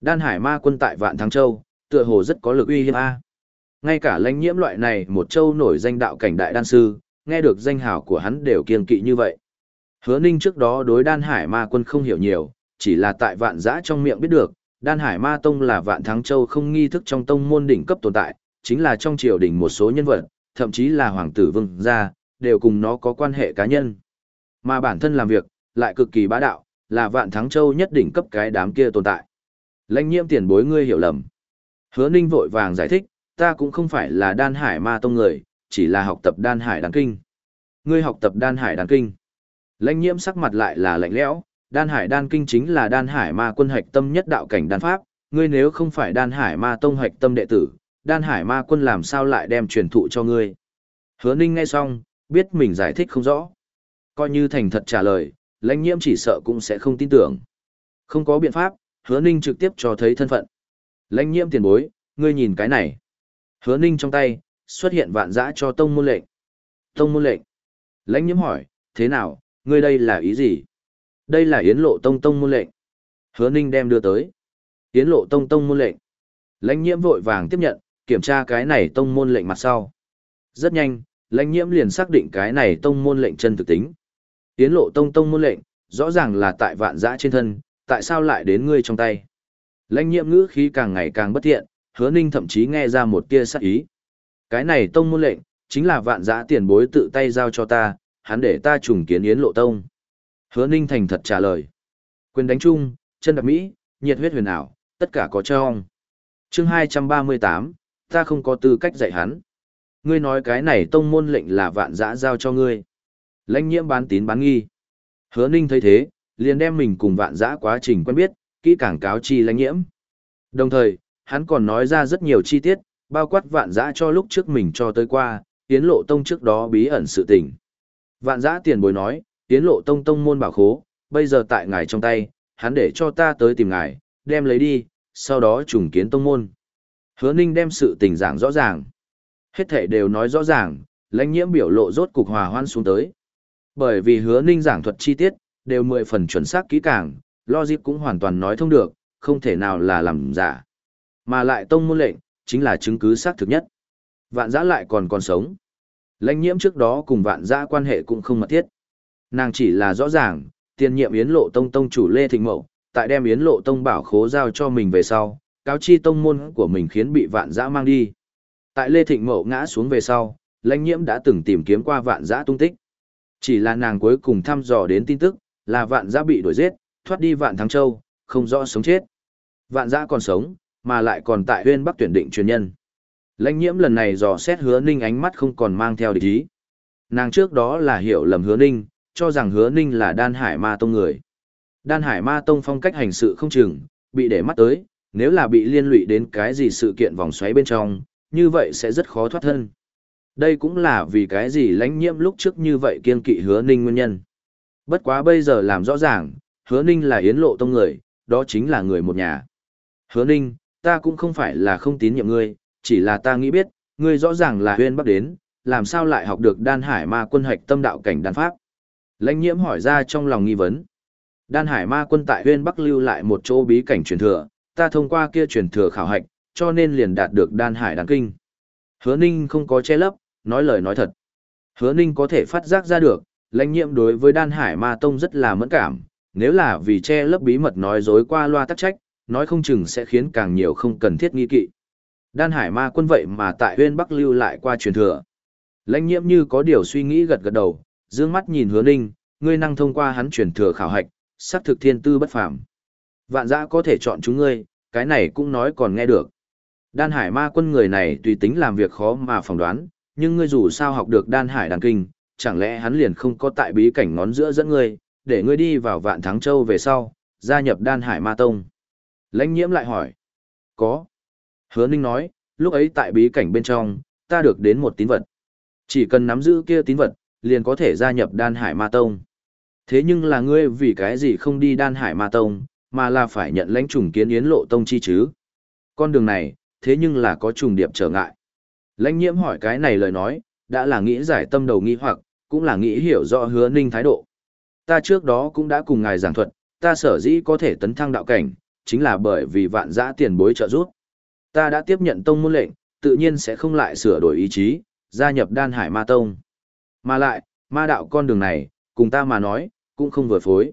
Đan Hải Ma quân tại Vạn Thắng Châu, tựa hồ rất có lực uy hiếp a. Ngay cả lãnh nhiễm loại này một châu nổi danh đạo cảnh đại đan sư, nghe được danh hào của hắn đều kiên kỵ như vậy. Hứa Ninh trước đó đối Đan Hải Ma quân không hiểu nhiều, chỉ là tại vạn giã trong miệng biết được, Đan Hải Ma Tông là vạn thắng châu không nghi thức trong tông môn đỉnh cấp tồn tại, chính là trong triều đình một số nhân vật, thậm chí là hoàng tử vương gia, đều cùng nó có quan hệ cá nhân. Mà bản thân làm việc, lại cực kỳ bá đạo, là vạn thắng châu nhất đỉnh cấp cái đám kia tồn tại. Lãnh nhiễm tiền bối ngươi hiểu lầm. Hứa Ninh vội vàng giải thích, ta cũng không phải là đan hải ma tông người, chỉ là học tập đan hải đan kinh. Ngươi học tập đan hải đan kinh. Lãnh nhiễm sắc mặt lại là lạnh lẽo, đan hải đan kinh chính là đan hải ma quân hạch tâm nhất đạo cảnh đan pháp, ngươi nếu không phải đan hải ma tông hạch tâm đệ tử, đan hải ma quân làm sao lại đem truyền thụ cho ngươi. Hứa ninh nghe xong, biết mình giải thích không rõ. Coi như thành thật trả lời, lãnh nhiễm chỉ sợ cũng sẽ không tin tưởng. Không có biện pháp, hứa ninh trực tiếp cho thấy thân phận. Lãnh nhiễm tiền bối, ngươi nhìn cái này. Hứa ninh trong tay, xuất hiện vạn giã cho tông môn lệnh. Tông môn lệnh. Lãnh nhiễm hỏi, thế nào, ngươi đây là ý gì? Đây là Yến Lộ Tông Tông môn lệnh. Hứa Ninh đem đưa tới. Yến Lộ Tông Tông môn lệnh. Lãnh nhiễm vội vàng tiếp nhận, kiểm tra cái này tông môn lệnh mặt sau. Rất nhanh, lãnh nhiễm liền xác định cái này tông môn lệnh chân thực tính. Yến Lộ Tông Tông môn lệnh, rõ ràng là tại vạn giã trên thân, tại sao lại đến ngươi trong tay? Lãnh nhiễm ngữ khí càng ngày càng bất thiện, hứa ninh thậm chí nghe ra một tia sắc ý. Cái này tông môn lệnh, chính là vạn giã tiền bối tự tay giao cho ta, hắn để ta trùng kiến Yến Lộ Tông. Hứa Ninh thành thật trả lời. Quyền đánh chung, chân đạp Mỹ, nhiệt huyết huyền ảo, tất cả có cho ông. chương 238, ta không có tư cách dạy hắn. Ngươi nói cái này tông môn lệnh là vạn giã giao cho ngươi. Lãnh nhiễm bán tín bán nghi. Hứa Ninh thấy thế, liền đem mình cùng vạn dã quá trình quen biết, kỹ càng cáo chi lãnh nhiễm. Đồng thời, hắn còn nói ra rất nhiều chi tiết, bao quát vạn dã cho lúc trước mình cho tới qua, tiến lộ tông trước đó bí ẩn sự tình. Vạn dã tiền bối nói, tiến lộ tông tông môn bảo khố, bây giờ tại ngài trong tay, hắn để cho ta tới tìm ngài, đem lấy đi, sau đó trùng kiến tông môn. Hứa Ninh đem sự tình giảng rõ ràng. Hết thể đều nói rõ ràng, lãnh nhiễm biểu lộ rốt cục hòa hoan xuống tới. Bởi vì hứa Ninh giảng thuật chi tiết, đều mười phần chuẩn xác kỹ càng, logic cũng hoàn toàn nói thông được, không thể nào là làm giả. Mà lại tông môn lệnh, chính là chứng cứ xác thực nhất. Vạn giã lại còn còn sống. Lãnh nhiễm trước đó cùng vạn giã quan hệ cũng không mật thiết. Nàng chỉ là rõ ràng, tiền nhiệm Yến Lộ Tông Tông chủ Lê Thịnh Mậu, tại đem Yến Lộ Tông bảo khố giao cho mình về sau, cáo chi tông môn của mình khiến bị vạn giã mang đi. Tại Lê Thịnh Mậu ngã xuống về sau, lãnh nhiễm đã từng tìm kiếm qua vạn giã tung tích. Chỉ là nàng cuối cùng thăm dò đến tin tức, là vạn giã bị đuổi giết, thoát đi vạn thắng châu, không rõ sống chết. Vạn giã còn sống, mà lại còn tại huyên bắc tuyển định truyền nhân. Lãnh nhiễm lần này dò xét hứa ninh ánh mắt không còn mang theo địch ý. Nàng trước đó là hiểu lầm hứa ninh, cho rằng hứa ninh là đan hải ma tông người. Đan hải ma tông phong cách hành sự không chừng, bị để mắt tới, nếu là bị liên lụy đến cái gì sự kiện vòng xoáy bên trong, như vậy sẽ rất khó thoát thân. Đây cũng là vì cái gì lãnh nhiễm lúc trước như vậy kiên kỵ hứa ninh nguyên nhân. Bất quá bây giờ làm rõ ràng, hứa ninh là yến lộ tông người, đó chính là người một nhà. Hứa ninh, ta cũng không phải là không tín nhiệm ngươi, chỉ là ta nghĩ biết, ngươi rõ ràng là huyên bắc đến, làm sao lại học được đan hải ma quân hạch tâm đạo cảnh đan pháp. Lãnh nhiễm hỏi ra trong lòng nghi vấn. Đan hải ma quân tại huyên bắc lưu lại một chỗ bí cảnh truyền thừa, ta thông qua kia truyền thừa khảo hạch, cho nên liền đạt được đan hải đan kinh. Hứa ninh không có che lấp, nói lời nói thật. Hứa ninh có thể phát giác ra được, lãnh nhiễm đối với đan hải ma tông rất là mẫn cảm, nếu là vì che lấp bí mật nói dối qua loa tắc trách, nói không chừng sẽ khiến càng nhiều không cần thiết nghi kỵ. Đan hải ma quân vậy mà tại huyên bắc lưu lại qua truyền thừa. Lãnh nhiễm như có điều suy nghĩ gật gật đầu, dương mắt nhìn hứa ninh, ngươi năng thông qua hắn truyền thừa khảo hạch, xác thực thiên tư bất phàm. Vạn dã có thể chọn chúng ngươi, cái này cũng nói còn nghe được. Đan hải ma quân người này tùy tính làm việc khó mà phỏng đoán, nhưng ngươi dù sao học được đan hải đàn kinh, chẳng lẽ hắn liền không có tại bí cảnh ngón giữa dẫn ngươi, để ngươi đi vào vạn thắng châu về sau, gia nhập đan hải ma tông. Lãnh nhiễm lại hỏi. Có. Hứa ninh nói, lúc ấy tại bí cảnh bên trong, ta được đến một tín vật. Chỉ cần nắm giữ kia tín vật, liền có thể gia nhập đan hải ma tông. Thế nhưng là ngươi vì cái gì không đi đan hải ma tông, mà là phải nhận lãnh trùng kiến yến lộ tông chi chứ? Con đường này, thế nhưng là có trùng điệp trở ngại. Lãnh nhiễm hỏi cái này lời nói, đã là nghĩ giải tâm đầu nghi hoặc, cũng là nghĩ hiểu rõ hứa ninh thái độ. Ta trước đó cũng đã cùng ngài giảng thuật, ta sở dĩ có thể tấn thăng đạo cảnh, chính là bởi vì vạn giã tiền bối trợ giúp. Ta đã tiếp nhận tông môn lệnh, tự nhiên sẽ không lại sửa đổi ý chí, gia nhập đan hải ma tông. Mà lại, ma đạo con đường này, cùng ta mà nói, cũng không vừa phối.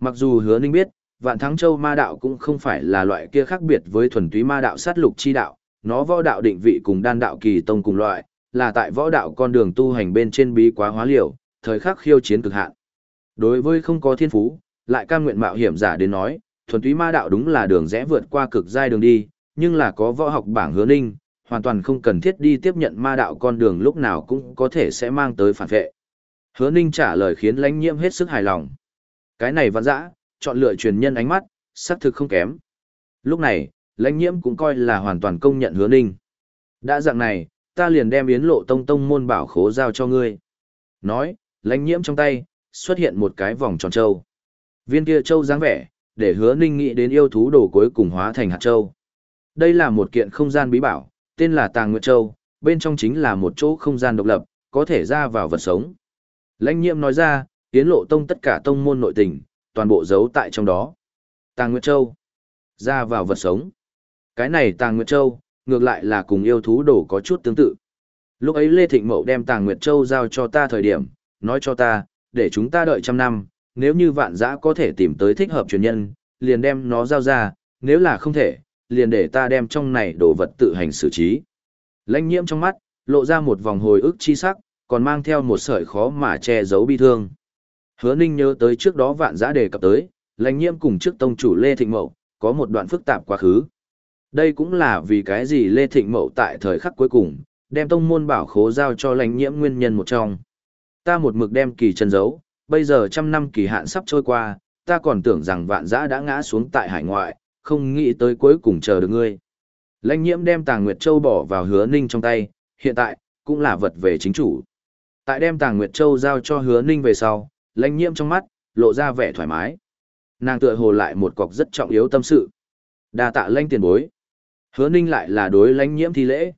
Mặc dù hứa ninh biết, vạn thắng châu ma đạo cũng không phải là loại kia khác biệt với thuần túy ma đạo sát lục chi đạo, nó võ đạo định vị cùng đan đạo kỳ tông cùng loại, là tại võ đạo con đường tu hành bên trên bí quá hóa liều, thời khắc khiêu chiến cực hạn. Đối với không có thiên phú, lại cam nguyện mạo hiểm giả đến nói, thuần túy ma đạo đúng là đường rẽ vượt qua cực giai đường đi, nhưng là có võ học bảng hứa ninh, hoàn toàn không cần thiết đi tiếp nhận ma đạo con đường lúc nào cũng có thể sẽ mang tới phản vệ. Hứa ninh trả lời khiến lãnh nhiễm hết sức hài lòng. Cái này văn dã, chọn lựa truyền nhân ánh mắt, xác thực không kém. Lúc này, lãnh nhiễm cũng coi là hoàn toàn công nhận hứa ninh. Đã dạng này, ta liền đem yến lộ tông tông môn bảo khố giao cho ngươi. Nói, lãnh nhiễm trong tay, xuất hiện một cái vòng tròn châu. Viên kia châu dáng vẻ, để hứa ninh nghĩ đến yêu thú đồ cuối cùng hóa thành hạt châu. Đây là một kiện không gian bí bảo, tên là Tàng Nguyệt Châu, bên trong chính là một chỗ không gian độc lập, có thể ra vào vật sống. Lãnh nhiễm nói ra, tiến lộ tông tất cả tông môn nội tình, toàn bộ giấu tại trong đó. Tàng Nguyệt Châu, ra vào vật sống. Cái này Tàng Nguyệt Châu, ngược lại là cùng yêu thú đồ có chút tương tự. Lúc ấy Lê Thịnh Mậu đem Tàng Nguyệt Châu giao cho ta thời điểm, nói cho ta, để chúng ta đợi trăm năm, nếu như vạn giã có thể tìm tới thích hợp truyền nhân, liền đem nó giao ra, nếu là không thể, liền để ta đem trong này đồ vật tự hành xử trí. Lãnh nhiễm trong mắt, lộ ra một vòng hồi ức chi sắc, còn mang theo một sợi khó mà che giấu bi thương. Hứa Ninh nhớ tới trước đó vạn giã đề cập tới, lãnh nhiễm cùng trước tông chủ Lê Thịnh Mậu, có một đoạn phức tạp quá khứ. Đây cũng là vì cái gì Lê Thịnh Mậu tại thời khắc cuối cùng, đem tông môn bảo khố giao cho lãnh nhiễm nguyên nhân một trong. Ta một mực đem kỳ chân giấu, bây giờ trăm năm kỳ hạn sắp trôi qua, ta còn tưởng rằng vạn giã đã ngã xuống tại hải ngoại, không nghĩ tới cuối cùng chờ được ngươi. Lãnh nhiễm đem tàng Nguyệt Châu bỏ vào hứa ninh trong tay, hiện tại, cũng là vật về chính chủ. Tại đem tàng Nguyệt Châu giao cho hứa ninh về sau, lãnh nhiễm trong mắt, lộ ra vẻ thoải mái. Nàng tựa hồ lại một cọc rất trọng yếu tâm sự. đa tạ lãnh tiền bối. Hứa ninh lại là đối lãnh nhiễm thi lễ.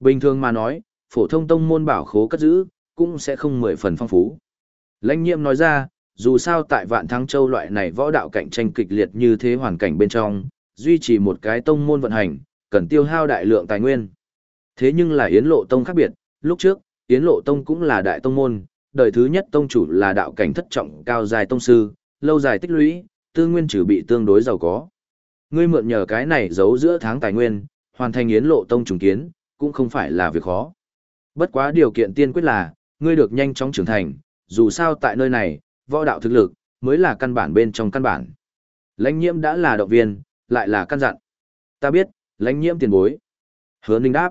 Bình thường mà nói, phổ thông tông môn bảo khố cất giữ, cũng sẽ không mười phần phong phú. Lãnh nhiễm nói ra, dù sao tại vạn thắng châu loại này võ đạo cạnh tranh kịch liệt như thế hoàn cảnh bên trong, duy trì một cái tông môn vận hành, cần tiêu hao đại lượng tài nguyên. Thế nhưng là Yến Lộ Tông khác biệt, lúc trước, Yến Lộ Tông cũng là đại tông môn, đời thứ nhất tông chủ là đạo cảnh thất trọng cao dài tông sư, lâu dài tích lũy, tư nguyên trừ bị tương đối giàu có. Ngươi mượn nhờ cái này giấu giữa tháng tài nguyên, hoàn thành Yến Lộ Tông trùng kiến, cũng không phải là việc khó. Bất quá điều kiện tiên quyết là, ngươi được nhanh chóng trưởng thành, dù sao tại nơi này, võ đạo thực lực, mới là căn bản bên trong căn bản. Lãnh nhiễm đã là động viên, lại là căn dặn. Ta biết, lãnh nhiễm tiền bối. Hứa ninh đáp.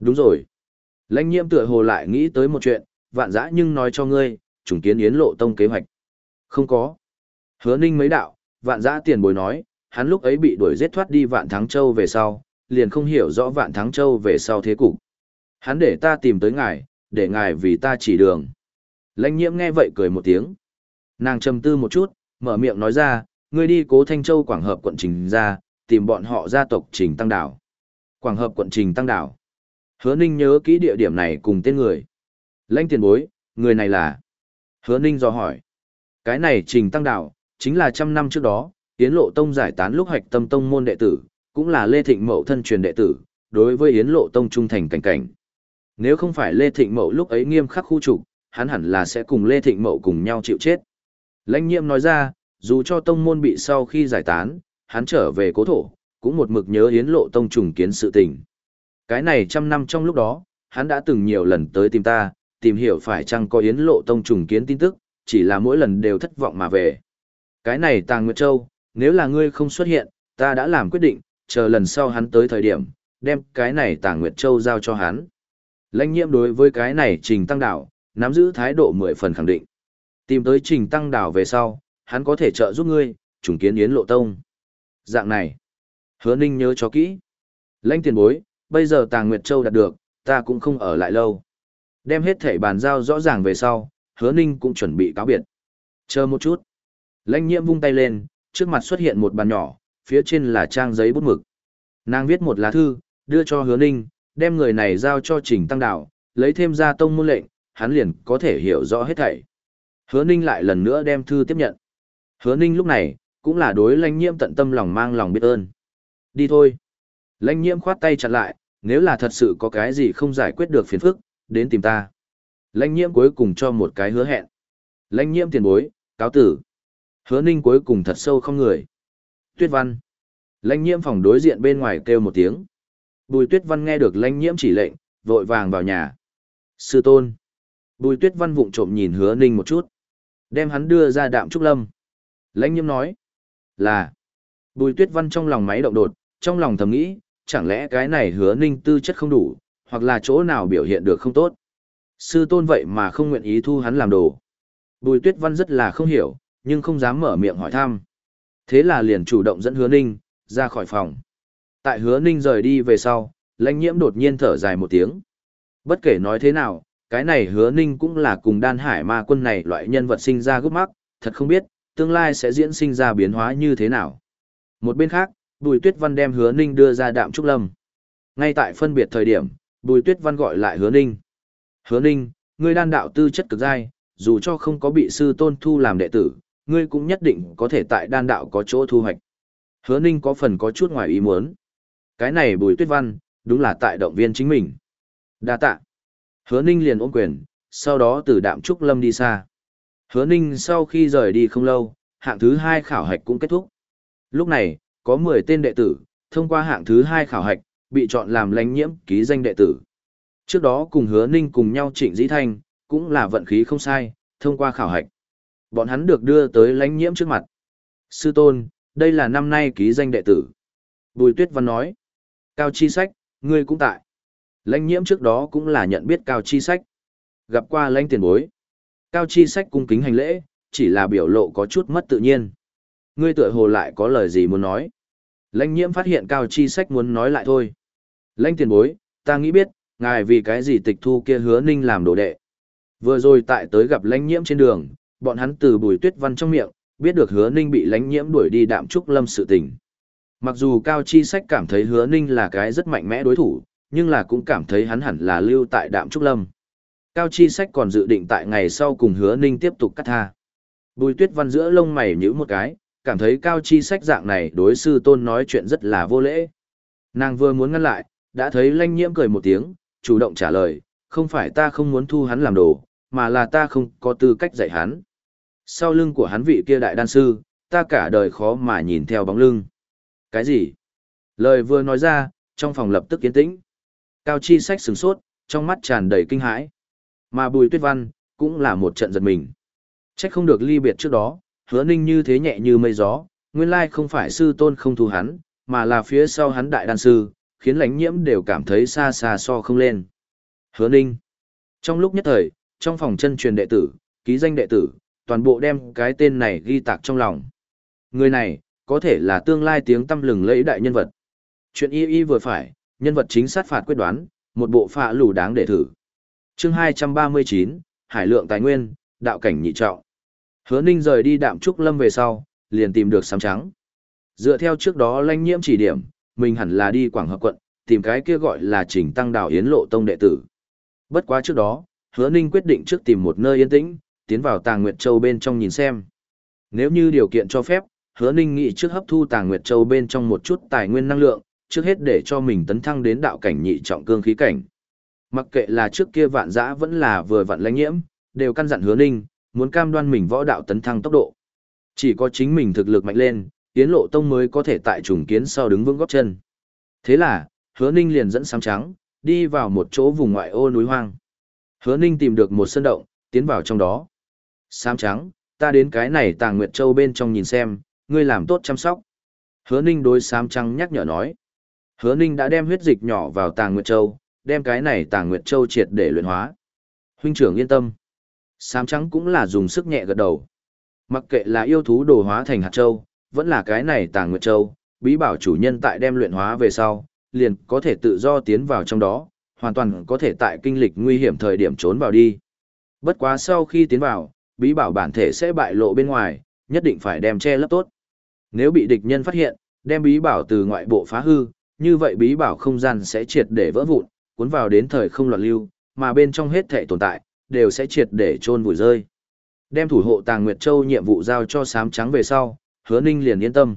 Đúng rồi. Lãnh nhiễm tựa hồ lại nghĩ tới một chuyện, vạn dã nhưng nói cho ngươi, trùng kiến yến lộ tông kế hoạch. Không có. Hứa ninh mấy đạo, vạn dã tiền bối nói, hắn lúc ấy bị đuổi giết thoát đi vạn thắng châu về sau, liền không hiểu rõ vạn thắng châu về sau thế cục. Hắn để ta tìm tới ngài, để ngài vì ta chỉ đường. Lãnh nhiễm nghe vậy cười một tiếng. Nàng trầm tư một chút, mở miệng nói ra, ngươi đi cố Thanh Châu Quảng Hợp quận Trình ra, tìm bọn họ gia tộc Trình Tăng Đảo. Quảng Hợp quận Trình Tăng Đảo. Hứa Ninh nhớ kỹ địa điểm này cùng tên người. Lãnh tiền bối, người này là... Hứa Ninh do hỏi. Cái này Trình Tăng Đảo, chính là trăm năm trước đó, Yến Lộ Tông giải tán lúc hoạch tâm tông môn đệ tử, cũng là Lê Thịnh Mậu thân truyền đệ tử, đối với Yến Lộ Tông trung thành cảnh cảnh. Nếu không phải Lê Thịnh Mậu lúc ấy nghiêm khắc khu trục, hắn hẳn là sẽ cùng Lê Thịnh Mậu cùng nhau chịu chết. Lãnh nhiệm nói ra, dù cho tông môn bị sau khi giải tán, hắn trở về cố thổ, cũng một mực nhớ yến lộ tông trùng kiến sự tình. Cái này trăm năm trong lúc đó, hắn đã từng nhiều lần tới tìm ta, tìm hiểu phải chăng có yến lộ tông trùng kiến tin tức, chỉ là mỗi lần đều thất vọng mà về. Cái này Tàng Nguyệt Châu, nếu là ngươi không xuất hiện, ta đã làm quyết định, chờ lần sau hắn tới thời điểm, đem cái này Tàng Nguyệt Châu giao cho hắn. Lãnh nhiệm đối với cái này trình tăng đạo, nắm giữ thái độ mười phần khẳng định. Tìm tới trình tăng đảo về sau, hắn có thể trợ giúp ngươi, trùng kiến yến lộ tông. Dạng này. Hứa ninh nhớ cho kỹ. Lãnh tiền bối, bây giờ tàng Nguyệt Châu đạt được, ta cũng không ở lại lâu. Đem hết thể bàn giao rõ ràng về sau, hứa ninh cũng chuẩn bị cáo biệt. Chờ một chút. Lãnh nhiễm vung tay lên, trước mặt xuất hiện một bàn nhỏ, phía trên là trang giấy bút mực. Nàng viết một lá thư, đưa cho hứa ninh, đem người này giao cho trình tăng đạo, lấy thêm ra tông môn lệnh, hắn liền có thể hiểu rõ hết thảy. Hứa Ninh lại lần nữa đem thư tiếp nhận. Hứa Ninh lúc này, cũng là đối lãnh nhiễm tận tâm lòng mang lòng biết ơn. Đi thôi. Lãnh nhiễm khoát tay chặt lại, nếu là thật sự có cái gì không giải quyết được phiền phức, đến tìm ta. Lãnh nhiễm cuối cùng cho một cái hứa hẹn. Lãnh nhiễm tiền bối, cáo tử. Hứa ninh cuối cùng thật sâu không người. Tuyết văn. Lãnh nhiễm phòng đối diện bên ngoài kêu một tiếng. Bùi tuyết văn nghe được lãnh nhiễm chỉ lệnh, vội vàng vào nhà. Sư tôn. Bùi tuyết văn vụng trộm nhìn hứa ninh một chút. Đem hắn đưa ra đạm trúc lâm. Lãnh nhiễm nói. Là. Bùi tuyết văn trong lòng máy động đột, trong lòng thầm nghĩ, chẳng lẽ cái này hứa ninh tư chất không đủ, hoặc là chỗ nào biểu hiện được không tốt. Sư tôn vậy mà không nguyện ý thu hắn làm đồ. Bùi tuyết văn rất là không hiểu, nhưng không dám mở miệng hỏi thăm. Thế là liền chủ động dẫn hứa ninh, ra khỏi phòng. Tại hứa ninh rời đi về sau, lãnh nhiễm đột nhiên thở dài một tiếng. Bất kể nói thế nào, cái này hứa ninh cũng là cùng đan hải ma quân này loại nhân vật sinh ra gốc mắc, thật không biết, tương lai sẽ diễn sinh ra biến hóa như thế nào. Một bên khác, Bùi Tuyết Văn đem Hứa Ninh đưa ra Đạm Trúc Lâm. Ngay tại phân biệt thời điểm, Bùi Tuyết Văn gọi lại Hứa Ninh. Hứa Ninh, ngươi đan đạo tư chất cực giai, dù cho không có bị sư tôn thu làm đệ tử, ngươi cũng nhất định có thể tại đan đạo có chỗ thu hoạch. Hứa Ninh có phần có chút ngoài ý muốn. Cái này Bùi Tuyết Văn, đúng là tại động viên chính mình. Đa tạ. Hứa Ninh liền ôm quyền, sau đó từ Đạm Trúc Lâm đi xa. Hứa Ninh sau khi rời đi không lâu, hạng thứ hai khảo hạch cũng kết thúc. Lúc này, có 10 tên đệ tử, thông qua hạng thứ hai khảo hạch, bị chọn làm lãnh nhiễm ký danh đệ tử. Trước đó cùng hứa ninh cùng nhau trịnh dĩ thanh, cũng là vận khí không sai, thông qua khảo hạch. Bọn hắn được đưa tới lãnh nhiễm trước mặt. Sư tôn, đây là năm nay ký danh đệ tử. Bùi tuyết văn nói. Cao chi sách, ngươi cũng tại. Lãnh nhiễm trước đó cũng là nhận biết cao chi sách. Gặp qua lãnh tiền bối. Cao chi sách cung kính hành lễ, chỉ là biểu lộ có chút mất tự nhiên. Ngươi tựa hồ lại có lời gì muốn nói. Lãnh nhiễm phát hiện cao chi sách muốn nói lại thôi. Lãnh tiền bối, ta nghĩ biết, ngài vì cái gì tịch thu kia hứa ninh làm đồ đệ. Vừa rồi tại tới gặp lãnh nhiễm trên đường, bọn hắn từ bùi tuyết văn trong miệng, biết được hứa ninh bị lánh nhiễm đuổi đi đạm trúc lâm sự tình. Mặc dù cao chi sách cảm thấy hứa ninh là cái rất mạnh mẽ đối thủ, nhưng là cũng cảm thấy hắn hẳn là lưu tại đạm trúc lâm. Cao chi sách còn dự định tại ngày sau cùng hứa ninh tiếp tục cắt tha. Bùi tuyết văn giữa lông mày nhíu một cái, cảm thấy cao chi sách dạng này đối sư tôn nói chuyện rất là vô lễ. Nàng vừa muốn ngăn lại, đã thấy lanh nhiễm cười một tiếng, chủ động trả lời, không phải ta không muốn thu hắn làm đồ, mà là ta không có tư cách dạy hắn. Sau lưng của hắn vị kia đại đan sư, ta cả đời khó mà nhìn theo bóng lưng. Cái gì? Lời vừa nói ra, trong phòng lập tức yên tĩnh. Cao chi sách sừng sốt, trong mắt tràn đầy kinh hãi. Mà bùi tuyết văn, cũng là một trận giật mình. Trách không được ly biệt trước đó, hứa ninh như thế nhẹ như mây gió, nguyên lai không phải sư tôn không thu hắn, mà là phía sau hắn đại đan sư, khiến lãnh nhiễm đều cảm thấy xa xa so không lên. Hứa ninh. Trong lúc nhất thời, trong phòng chân truyền đệ tử, ký danh đệ tử, toàn bộ đem cái tên này ghi tạc trong lòng. Người này, có thể là tương lai tiếng tâm lừng lẫy đại nhân vật. Chuyện y y vừa phải, nhân vật chính sát phạt quyết đoán, một bộ phạ lù đáng để thử. chương 239, Hải lượng tài nguyên, đạo cảnh nhị trọng. Hứa Ninh rời đi đạm trúc lâm về sau, liền tìm được sám trắng. Dựa theo trước đó lanh nhiễm chỉ điểm, mình hẳn là đi Quảng Hợp quận, tìm cái kia gọi là Trình Tăng Đào Yến Lộ Tông đệ tử. Bất quá trước đó, Hứa Ninh quyết định trước tìm một nơi yên tĩnh, tiến vào Tàng Nguyệt Châu bên trong nhìn xem. Nếu như điều kiện cho phép, Hứa Ninh nghĩ trước hấp thu Tàng Nguyệt Châu bên trong một chút tài nguyên năng lượng, trước hết để cho mình tấn thăng đến đạo cảnh nhị trọng cương khí cảnh. Mặc kệ là trước kia vạn dã vẫn là vừa vặn lãnh nhiễm, đều căn dặn Hứa Ninh, muốn cam đoan mình võ đạo tấn thăng tốc độ. Chỉ có chính mình thực lực mạnh lên, Yến Lộ Tông mới có thể tại trùng kiến sau đứng vững góp chân. Thế là, Hứa Ninh liền dẫn sám trắng, đi vào một chỗ vùng ngoại ô núi hoang. Hứa Ninh tìm được một sân động, tiến vào trong đó. Sám trắng, ta đến cái này tàng Nguyệt Châu bên trong nhìn xem, ngươi làm tốt chăm sóc. Hứa Ninh đối sám trắng nhắc nhở nói. Hứa Ninh đã đem huyết dịch nhỏ vào tàng Nguyệt Châu, đem cái này tàng Nguyệt Châu triệt để luyện hóa. Huynh trưởng yên tâm. Sám trắng cũng là dùng sức nhẹ gật đầu. Mặc kệ là yêu thú đồ hóa thành hạt châu, vẫn là cái này tàng nguyệt châu, bí bảo chủ nhân tại đem luyện hóa về sau, liền có thể tự do tiến vào trong đó, hoàn toàn có thể tại kinh lịch nguy hiểm thời điểm trốn vào đi. Bất quá sau khi tiến vào, bí bảo bản thể sẽ bại lộ bên ngoài, nhất định phải đem che lấp tốt. Nếu bị địch nhân phát hiện, đem bí bảo từ ngoại bộ phá hư, như vậy bí bảo không gian sẽ triệt để vỡ vụn, cuốn vào đến thời không loạn lưu, mà bên trong hết thể tồn tại, đều sẽ triệt để chôn vùi rơi. Đem thủ hộ Tàng Nguyệt Châu nhiệm vụ giao cho sám trắng về sau, hứa ninh liền yên tâm.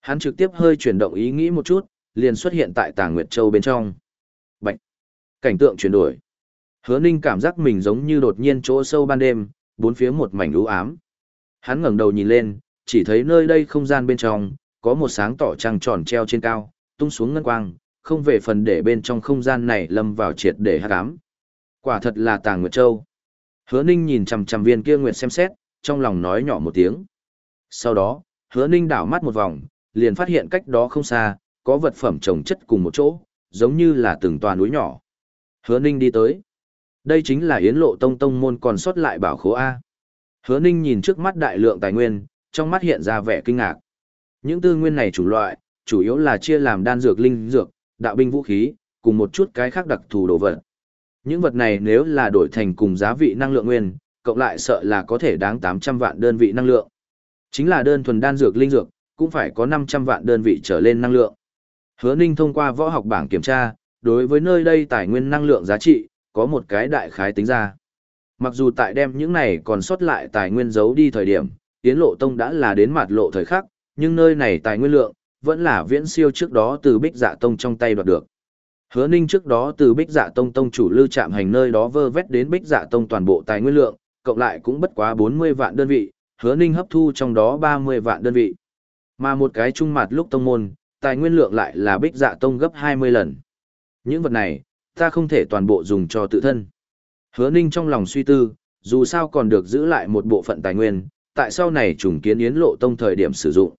Hắn trực tiếp hơi chuyển động ý nghĩ một chút, liền xuất hiện tại tàng Nguyệt Châu bên trong. Cảnh tượng chuyển đổi. Hứa ninh cảm giác mình giống như đột nhiên chỗ sâu ban đêm, bốn phía một mảnh u ám. Hắn ngẩng đầu nhìn lên, chỉ thấy nơi đây không gian bên trong, có một sáng tỏ trăng tròn treo trên cao, tung xuống ngân quang, không về phần để bên trong không gian này lâm vào triệt để hắc ám. Quả thật là Tàng Nguyệt Châu. Hứa Ninh nhìn chằm chằm viên kia nguyệt xem xét, trong lòng nói nhỏ một tiếng. Sau đó, Hứa Ninh đảo mắt một vòng, liền phát hiện cách đó không xa, có vật phẩm trồng chất cùng một chỗ, giống như là từng tòa núi nhỏ. Hứa Ninh đi tới. Đây chính là Yến Lộ Tông Tông môn còn sót lại bảo khố A. Hứa Ninh nhìn trước mắt đại lượng tài nguyên, trong mắt hiện ra vẻ kinh ngạc. Những tư nguyên này chủ loại, chủ yếu là chia làm đan dược linh dược, đạo binh vũ khí, cùng một chút cái khác đặc thù đồ vật. Những vật này nếu là đổi thành cùng giá vị năng lượng nguyên, cộng lại sợ là có thể đáng 800 vạn đơn vị năng lượng. Chính là đơn thuần đan dược linh dược, cũng phải có 500 vạn đơn vị trở lên năng lượng. Hứa Ninh thông qua võ học bảng kiểm tra, đối với nơi đây tài nguyên năng lượng giá trị, có một cái đại khái tính ra. Mặc dù tại đem những này còn sót lại tài nguyên giấu đi thời điểm, Yến Lộ Tông đã là đến mặt lộ thời khắc, nhưng nơi này tài nguyên lượng, vẫn là viễn siêu trước đó từ Bích Dạ Tông trong tay đoạt được. Hứa Ninh trước đó từ Bích Dạ Tông tông chủ lưu chạm hành nơi đó vơ vét đến Bích Dạ Tông toàn bộ tài nguyên lượng, cộng lại cũng bất quá 40 vạn đơn vị, Hứa Ninh hấp thu trong đó 30 vạn đơn vị. Mà một cái trung mặt lúc tông môn, tài nguyên lượng lại là Bích Dạ Tông gấp 20 lần. Những vật này, ta không thể toàn bộ dùng cho tự thân. Hứa Ninh trong lòng suy tư, dù sao còn được giữ lại một bộ phận tài nguyên, tại sau này trùng kiến Yến Lộ Tông thời điểm sử dụng.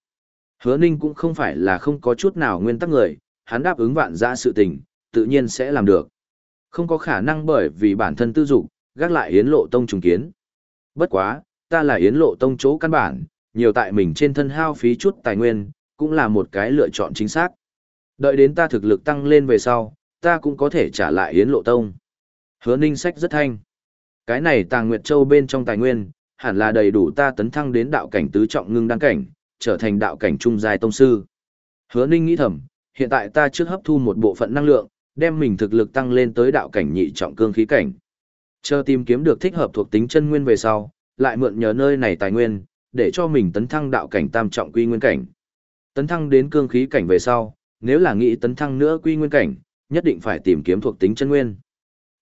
Hứa Ninh cũng không phải là không có chút nào nguyên tắc người, hắn đáp ứng vạn ra sự tình, tự nhiên sẽ làm được. Không có khả năng bởi vì bản thân tư dục, gác lại Yến Lộ Tông trùng kiến. Bất quá, ta là Yến Lộ Tông chỗ căn bản, nhiều tại mình trên thân hao phí chút tài nguyên, cũng là một cái lựa chọn chính xác. Đợi đến ta thực lực tăng lên về sau, ta cũng có thể trả lại Yến Lộ Tông. Hứa Ninh sách rất thanh. Cái này Tàng Nguyệt Châu bên trong tài nguyên, hẳn là đầy đủ ta tấn thăng đến đạo cảnh tứ trọng ngưng đăng cảnh, trở thành đạo cảnh trung giai tông sư. Hứa Ninh nghĩ thầm, hiện tại ta trước hấp thu một bộ phận năng lượng, đem mình thực lực tăng lên tới đạo cảnh nhị trọng cương khí cảnh. Chờ tìm kiếm được thích hợp thuộc tính chân nguyên về sau, lại mượn nhờ nơi này tài nguyên, để cho mình tấn thăng đạo cảnh tam trọng quy nguyên cảnh. Tấn thăng đến cương khí cảnh về sau, nếu là nghĩ tấn thăng nữa quy nguyên cảnh, nhất định phải tìm kiếm thuộc tính chân nguyên.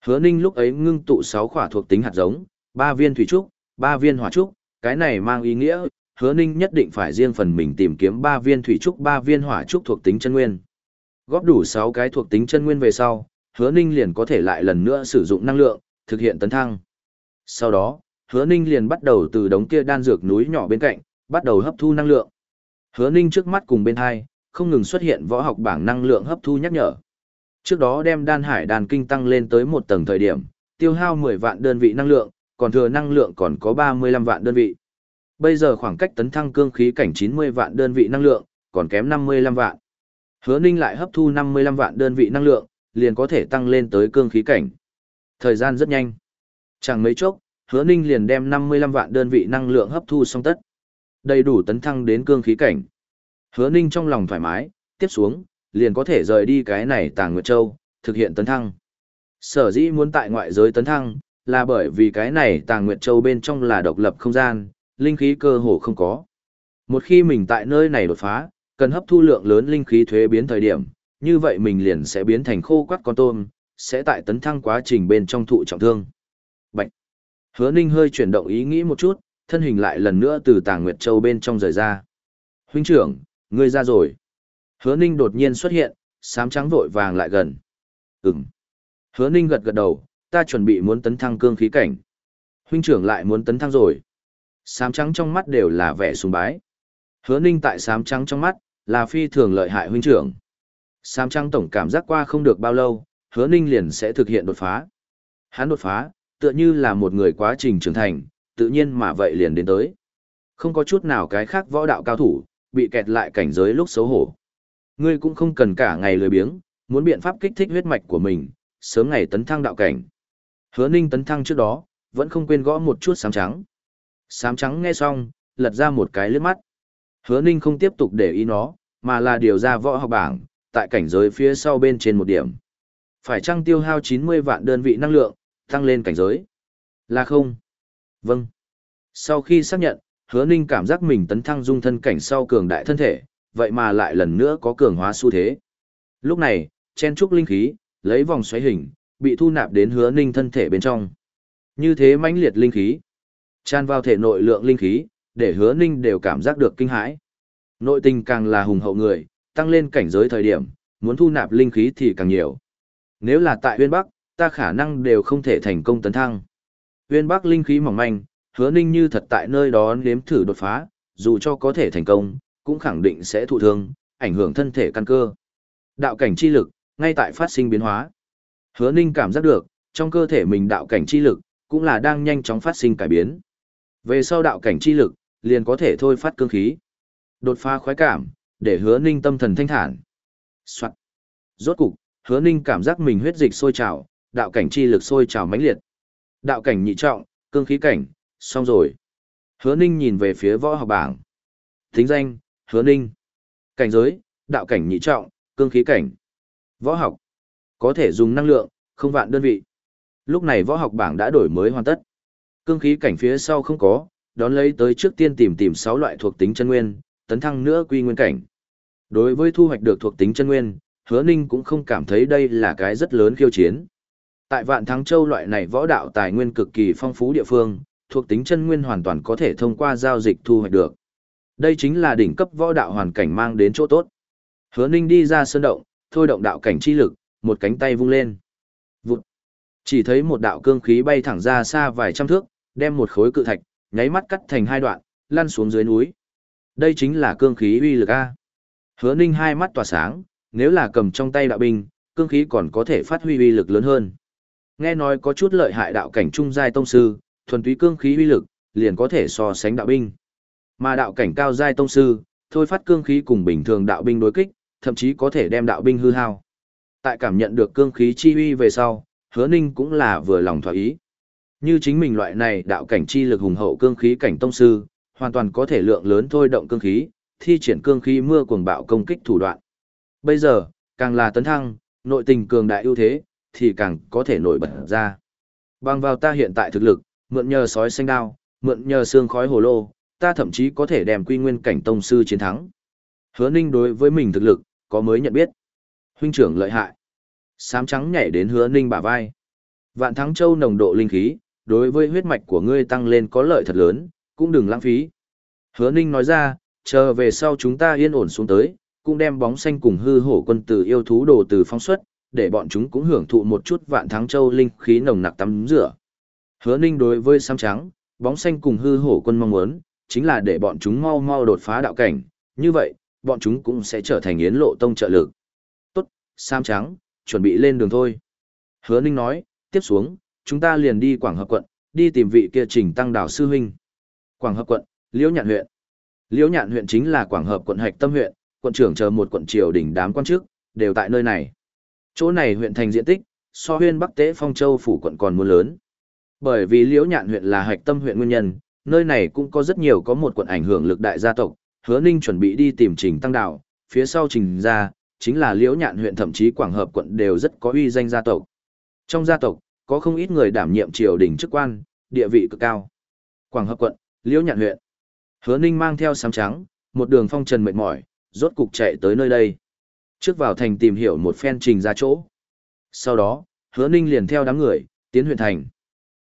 Hứa Ninh lúc ấy ngưng tụ 6 khỏa thuộc tính hạt giống, 3 viên thủy trúc, 3 viên hỏa trúc, cái này mang ý nghĩa, Hứa Ninh nhất định phải riêng phần mình tìm kiếm 3 viên thủy trúc, 3 viên hỏa trúc thuộc tính chân nguyên. Góp đủ 6 cái thuộc tính chân nguyên về sau, Hứa Ninh liền có thể lại lần nữa sử dụng năng lượng, thực hiện tấn thăng. Sau đó, Hứa Ninh liền bắt đầu từ đống kia đan dược núi nhỏ bên cạnh, bắt đầu hấp thu năng lượng. Hứa Ninh trước mắt cùng bên hai, không ngừng xuất hiện võ học bảng năng lượng hấp thu nhắc nhở. Trước đó đem đan hải đàn kinh tăng lên tới một tầng thời điểm, tiêu hao 10 vạn đơn vị năng lượng, còn thừa năng lượng còn có 35 vạn đơn vị. Bây giờ khoảng cách tấn thăng cương khí cảnh 90 vạn đơn vị năng lượng, còn kém 55 vạn. Hứa Ninh lại hấp thu 55 vạn đơn vị năng lượng, liền có thể tăng lên tới cương khí cảnh. Thời gian rất nhanh. Chẳng mấy chốc, Hứa Ninh liền đem 55 vạn đơn vị năng lượng hấp thu xong tất. Đầy đủ tấn thăng đến cương khí cảnh. Hứa Ninh trong lòng thoải mái, tiếp xuống, liền có thể rời đi cái này Tàng Nguyệt Châu, thực hiện tấn thăng. Sở dĩ muốn tại ngoại giới tấn thăng, là bởi vì cái này Tàng Nguyệt Châu bên trong là độc lập không gian, linh khí cơ hồ không có. Một khi mình tại nơi này đột phá, cần hấp thu lượng lớn linh khí thuế biến thời điểm, như vậy mình liền sẽ biến thành khô quắt con tôm, sẽ tại tấn thăng quá trình bên trong thụ trọng thương. Bạch. Hứa Ninh hơi chuyển động ý nghĩ một chút, thân hình lại lần nữa từ Tàng Nguyệt Châu bên trong rời ra. Huynh trưởng, ngươi ra rồi. Hứa Ninh đột nhiên xuất hiện, sám trắng vội vàng lại gần. Ừm. Hứa Ninh gật gật đầu, ta chuẩn bị muốn tấn thăng cương khí cảnh. Huynh trưởng lại muốn tấn thăng rồi. Sám trắng trong mắt đều là vẻ sùng bái. Hứa Ninh tại sám trắng trong mắt, là phi thường lợi hại huynh trưởng. Sám trắng tổng cảm giác qua không được bao lâu, hứa Ninh liền sẽ thực hiện đột phá. Hắn đột phá, tựa như là một người quá trình trưởng thành, tự nhiên mà vậy liền đến tới. Không có chút nào cái khác võ đạo cao thủ, bị kẹt lại cảnh giới lúc xấu hổ. Ngươi cũng không cần cả ngày lười biếng, muốn biện pháp kích thích huyết mạch của mình, sớm ngày tấn thăng đạo cảnh. Hứa Ninh tấn thăng trước đó, vẫn không quên gõ một chút sám trắng. Sám trắng nghe xong, lật ra một cái lướt mắt. Hứa Ninh không tiếp tục để ý nó, mà là điều ra võ học bảng, tại cảnh giới phía sau bên trên một điểm. Phải chăng tiêu hao 90 vạn đơn vị năng lượng, tăng lên cảnh giới? Là không? Vâng. Sau khi xác nhận, hứa ninh cảm giác mình tấn thăng dung thân cảnh sau cường đại thân thể, vậy mà lại lần nữa có cường hóa xu thế. Lúc này, chen trúc linh khí, lấy vòng xoáy hình, bị thu nạp đến hứa ninh thân thể bên trong. Như thế mãnh liệt linh khí, tràn vào thể nội lượng linh khí, để hứa ninh đều cảm giác được kinh hãi. Nội tình càng là hùng hậu người, tăng lên cảnh giới thời điểm, muốn thu nạp linh khí thì càng nhiều. Nếu là tại huyên Bắc, ta khả năng đều không thể thành công tấn thăng. Huyên Bắc linh khí mỏng manh, hứa ninh như thật tại nơi đó nếm thử đột phá, dù cho có thể thành công, cũng khẳng định sẽ thụ thương, ảnh hưởng thân thể căn cơ. Đạo cảnh chi lực, ngay tại phát sinh biến hóa. Hứa ninh cảm giác được, trong cơ thể mình đạo cảnh chi lực, cũng là đang nhanh chóng phát sinh cải biến. Về sau đạo cảnh chi lực, liền có thể thôi phát cương khí. Đột phá khoái cảm, để hứa ninh tâm thần thanh thản. Soạn. Rốt cục, hứa ninh cảm giác mình huyết dịch sôi trào, đạo cảnh chi lực sôi trào mãnh liệt. Đạo cảnh nhị trọng, cương khí cảnh, xong rồi. Hứa ninh nhìn về phía võ học bảng. Thính danh, hứa ninh. Cảnh giới, đạo cảnh nhị trọng, cương khí cảnh. Võ học, có thể dùng năng lượng, không vạn đơn vị. Lúc này võ học bảng đã đổi mới hoàn tất. Cương khí cảnh phía sau không có, đón lấy tới trước tiên tìm tìm sáu loại thuộc tính chân nguyên, tấn thăng nữa quy nguyên cảnh. Đối với thu hoạch được thuộc tính chân nguyên, hứa ninh cũng không cảm thấy đây là cái rất lớn khiêu chiến. Tại vạn thắng châu loại này võ đạo tài nguyên cực kỳ phong phú địa phương, thuộc tính chân nguyên hoàn toàn có thể thông qua giao dịch thu hoạch được. Đây chính là đỉnh cấp võ đạo hoàn cảnh mang đến chỗ tốt. Hứa ninh đi ra sơn động, thôi động đạo cảnh chi lực, một cánh tay vung lên. Vụt. Chỉ thấy một đạo cương khí bay thẳng ra xa vài trăm thước, đem một khối cự thạch, nháy mắt cắt thành hai đoạn, lăn xuống dưới núi. Đây chính là cương khí uy lực A. Hứa ninh hai mắt tỏa sáng, nếu là cầm trong tay đạo binh, cương khí còn có thể phát huy uy lực lớn hơn. Nghe nói có chút lợi hại đạo cảnh trung giai tông sư, thuần túy cương khí uy lực, liền có thể so sánh đạo binh. Mà đạo cảnh cao giai tông sư, thôi phát cương khí cùng bình thường đạo binh đối kích, thậm chí có thể đem đạo binh hư hao. Tại cảm nhận được cương khí chi uy về sau, Hứa Ninh cũng là vừa lòng thỏa ý. Như chính mình loại này đạo cảnh chi lực hùng hậu cương khí cảnh tông sư, hoàn toàn có thể lượng lớn thôi động cương khí, thi triển cương khí mưa cuồng bạo công kích thủ đoạn. Bây giờ, càng là tấn thăng, nội tình cường đại ưu thế, thì càng có thể nổi bật ra. Bằng vào ta hiện tại thực lực, mượn nhờ sói xanh đao, mượn nhờ xương khói hồ lô, ta thậm chí có thể đem quy nguyên cảnh tông sư chiến thắng. Hứa Ninh đối với mình thực lực, có mới nhận biết. Huynh trưởng lợi hại. Sám trắng nhảy đến Hứa Ninh bả vai. Vạn thắng châu nồng độ linh khí, đối với huyết mạch của ngươi tăng lên có lợi thật lớn, cũng đừng lãng phí. Hứa Ninh nói ra, chờ về sau chúng ta yên ổn xuống tới, cũng đem bóng xanh cùng hư hổ quân tử yêu thú đồ từ phong xuất, để bọn chúng cũng hưởng thụ một chút vạn thắng châu linh khí nồng nặc tắm rửa. Hứa Ninh đối với Sam Trắng, bóng xanh cùng hư hổ quân mong muốn, chính là để bọn chúng mau mau đột phá đạo cảnh, như vậy, bọn chúng cũng sẽ trở thành yến lộ tông trợ lực. Tốt, Sam Trắng, chuẩn bị lên đường thôi. Hứa Ninh nói, tiếp xuống, chúng ta liền đi Quảng Hợp quận, đi tìm vị kia trình tăng đảo sư huynh. Quảng Hợp quận, Liễu Nhạn huyện. Liễu Nhạn huyện chính là Quảng Hợp quận hạch tâm huyện, quận trưởng chờ một quận triều đỉnh đám quan chức, đều tại nơi này. Chỗ này huyện thành diện tích, so huyên Bắc Tế Phong Châu phủ quận còn muốn lớn. Bởi vì Liễu Nhạn huyện là hạch tâm huyện nguyên nhân, nơi này cũng có rất nhiều có một quận ảnh hưởng lực đại gia tộc, Hứa Ninh chuẩn bị đi tìm Trình Tăng Đạo, phía sau Trình gia, chính là Liễu Nhạn huyện thậm chí Quảng Hợp quận đều rất có uy danh gia tộc. Trong gia tộc, có không ít người đảm nhiệm triều đình chức quan, địa vị cực cao. Quảng Hợp quận, Liễu Nhạn huyện. Hứa Ninh mang theo sám trắng, một đường phong trần mệt mỏi, rốt cục chạy tới nơi đây. Trước vào thành tìm hiểu một phen trình ra chỗ. Sau đó, Hứa Ninh liền theo đám người, tiến huyện thành.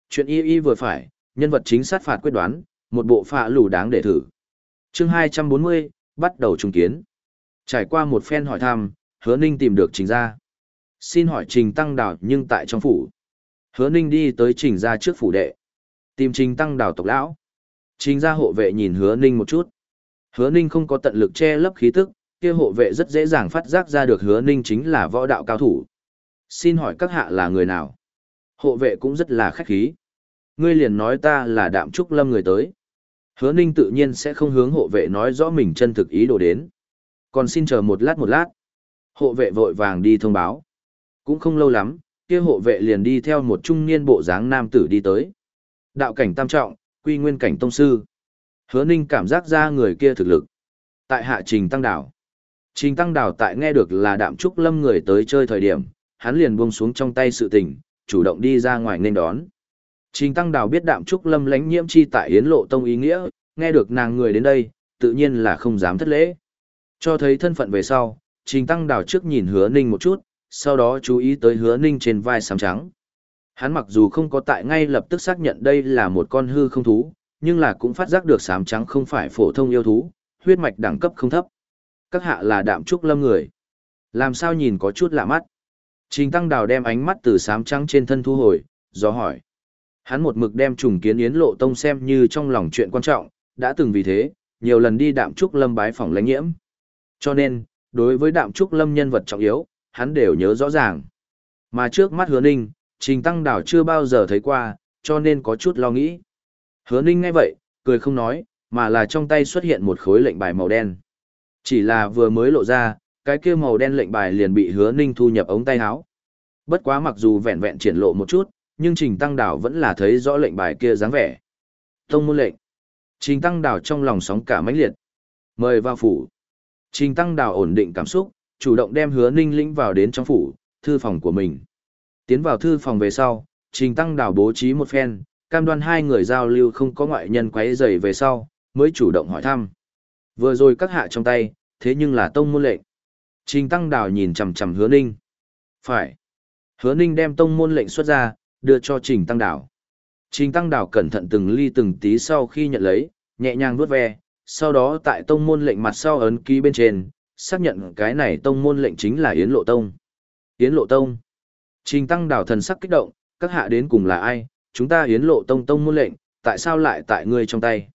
Chuyện y y vừa phải, nhân vật chính sát phạt quyết đoán, một bộ phạ lù đáng để thử. chương 240, bắt đầu trung kiến. Trải qua một phen hỏi thăm, Hứa Ninh tìm được trình ra. Xin hỏi trình tăng đào nhưng tại trong phủ. Hứa Ninh đi tới trình ra trước phủ đệ. Tìm trình tăng đào tộc lão. Trình ra hộ vệ nhìn hứa Ninh một chút. Hứa Ninh không có tận lực che lấp khí tức, kia hộ vệ rất dễ dàng phát giác ra được hứa Ninh chính là võ đạo cao thủ. Xin hỏi các hạ là người nào? Hộ vệ cũng rất là khách khí. Ngươi liền nói ta là đạm trúc lâm người tới. Hứa Ninh tự nhiên sẽ không hướng hộ vệ nói rõ mình chân thực ý đồ đến. Còn xin chờ một lát một lát. Hộ vệ vội vàng đi thông báo. Cũng không lâu lắm, kia hộ vệ liền đi theo một trung niên bộ dáng nam tử đi tới. Đạo cảnh tam trọng, quy nguyên cảnh tông sư. Hứa Ninh cảm giác ra người kia thực lực. Tại hạ trình tăng đảo. Trình tăng đảo tại nghe được là đạm trúc lâm người tới chơi thời điểm, hắn liền buông xuống trong tay sự tình, chủ động đi ra ngoài nên đón. Trình tăng Đào biết đạm trúc lâm lánh nhiễm chi tại yến lộ tông ý nghĩa, nghe được nàng người đến đây, tự nhiên là không dám thất lễ. Cho thấy thân phận về sau, Trình Tăng Đào trước nhìn hứa ninh một chút, sau đó chú ý tới hứa ninh trên vai sám trắng. Hắn mặc dù không có tại ngay lập tức xác nhận đây là một con hư không thú, nhưng là cũng phát giác được sám trắng không phải phổ thông yêu thú, huyết mạch đẳng cấp không thấp. Các hạ là đạm trúc lâm người. Làm sao nhìn có chút lạ mắt. Trình Tăng Đào đem ánh mắt từ sám trắng trên thân thu hồi, do hỏi. Hắn một mực đem trùng kiến yến lộ tông xem như trong lòng chuyện quan trọng, đã từng vì thế, nhiều lần đi đạm trúc lâm bái phòng lãnh nhiễm. Cho nên, đối với đạm trúc lâm nhân vật trọng yếu, hắn đều nhớ rõ ràng. Mà trước mắt hứa ninh, trình tăng đảo chưa bao giờ thấy qua, cho nên có chút lo nghĩ. Hứa ninh ngay vậy, cười không nói, mà là trong tay xuất hiện một khối lệnh bài màu đen. Chỉ là vừa mới lộ ra, cái kia màu đen lệnh bài liền bị hứa ninh thu nhập ống tay áo. Bất quá mặc dù vẹn vẹn triển lộ một chút, nhưng trình tăng đảo vẫn là thấy rõ lệnh bài kia dáng vẻ. Tông môn lệnh. Trình tăng đảo trong lòng sóng cả mãnh liệt. Mời vào phủ. Trình tăng đảo ổn định cảm xúc, chủ động đem hứa ninh lĩnh vào đến trong phủ, thư phòng của mình. Tiến vào thư phòng về sau, trình tăng đảo bố trí một phen, cam đoan hai người giao lưu không có ngoại nhân quấy rầy về sau, mới chủ động hỏi thăm. Vừa rồi các hạ trong tay, thế nhưng là tông môn lệnh. Trình tăng đảo nhìn chằm chằm hứa ninh. Phải. Hứa ninh đem tông môn lệnh xuất ra, đưa cho trình tăng đảo. Trình tăng đảo cẩn thận từng ly từng tí sau khi nhận lấy, nhẹ nhàng vuốt ve, sau đó tại tông môn lệnh mặt sau ấn ký bên trên, xác nhận cái này tông môn lệnh chính là Yến Lộ Tông. Yến Lộ Tông. Trình tăng đảo thần sắc kích động, các hạ đến cùng là ai, chúng ta Yến Lộ Tông tông môn lệnh, tại sao lại tại ngươi trong tay?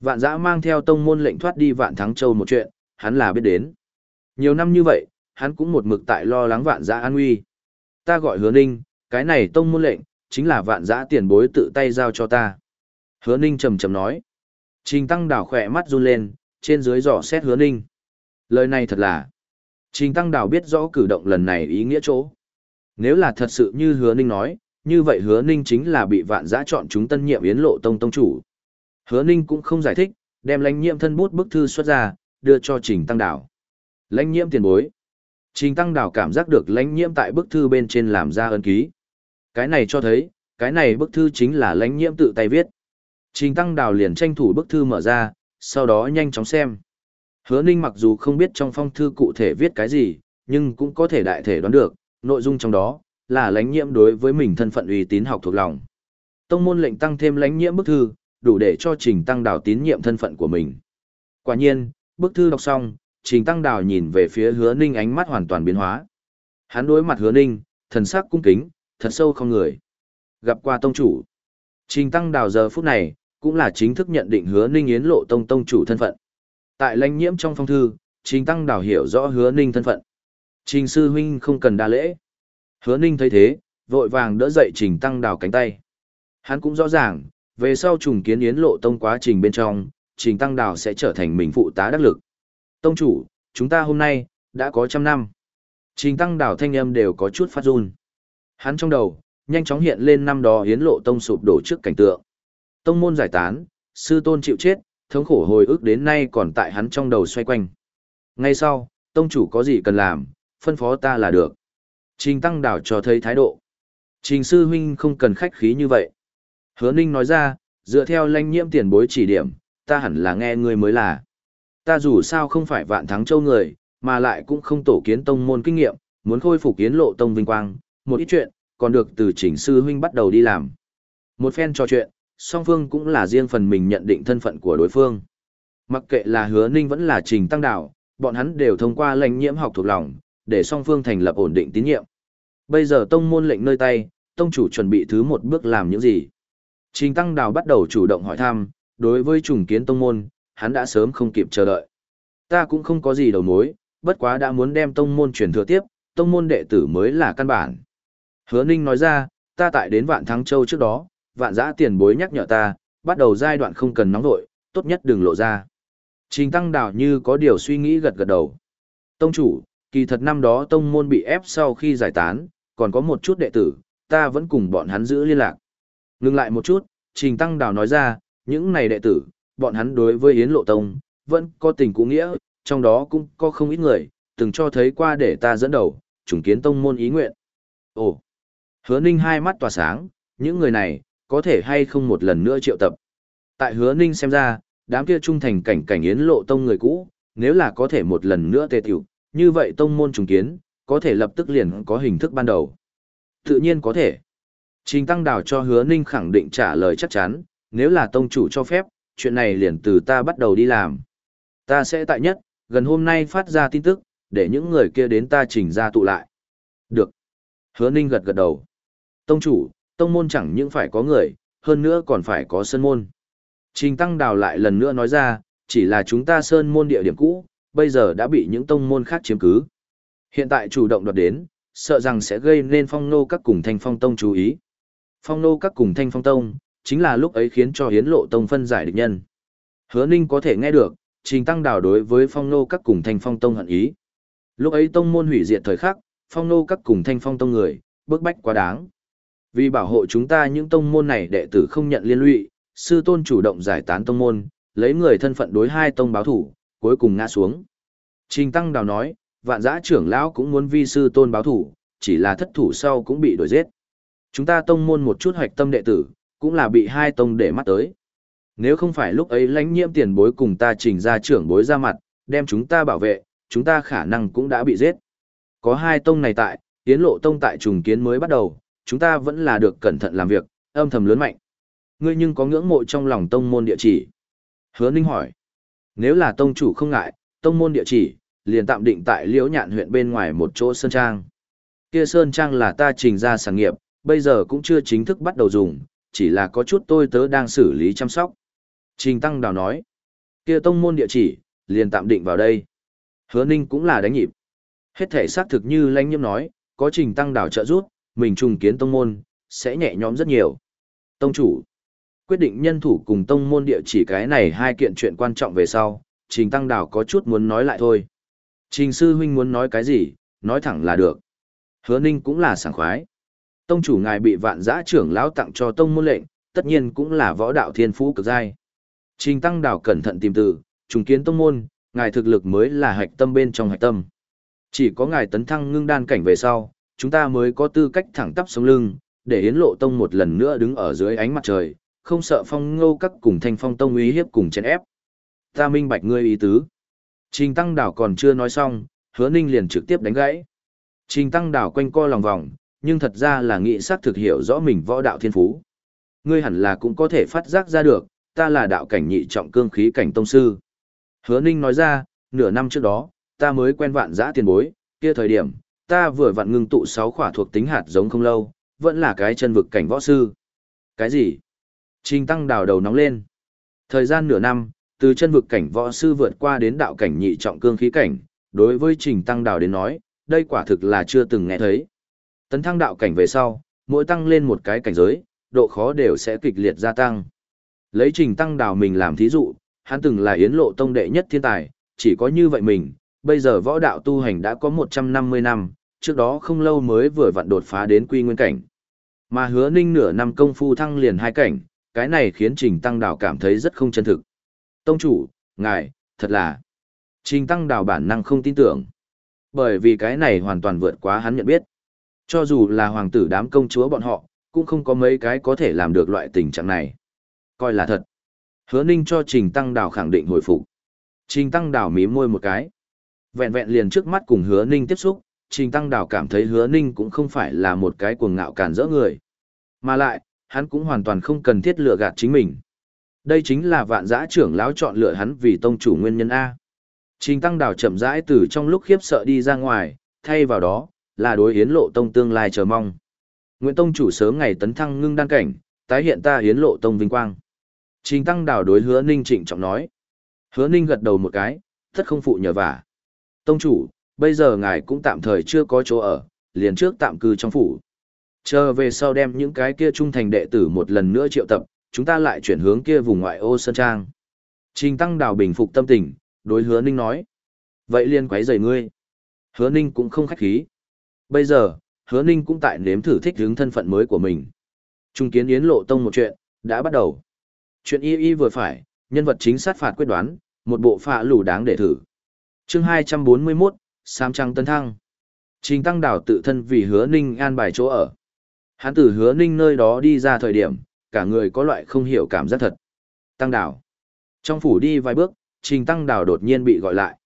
Vạn Dã mang theo tông môn lệnh thoát đi vạn thắng châu một chuyện, hắn là biết đến. Nhiều năm như vậy, hắn cũng một mực tại lo lắng vạn Dã an nguy. Ta gọi hứa ninh, cái này tông môn lệnh, chính là vạn giã tiền bối tự tay giao cho ta. Hứa ninh trầm trầm nói. Trình tăng đảo khỏe mắt run lên, trên dưới dò xét hứa ninh. Lời này thật là. Trình tăng đảo biết rõ cử động lần này ý nghĩa chỗ. Nếu là thật sự như hứa ninh nói, như vậy hứa ninh chính là bị vạn giã chọn chúng tân nhiệm yến lộ tông tông chủ. Hứa ninh cũng không giải thích, đem lãnh nhiệm thân bút bức thư xuất ra, đưa cho trình tăng đảo. Lãnh nhiệm tiền bối. Trình tăng đảo cảm giác được lãnh nhiệm tại bức thư bên trên làm ra ân ký. Cái này cho thấy, cái này bức thư chính là lãnh nhiễm tự tay viết. Trình tăng Đào liền tranh thủ bức thư mở ra, sau đó nhanh chóng xem. Hứa ninh mặc dù không biết trong phong thư cụ thể viết cái gì, nhưng cũng có thể đại thể đoán được, nội dung trong đó, là lãnh nhiễm đối với mình thân phận uy tín học thuộc lòng. Tông môn lệnh tăng thêm lãnh nhiễm bức thư, đủ để cho trình tăng Đào tín nhiệm thân phận của mình. Quả nhiên, bức thư đọc xong, trình tăng Đào nhìn về phía hứa ninh ánh mắt hoàn toàn biến hóa. Hắn đối mặt hứa ninh, thần sắc cung kính, thật sâu không người. Gặp qua tông chủ. Trình tăng đào giờ phút này, cũng là chính thức nhận định hứa ninh yến lộ tông tông chủ thân phận. Tại lãnh nhiễm trong phong thư, Trình Tăng Đào hiểu rõ hứa ninh thân phận. Trình sư huynh không cần đa lễ. Hứa ninh thấy thế, vội vàng đỡ dậy Trình Tăng Đào cánh tay. Hắn cũng rõ ràng, về sau trùng kiến yến lộ tông quá trình bên trong, Trình Tăng Đào sẽ trở thành mình phụ tá đắc lực. Tông chủ, chúng ta hôm nay, đã có trăm năm. Trình Tăng Đào thanh âm đều có chút phát run. Hắn trong đầu, nhanh chóng hiện lên năm đó yến lộ tông sụp đổ trước cảnh tượng. Tông môn giải tán, sư tôn chịu chết, thống khổ hồi ức đến nay còn tại hắn trong đầu xoay quanh. Ngay sau, tông chủ có gì cần làm, phân phó ta là được. Trình tăng đảo cho thấy thái độ. Trình sư huynh không cần khách khí như vậy. Hứa ninh nói ra, dựa theo lãnh nhiễm tiền bối chỉ điểm, ta hẳn là nghe người mới là. Ta dù sao không phải vạn thắng châu người, mà lại cũng không tổ kiến tông môn kinh nghiệm, muốn khôi phục kiến lộ tông vinh quang, một ít chuyện, còn được từ chỉnh sư huynh bắt đầu đi làm. Một phen trò chuyện, song phương cũng là riêng phần mình nhận định thân phận của đối phương. Mặc kệ là hứa ninh vẫn là trình tăng đạo, bọn hắn đều thông qua lệnh nhiễm học thuộc lòng, để song phương thành lập ổn định tín nhiệm. Bây giờ tông môn lệnh nơi tay, tông chủ chuẩn bị thứ một bước làm những gì? Trình tăng đào bắt đầu chủ động hỏi thăm, đối với trùng kiến tông môn, hắn đã sớm không kịp chờ đợi. Ta cũng không có gì đầu mối, bất quá đã muốn đem tông môn truyền thừa tiếp, tông môn đệ tử mới là căn bản. Hứa Ninh nói ra, ta tại đến Vạn Thắng Châu trước đó, vạn giã tiền bối nhắc nhở ta, bắt đầu giai đoạn không cần nóng vội, tốt nhất đừng lộ ra. Trình tăng đảo như có điều suy nghĩ gật gật đầu. Tông chủ, kỳ thật năm đó tông môn bị ép sau khi giải tán, còn có một chút đệ tử, ta vẫn cùng bọn hắn giữ liên lạc. Ngừng lại một chút, trình tăng đảo nói ra, những này đệ tử, bọn hắn đối với Yến Lộ Tông, vẫn có tình cũ nghĩa, trong đó cũng có không ít người, từng cho thấy qua để ta dẫn đầu, trùng kiến tông môn ý nguyện. Ồ, hứa ninh hai mắt tỏa sáng, những người này, có thể hay không một lần nữa triệu tập. Tại hứa ninh xem ra, đám kia trung thành cảnh cảnh yến lộ tông người cũ, nếu là có thể một lần nữa tề tiểu, như vậy tông môn trùng kiến, có thể lập tức liền có hình thức ban đầu. Tự nhiên có thể. Trình Tăng Đào cho hứa ninh khẳng định trả lời chắc chắn, nếu là tông chủ cho phép, chuyện này liền từ ta bắt đầu đi làm. Ta sẽ tại nhất, gần hôm nay phát ra tin tức, để những người kia đến ta chỉnh ra tụ lại. Được. Hứa ninh gật gật đầu. Tông chủ, tông môn chẳng những phải có người, hơn nữa còn phải có sơn môn. Trình Tăng Đào lại lần nữa nói ra, chỉ là chúng ta sơn môn địa điểm cũ, bây giờ đã bị những tông môn khác chiếm cứ. Hiện tại chủ động đoạt đến, sợ rằng sẽ gây nên phong nô các cùng thanh phong tông chú ý. Phong nô các cùng thanh phong tông, chính là lúc ấy khiến cho hiến lộ tông phân giải địch nhân. Hứa Ninh có thể nghe được, trình tăng đào đối với phong nô các cùng thanh phong tông hận ý. Lúc ấy tông môn hủy diệt thời khắc, phong nô các cùng thanh phong tông người, bức bách quá đáng. Vì bảo hộ chúng ta những tông môn này đệ tử không nhận liên lụy, sư tôn chủ động giải tán tông môn, lấy người thân phận đối hai tông báo thủ, cuối cùng ngã xuống. Trình Tăng Đào nói, vạn giã trưởng lão cũng muốn vi sư tôn báo thủ, chỉ là thất thủ sau cũng bị đuổi giết. Chúng ta tông môn một chút hoạch tâm đệ tử, cũng là bị hai tông để mắt tới. Nếu không phải lúc ấy lãnh nhiễm tiền bối cùng ta trình ra trưởng bối ra mặt, đem chúng ta bảo vệ, chúng ta khả năng cũng đã bị giết. Có hai tông này tại, tiến lộ tông tại trùng kiến mới bắt đầu, chúng ta vẫn là được cẩn thận làm việc, âm thầm lớn mạnh. Ngươi nhưng có ngưỡng mộ trong lòng tông môn địa chỉ. Hứa Ninh hỏi. Nếu là tông chủ không ngại, tông môn địa chỉ, liền tạm định tại Liễu Nhạn huyện bên ngoài một chỗ sơn trang. Kia sơn trang là ta trình ra sản nghiệp, bây giờ cũng chưa chính thức bắt đầu dùng, chỉ là có chút tôi tớ đang xử lý chăm sóc. Trình Tăng Đào nói, kia tông môn địa chỉ, liền tạm định vào đây. Hứa Ninh cũng là đánh nhịp. Hết thể xác thực như lãnh nhiễm nói, có Trình Tăng đảo trợ giúp, mình trùng kiến tông môn, sẽ nhẹ nhõm rất nhiều. Tông chủ, quyết định nhân thủ cùng tông môn địa chỉ cái này hai kiện chuyện quan trọng về sau, Trình Tăng Đào có chút muốn nói lại thôi. Trình sư huynh muốn nói cái gì, nói thẳng là được. Hứa Ninh cũng là sảng khoái. Tông chủ ngài bị vạn giã trưởng lão tặng cho tông môn lệnh, tất nhiên cũng là võ đạo thiên phú cực giai. Trình Tăng Đào cẩn thận tìm từ, trùng kiến tông môn, ngài thực lực mới là hạch tâm bên trong hạch tâm. Chỉ có ngài tấn thăng ngưng đan cảnh về sau, chúng ta mới có tư cách thẳng tắp sống lưng, để Yến Lộ Tông một lần nữa đứng ở dưới ánh mặt trời, không sợ phong ngô các cùng thanh phong tông uy hiếp cùng chèn ép. Ta minh bạch ngươi ý tứ. Trình Tăng Đảo còn chưa nói xong, hứa ninh liền trực tiếp đánh gãy. Trình Tăng Đảo quanh co lòng vòng, nhưng thật ra là nghị xác thực hiểu rõ mình võ đạo thiên phú. Ngươi hẳn là cũng có thể phát giác ra được, ta là đạo cảnh nhị trọng cương khí cảnh tông sư. Hứa ninh nói ra, nửa năm trước đó, ta mới quen vạn giã tiền bối, kia thời điểm, ta vừa vặn ngưng tụ sáu khỏa thuộc tính hạt giống không lâu, vẫn là cái chân vực cảnh võ sư. Cái gì? Trình tăng đào đầu nóng lên. Thời gian nửa năm, từ chân vực cảnh võ sư vượt qua đến đạo cảnh nhị trọng cương khí cảnh, đối với trình tăng đào đến nói, đây quả thực là chưa từng nghe thấy. Tấn thăng đạo cảnh về sau, mỗi tăng lên một cái cảnh giới, độ khó đều sẽ kịch liệt gia tăng. Lấy trình tăng đào mình làm thí dụ, hắn từng là yến lộ tông đệ nhất thiên tài, chỉ có như vậy mình, bây giờ võ đạo tu hành đã có 150 năm, trước đó không lâu mới vừa vặn đột phá đến quy nguyên cảnh. Mà hứa ninh nửa năm công phu thăng liền hai cảnh, cái này khiến Trình Tăng Đào cảm thấy rất không chân thực. Tông chủ, ngài, thật là... Trình Tăng Đào bản năng không tin tưởng. Bởi vì cái này hoàn toàn vượt quá hắn nhận biết. Cho dù là hoàng tử đám công chúa bọn họ, cũng không có mấy cái có thể làm được loại tình trạng này. Coi là thật. Hứa ninh cho Trình Tăng Đào khẳng định hồi phục. Trình Tăng Đào mím môi một cái. Vẹn vẹn liền trước mắt cùng hứa ninh tiếp xúc, Trình Tăng Đào cảm thấy hứa ninh cũng không phải là một cái cuồng ngạo cản rỡ người. Mà lại, hắn cũng hoàn toàn không cần thiết lựa gạt chính mình. Đây chính là vạn giã trưởng lão chọn lựa hắn vì tông chủ nguyên nhân A. Trình Tăng Đào chậm rãi từ trong lúc khiếp sợ đi ra ngoài, thay vào đó, là đối hiến lộ tông tương lai chờ mong. Nguyễn Tông chủ sớm ngày tấn thăng ngưng đan cảnh, tái hiện ta hiến lộ tông vinh quang. Trình Tăng Đào đối hứa ninh trịnh trọng nói. Hứa ninh gật đầu một cái, thất không phụ nhờ vả. Tông chủ, bây giờ ngài cũng tạm thời chưa có chỗ ở, liền trước tạm cư trong phủ. Chờ về sau đem những cái kia trung thành đệ tử một lần nữa triệu tập, chúng ta lại chuyển hướng kia vùng ngoại ô Sơn Trang. Trình Tăng Đào bình phục tâm tình, đối hứa ninh nói. Vậy liên quấy rầy ngươi. Hứa ninh cũng không khách khí. Bây giờ, hứa ninh cũng tại nếm thử thích hướng thân phận mới của mình. Trung kiến yến lộ tông một chuyện, đã bắt đầu. Chuyện y y vừa phải, nhân vật chính sát phạt quyết đoán, một bộ phạ lù đáng để thử chương 241, Sam Trăng Tân Thăng. Trình Tăng Đào tự thân vì hứa ninh an bài chỗ ở. Hắn từ hứa ninh nơi đó đi ra thời điểm, cả người có loại không hiểu cảm giác thật. Tăng đảo. Trong phủ đi vài bước, Trình Tăng Đào đột nhiên bị gọi lại.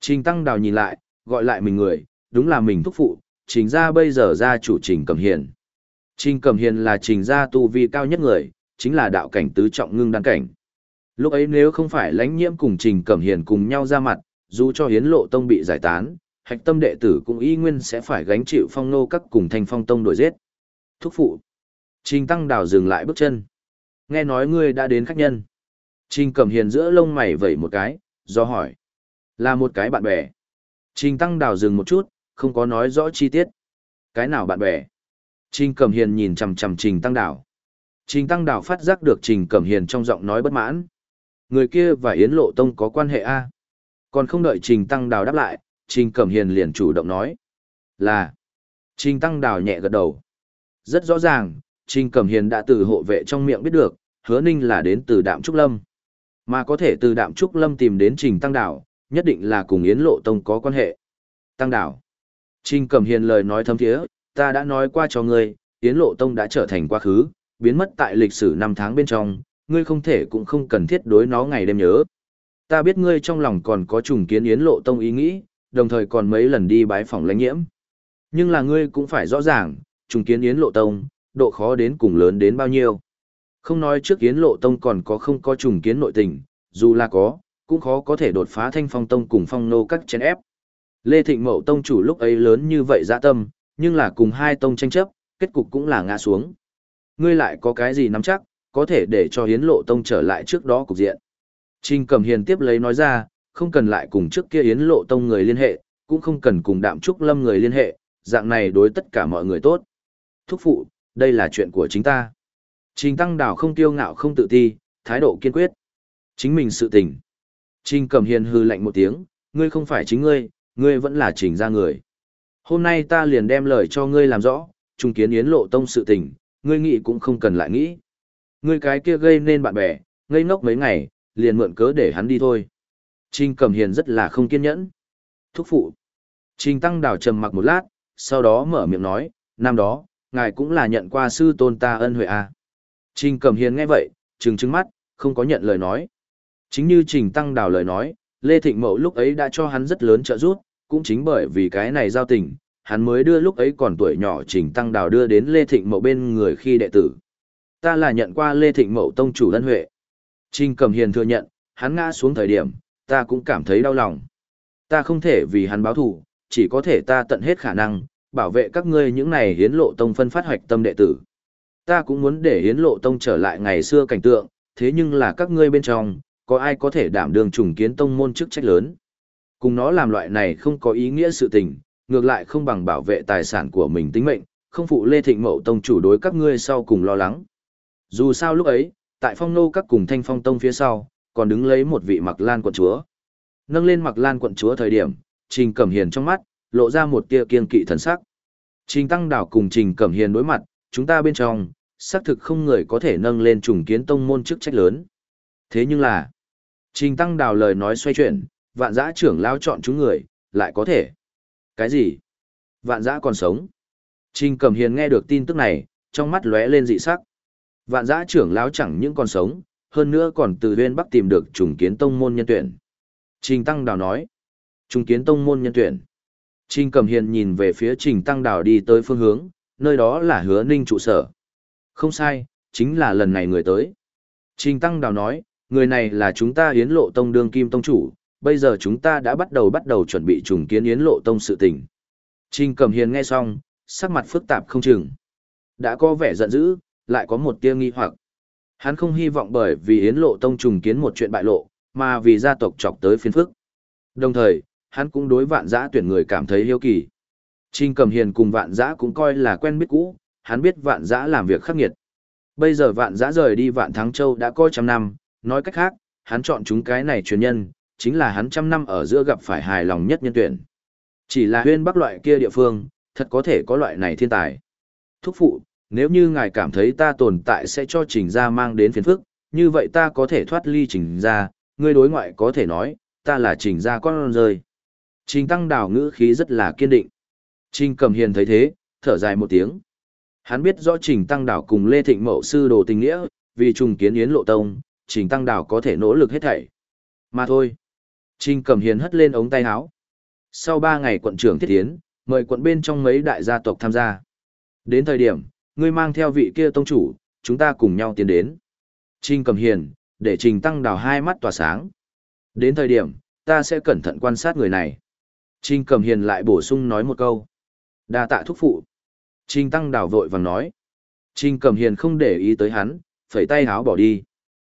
Trình Tăng Đào nhìn lại, gọi lại mình người, đúng là mình thúc phụ, Trình gia bây giờ gia chủ Trình Cẩm Hiền. Trình Cẩm Hiền là Trình gia tu vi cao nhất người, chính là đạo cảnh tứ trọng ngưng đan cảnh. Lúc ấy nếu không phải lãnh nhiễm cùng Trình Cẩm Hiền cùng nhau ra mặt, dù cho hiến lộ tông bị giải tán, hạch tâm đệ tử cũng y nguyên sẽ phải gánh chịu phong nô các cùng thanh phong tông đổi giết. Thúc phụ. Trình Tăng Đào dừng lại bước chân. Nghe nói ngươi đã đến khách nhân. Trình Cẩm Hiền giữa lông mày vẩy một cái, do hỏi. Là một cái bạn bè. Trình Tăng Đào dừng một chút, không có nói rõ chi tiết. Cái nào bạn bè? Trình Cẩm Hiền nhìn chằm chằm Trình Tăng Đào. Trình Tăng Đào phát giác được Trình Cẩm Hiền trong giọng nói bất mãn. Người kia và Yến Lộ Tông có quan hệ A. Còn không đợi Trình Tăng Đào đáp lại, Trình Cẩm Hiền liền chủ động nói. Là. Trình Tăng Đào nhẹ gật đầu. Rất rõ ràng, Trình Cẩm Hiền đã từ hộ vệ trong miệng biết được, hứa ninh là đến từ Đạm Trúc Lâm. Mà có thể từ Đạm Trúc Lâm tìm đến Trình Tăng Đào, nhất định là cùng Yến Lộ Tông có quan hệ. Tăng Đào. Trình Cẩm Hiền lời nói thấm thiế, ta đã nói qua cho ngươi, Yến Lộ Tông đã trở thành quá khứ, biến mất tại lịch sử năm tháng bên trong, ngươi không thể cũng không cần thiết đối nó ngày đêm nhớ. Ta biết ngươi trong lòng còn có trùng kiến Yến Lộ Tông ý nghĩ, đồng thời còn mấy lần đi bái phòng lãnh nhiễm. Nhưng là ngươi cũng phải rõ ràng, trùng kiến Yến Lộ Tông, độ khó đến cùng lớn đến bao nhiêu. Không nói trước Yến Lộ Tông còn có không có trùng kiến nội tình, dù là có, cũng khó có thể đột phá thanh phong tông cùng phong nô các chén ép. Lê Thịnh Mậu Tông chủ lúc ấy lớn như vậy dạ tâm, nhưng là cùng hai tông tranh chấp, kết cục cũng là ngã xuống. Ngươi lại có cái gì nắm chắc, có thể để cho Yến Lộ Tông trở lại trước đó cục diện. Trình Cẩm Hiền tiếp lấy nói ra, không cần lại cùng trước kia Yến Lộ Tông người liên hệ, cũng không cần cùng Đạm Trúc Lâm người liên hệ, dạng này đối tất cả mọi người tốt. Thúc phụ, đây là chuyện của chính ta. Trình Tăng Đào không kiêu ngạo không tự ti, thái độ kiên quyết. Chính mình sự tình. Trình Cẩm Hiền hư lạnh một tiếng, ngươi không phải chính ngươi, ngươi vẫn là trình ra người. Hôm nay ta liền đem lời cho ngươi làm rõ, trùng kiến Yến Lộ Tông sự tình, ngươi nghĩ cũng không cần lại nghĩ. Ngươi cái kia gây nên bạn bè, ngây ngốc mấy ngày, liền mượn cớ để hắn đi thôi. Trình Cẩm Hiền rất là không kiên nhẫn. Thúc phụ. Trình Tăng Đào trầm mặc một lát, sau đó mở miệng nói, năm đó, ngài cũng là nhận qua sư tôn ta ân huệ à. Trình Cẩm Hiền nghe vậy, trừng trừng mắt, không có nhận lời nói. Chính như Trình Tăng Đào lời nói, Lê Thịnh Mậu lúc ấy đã cho hắn rất lớn trợ giúp, cũng chính bởi vì cái này giao tình, hắn mới đưa lúc ấy còn tuổi nhỏ Trình Tăng Đào đưa đến Lê Thịnh Mậu bên người khi đệ tử. Ta là nhận qua Lê Thịnh Mậu tông chủ ân huệ. Trình Cẩm Hiền thừa nhận, hắn ngã xuống thời điểm, ta cũng cảm thấy đau lòng. Ta không thể vì hắn báo thù, chỉ có thể ta tận hết khả năng, bảo vệ các ngươi những này hiến lộ tông phân phát hoạch tâm đệ tử. Ta cũng muốn để hiến lộ tông trở lại ngày xưa cảnh tượng, thế nhưng là các ngươi bên trong, có ai có thể đảm đường trùng kiến tông môn chức trách lớn. Cùng nó làm loại này không có ý nghĩa sự tình, ngược lại không bằng bảo vệ tài sản của mình tính mệnh, không phụ Lê Thịnh Mậu Tông chủ đối các ngươi sau cùng lo lắng. Dù sao lúc ấy, tại phong nô các cùng thanh phong tông phía sau, còn đứng lấy một vị mặc lan quận chúa. Nâng lên mặc lan quận chúa thời điểm, Trình Cẩm Hiền trong mắt, lộ ra một tia kiên kỵ thần sắc. Trình Tăng Đảo cùng Trình Cẩm Hiền đối mặt, chúng ta bên trong, xác thực không người có thể nâng lên trùng kiến tông môn chức trách lớn. Thế nhưng là, Trình Tăng Đào lời nói xoay chuyển, vạn giã trưởng lao chọn chúng người, lại có thể. Cái gì? Vạn giã còn sống. Trình Cẩm Hiền nghe được tin tức này, trong mắt lóe lên dị sắc. Vạn giã trưởng lão chẳng những còn sống, hơn nữa còn từ huyên bắc tìm được trùng kiến tông môn nhân tuyển. Trình Tăng Đào nói, trùng kiến tông môn nhân tuyển. Trình Cẩm Hiền nhìn về phía Trình Tăng Đào đi tới phương hướng, nơi đó là hứa ninh trụ sở. Không sai, chính là lần này người tới. Trình Tăng Đào nói, người này là chúng ta hiến Lộ Tông đương kim tông chủ, bây giờ chúng ta đã bắt đầu bắt đầu chuẩn bị trùng kiến hiến Lộ Tông sự tình. Trình Cẩm Hiền nghe xong, sắc mặt phức tạp không chừng. Đã có vẻ giận dữ, lại có một tia nghi hoặc. Hắn không hy vọng bởi vì Yến Lộ Tông trùng kiến một chuyện bại lộ, mà vì gia tộc chọc tới phiền phức. Đồng thời, hắn cũng đối vạn giã tuyển người cảm thấy hiếu kỳ. Trình Cẩm Hiền cùng vạn giã cũng coi là quen biết cũ, hắn biết vạn giã làm việc khắc nghiệt. Bây giờ vạn giã rời đi vạn Thắng Châu đã coi trăm năm, nói cách khác, hắn chọn chúng cái này truyền nhân, chính là hắn trăm năm ở giữa gặp phải hài lòng nhất nhân tuyển. Chỉ là huyên bắc loại kia địa phương, thật có thể có loại này thiên tài. Thúc phụ, nếu như ngài cảm thấy ta tồn tại sẽ cho trình gia mang đến phiền phức, như vậy ta có thể thoát ly trình gia, ngươi đối ngoại có thể nói, ta là trình gia con rơi. Trình tăng đảo ngữ khí rất là kiên định. Trình cầm hiền thấy thế, thở dài một tiếng. Hắn biết rõ trình tăng đảo cùng Lê Thịnh Mậu sư đồ tình nghĩa, vì trùng kiến yến lộ tông, Trình Tăng đảo có thể nỗ lực hết thảy. Mà thôi. Trình Cẩm Hiền hất lên ống tay áo. Sau 3 ngày quận trưởng thiết tiến, mời quận bên trong mấy đại gia tộc tham gia. Đến thời điểm, ngươi mang theo vị kia tông chủ, chúng ta cùng nhau tiến đến. Trình Cầm Hiền, để Trình Tăng Đào hai mắt tỏa sáng. Đến thời điểm, ta sẽ cẩn thận quan sát người này. Trình Cầm Hiền lại bổ sung nói một câu. đa tạ thúc phụ. Trình Tăng Đào vội vàng nói. Trình Cầm Hiền không để ý tới hắn, phẩy tay háo bỏ đi.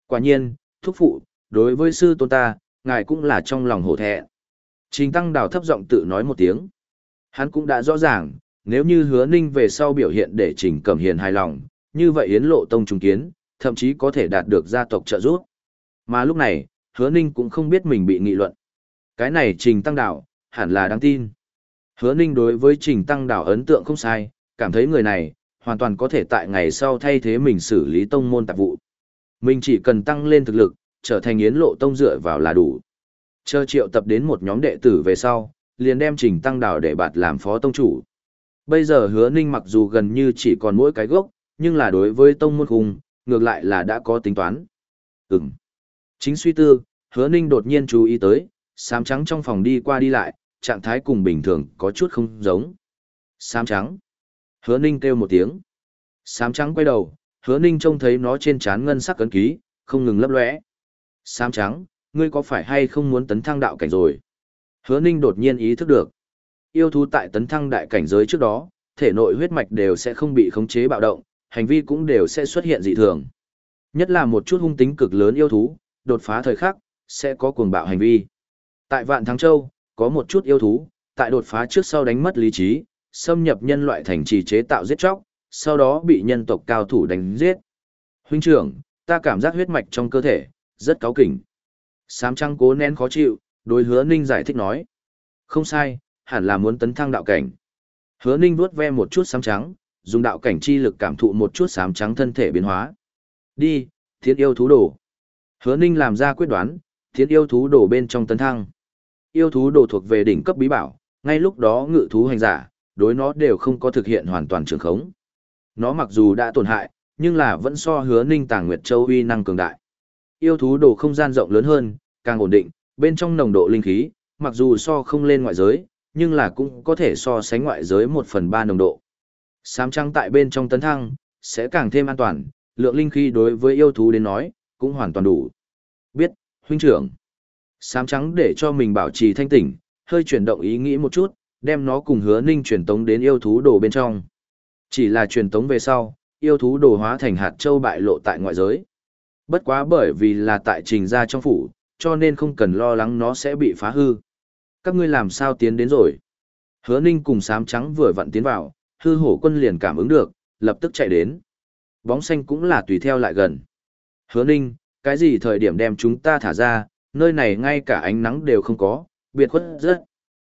Quả nhiên, thúc phụ, đối với sư tôn ta, ngài cũng là trong lòng hổ thẹn. Trình Tăng Đào thấp giọng tự nói một tiếng. Hắn cũng đã rõ ràng, nếu như hứa ninh về sau biểu hiện để Trình Cẩm Hiền hài lòng, như vậy Yến Lộ Tông trùng kiến, thậm chí có thể đạt được gia tộc trợ giúp. Mà lúc này, hứa ninh cũng không biết mình bị nghị luận. Cái này Trình Tăng Đảo hẳn là đáng tin. Hứa ninh đối với Trình Tăng Đảo ấn tượng không sai, cảm thấy người này, hoàn toàn có thể tại ngày sau thay thế mình xử lý tông môn tạp vụ. Mình chỉ cần tăng lên thực lực, trở thành yến lộ tông dựa vào là đủ. Chờ triệu tập đến một nhóm đệ tử về sau, liền đem trình tăng đào để bạt làm phó tông chủ. Bây giờ hứa ninh mặc dù gần như chỉ còn mỗi cái gốc, nhưng là đối với tông môn khung, ngược lại là đã có tính toán. Ừm. Chính suy tư, hứa ninh đột nhiên chú ý tới, sám trắng trong phòng đi qua đi lại, trạng thái cùng bình thường có chút không giống. Sám trắng. Hứa ninh kêu một tiếng. Sám trắng quay đầu, hứa ninh trông thấy nó trên trán ngân sắc cấn ký, không ngừng lấp lóe. Sám trắng, ngươi có phải hay không muốn tấn thăng đạo cảnh rồi? Hứa ninh đột nhiên ý thức được. Yêu thú tại tấn thăng đại cảnh giới trước đó, thể nội huyết mạch đều sẽ không bị khống chế bạo động, hành vi cũng đều sẽ xuất hiện dị thường. Nhất là một chút hung tính cực lớn yêu thú, đột phá thời khắc, sẽ có cuồng bạo hành vi. Tại Vạn Thắng Châu, có một chút yêu thú, tại đột phá trước sau đánh mất lý trí, xâm nhập nhân loại thành trì chế tạo giết chóc, sau đó bị nhân tộc cao thủ đánh giết. Huynh trưởng, ta cảm giác huyết mạch trong cơ thể, rất cáo kỉnh. Sám trăng cố nén khó chịu, đối hứa ninh giải thích nói. Không sai, hẳn là muốn tấn thăng đạo cảnh. Hứa ninh vuốt ve một chút sám trắng, dùng đạo cảnh chi lực cảm thụ một chút sám trắng thân thể biến hóa. Đi, thiên yêu thú đồ. Hứa ninh làm ra quyết đoán, thiên yêu thú đồ bên trong tấn thăng. Yêu thú đồ thuộc về đỉnh cấp bí bảo, ngay lúc đó ngự thú hành giả, đối nó đều không có thực hiện hoàn toàn trường khống. Nó mặc dù đã tổn hại, nhưng là vẫn so hứa ninh tàng Nguyệt Châu uy năng cường đại. Yêu thú đồ không gian rộng lớn hơn, càng ổn định, bên trong nồng độ linh khí, mặc dù so không lên ngoại giới, nhưng là cũng có thể so sánh ngoại giới 1 phần 3 nồng độ. Sám trăng tại bên trong tấn thăng, sẽ càng thêm an toàn, lượng linh khí đối với yêu thú đến nói, cũng hoàn toàn đủ. Biết, huynh trưởng. Sám trắng để cho mình bảo trì thanh tỉnh, hơi chuyển động ý nghĩ một chút, đem nó cùng hứa ninh truyền tống đến yêu thú đồ bên trong. Chỉ là truyền tống về sau, yêu thú đồ hóa thành hạt châu bại lộ tại ngoại giới. Bất quá bởi vì là tại trình ra trong phủ, cho nên không cần lo lắng nó sẽ bị phá hư. Các ngươi làm sao tiến đến rồi? Hứa ninh cùng sám trắng vừa vặn tiến vào, hư hổ quân liền cảm ứng được, lập tức chạy đến. Bóng xanh cũng là tùy theo lại gần. Hứa ninh, cái gì thời điểm đem chúng ta thả ra, nơi này ngay cả ánh nắng đều không có, biệt khuất rất.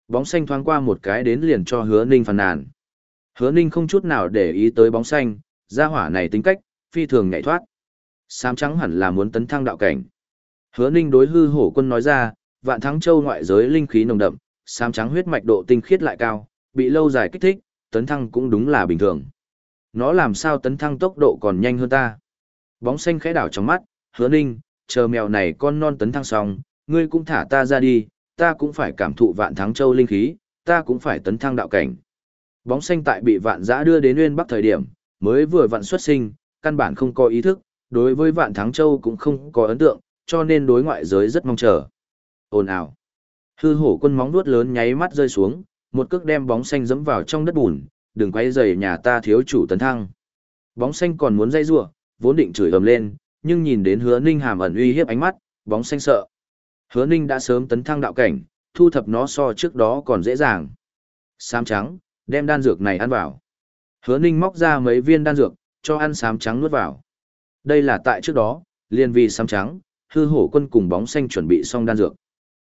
Bóng xanh thoáng qua một cái đến liền cho hứa ninh phàn nàn. Hứa ninh không chút nào để ý tới bóng xanh, gia hỏa này tính cách, phi thường nhảy thoát. Sám trắng hẳn là muốn tấn thăng đạo cảnh. Hứa ninh đối hư hổ quân nói ra, vạn thắng châu ngoại giới linh khí nồng đậm, sám trắng huyết mạch độ tinh khiết lại cao, bị lâu dài kích thích, tấn thăng cũng đúng là bình thường. Nó làm sao tấn thăng tốc độ còn nhanh hơn ta. Bóng xanh khẽ đảo trong mắt, hứa ninh, chờ mèo này con non tấn thăng xong, ngươi cũng thả ta ra đi, ta cũng phải cảm thụ vạn thắng châu linh khí, ta cũng phải tấn thăng đạo cảnh. Bóng xanh tại bị vạn giã đưa đến nguyên bắc thời điểm, mới vừa vạn xuất sinh, căn bản không có ý thức, đối với vạn thắng châu cũng không có ấn tượng, cho nên đối ngoại giới rất mong chờ. Ồn ào. Hư hổ quân móng nuốt lớn nháy mắt rơi xuống, một cước đem bóng xanh dẫm vào trong đất bùn, đừng quay dày nhà ta thiếu chủ tấn thăng. Bóng xanh còn muốn dây giụa vốn định chửi ầm lên, nhưng nhìn đến Hứa Ninh hàm ẩn uy hiếp ánh mắt, bóng xanh sợ. Hứa Ninh đã sớm tấn thăng đạo cảnh, thu thập nó so trước đó còn dễ dàng. Sám trắng, đem đan dược này ăn vào. Hứa Ninh móc ra mấy viên đan dược, cho ăn sám trắng nuốt vào. Đây là tại trước đó, liền vì sám trắng, hư hổ quân cùng bóng xanh chuẩn bị xong đan dược.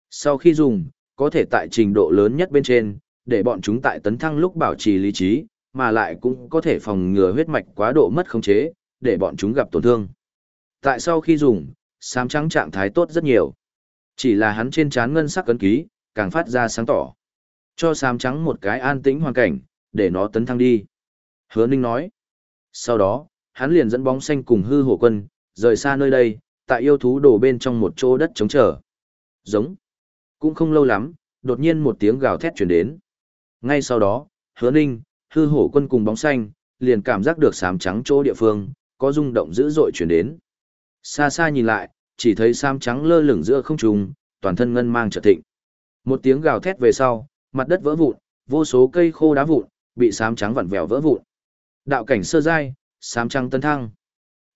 Sau khi dùng, có thể tại trình độ lớn nhất bên trên, để bọn chúng tại tấn thăng lúc bảo trì lý trí, mà lại cũng có thể phòng ngừa huyết mạch quá độ mất khống chế, để bọn chúng gặp tổn thương. Tại sau khi dùng, sám trắng trạng thái tốt rất nhiều. Chỉ là hắn trên trán ngân sắc cấn ký, càng phát ra sáng tỏ. Cho sám trắng một cái an tĩnh hoàn cảnh, để nó tấn thăng đi. Hứa Ninh nói. Sau đó, hắn liền dẫn bóng xanh cùng hư hổ quân, rời xa nơi đây, tại yêu thú đổ bên trong một chỗ đất trống trở. Giống. Cũng không lâu lắm, đột nhiên một tiếng gào thét chuyển đến. Ngay sau đó, hứa ninh, hư hổ quân cùng bóng xanh, liền cảm giác được sám trắng chỗ địa phương, có rung động dữ dội chuyển đến. Xa xa nhìn lại, chỉ thấy sám trắng lơ lửng giữa không trung, toàn thân ngân mang trợ thịnh. Một tiếng gào thét về sau, mặt đất vỡ vụn, vô số cây khô đá vụn, bị sám trắng vặn vẹo vỡ vụn. Đạo cảnh sơ giai, sám trắng tân thăng.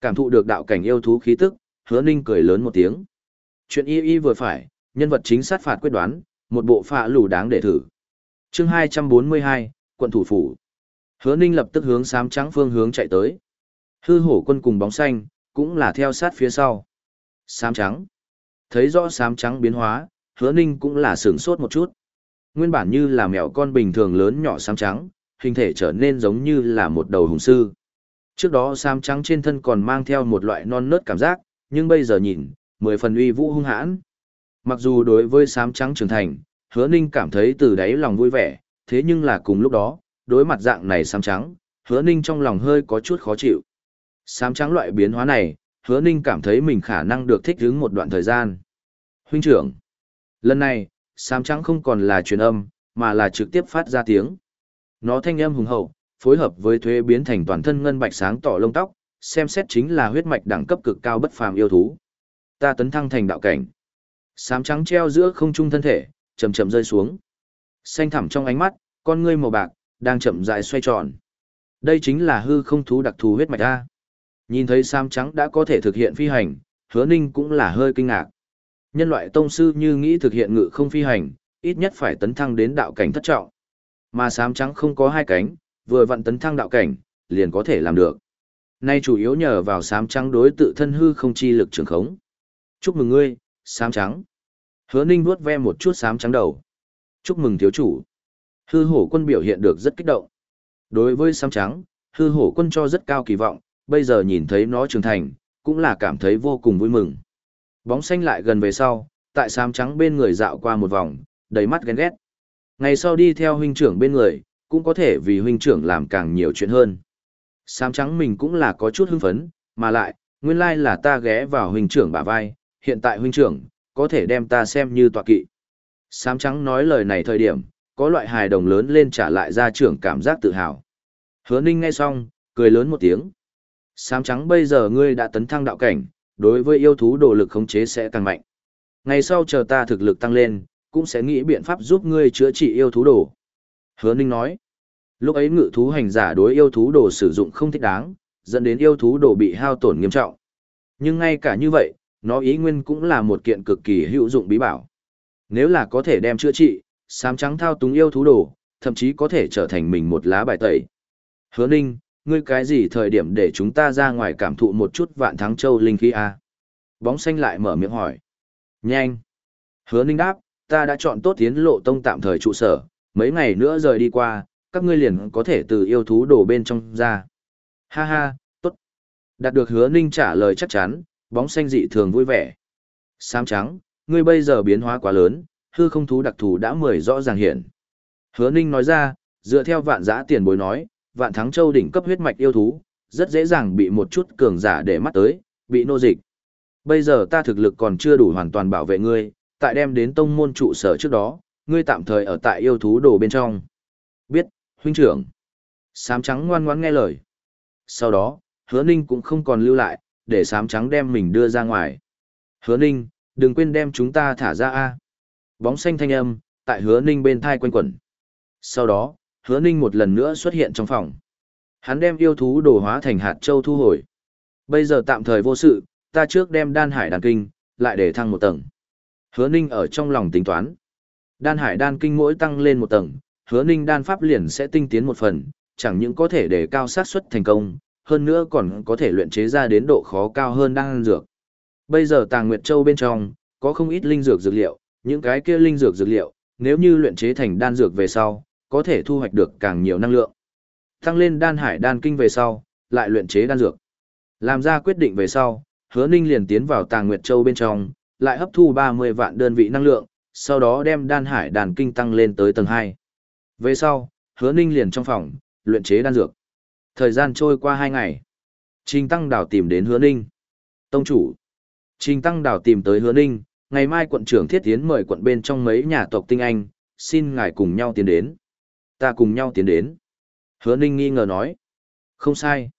Cảm thụ được đạo cảnh yêu thú khí tức, hứa ninh cười lớn một tiếng. Chuyện y y vừa phải, nhân vật chính sát phạt quyết đoán, một bộ phạ lù đáng để thử. chương 242, quận thủ phủ. Hứa ninh lập tức hướng sám trắng phương hướng chạy tới. Hư hổ quân cùng bóng xanh, cũng là theo sát phía sau. Sám trắng. Thấy rõ sám trắng biến hóa, hứa ninh cũng là sửng sốt một chút. Nguyên bản như là mèo con bình thường lớn nhỏ sám trắng, hình thể trở nên giống như là một đầu hùng sư. Trước đó sám trắng trên thân còn mang theo một loại non nớt cảm giác, nhưng bây giờ nhìn, mười phần uy vũ hung hãn. Mặc dù đối với sám trắng trưởng thành, hứa ninh cảm thấy từ đáy lòng vui vẻ, thế nhưng là cùng lúc đó, đối mặt dạng này sám trắng, hứa ninh trong lòng hơi có chút khó chịu. Sám trắng loại biến hóa này, hứa ninh cảm thấy mình khả năng được thích ứng một đoạn thời gian. Huynh trưởng, lần này, sám trắng không còn là truyền âm, mà là trực tiếp phát ra tiếng. Nó thanh âm hùng hậu, phối hợp với thuế biến thành toàn thân ngân bạch sáng tỏ lông tóc, xem xét chính là huyết mạch đẳng cấp cực cao bất phàm yêu thú. Ta tấn thăng thành đạo cảnh. Sám trắng treo giữa không trung thân thể, chậm chậm rơi xuống. Xanh thẳm trong ánh mắt, con ngươi màu bạc đang chậm rãi xoay tròn. Đây chính là hư không thú đặc thù huyết mạch a. Nhìn thấy Sam trắng đã có thể thực hiện phi hành, Hứa Ninh cũng là hơi kinh ngạc. Nhân loại tông sư như nghĩ thực hiện ngự không phi hành, ít nhất phải tấn thăng đến đạo cảnh thất trọng. Mà Sam trắng không có hai cánh, vừa vặn tấn thăng đạo cảnh, liền có thể làm được. Nay chủ yếu nhờ vào Sam trắng đối tự thân hư không chi lực trường khống. Chúc mừng ngươi, xám trắng. Hứa Ninh vuốt ve một chút xám trắng đầu. Chúc mừng thiếu chủ. Hư hổ quân biểu hiện được rất kích động. Đối với xám trắng, hư hổ quân cho rất cao kỳ vọng, bây giờ nhìn thấy nó trưởng thành, cũng là cảm thấy vô cùng vui mừng. Bóng xanh lại gần về sau, tại xám trắng bên người dạo qua một vòng, đầy mắt ghen ghét. Ngày sau đi theo huynh trưởng bên người, cũng có thể vì huynh trưởng làm càng nhiều chuyện hơn. Xám trắng mình cũng là có chút hưng phấn, mà lại, nguyên lai là ta ghé vào huynh trưởng bả vai, hiện tại huynh trưởng, có thể đem ta xem như tọa kỵ. sám trắng nói lời này thời điểm, có loại hài đồng lớn lên trả lại ra trưởng cảm giác tự hào. Hứa ninh nghe xong, cười lớn một tiếng. Sám trắng bây giờ ngươi đã tấn thăng đạo cảnh, đối với yêu thú đồ lực khống chế sẽ càng mạnh. Ngày sau chờ ta thực lực tăng lên, cũng sẽ nghĩ biện pháp giúp ngươi chữa trị yêu thú đồ. Hứa ninh nói. Lúc ấy ngự thú hành giả đối yêu thú đồ sử dụng không thích đáng, dẫn đến yêu thú đồ bị hao tổn nghiêm trọng. Nhưng ngay cả như vậy, nó ý nguyên cũng là một kiện cực kỳ hữu dụng bí bảo. Nếu là có thể đem chữa trị, sám trắng thao túng yêu thú đồ, thậm chí có thể trở thành mình một lá bài tẩy. Hứa Ninh, ngươi cái gì thời điểm để chúng ta ra ngoài cảm thụ một chút vạn thắng châu linh khí a? Bóng xanh lại mở miệng hỏi. Nhanh. Hứa Ninh đáp, ta đã chọn tốt tiến lộ tông tạm thời trụ sở, mấy ngày nữa rời đi qua, các ngươi liền có thể từ yêu thú đổ bên trong ra. Ha ha, tốt. Đạt được hứa Ninh trả lời chắc chắn, bóng xanh dị thường vui vẻ. Sám trắng, ngươi bây giờ biến hóa quá lớn, hư không thú đặc thù đã mười rõ ràng hiện. Hứa Ninh nói ra, dựa theo vạn giã tiền bối nói, vạn thắng châu đỉnh cấp huyết mạch yêu thú, rất dễ dàng bị một chút cường giả để mắt tới, bị nô dịch. Bây giờ ta thực lực còn chưa đủ hoàn toàn bảo vệ ngươi, tại đem đến tông môn trụ sở trước đó, ngươi tạm thời ở tại yêu thú đồ bên trong. Biết, huynh trưởng. Sám trắng ngoan ngoãn nghe lời. Sau đó, hứa ninh cũng không còn lưu lại, để sám trắng đem mình đưa ra ngoài. Hứa ninh, đừng quên đem chúng ta thả ra a Bóng xanh thanh âm, tại hứa ninh bên thai quanh quẩn. Sau đó, hứa ninh một lần nữa xuất hiện trong phòng. Hắn đem yêu thú đồ hóa thành hạt châu thu hồi. Bây giờ tạm thời vô sự, ta trước đem đan hải đan kinh, lại để thăng một tầng. Hứa ninh ở trong lòng tính toán. Đan hải đan kinh mỗi tăng lên một tầng, hứa ninh đan pháp liền sẽ tinh tiến một phần, chẳng những có thể để cao xác suất thành công, hơn nữa còn có thể luyện chế ra đến độ khó cao hơn đan dược. Bây giờ tàng Nguyệt Châu bên trong, có không ít linh dược dược liệu, những cái kia linh dược dược liệu, nếu như luyện chế thành đan dược về sau, có thể thu hoạch được càng nhiều năng lượng. Tăng lên đan hải đan kinh về sau, lại luyện chế đan dược. Làm ra quyết định về sau, hứa ninh liền tiến vào tàng Nguyệt Châu bên trong, lại hấp thu 30 vạn đơn vị năng lượng, sau đó đem đan hải đan kinh tăng lên tới tầng 2. Về sau, hứa ninh liền trong phòng, luyện chế đan dược. Thời gian trôi qua hai ngày. Trình Tăng Đảo tìm đến hứa ninh. Tông chủ. Trình Tăng Đảo tìm tới Hứa Ninh, ngày mai quận trưởng Thiết Tiến mời quận bên trong mấy nhà tộc tinh anh, xin ngài cùng nhau tiến đến. Ta cùng nhau tiến đến. Hứa Ninh nghi ngờ nói. Không sai.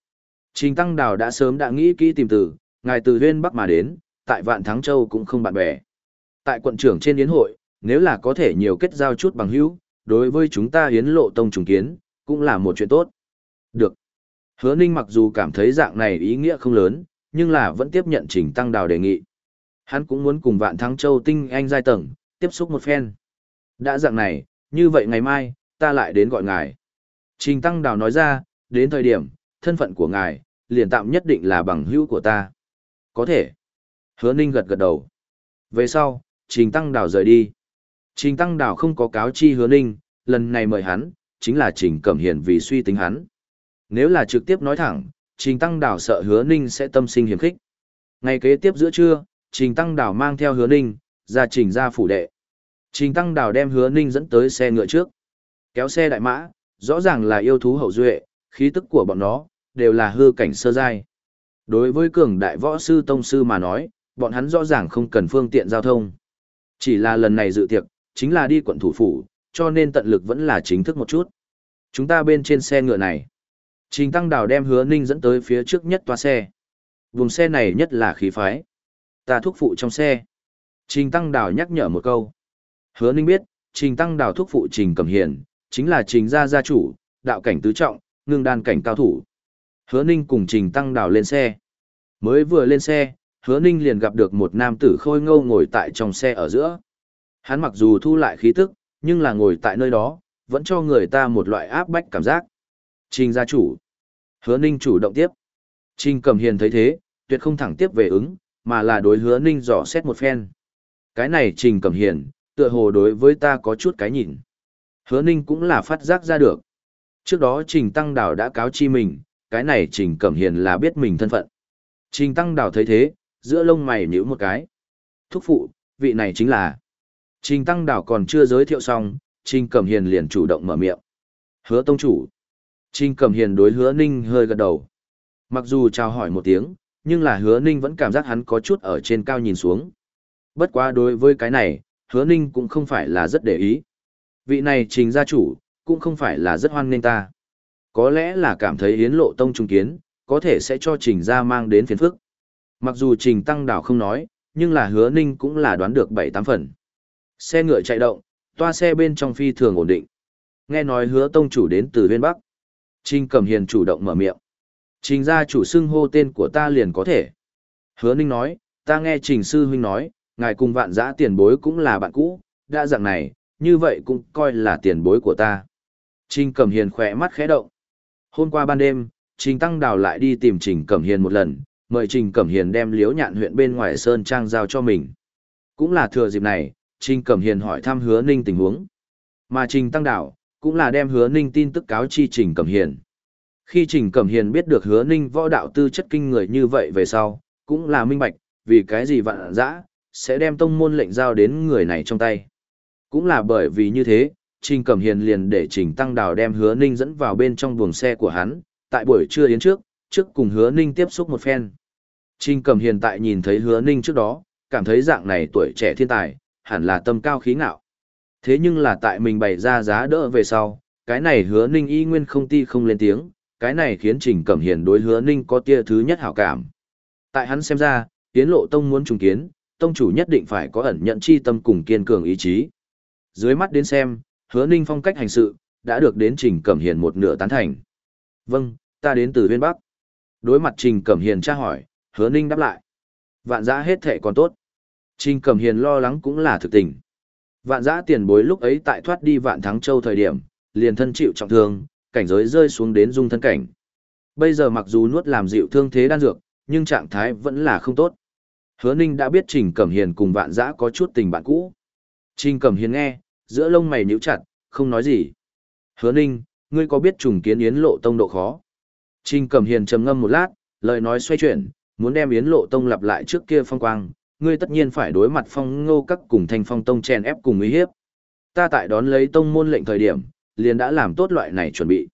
Trình Tăng Đảo đã sớm đã nghĩ kỹ tìm từ, ngài từ huyên Bắc mà đến, tại Vạn Thắng Châu cũng không bạn bè. Tại quận trưởng trên yến hội, nếu là có thể nhiều kết giao chút bằng hữu, đối với chúng ta hiến lộ tông trùng kiến, cũng là một chuyện tốt. Được. Hứa Ninh mặc dù cảm thấy dạng này ý nghĩa không lớn, nhưng là vẫn tiếp nhận Trình Tăng Đào đề nghị. Hắn cũng muốn cùng Vạn Thắng Châu tinh anh giai tầng, tiếp xúc một phen. Đã dạng này, như vậy ngày mai, ta lại đến gọi ngài. Trình Tăng Đào nói ra, đến thời điểm, thân phận của ngài, liền tạm nhất định là bằng hữu của ta. Có thể. Hứa Ninh gật gật đầu. Về sau, Trình Tăng Đào rời đi. Trình Tăng Đào không có cáo chi Hứa Ninh, lần này mời hắn, chính là Trình Cẩm Hiền vì suy tính hắn. Nếu là trực tiếp nói thẳng, Trình Tăng Đảo sợ Hứa Ninh sẽ tâm sinh hiểm khích. Ngày kế tiếp giữa trưa, Trình Tăng Đảo mang theo Hứa Ninh, ra trình ra phủ đệ. Trình Tăng Đảo đem Hứa Ninh dẫn tới xe ngựa trước. Kéo xe đại mã, rõ ràng là yêu thú hậu duệ, khí tức của bọn nó, đều là hư cảnh sơ giai. Đối với cường đại võ sư tông sư mà nói, bọn hắn rõ ràng không cần phương tiện giao thông. Chỉ là lần này dự tiệc, chính là đi quận thủ phủ, cho nên tận lực vẫn là chính thức một chút. Chúng ta bên trên xe ngựa này. Trình Tăng Đào đem hứa ninh dẫn tới phía trước nhất toa xe. Vùng xe này nhất là khí phái. Ta thúc phụ trong xe. Trình Tăng Đào nhắc nhở một câu. Hứa ninh biết, Trình Tăng Đào thúc phụ Trình Cẩm Hiền, chính là Trình gia gia chủ, đạo cảnh tứ trọng, ngưng đan cảnh cao thủ. Hứa ninh cùng Trình Tăng Đào lên xe. Mới vừa lên xe, hứa ninh liền gặp được một nam tử khôi ngâu ngồi tại trong xe ở giữa. Hắn mặc dù thu lại khí tức, nhưng là ngồi tại nơi đó, vẫn cho người ta một loại áp bách cảm giác. Trình gia chủ. Hứa ninh chủ động tiếp. Trình Cẩm hiền thấy thế, tuyệt không thẳng tiếp về ứng, mà là đối hứa ninh dò xét một phen. Cái này trình Cẩm hiền, tựa hồ đối với ta có chút cái nhìn. Hứa ninh cũng là phát giác ra được. Trước đó trình tăng đảo đã cáo chi mình, cái này trình cẩm hiền là biết mình thân phận. Trình tăng đảo thấy thế, giữa lông mày nhíu một cái. Thúc phụ, vị này chính là. Trình tăng đảo còn chưa giới thiệu xong, trình cẩm hiền liền chủ động mở miệng. Hứa tông chủ. Trình cẩm hiền đối hứa ninh hơi gật đầu. Mặc dù chào hỏi một tiếng, nhưng là hứa ninh vẫn cảm giác hắn có chút ở trên cao nhìn xuống. Bất quá đối với cái này, hứa ninh cũng không phải là rất để ý. Vị này trình gia chủ, cũng không phải là rất hoan nghênh ta. Có lẽ là cảm thấy hiến lộ tông trung kiến, có thể sẽ cho trình gia mang đến phiền phức. Mặc dù trình tăng đảo không nói, nhưng là hứa ninh cũng là đoán được bảy tám phần. Xe ngựa chạy động, toa xe bên trong phi thường ổn định. Nghe nói hứa tông chủ đến từ viên Bắc. Trình Cẩm Hiền chủ động mở miệng. Trình gia chủ xưng hô tên của ta liền có thể. Hứa Ninh nói, ta nghe Trình Sư Huynh nói, ngài cùng vạn giã tiền bối cũng là bạn cũ, đã dạng này, như vậy cũng coi là tiền bối của ta. Trình Cẩm Hiền khỏe mắt khẽ động. Hôm qua ban đêm, Trình Tăng Đào lại đi tìm Trình Cẩm Hiền một lần, mời Trình Cẩm Hiền đem liếu nhạn huyện bên ngoài Sơn Trang giao cho mình. Cũng là thừa dịp này, Trình Cẩm Hiền hỏi thăm hứa ninh tình huống. Mà Trình Tăng Đào, cũng là đem hứa ninh tin tức cáo chi Trình Cẩm Hiền. Khi Trình Cẩm Hiền biết được hứa ninh võ đạo tư chất kinh người như vậy về sau, cũng là minh bạch, vì cái gì vạn dã sẽ đem tông môn lệnh giao đến người này trong tay. Cũng là bởi vì như thế, Trình Cẩm Hiền liền để Trình Tăng Đào đem hứa ninh dẫn vào bên trong buồng xe của hắn, tại buổi trưa yến trước, trước cùng hứa ninh tiếp xúc một phen. Trình Cẩm Hiền tại nhìn thấy hứa ninh trước đó, cảm thấy dạng này tuổi trẻ thiên tài, hẳn là tâm cao khí ngạo. Thế nhưng là tại mình bày ra giá đỡ về sau, cái này hứa ninh y nguyên không ti không lên tiếng, cái này khiến Trình Cẩm Hiền đối hứa ninh có tia thứ nhất hảo cảm. Tại hắn xem ra, tiến lộ tông muốn trùng kiến, tông chủ nhất định phải có ẩn nhận chi tâm cùng kiên cường ý chí. Dưới mắt đến xem, hứa ninh phong cách hành sự, đã được đến Trình Cẩm Hiền một nửa tán thành. Vâng, ta đến từ viên Bắc. Đối mặt Trình Cẩm Hiền tra hỏi, hứa ninh đáp lại. Vạn giã hết thể còn tốt. Trình Cẩm Hiền lo lắng cũng là thực tình. Vạn giã tiền bối lúc ấy tại thoát đi vạn thắng châu thời điểm, liền thân chịu trọng thương, cảnh giới rơi xuống đến dung thân cảnh. Bây giờ mặc dù nuốt làm dịu thương thế đan dược, nhưng trạng thái vẫn là không tốt. Hứa Ninh đã biết Trình Cẩm Hiền cùng vạn giã có chút tình bạn cũ. Trình Cẩm Hiền nghe, giữa lông mày nhíu chặt, không nói gì. Hứa Ninh, ngươi có biết trùng kiến yến lộ tông độ khó? Trình Cẩm Hiền trầm ngâm một lát, lời nói xoay chuyển, muốn đem yến lộ tông lặp lại trước kia phong quang, ngươi tất nhiên phải đối mặt phong ngô các cùng thanh phong tông chèn ép cùng uy hiếp. Ta tại đón lấy tông môn lệnh thời điểm, liền đã làm tốt loại này chuẩn bị.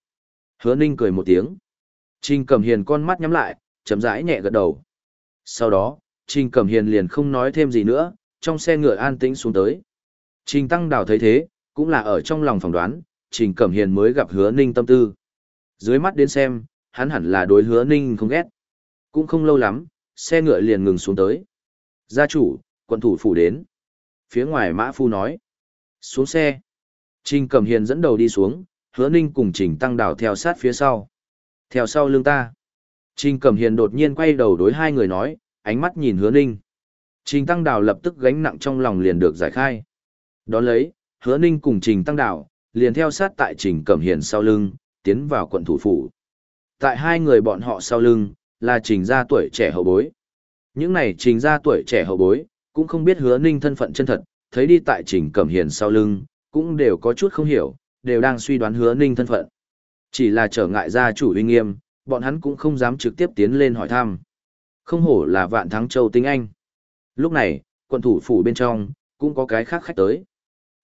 Hứa Ninh cười một tiếng. Trình Cẩm hiền con mắt nhắm lại, chấm rãi nhẹ gật đầu. Sau đó, Trình Cẩm Hiền liền không nói thêm gì nữa, trong xe ngựa an tĩnh xuống tới. Trình Tăng Đào thấy thế, cũng là ở trong lòng phỏng đoán, Trình Cẩm Hiền mới gặp hứa ninh tâm tư. Dưới mắt đến xem, hắn hẳn là đối hứa ninh không ghét. Cũng không lâu lắm, xe ngựa liền ngừng xuống tới. Gia chủ, quận thủ phủ đến. Phía ngoài Mã Phu nói. Xuống xe. Trình Cẩm Hiền dẫn đầu đi xuống, hứa ninh cùng Trình Tăng Đào theo sát phía sau. Theo sau lưng ta. Trình Cẩm Hiền đột nhiên quay đầu đối hai người nói, ánh mắt nhìn hứa ninh. Trình Tăng Đào lập tức gánh nặng trong lòng liền được giải khai. Đón lấy, hứa ninh cùng Trình Tăng Đào, liền theo sát tại Trình Cẩm Hiền sau lưng, tiến vào quận thủ phủ. Tại hai người bọn họ sau lưng, là Trình gia tuổi trẻ hậu bối. Những này Trình gia tuổi trẻ hậu bối, cũng không biết hứa ninh thân phận chân thật, thấy đi tại Trình Cẩm Hiền sau lưng, cũng đều có chút không hiểu, đều đang suy đoán hứa ninh thân phận. Chỉ là trở ngại gia chủ uy nghiêm, bọn hắn cũng không dám trực tiếp tiến lên hỏi thăm. Không hổ là vạn thắng châu tinh anh. Lúc này, quận thủ phủ bên trong, cũng có cái khác khách tới.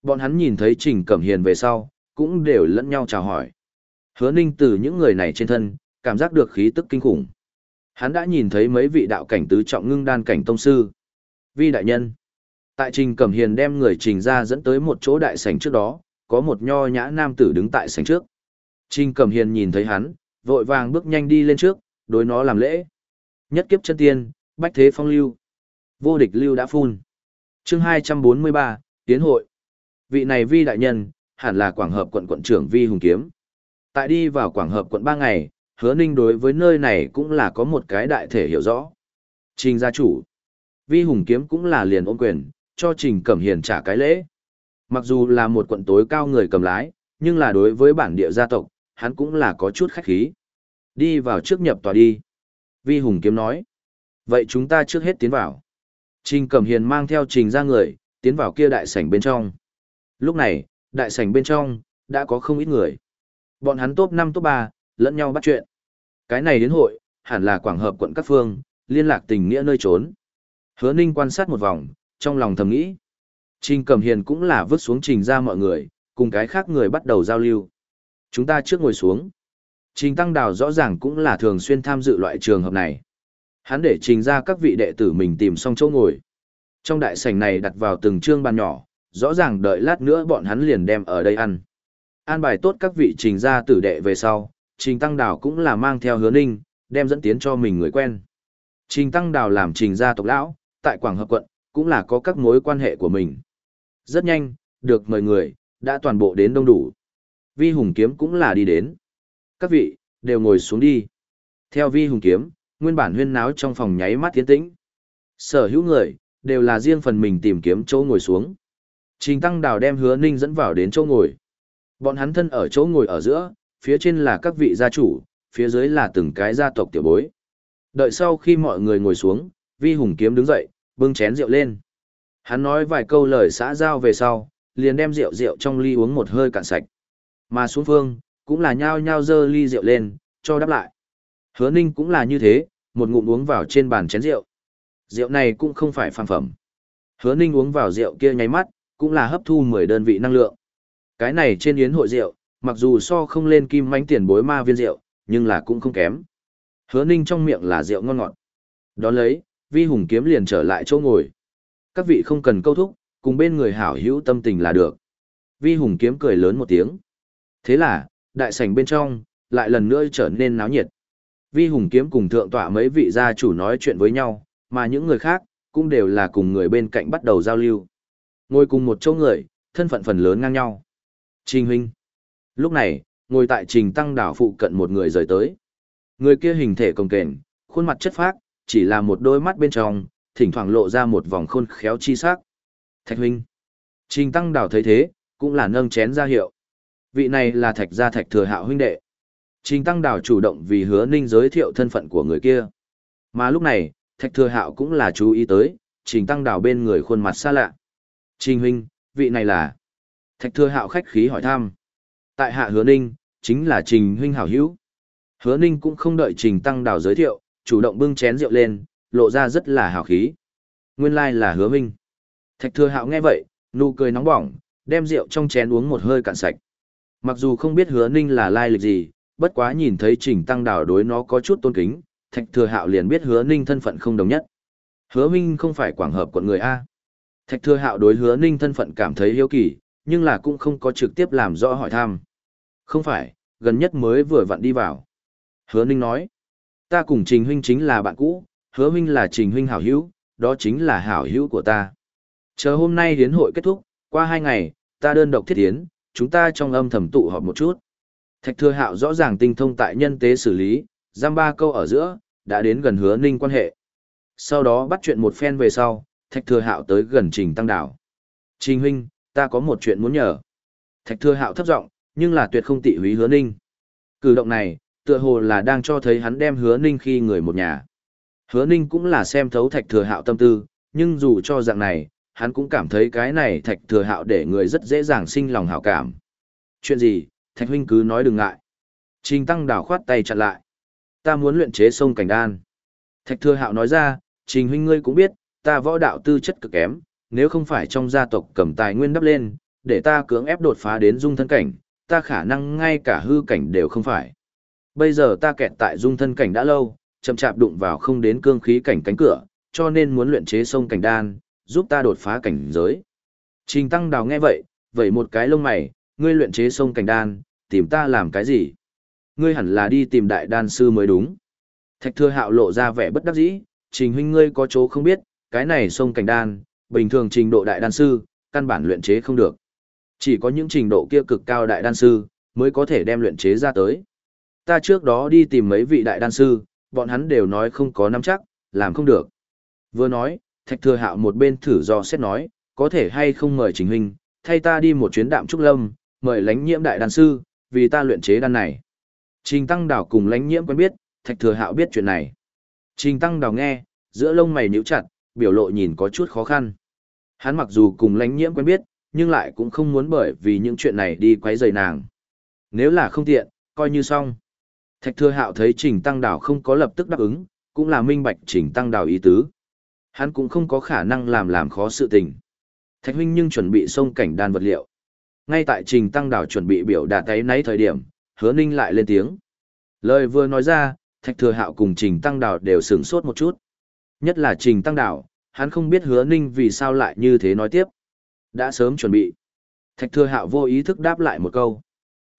Bọn hắn nhìn thấy Trình Cẩm Hiền về sau, cũng đều lẫn nhau chào hỏi. Hứa Ninh từ những người này trên thân, cảm giác được khí tức kinh khủng. Hắn đã nhìn thấy mấy vị đạo cảnh tứ trọng ngưng đan cảnh tông sư. Vi đại nhân. Tại Trình Cẩm Hiền đem người Trình ra dẫn tới một chỗ đại sảnh trước đó, có một nho nhã nam tử đứng tại sảnh trước. Trình Cẩm Hiền nhìn thấy hắn, vội vàng bước nhanh đi lên trước, đối nó làm lễ. Nhất kiếp chân tiên, bách thế phong lưu. Vô địch lưu đã phun. chương 243, Tiến hội. Vị này vi đại nhân, hẳn là Quảng Hợp quận quận trưởng Vi Hùng Kiếm. Tại đi vào Quảng Hợp quận ba ngày, hứa ninh đối với nơi này cũng là có một cái đại thể hiểu rõ. Trình gia chủ. Vi Hùng Kiếm cũng là liền ôm quyền, cho Trình Cẩm Hiền trả cái lễ. Mặc dù là một quận tối cao người cầm lái, nhưng là đối với bản địa gia tộc, hắn cũng là có chút khách khí. Đi vào trước nhập tòa đi. Vi Hùng Kiếm nói. Vậy chúng ta trước hết tiến vào. Trình Cẩm Hiền mang theo Trình ra người, tiến vào kia đại sảnh bên trong. Lúc này, đại sảnh bên trong, đã có không ít người. Bọn hắn top 5 top 3, lẫn nhau bắt chuyện. Cái này đến hội, hẳn là quảng hợp quận các phương, liên lạc tình nghĩa nơi trốn. Hứa Ninh quan sát một vòng, trong lòng thầm nghĩ. Trình Cẩm Hiền cũng là vứt xuống trình ra mọi người, cùng cái khác người bắt đầu giao lưu. Chúng ta trước ngồi xuống. Trình Tăng Đào rõ ràng cũng là thường xuyên tham dự loại trường hợp này. Hắn để trình ra các vị đệ tử mình tìm xong chỗ ngồi. Trong đại sảnh này đặt vào từng trương bàn nhỏ, rõ ràng đợi lát nữa bọn hắn liền đem ở đây ăn. An bài tốt các vị trình ra tử đệ về sau, trình tăng đào cũng là mang theo hứa ninh, đem dẫn tiến cho mình người quen. Trình tăng đào làm trình gia tộc lão, tại Quảng Hợp quận, cũng là có các mối quan hệ của mình. Rất nhanh, được mời người, đã toàn bộ đến đông đủ. Vi Hùng Kiếm cũng là đi đến. Các vị, đều ngồi xuống đi. Theo Vi Hùng Kiếm, nguyên bản huyên náo trong phòng nháy mắt tiến tĩnh. Sở hữu người, đều là riêng phần mình tìm kiếm chỗ ngồi xuống. Trình Tăng Đào đem hứa ninh dẫn vào đến chỗ ngồi. Bọn hắn thân ở chỗ ngồi ở giữa, phía trên là các vị gia chủ, phía dưới là từng cái gia tộc tiểu bối. Đợi sau khi mọi người ngồi xuống, Vi Hùng Kiếm đứng dậy, bưng chén rượu lên. Hắn nói vài câu lời xã giao về sau, liền đem rượu rượu trong ly uống một hơi cạn sạch. Mà xuống phương, cũng là nhao nhao dơ ly rượu lên, cho đáp lại. Hứa Ninh cũng là như thế, một ngụm uống vào trên bàn chén rượu. Rượu này cũng không phải phàm phẩm. Hứa Ninh uống vào rượu kia nháy mắt, cũng là hấp thu 10 đơn vị năng lượng. Cái này trên yến hội rượu, mặc dù so không lên kim mánh tiền bối ma viên rượu, nhưng là cũng không kém. Hứa ninh trong miệng là rượu ngon ngọt. Đón lấy, vi hùng kiếm liền trở lại chỗ ngồi. Các vị không cần câu thúc, cùng bên người hảo hữu tâm tình là được. Vi hùng kiếm cười lớn một tiếng. Thế là, đại sảnh bên trong, lại lần nữa trở nên náo nhiệt. Vi hùng kiếm cùng thượng tọa mấy vị gia chủ nói chuyện với nhau, mà những người khác, cũng đều là cùng người bên cạnh bắt đầu giao lưu. Ngồi cùng một chỗ người, thân phận phần lớn ngang nhau. Trình huynh. Lúc này, ngồi tại trình tăng đảo phụ cận một người rời tới. Người kia hình thể cồng kềnh, khuôn mặt chất phác, chỉ là một đôi mắt bên trong, thỉnh thoảng lộ ra một vòng khôn khéo chi sắc. Thạch huynh. Trình tăng đảo thấy thế, cũng là nâng chén ra hiệu. Vị này là thạch gia thạch thừa hạo huynh đệ. Trình tăng đảo chủ động vì hứa ninh giới thiệu thân phận của người kia. Mà lúc này, thạch thừa hạo cũng là chú ý tới, trình tăng đảo bên người khuôn mặt xa lạ. Trình huynh, vị này là... Thạch thừa hạo khách khí hỏi thăm. Tại hạ hứa ninh, chính là trình huynh hảo hữu. Hứa ninh cũng không đợi trình tăng đào giới thiệu, chủ động bưng chén rượu lên, lộ ra rất là hào khí. Nguyên lai là hứa minh. Thạch thừa hạo nghe vậy, nụ cười nóng bỏng, đem rượu trong chén uống một hơi cạn sạch. Mặc dù không biết hứa ninh là lai lịch gì, bất quá nhìn thấy trình tăng đào đối nó có chút tôn kính, thạch thừa hạo liền biết hứa ninh thân phận không đồng nhất. Hứa Minh không phải quảng hợp quận người A. Thạch thừa hạo đối hứa ninh thân phận cảm thấy hiếu kỳ, nhưng là cũng không có trực tiếp làm rõ hỏi thăm. Không phải, gần nhất mới vừa vặn đi vào. Hứa ninh nói, ta cùng Trình Huynh chính là bạn cũ, hứa Huynh là Trình Huynh hảo hữu, đó chính là hảo hữu của ta. Chờ hôm nay hiến hội kết thúc, qua hai ngày, ta đơn độc thiết hiến, chúng ta trong âm thầm tụ họp một chút. Thạch thừa hạo rõ ràng tinh thông tại nhân tế xử lý, giam ba câu ở giữa, đã đến gần hứa ninh quan hệ. Sau đó bắt chuyện một phen về sau, thạch thừa hạo tới gần trình tăng đảo. Trình huynh, ta có một chuyện muốn nhờ. Thạch thừa hạo thấp giọng, nhưng là tuyệt không tị húy hứa ninh. Cử động này, tựa hồ là đang cho thấy hắn đem hứa ninh khi người một nhà. Hứa ninh cũng là xem thấu thạch thừa hạo tâm tư, nhưng dù cho dạng này, hắn cũng cảm thấy cái này thạch thừa hạo để người rất dễ dàng sinh lòng hảo cảm. Chuyện gì, thạch huynh cứ nói đừng ngại. Trình tăng đảo khoát tay chặn lại. Ta muốn luyện chế sông cảnh đan. Thạch thừa hạo nói ra, trình huynh ngươi cũng biết, ta võ đạo tư chất cực kém, nếu không phải trong gia tộc cầm tài nguyên đắp lên, để ta cưỡng ép đột phá đến dung thân cảnh, ta khả năng ngay cả hư cảnh đều không phải. Bây giờ ta kẹt tại dung thân cảnh đã lâu, chậm chạp đụng vào không đến cương khí cảnh cánh cửa, cho nên muốn luyện chế sông cảnh đan, giúp ta đột phá cảnh giới. Trình Tăng Đào nghe vậy, vậy một cái lông mày, ngươi luyện chế sông cảnh đan, tìm ta làm cái gì? Ngươi hẳn là đi tìm đại đan sư mới đúng. Thạch Thừa Hạo lộ ra vẻ bất đắc dĩ, Trình huynh ngươi có chỗ không biết, cái này sông cảnh đan, bình thường trình độ đại đan sư, căn bản luyện chế không được. Chỉ có những trình độ kia cực cao đại đan sư, mới có thể đem luyện chế ra tới. Ta trước đó đi tìm mấy vị đại đan sư, bọn hắn đều nói không có nắm chắc, làm không được. Vừa nói, thạch thừa hạo một bên thử do xét nói, có thể hay không mời trình huynh, thay ta đi một chuyến đạm trúc lâm, mời lánh nhiễm đại đan sư, vì ta luyện chế đan này. Trình tăng đảo cùng lánh nhiễm quen biết, thạch thừa hạo biết chuyện này. Trình tăng đảo nghe, giữa lông mày nhíu chặt, biểu lộ nhìn có chút khó khăn. Hắn mặc dù cùng lãnh nhiễm quen biết, nhưng lại cũng không muốn bởi vì những chuyện này đi quấy rầy nàng. Nếu là không tiện, coi như xong. Thạch Thừa Hạo thấy Trình Tăng Đào không có lập tức đáp ứng, cũng là minh bạch Trình Tăng Đào ý tứ. Hắn cũng không có khả năng làm làm khó sự tình. Thạch huynh nhưng chuẩn bị xông cảnh đan vật liệu. Ngay tại Trình Tăng Đào chuẩn bị biểu đạt tay nấy thời điểm, Hứa Ninh lại lên tiếng. Lời vừa nói ra, Thạch Thừa Hạo cùng Trình Tăng Đào đều sửng sốt một chút. Nhất là Trình Tăng Đảo, hắn không biết hứa ninh vì sao lại như thế nói tiếp. Đã sớm chuẩn bị. Thạch thừa hạo vô ý thức đáp lại một câu.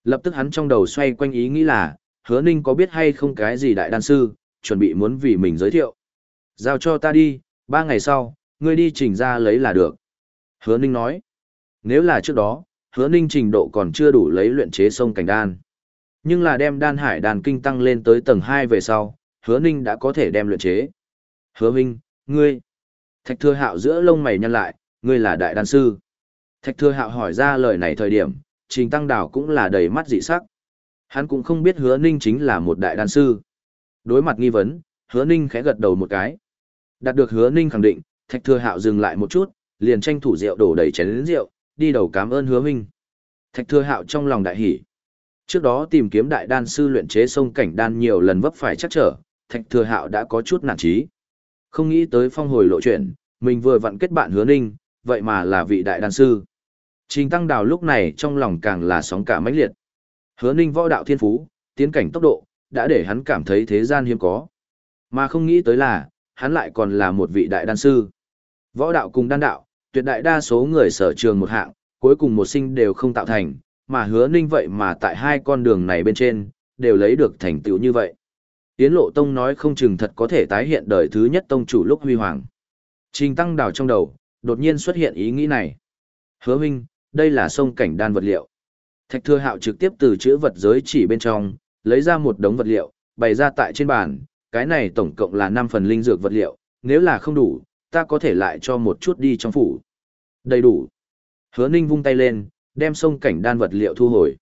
Lập tức hắn trong đầu xoay quanh ý nghĩ là, hứa ninh có biết hay không cái gì đại đan sư, chuẩn bị muốn vì mình giới thiệu. Giao cho ta đi, ba ngày sau, ngươi đi trình ra lấy là được. Hứa ninh nói. Nếu là trước đó, hứa ninh trình độ còn chưa đủ lấy luyện chế sông cảnh đan. Nhưng là đem đan hải đàn kinh tăng lên tới tầng 2 về sau, hứa ninh đã có thể đem luyện chế. Hứa Minh, ngươi. Thạch Thừa Hạo giữa lông mày nhăn lại, ngươi là đại đan sư. Thạch Thừa Hạo hỏi ra lời này thời điểm, Trình Tăng Đào cũng là đầy mắt dị sắc. Hắn cũng không biết Hứa Ninh chính là một đại đan sư. Đối mặt nghi vấn, Hứa Ninh khẽ gật đầu một cái. Đạt được Hứa Ninh khẳng định, Thạch Thừa Hạo dừng lại một chút, liền tranh thủ rượu đổ đầy chén rượu, đi đầu cảm ơn Hứa Minh. Thạch Thừa Hạo trong lòng đại hỉ. Trước đó tìm kiếm đại đan sư luyện chế sông cảnh đan nhiều lần vấp phải chắc trở, Thạch Thừa Hạo đã có chút nản chí. Không nghĩ tới phong hồi lộ chuyện, mình vừa vặn kết bạn hứa ninh, vậy mà là vị đại đan sư. Trình Tăng Đào lúc này trong lòng càng là sóng cả mãnh liệt. Hứa ninh võ đạo thiên phú, tiến cảnh tốc độ, đã để hắn cảm thấy thế gian hiếm có. Mà không nghĩ tới là, hắn lại còn là một vị đại đan sư. Võ đạo cùng đan đạo, tuyệt đại đa số người sở trường một hạng, cuối cùng một sinh đều không tạo thành, mà hứa ninh vậy mà tại hai con đường này bên trên, đều lấy được thành tựu như vậy. Yến Lộ Tông nói không chừng thật có thể tái hiện đời thứ nhất tông chủ lúc huy hoàng. Trình Tăng Đào trong đầu, đột nhiên xuất hiện ý nghĩ này. Hứa Minh, đây là sông cảnh đan vật liệu. Thạch Thừa Hạo trực tiếp từ chữ vật giới chỉ bên trong, lấy ra một đống vật liệu, bày ra tại trên bàn, cái này tổng cộng là 5 phần linh dược vật liệu, nếu là không đủ, ta có thể lại cho một chút đi trong phủ. Đầy đủ. Hứa Ninh vung tay lên, đem sông cảnh đan vật liệu thu hồi.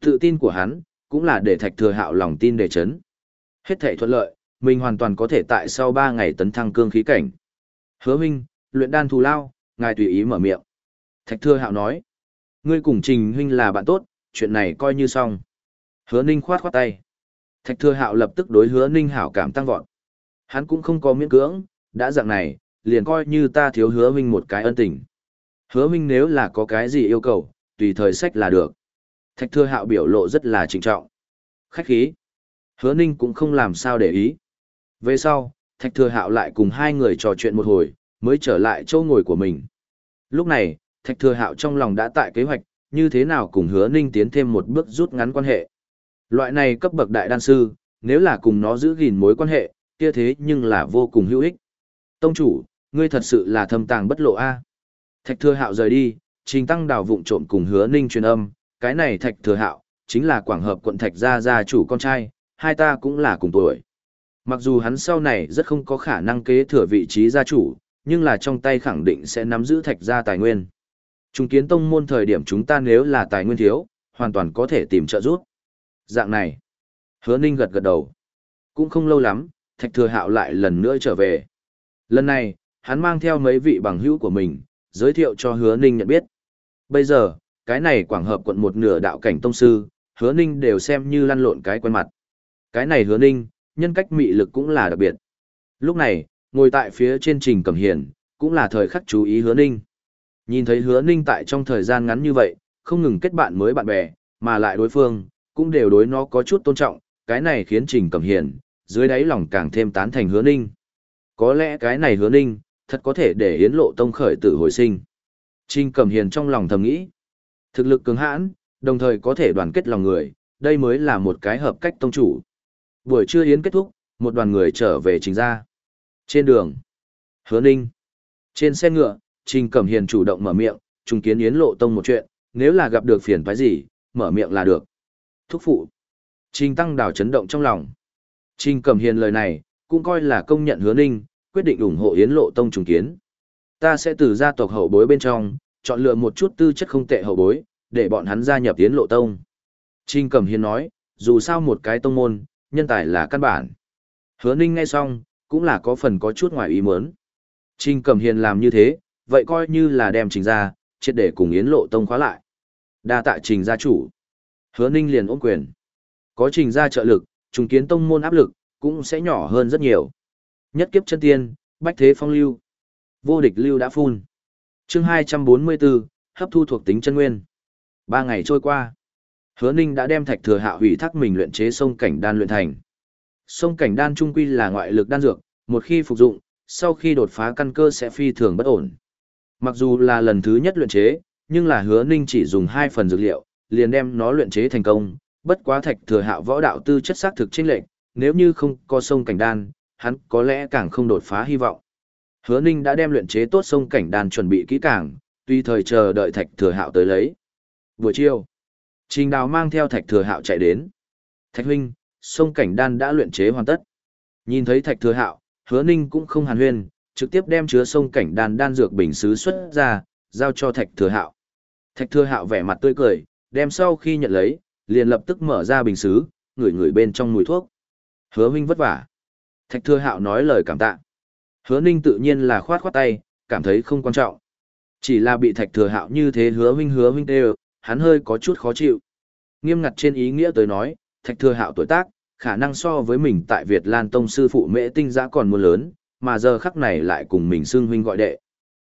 Tự tin của hắn, cũng là để Thạch Thừa Hạo lòng tin để chấn. Hết thể thuận lợi, mình hoàn toàn có thể tại sau 3 ngày tấn thăng cương khí cảnh. Hứa Minh, luyện đan thù lao, ngài tùy ý mở miệng. Thạch Thưa Hạo nói, ngươi cùng Trình huynh là bạn tốt, chuyện này coi như xong. Hứa Ninh khoát khoát tay. Thạch Thưa Hạo lập tức đối Hứa Ninh hảo cảm tăng vọt. Hắn cũng không có miễn cưỡng, đã dạng này, liền coi như ta thiếu Hứa Minh một cái ân tình. Hứa Minh nếu là có cái gì yêu cầu, tùy thời sách là được. Thạch Thưa Hạo biểu lộ rất là trịnh trọng. Khách khí. Hứa Ninh cũng không làm sao để ý. Về sau, Thạch Thừa Hạo lại cùng hai người trò chuyện một hồi, mới trở lại chỗ ngồi của mình. Lúc này, Thạch Thừa Hạo trong lòng đã tại kế hoạch, như thế nào cùng Hứa Ninh tiến thêm một bước rút ngắn quan hệ. Loại này cấp bậc đại đan sư, nếu là cùng nó giữ gìn mối quan hệ, kia thế nhưng là vô cùng hữu ích. Tông chủ, ngươi thật sự là thâm tàng bất lộ a. Thạch Thừa Hạo rời đi, Trình Tăng Đào vụng trộm cùng Hứa Ninh truyền âm, cái này Thạch Thừa Hạo chính là Quảng Hợp quận Thạch gia gia chủ con trai, hai ta cũng là cùng tuổi. Mặc dù hắn sau này rất không có khả năng kế thừa vị trí gia chủ, nhưng là trong tay khẳng định sẽ nắm giữ Thạch gia tài nguyên. Trung kiến tông môn thời điểm chúng ta nếu là tài nguyên thiếu, hoàn toàn có thể tìm trợ giúp. Dạng này. Hứa Ninh gật gật đầu. Cũng không lâu lắm, Thạch Thừa Hạo lại lần nữa trở về. Lần này, hắn mang theo mấy vị bằng hữu của mình, giới thiệu cho Hứa Ninh nhận biết. Bây giờ, cái này quảng hợp quận một nửa đạo cảnh tông sư, Hứa Ninh đều xem như lăn lộn cái quen mặt. Cái này Hứa Ninh, nhân cách mị lực cũng là đặc biệt. Lúc này, ngồi tại phía trên trình cẩm hiền, cũng là thời khắc chú ý Hứa Ninh. Nhìn thấy Hứa Ninh tại trong thời gian ngắn như vậy, không ngừng kết bạn mới bạn bè, mà lại đối phương, cũng đều đối nó có chút tôn trọng, cái này khiến Trình Cẩm Hiền, dưới đáy lòng càng thêm tán thành hứa ninh. Có lẽ cái này hứa ninh, thật có thể để Yến Lộ Tông khởi tử hồi sinh. Trình Cẩm Hiền trong lòng thầm nghĩ, thực lực cứng hãn, đồng thời có thể đoàn kết lòng người, đây mới là một cái hợp cách tông chủ. Buổi trưa Yến kết thúc, một đoàn người trở về trình ra. Trên đường, hứa ninh, trên xe ngựa, Trình Cẩm Hiền chủ động mở miệng, trùng kiến Yến Lộ Tông một chuyện, nếu là gặp được phiền phải gì, mở miệng là được. Thúc phụ. Trình Tăng Đào chấn động trong lòng. Trình Cẩm Hiền lời này, cũng coi là công nhận hứa ninh, quyết định ủng hộ Yến Lộ Tông trùng kiến. Ta sẽ từ gia tộc hậu bối bên trong, chọn lựa một chút tư chất không tệ hậu bối, để bọn hắn gia nhập Yến Lộ Tông. Trình Cẩm Hiền nói, dù sao một cái tông môn, nhân tài là căn bản. Hứa ninh nghe xong, cũng là có phần có chút ngoài ý muốn. Trình Cẩm Hiền làm như thế, vậy coi như là đem trình ra, triệt để cùng Yến Lộ Tông khóa lại. Đa tạ trình gia chủ. Hứa ninh liền ôm quyền. Có trình gia trợ lực, trùng kiến tông môn áp lực, cũng sẽ nhỏ hơn rất nhiều. Nhất kiếp chân tiên, bách thế phong lưu. Vô địch lưu đã phun. chương 244, hấp thu thuộc tính chân nguyên. Ba ngày trôi qua. Hứa Ninh đã đem thạch thừa hạ hủy thác mình luyện chế sông cảnh đan luyện thành. Sông cảnh đan trung quy là ngoại lực đan dược, một khi phục dụng, sau khi đột phá căn cơ sẽ phi thường bất ổn. Mặc dù là lần thứ nhất luyện chế, nhưng là hứa Ninh chỉ dùng hai phần dược liệu, liền đem nó luyện chế thành công, bất quá thạch thừa hạo võ đạo tư chất xác thực trên lệch, nếu như không có sông cảnh đan, hắn có lẽ càng không đột phá hy vọng. Hứa Ninh đã đem luyện chế tốt sông cảnh đan chuẩn bị kỹ càng, tùy thời chờ đợi thạch thừa hạo tới lấy. Buổi chiều, Trình Đào mang theo thạch thừa hạo chạy đến. Thạch huynh, sông cảnh đan đã luyện chế hoàn tất. Nhìn thấy thạch thừa hạo, Hứa Ninh cũng không hàn huyên, trực tiếp đem chứa sông cảnh đan đan dược bình sứ xuất ra, giao cho thạch thừa hạo. Thạch thừa hạo vẻ mặt tươi cười, đem sau khi nhận lấy, liền lập tức mở ra bình xứ, ngửi ngửi bên trong mùi thuốc. Hứa huynh vất vả. Thạch Thừa Hạo nói lời cảm tạ. Hứa Ninh tự nhiên là khoát khoát tay, cảm thấy không quan trọng. Chỉ là bị Thạch Thừa Hạo như thế hứa huynh hứa huynh đều, hắn hơi có chút khó chịu. Nghiêm ngặt trên ý nghĩa tới nói, Thạch Thừa Hạo tuổi tác, khả năng so với mình tại Việt Lan Tông sư phụ Mễ Tinh Giã còn muốn lớn, mà giờ khắc này lại cùng mình xưng huynh gọi đệ.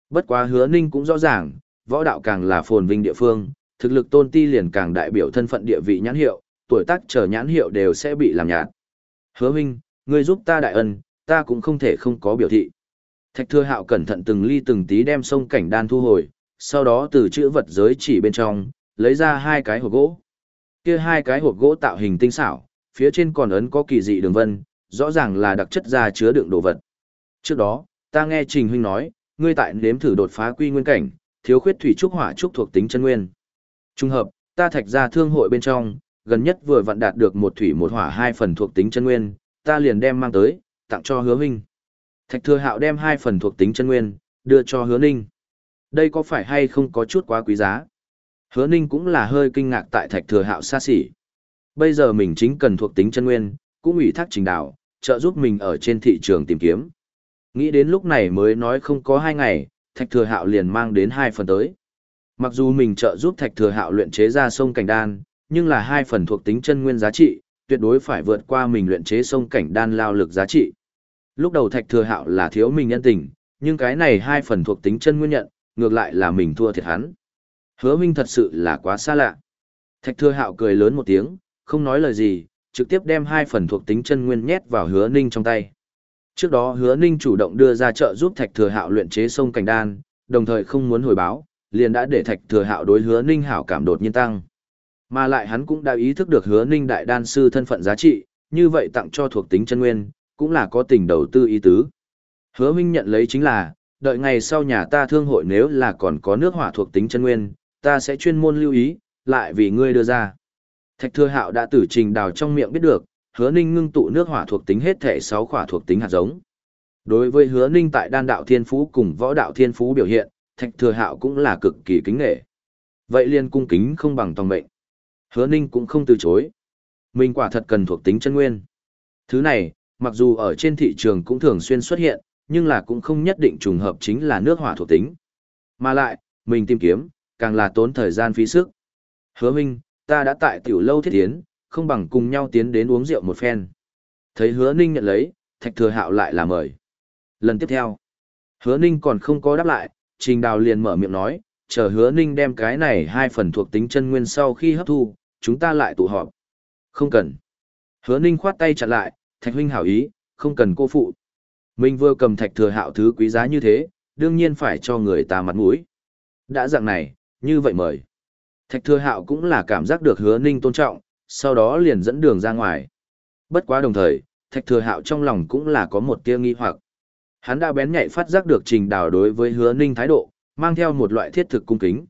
Bất quá Hứa Ninh cũng rõ ràng, võ đạo càng là phồn vinh địa phương, thực lực tôn ti liền càng đại biểu thân phận địa vị nhãn hiệu, tuổi tác chờ nhãn hiệu đều sẽ bị làm nhạt. Hứa huynh, ngươi giúp ta đại ân, ta cũng không thể không có biểu thị. Thạch thưa Hạo cẩn thận từng ly từng tí đem sông cảnh đan thu hồi, sau đó từ chữ vật giới chỉ bên trong, lấy ra hai cái hộp gỗ. Kia hai cái hộp gỗ tạo hình tinh xảo, phía trên còn ấn có kỳ dị đường vân, rõ ràng là đặc chất ra chứa đựng đồ vật. Trước đó, ta nghe Trình huynh nói, ngươi tại nếm thử đột phá quy nguyên cảnh, thiếu khuyết thủy trúc hỏa trúc thuộc tính chân nguyên. Trung hợp, ta thạch ra thương hội bên trong, gần nhất vừa vặn đạt được một thủy một hỏa hai phần thuộc tính chân nguyên, ta liền đem mang tới, tặng cho hứa huynh. Thạch thừa hạo đem hai phần thuộc tính chân nguyên, đưa cho hứa ninh. Đây có phải hay không có chút quá quý giá? Hứa ninh cũng là hơi kinh ngạc tại thạch thừa hạo xa xỉ. Bây giờ mình chính cần thuộc tính chân nguyên, cũng ủy thác trình đạo, trợ giúp mình ở trên thị trường tìm kiếm. Nghĩ đến lúc này mới nói không có hai ngày, thạch thừa hạo liền mang đến hai phần tới. Mặc dù mình trợ giúp Thạch Thừa Hạo luyện chế ra sông cảnh đan, nhưng là hai phần thuộc tính chân nguyên giá trị, tuyệt đối phải vượt qua mình luyện chế sông cảnh đan lao lực giá trị. Lúc đầu Thạch Thừa Hạo là thiếu mình nhân tình, nhưng cái này hai phần thuộc tính chân nguyên nhận, ngược lại là mình thua thiệt hắn. Hứa Minh thật sự là quá xa lạ. Thạch Thừa Hạo cười lớn một tiếng, không nói lời gì, trực tiếp đem hai phần thuộc tính chân nguyên nhét vào Hứa Ninh trong tay. Trước đó hứa ninh chủ động đưa ra trợ giúp thạch thừa hạo luyện chế sông cảnh đan, đồng thời không muốn hồi báo, liền đã để thạch thừa hạo đối hứa ninh hảo cảm đột nhiên tăng. Mà lại hắn cũng đã ý thức được hứa ninh đại đan sư thân phận giá trị, như vậy tặng cho thuộc tính chân nguyên, cũng là có tình đầu tư ý tứ. Hứa Minh nhận lấy chính là, đợi ngày sau nhà ta thương hội nếu là còn có nước hỏa thuộc tính chân nguyên, ta sẽ chuyên môn lưu ý, lại vì ngươi đưa ra. Thạch Thừa Hạo đã tử trình đào trong miệng biết được, Hứa Ninh ngưng tụ nước hỏa thuộc tính hết thể 6 khỏa thuộc tính hạt giống. Đối với Hứa Ninh tại đan đạo thiên phú cùng võ đạo thiên phú biểu hiện, Thạch Thừa Hạo cũng là cực kỳ kính nể. Vậy liên cung kính không bằng tòng mệnh. Hứa Ninh cũng không từ chối. Mình quả thật cần thuộc tính chân nguyên. Thứ này, mặc dù ở trên thị trường cũng thường xuyên xuất hiện, nhưng là cũng không nhất định trùng hợp chính là nước hỏa thuộc tính. Mà lại, mình tìm kiếm, càng là tốn thời gian phí sức. Hứa Minh, ta đã tại tiểu lâu thiết tiến, không bằng cùng nhau tiến đến uống rượu một phen. Thấy hứa Ninh nhận lấy, thạch thừa hạo lại là mời. Lần tiếp theo, hứa Ninh còn không có đáp lại, trình đào liền mở miệng nói, chờ hứa Ninh đem cái này hai phần thuộc tính chân nguyên sau khi hấp thu, chúng ta lại tụ họp. Không cần. Hứa Ninh khoát tay chặn lại, thạch huynh hảo ý, không cần cô phụ. Mình vừa cầm thạch thừa hạo thứ quý giá như thế, đương nhiên phải cho người ta mặt mũi. Đã dạng này, như vậy mời. Thạch thừa hạo cũng là cảm giác được hứa ninh tôn trọng, sau đó liền dẫn đường ra ngoài. Bất quá đồng thời, thạch thừa hạo trong lòng cũng là có một tia nghi hoặc. Hắn đã bén nhạy phát giác được trình đào đối với hứa ninh thái độ, mang theo một loại thiết thực cung kính.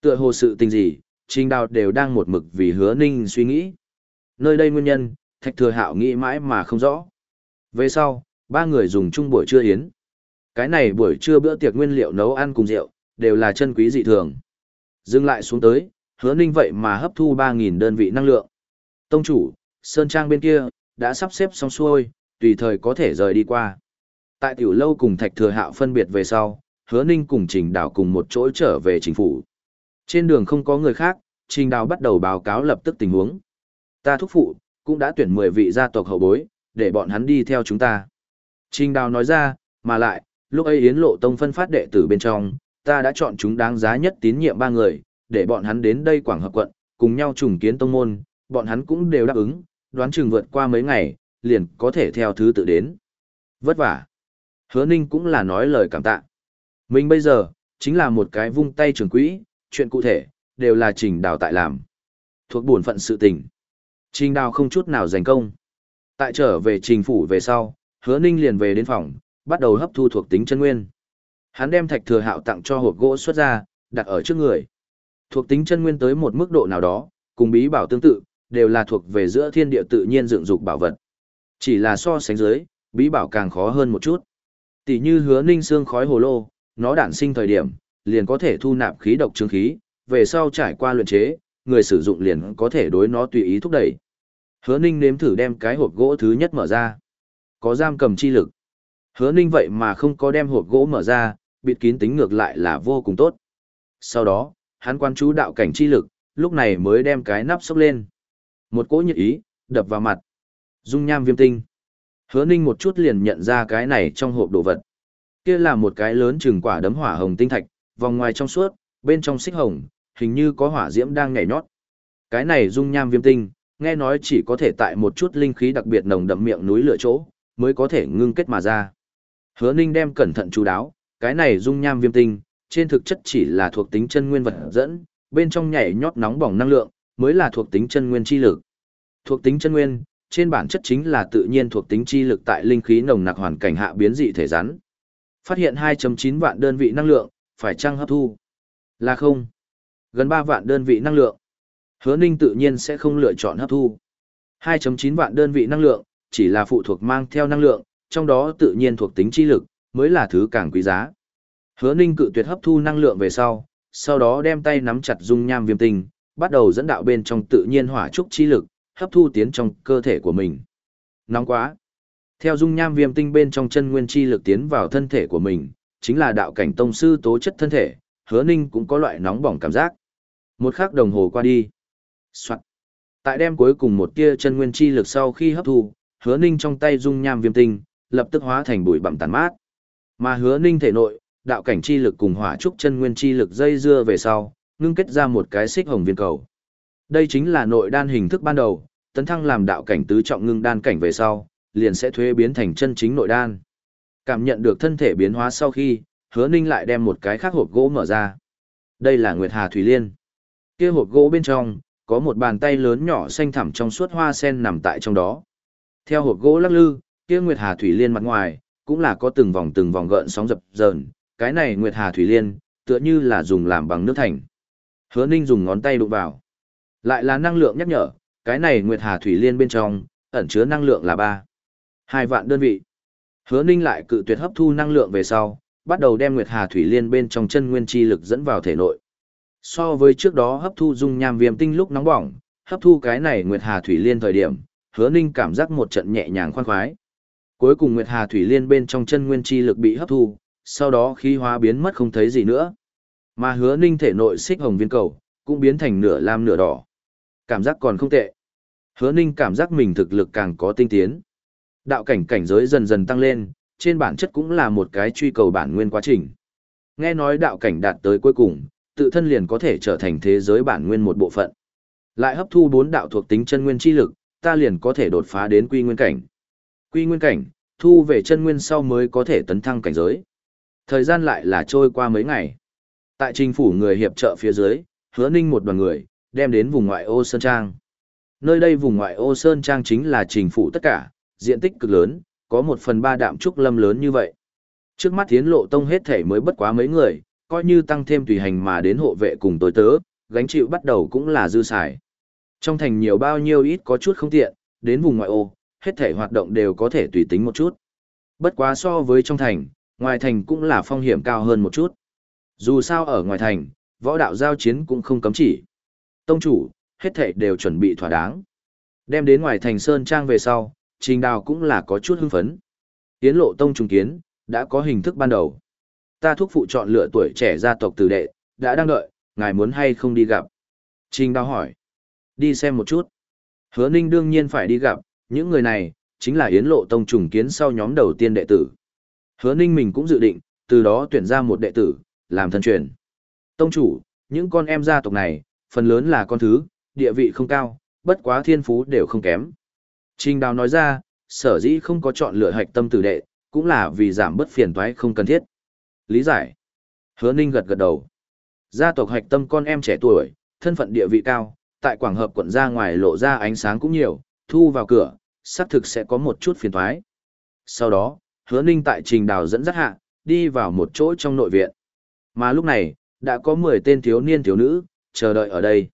Tựa hồ sự tình gì, trình đào đều đang một mực vì hứa ninh suy nghĩ. Nơi đây nguyên nhân, thạch thừa hạo nghĩ mãi mà không rõ. Về sau, ba người dùng chung buổi trưa yến. Cái này buổi trưa bữa tiệc nguyên liệu nấu ăn cùng rượu, đều là chân quý dị thường. Dừng lại xuống tới, hứa ninh vậy mà hấp thu 3000 đơn vị năng lượng. Tông chủ, Sơn Trang bên kia, đã sắp xếp xong xuôi, tùy thời có thể rời đi qua. Tại tiểu lâu cùng Thạch Thừa Hạo phân biệt về sau, hứa ninh cùng Trình Đào cùng một chỗ trở về chính phủ. Trên đường không có người khác, Trình Đào bắt đầu báo cáo lập tức tình huống. Ta thúc phụ, cũng đã tuyển 10 vị gia tộc hậu bối, để bọn hắn đi theo chúng ta. Trình Đào nói ra, mà lại, lúc ấy Yến Lộ Tông phân phát đệ tử bên trong, ta đã chọn chúng đáng giá nhất tín nhiệm ba người, để bọn hắn đến đây Quảng Hợp quận, cùng nhau trùng kiến tông môn, bọn hắn cũng đều đáp ứng, đoán chừng vượt qua mấy ngày, liền có thể theo thứ tự đến. Vất vả. Hứa Ninh cũng là nói lời cảm tạ. Mình bây giờ, chính là một cái vung tay trường quỹ, chuyện cụ thể, đều là trình đào tại làm. Thuộc buồn phận sự tình. Trình đào không chút nào giành công. Tại trở về trình phủ về sau, hứa ninh liền về đến phòng, bắt đầu hấp thu thuộc tính chân nguyên. Hắn đem thạch thừa hạo tặng cho hộp gỗ xuất ra, đặt ở trước người. Thuộc tính chân nguyên tới một mức độ nào đó, cùng bí bảo tương tự, đều là thuộc về giữa thiên địa tự nhiên dựng dục bảo vật. Chỉ là so sánh dưới, bí bảo càng khó hơn một chút. Tỷ như hứa ninh xương khói hồ lô, nó đản sinh thời điểm, liền có thể thu nạp khí độc chứng khí, về sau trải qua luyện chế, người sử dụng liền có thể đối nó tùy ý thúc đẩy. Hứa ninh nếm thử đem cái hộp gỗ thứ nhất mở ra có giam cầm chi lực. Hứa ninh vậy mà không có đem hộp gỗ mở ra, bịt kín tính ngược lại là vô cùng tốt. Sau đó, hắn quan chú đạo cảnh chi lực, lúc này mới đem cái nắp sốc lên. Một cỗ nhiệt ý, đập vào mặt. Dung nham viêm tinh. Hứa ninh một chút liền nhận ra cái này trong hộp đồ vật. Kia là một cái lớn chừng quả đấm hỏa hồng tinh thạch, vòng ngoài trong suốt, bên trong xích hồng, hình như có hỏa diễm đang nhảy nhót. Cái này dung nham viêm tinh, nghe nói chỉ có thể tại một chút linh khí đặc biệt nồng đậm miệng núi lửa chỗ, mới có thể ngưng kết mà ra. Hứa Ninh đem cẩn thận chú đáo, cái này dung nham viêm tinh, trên thực chất chỉ là thuộc tính chân nguyên vật dẫn, bên trong nhảy nhót nóng bỏng năng lượng, mới là thuộc tính chân nguyên chi lực. Thuộc tính chân nguyên, trên bản chất chính là tự nhiên thuộc tính chi lực tại linh khí nồng nặc hoàn cảnh hạ biến dị thể rắn. Phát hiện 2.9 vạn đơn vị năng lượng, phải chăng hấp thu? Là không. Gần 3 vạn đơn vị năng lượng. Hứa Ninh tự nhiên sẽ không lựa chọn hấp thu. 2.9 vạn đơn vị năng lượng, chỉ là phụ thuộc mang theo năng lượng, trong đó tự nhiên thuộc tính chi lực, mới là thứ càng quý giá. Hứa Ninh cự tuyệt hấp thu năng lượng về sau, sau đó đem tay nắm chặt dung nham viêm tinh, bắt đầu dẫn đạo bên trong tự nhiên hỏa trúc chi lực, hấp thu tiến trong cơ thể của mình. Nóng quá. Theo dung nham viêm tinh bên trong chân nguyên chi lực tiến vào thân thể của mình, chính là đạo cảnh tông sư tố chất thân thể, Hứa Ninh cũng có loại nóng bỏng cảm giác. Một khắc đồng hồ qua đi. Soạn. Tại đem cuối cùng một tia chân nguyên chi lực sau khi hấp thu, hứa ninh trong tay dung nham viêm tinh, lập tức hóa thành bụi bặm tàn mát. Mà hứa ninh thể nội, đạo cảnh chi lực cùng hỏa trúc chân nguyên chi lực dây dưa về sau, ngưng kết ra một cái xích hồng viên cầu. Đây chính là nội đan hình thức ban đầu, tấn thăng làm đạo cảnh tứ trọng ngưng đan cảnh về sau, liền sẽ thuế biến thành chân chính nội đan. Cảm nhận được thân thể biến hóa sau khi, hứa ninh lại đem một cái khác hộp gỗ mở ra. Đây là Nguyệt Hà Thủy Liên. kia hộp gỗ bên trong, có một bàn tay lớn nhỏ xanh thẳm trong suốt hoa sen nằm tại trong đó. Theo hộp gỗ lắc lư, kia Nguyệt Hà Thủy Liên mặt ngoài, cũng là có từng vòng từng vòng gợn sóng dập dờn, cái này Nguyệt Hà Thủy Liên, tựa như là dùng làm bằng nước thành. Hứa Ninh dùng ngón tay đụng vào. Lại là năng lượng nhắc nhở, cái này Nguyệt Hà Thủy Liên bên trong, ẩn chứa năng lượng là ba hai vạn đơn vị. Hứa Ninh lại cự tuyệt hấp thu năng lượng về sau, bắt đầu đem Nguyệt Hà Thủy Liên bên trong chân nguyên chi lực dẫn vào thể nội. So với trước đó hấp thu dung nham viêm tinh lúc nóng bỏng, hấp thu cái này Nguyệt Hà Thủy Liên thời điểm, Hứa Ninh cảm giác một trận nhẹ nhàng khoan khoái. Cuối cùng Nguyệt Hà Thủy Liên bên trong chân nguyên chi lực bị hấp thu, sau đó khí hóa biến mất không thấy gì nữa. Mà Hứa Ninh thể nội xích hồng viên cầu, cũng biến thành nửa lam nửa đỏ. Cảm giác còn không tệ. Hứa Ninh cảm giác mình thực lực càng có tinh tiến. Đạo cảnh cảnh giới dần dần tăng lên, trên bản chất cũng là một cái truy cầu bản nguyên quá trình. Nghe nói đạo cảnh đạt tới cuối cùng, tự thân liền có thể trở thành thế giới bản nguyên một bộ phận. Lại hấp thu bốn đạo thuộc tính chân nguyên chi lực, ta liền có thể đột phá đến quy nguyên cảnh. Quy nguyên cảnh, thu về chân nguyên sau mới có thể tấn thăng cảnh giới. Thời gian lại là trôi qua mấy ngày. Tại chính phủ người hiệp trợ phía dưới, hứa ninh một đoàn người, đem đến vùng ngoại ô Sơn Trang. Nơi đây vùng ngoại ô Sơn Trang chính là chính phủ tất cả, diện tích cực lớn, có một phần ba đạm trúc lâm lớn như vậy. Trước mắt tiến lộ tông hết thể mới bất quá mấy người, coi như tăng thêm tùy hành mà đến hộ vệ cùng tối tớ, gánh chịu bắt đầu cũng là dư xài. Trong thành nhiều bao nhiêu ít có chút không tiện, đến vùng ngoại ô, hết thể hoạt động đều có thể tùy tính một chút. Bất quá so với trong thành, ngoài thành cũng là phong hiểm cao hơn một chút. Dù sao ở ngoài thành, võ đạo giao chiến cũng không cấm chỉ. Tông chủ, hết thảy đều chuẩn bị thỏa đáng. Đem đến ngoài thành Sơn Trang về sau, Trình Đào cũng là có chút hưng phấn. Tiến lộ tông trùng kiến, đã có hình thức ban đầu. Ta thúc phụ chọn lựa tuổi trẻ gia tộc tử đệ, đã đang đợi, ngài muốn hay không đi gặp. Trình Đào hỏi. Đi xem một chút. Hứa Ninh đương nhiên phải đi gặp, những người này, chính là Yến Lộ Tông trùng kiến sau nhóm đầu tiên đệ tử. Hứa Ninh mình cũng dự định, từ đó tuyển ra một đệ tử, làm thân truyền. Tông chủ, những con em gia tộc này, phần lớn là con thứ, địa vị không cao, bất quá thiên phú đều không kém. Trình Đào nói ra, sở dĩ không có chọn lựa hạch tâm tử đệ, cũng là vì giảm bất phiền toái không cần thiết. Lý giải. Hứa Ninh gật gật đầu. Gia tộc hạch tâm con em trẻ tuổi, thân phận địa vị cao, tại Quảng Hợp quận ra ngoài lộ ra ánh sáng cũng nhiều, thu vào cửa, xác thực sẽ có một chút phiền toái. Sau đó, Hứa Ninh tại Trình Đào dẫn dắt hạ, đi vào một chỗ trong nội viện. Mà lúc này, đã có 10 tên thiếu niên thiếu nữ, chờ đợi ở đây.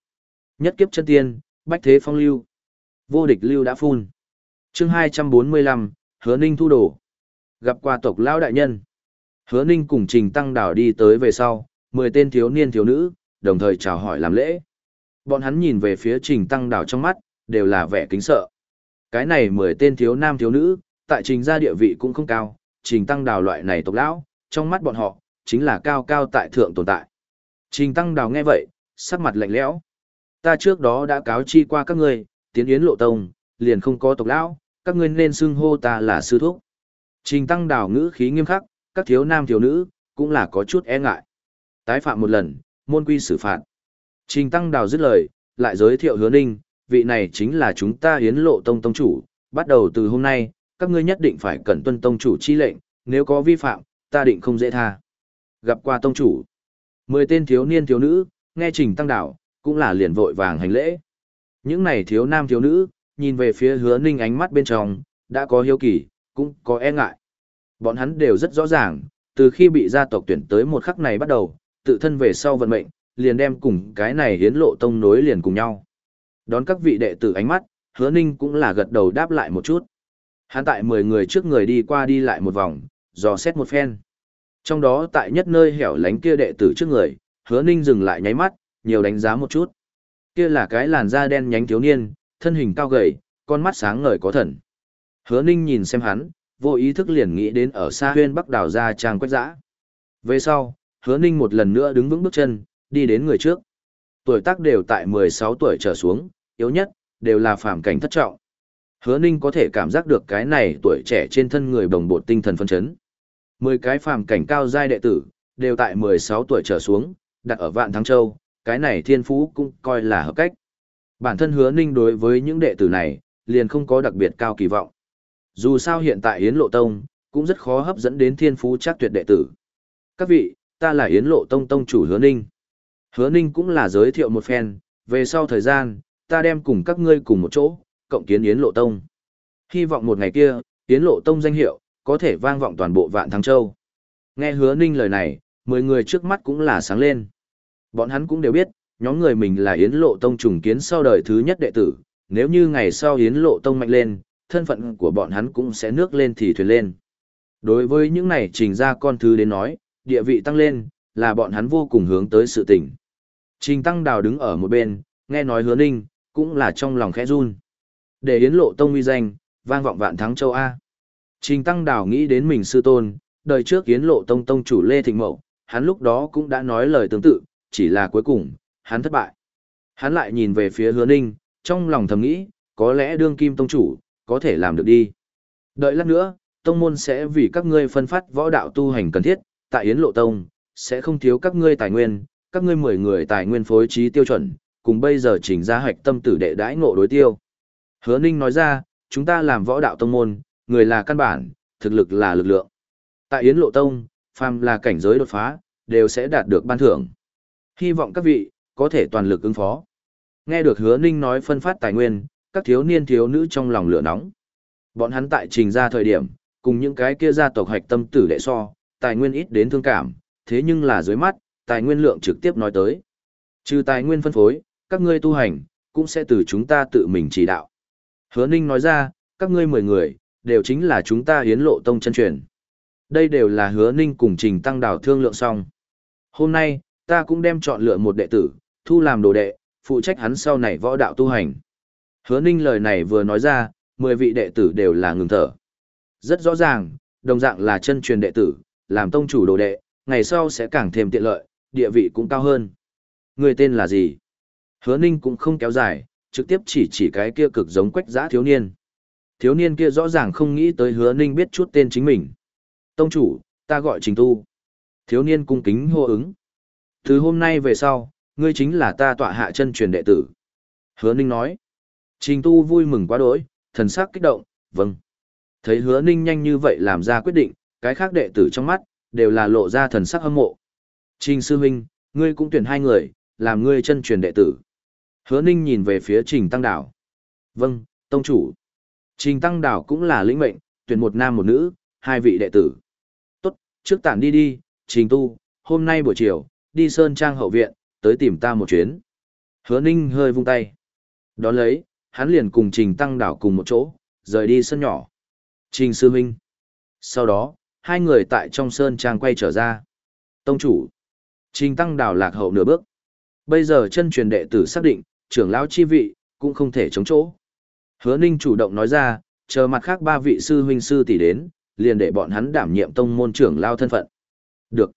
Nhất kiếp chân tiên, bách thế phong lưu. Vô địch lưu đã phun. chương 245, hứa ninh thu đồ. Gặp qua tộc lão đại nhân. Hứa ninh cùng trình tăng đảo đi tới về sau, 10 tên thiếu niên thiếu nữ, đồng thời chào hỏi làm lễ. Bọn hắn nhìn về phía trình tăng đảo trong mắt, đều là vẻ kính sợ. Cái này 10 tên thiếu nam thiếu nữ, tại trình gia địa vị cũng không cao, trình tăng đảo loại này tộc lão, trong mắt bọn họ, chính là cao cao tại thượng tồn tại. Trình tăng Đào nghe vậy, sắc mặt lạnh lẽo. Ta trước đó đã cáo chi qua các ngươi, tiến yến lộ tông, liền không có tộc lão, các ngươi nên xưng hô ta là sư thúc. Trình tăng đào ngữ khí nghiêm khắc, các thiếu nam thiếu nữ, cũng là có chút e ngại. Tái phạm một lần, môn quy xử phạt. Trình tăng đào dứt lời, lại giới thiệu hứa ninh, vị này chính là chúng ta hiến lộ tông tông chủ, bắt đầu từ hôm nay, các ngươi nhất định phải cẩn tuân tông chủ chi lệnh, nếu có vi phạm, ta định không dễ tha. Gặp qua tông chủ, mười tên thiếu niên thiếu nữ, nghe trình tăng đảo, cũng là liền vội vàng hành lễ. Những này thiếu nam thiếu nữ, nhìn về phía hứa ninh ánh mắt bên trong, đã có hiếu kỳ, cũng có e ngại. Bọn hắn đều rất rõ ràng, từ khi bị gia tộc tuyển tới một khắc này bắt đầu, tự thân về sau vận mệnh, liền đem cùng cái này hiến lộ tông nối liền cùng nhau. Đón các vị đệ tử ánh mắt, hứa ninh cũng là gật đầu đáp lại một chút. Hắn tại 10 người trước người đi qua đi lại một vòng, dò xét một phen. Trong đó tại nhất nơi hẻo lánh kia đệ tử trước người, hứa ninh dừng lại nháy mắt, nhiều đánh giá một chút kia là cái làn da đen nhánh thiếu niên, thân hình cao gầy, con mắt sáng ngời có thần. Hứa Ninh nhìn xem hắn, vô ý thức liền nghĩ đến ở xa huyên bắc đảo ra trang quét dã. Về sau, Hứa Ninh một lần nữa đứng vững bước chân, đi đến người trước. Tuổi tác đều tại 16 tuổi trở xuống, yếu nhất, đều là phàm cảnh thất trọng. Hứa Ninh có thể cảm giác được cái này tuổi trẻ trên thân người đồng bột tinh thần phân chấn. 10 cái phàm cảnh cao giai đệ tử, đều tại 16 tuổi trở xuống, đặt ở Vạn Thắng Châu, cái này thiên phú cũng coi là hợp cách. Bản thân hứa ninh đối với những đệ tử này, liền không có đặc biệt cao kỳ vọng. Dù sao hiện tại Yến Lộ Tông, cũng rất khó hấp dẫn đến thiên phú chắc tuyệt đệ tử. Các vị, ta là Yến Lộ Tông Tông chủ Hứa Ninh. Hứa Ninh cũng là giới thiệu một phen, về sau thời gian, ta đem cùng các ngươi cùng một chỗ, cộng kiến Yến Lộ Tông. Hy vọng một ngày kia, Yến Lộ Tông danh hiệu, có thể vang vọng toàn bộ vạn thắng châu. Nghe Hứa Ninh lời này, mười người trước mắt cũng là sáng lên. Bọn hắn cũng đều biết, nhóm người mình là Yến Lộ Tông trùng kiến sau đời thứ nhất đệ tử, nếu như ngày sau Yến Lộ Tông mạnh lên, thân phận của bọn hắn cũng sẽ nước lên thì thuyền lên. Đối với những này trình ra con thứ đến nói, địa vị tăng lên, là bọn hắn vô cùng hướng tới sự tỉnh. Trình Tăng Đào đứng ở một bên, nghe nói hứa ninh, cũng là trong lòng khẽ run. Để Yến Lộ Tông uy danh, vang vọng vạn thắng châu A. Trình Tăng Đào nghĩ đến mình sư tôn, đời trước Yến Lộ Tông Tông chủ Lê Thịnh Mậu, hắn lúc đó cũng đã nói lời tương tự, chỉ là cuối cùng, hắn thất bại. Hắn lại nhìn về phía hứa ninh, trong lòng thầm nghĩ, có lẽ đương kim tông chủ, có thể làm được đi. Đợi lát nữa, tông môn sẽ vì các ngươi phân phát võ đạo tu hành cần thiết, tại Yến Lộ Tông, sẽ không thiếu các ngươi tài nguyên, các ngươi 10 người tài nguyên phối trí tiêu chuẩn, cùng bây giờ chỉnh ra hoạch tâm tử đệ đãi ngộ đối tiêu. Hứa Ninh nói ra, chúng ta làm võ đạo tông môn, người là căn bản, thực lực là lực lượng. Tại Yến Lộ Tông, phàm là cảnh giới đột phá, đều sẽ đạt được ban thưởng. Hy vọng các vị, có thể toàn lực ứng phó. Nghe được hứa ninh nói phân phát tài nguyên, các thiếu niên thiếu nữ trong lòng lửa nóng. Bọn hắn tại trình ra thời điểm, cùng những cái kia gia tộc hoạch tâm tử đệ so, tài nguyên ít đến thương cảm, thế nhưng là dưới mắt, tài nguyên lượng trực tiếp nói tới. Trừ tài nguyên phân phối, các ngươi tu hành, cũng sẽ từ chúng ta tự mình chỉ đạo. Hứa Ninh nói ra, các ngươi mười người, đều chính là chúng ta hiến lộ tông chân truyền. Đây đều là hứa Ninh cùng trình tăng đảo thương lượng xong. Hôm nay, ta cũng đem chọn lựa một đệ tử, thu làm đồ đệ, phụ trách hắn sau này võ đạo tu hành. Hứa Ninh lời này vừa nói ra, mười vị đệ tử đều là ngừng thở. Rất rõ ràng, đồng dạng là chân truyền đệ tử, làm tông chủ đồ đệ, ngày sau sẽ càng thêm tiện lợi, địa vị cũng cao hơn. Người tên là gì? Hứa Ninh cũng không kéo dài, trực tiếp chỉ chỉ cái kia cực giống quách giã thiếu niên. Thiếu niên kia rõ ràng không nghĩ tới hứa Ninh biết chút tên chính mình. Tông chủ, ta gọi trình tu. Thiếu niên cung kính hô ứng. Từ hôm nay về sau, ngươi chính là ta tọa hạ chân truyền đệ tử. Hứa Ninh nói. Trình tu vui mừng quá đỗi, thần sắc kích động, vâng. Thấy hứa Ninh nhanh như vậy làm ra quyết định, cái khác đệ tử trong mắt, đều là lộ ra thần sắc hâm mộ. Trình sư huynh, ngươi cũng tuyển hai người, làm ngươi chân truyền đệ tử. Hứa Ninh nhìn về phía Trình Tăng Đảo. Vâng, tông chủ. Trình Tăng Đảo cũng là lĩnh mệnh, tuyển một nam một nữ, hai vị đệ tử. Tốt, trước tản đi đi, Trình Tu, hôm nay buổi chiều, đi Sơn Trang hậu viện, tới tìm ta một chuyến. Hứa Ninh hơi vung tay. Đón lấy, hắn liền cùng Trình Tăng Đảo cùng một chỗ, rời đi sân nhỏ. Trình Sư Minh. Sau đó, hai người tại trong Sơn Trang quay trở ra. Tông chủ. Trình Tăng Đảo lạc hậu nửa bước. Bây giờ chân truyền đệ tử xác định, trưởng lão chi vị, cũng không thể chống chỗ. Hứa Ninh chủ động nói ra, chờ mặt khác ba vị sư huynh sư tỷ đến, liền để bọn hắn đảm nhiệm tông môn trưởng lao thân phận. Được.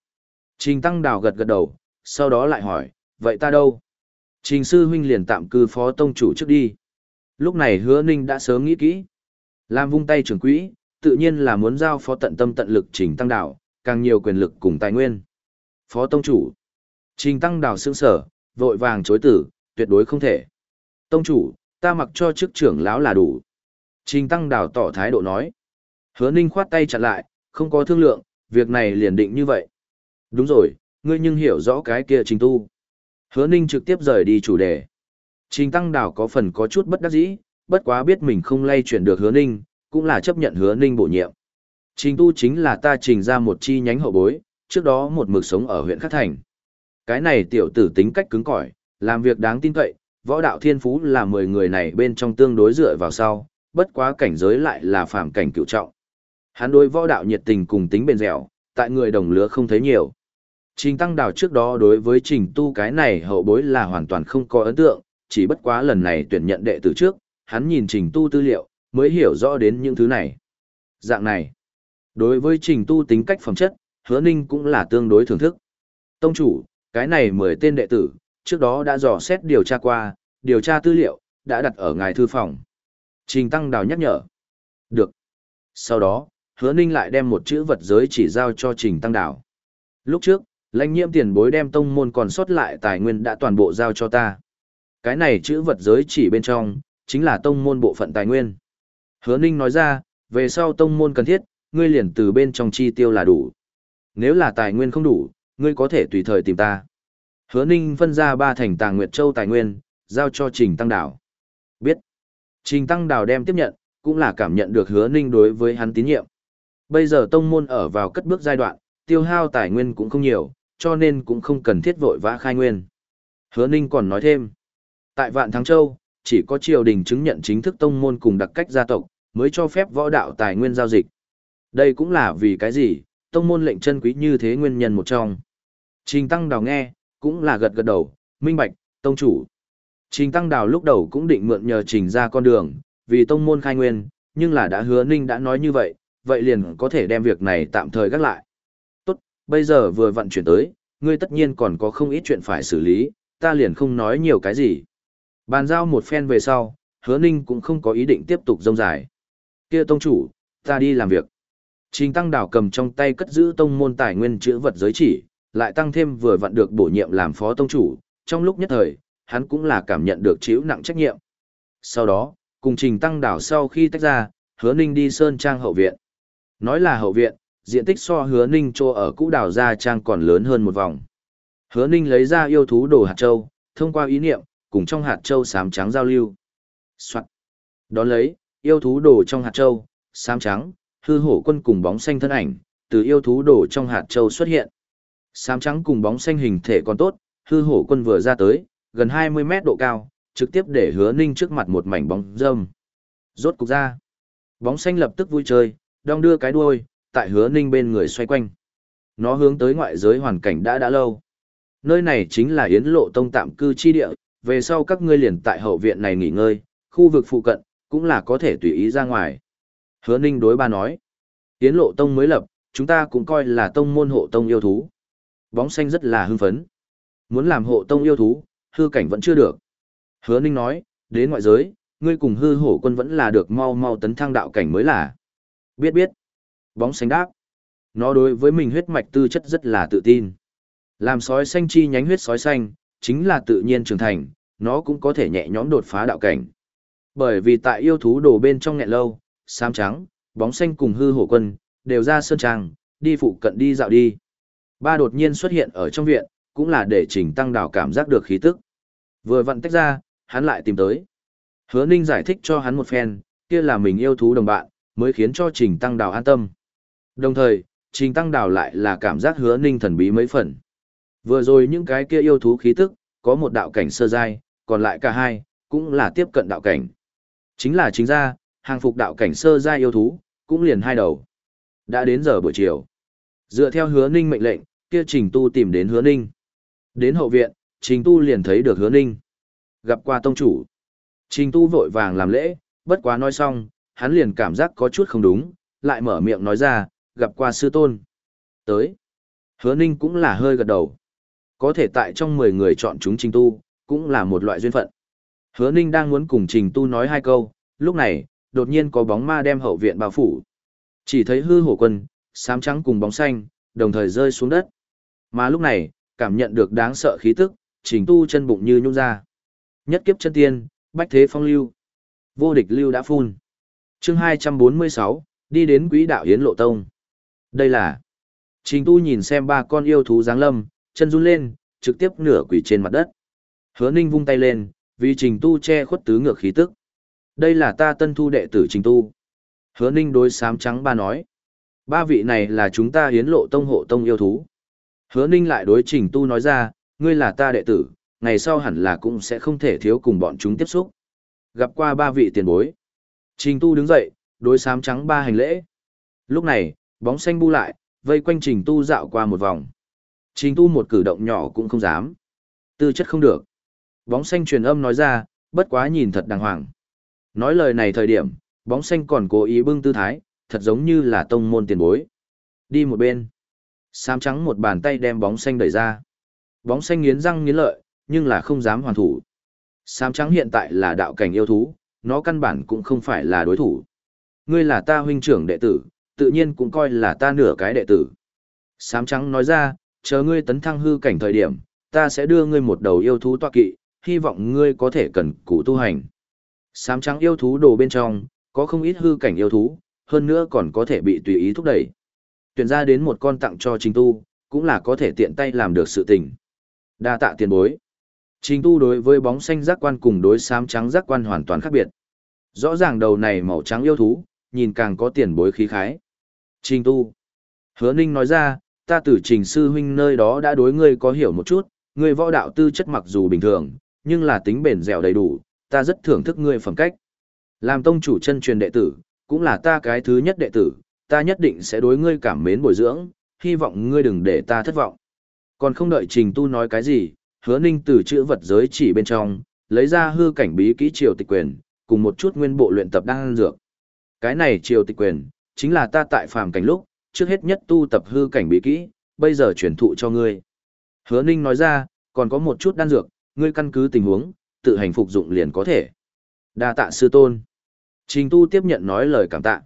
Trình Tăng Đào gật gật đầu, sau đó lại hỏi, vậy ta đâu? Trình sư huynh liền tạm cư phó tông chủ trước đi. Lúc này hứa ninh đã sớm nghĩ kỹ. Làm vung tay trưởng quỹ, tự nhiên là muốn giao phó tận tâm tận lực trình tăng Đào, càng nhiều quyền lực cùng tài nguyên. Phó tông chủ. Trình tăng Đào sương sở, vội vàng chối tử, tuyệt đối không thể. Tông chủ, ta mặc cho chức trưởng lão là đủ. Trình tăng đảo tỏ thái độ nói. Hứa ninh khoát tay chặn lại, không có thương lượng, việc này liền định như vậy. Đúng rồi, ngươi nhưng hiểu rõ cái kia trình tu. Hứa ninh trực tiếp rời đi chủ đề. Trình tăng đảo có phần có chút bất đắc dĩ, bất quá biết mình không lay chuyển được hứa ninh, cũng là chấp nhận hứa ninh bổ nhiệm. Trình tu chính là ta trình ra một chi nhánh hậu bối, trước đó một mực sống ở huyện Khắc Thành. Cái này tiểu tử tính cách cứng cỏi, làm việc đáng tin cậy, võ đạo thiên phú là 10 người này bên trong tương đối dựa vào sau, bất quá cảnh giới lại là phàm cảnh cựu trọng. Hắn đối võ đạo nhiệt tình cùng tính bền dẻo, tại người đồng lứa không thấy nhiều. Trình Tăng Đào trước đó đối với Trình Tu cái này hậu bối là hoàn toàn không có ấn tượng, chỉ bất quá lần này tuyển nhận đệ tử trước, hắn nhìn Trình Tu tư liệu, mới hiểu rõ đến những thứ này. Dạng này, đối với Trình Tu tính cách phẩm chất, hứa ninh cũng là tương đối thưởng thức. Tông chủ, cái này mười tên đệ tử, trước đó đã dò xét điều tra qua, điều tra tư liệu, đã đặt ở ngài thư phòng. Trình Tăng Đào nhắc nhở. Được. Sau đó, hứa ninh lại đem một chữ vật giới chỉ giao cho Trình Tăng Đào. Lúc trước, lãnh nhiễm tiền bối đem tông môn còn sót lại tài nguyên đã toàn bộ giao cho ta. Cái này chữ vật giới chỉ bên trong, chính là tông môn bộ phận tài nguyên. Hứa ninh nói ra, Về sau tông môn cần thiết, ngươi liền từ bên trong chi tiêu là đủ. Nếu là tài nguyên không đủ, ngươi có thể tùy thời tìm ta. Hứa Ninh phân ra ba thành tàng Nguyệt Châu tài nguyên, giao cho Trình Tăng Đào. Biết. Trình Tăng Đào đem tiếp nhận, cũng là cảm nhận được Hứa Ninh đối với hắn tín nhiệm. Bây giờ tông môn ở vào cất bước giai đoạn, tiêu hao tài nguyên cũng không nhiều, cho nên cũng không cần thiết vội vã khai nguyên. Hứa Ninh còn nói thêm. Tại Vạn Thắng Châu, chỉ có triều đình chứng nhận chính thức tông môn cùng đặc cách gia tộc, mới cho phép võ đạo tài nguyên giao dịch. Đây cũng là vì cái gì, tông môn lệnh chân quý như thế nguyên nhân một trong. Trình Tăng Đào nghe, cũng là gật gật đầu, minh bạch, tông chủ. Trình Tăng Đào lúc đầu cũng định mượn nhờ trình ra con đường, vì tông môn khai nguyên, nhưng là đã hứa Ninh đã nói như vậy, vậy liền có thể đem việc này tạm thời gác lại. Tốt, bây giờ vừa vận chuyển tới, ngươi tất nhiên còn có không ít chuyện phải xử lý, ta liền không nói nhiều cái gì. Bàn giao một phen về sau, hứa Ninh cũng không có ý định tiếp tục rông dài. Kia tông chủ, ta đi làm việc. Trình Tăng Đào cầm trong tay cất giữ tông môn tài nguyên chữ vật giới chỉ, lại tăng thêm vừa vặn được bổ nhiệm làm phó tông chủ, trong lúc nhất thời, hắn cũng là cảm nhận được chiếu nặng trách nhiệm. Sau đó, cùng Trình Tăng đảo sau khi tách ra, Hứa Ninh đi Sơn Trang hậu viện. Nói là hậu viện, diện tích so Hứa Ninh cho ở cũ đảo gia trang còn lớn hơn một vòng. Hứa Ninh lấy ra yêu thú đồ hạt châu, thông qua ý niệm, cùng trong hạt châu xám trắng giao lưu. Soạn. Đón lấy, yêu thú đồ trong hạt châu, xám trắng, hư hổ quân cùng bóng xanh thân ảnh, từ yêu thú đồ trong hạt châu xuất hiện. Sám trắng cùng bóng xanh hình thể còn tốt, hư hổ quân vừa ra tới, gần 20 mét độ cao, trực tiếp để hứa ninh trước mặt một mảnh bóng dâm. Rốt cục ra. Bóng xanh lập tức vui chơi, đong đưa cái đuôi, tại hứa ninh bên người xoay quanh. Nó hướng tới ngoại giới hoàn cảnh đã đã lâu. Nơi này chính là Yến Lộ Tông tạm cư chi địa, về sau các ngươi liền tại hậu viện này nghỉ ngơi, khu vực phụ cận, cũng là có thể tùy ý ra ngoài. Hứa Ninh đối ba nói, Yến Lộ Tông mới lập, chúng ta cũng coi là tông môn hộ tông yêu thú. Bóng xanh rất là hưng phấn. Muốn làm hộ tông yêu thú, hư cảnh vẫn chưa được. Hứa Ninh nói, đến ngoại giới, ngươi cùng hư hổ quân vẫn là được mau mau tấn thăng đạo cảnh mới là. Biết biết. Bóng xanh đáp. Nó đối với mình huyết mạch tư chất rất là tự tin. Làm sói xanh chi nhánh huyết sói xanh, chính là tự nhiên trưởng thành, nó cũng có thể nhẹ nhõm đột phá đạo cảnh. Bởi vì tại yêu thú đồ bên trong nghẹn lâu, xám trắng, bóng xanh cùng hư hổ quân, đều ra sơn trang, đi phụ cận đi dạo đi. Ba đột nhiên xuất hiện ở trong viện, cũng là để trình tăng đào cảm giác được khí tức. Vừa vặn tách ra, hắn lại tìm tới. Hứa Ninh giải thích cho hắn một phen, kia là mình yêu thú đồng bạn, mới khiến cho trình tăng đào an tâm. Đồng thời, trình tăng đào lại là cảm giác hứa Ninh thần bí mấy phần. Vừa rồi những cái kia yêu thú khí tức, có một đạo cảnh sơ giai, còn lại cả hai, cũng là tiếp cận đạo cảnh. Chính là chính ra, hàng phục đạo cảnh sơ giai yêu thú, cũng liền hai đầu. Đã đến giờ buổi chiều. Dựa theo hứa ninh mệnh lệnh, kia trình tu tìm đến hứa ninh. Đến hậu viện, trình tu liền thấy được hứa ninh. Gặp qua tông chủ. Trình tu vội vàng làm lễ, bất quá nói xong, hắn liền cảm giác có chút không đúng, lại mở miệng nói ra, gặp qua sư tôn. Tới. Hứa ninh cũng là hơi gật đầu có thể tại trong 10 người chọn chúng trình tu, cũng là một loại duyên phận. Hứa Ninh đang muốn cùng trình tu nói hai câu, lúc này, đột nhiên có bóng ma đem hậu viện bao phủ. Chỉ thấy hư hổ quân, sám trắng cùng bóng xanh, đồng thời rơi xuống đất. Mà lúc này, cảm nhận được đáng sợ khí tức, trình tu chân bụng như nhung ra. Nhất kiếp chân tiên, bách thế phong lưu. Vô địch lưu đã phun. chương 246, đi đến quỹ đạo Yến Lộ Tông. Đây là... Trình tu nhìn xem ba con yêu thú giáng lâm, chân run lên, trực tiếp nửa quỷ trên mặt đất. Hứa Ninh vung tay lên, vì Trình Tu che khuất tứ ngược khí tức. Đây là ta tân thu đệ tử Trình Tu. Hứa Ninh đối sám trắng ba nói. Ba vị này là chúng ta hiến lộ tông hộ tông yêu thú. Hứa Ninh lại đối Trình Tu nói ra, ngươi là ta đệ tử, ngày sau hẳn là cũng sẽ không thể thiếu cùng bọn chúng tiếp xúc. Gặp qua ba vị tiền bối. Trình Tu đứng dậy, đối sám trắng ba hành lễ. Lúc này, bóng xanh bu lại, vây quanh Trình Tu dạo qua một vòng. Trình tu một cử động nhỏ cũng không dám. Tư chất không được. Bóng xanh truyền âm nói ra, bất quá nhìn thật đàng hoàng. Nói lời này thời điểm, bóng xanh còn cố ý bưng tư thái, thật giống như là tông môn tiền bối. Đi một bên. Sám trắng một bàn tay đem bóng xanh đẩy ra. Bóng xanh nghiến răng nghiến lợi, nhưng là không dám hoàn thủ. Sám trắng hiện tại là đạo cảnh yêu thú, nó căn bản cũng không phải là đối thủ. Ngươi là ta huynh trưởng đệ tử, tự nhiên cũng coi là ta nửa cái đệ tử. Sám trắng nói ra, chờ ngươi tấn thăng hư cảnh thời điểm, ta sẽ đưa ngươi một đầu yêu thú tọa kỵ, hy vọng ngươi có thể cần cù tu hành. Sám trắng yêu thú đồ bên trong, có không ít hư cảnh yêu thú, hơn nữa còn có thể bị tùy ý thúc đẩy. Tuyển ra đến một con tặng cho trình tu, cũng là có thể tiện tay làm được sự tình. Đa tạ tiền bối. Trình tu đối với bóng xanh giác quan cùng đối xám trắng giác quan hoàn toàn khác biệt. Rõ ràng đầu này màu trắng yêu thú, nhìn càng có tiền bối khí khái. Trình tu. Hứa ninh nói ra, ta từ trình sư huynh nơi đó đã đối ngươi có hiểu một chút, ngươi võ đạo tư chất mặc dù bình thường, nhưng là tính bền dẻo đầy đủ, ta rất thưởng thức ngươi phẩm cách. Làm tông chủ chân truyền đệ tử, cũng là ta cái thứ nhất đệ tử, ta nhất định sẽ đối ngươi cảm mến bồi dưỡng, hy vọng ngươi đừng để ta thất vọng. Còn không đợi Trình Tu nói cái gì, hứa ninh từ chữ vật giới chỉ bên trong, lấy ra hư cảnh bí kỹ triều tịch quyền, cùng một chút nguyên bộ luyện tập đang dược. Cái này triều tịch quyền, chính là ta tại phàm cảnh lúc, trước hết nhất tu tập hư cảnh bí kỹ, bây giờ chuyển thụ cho ngươi. Hứa ninh nói ra, còn có một chút đan dược, ngươi căn cứ tình huống, tự hành phục dụng liền có thể. Đa tạ sư tôn. Trình tu tiếp nhận nói lời cảm tạ.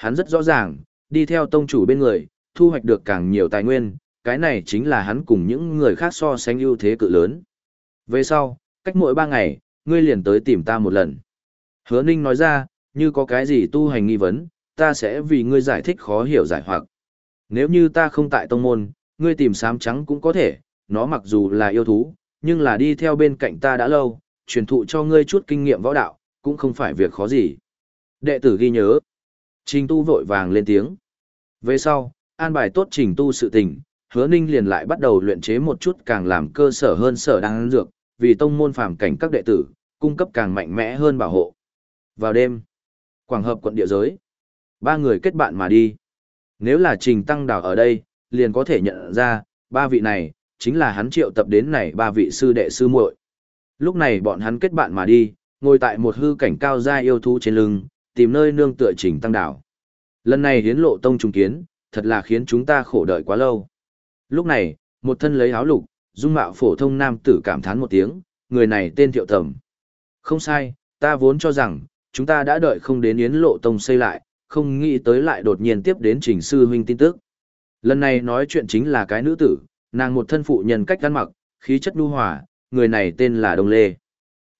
Hắn rất rõ ràng, đi theo tông chủ bên người, thu hoạch được càng nhiều tài nguyên, cái này chính là hắn cùng những người khác so sánh ưu thế cự lớn. Về sau, cách mỗi ba ngày, ngươi liền tới tìm ta một lần. Hứa Ninh nói ra, như có cái gì tu hành nghi vấn, ta sẽ vì ngươi giải thích khó hiểu giải hoặc. Nếu như ta không tại tông môn, ngươi tìm sám trắng cũng có thể, nó mặc dù là yêu thú, nhưng là đi theo bên cạnh ta đã lâu, truyền thụ cho ngươi chút kinh nghiệm võ đạo, cũng không phải việc khó gì. Đệ tử ghi nhớ. Trình tu vội vàng lên tiếng. Về sau, an bài tốt trình tu sự tình, hứa ninh liền lại bắt đầu luyện chế một chút càng làm cơ sở hơn sở đang dược, vì tông môn phàm cảnh các đệ tử, cung cấp càng mạnh mẽ hơn bảo hộ. Vào đêm, Quảng Hợp quận địa giới, ba người kết bạn mà đi. Nếu là trình tăng đảo ở đây, liền có thể nhận ra, ba vị này, chính là hắn triệu tập đến này ba vị sư đệ sư muội. Lúc này bọn hắn kết bạn mà đi, ngồi tại một hư cảnh cao gia yêu thú trên lưng, tìm nơi nương tựa trình tăng đảo. Lần này hiến lộ tông trùng kiến, thật là khiến chúng ta khổ đợi quá lâu. Lúc này, một thân lấy áo lục, dung mạo phổ thông nam tử cảm thán một tiếng, người này tên thiệu tầm. Không sai, ta vốn cho rằng, chúng ta đã đợi không đến yến lộ tông xây lại, không nghĩ tới lại đột nhiên tiếp đến trình sư huynh tin tức. Lần này nói chuyện chính là cái nữ tử, nàng một thân phụ nhân cách ăn mặc, khí chất nhu hòa, người này tên là Đông Lê.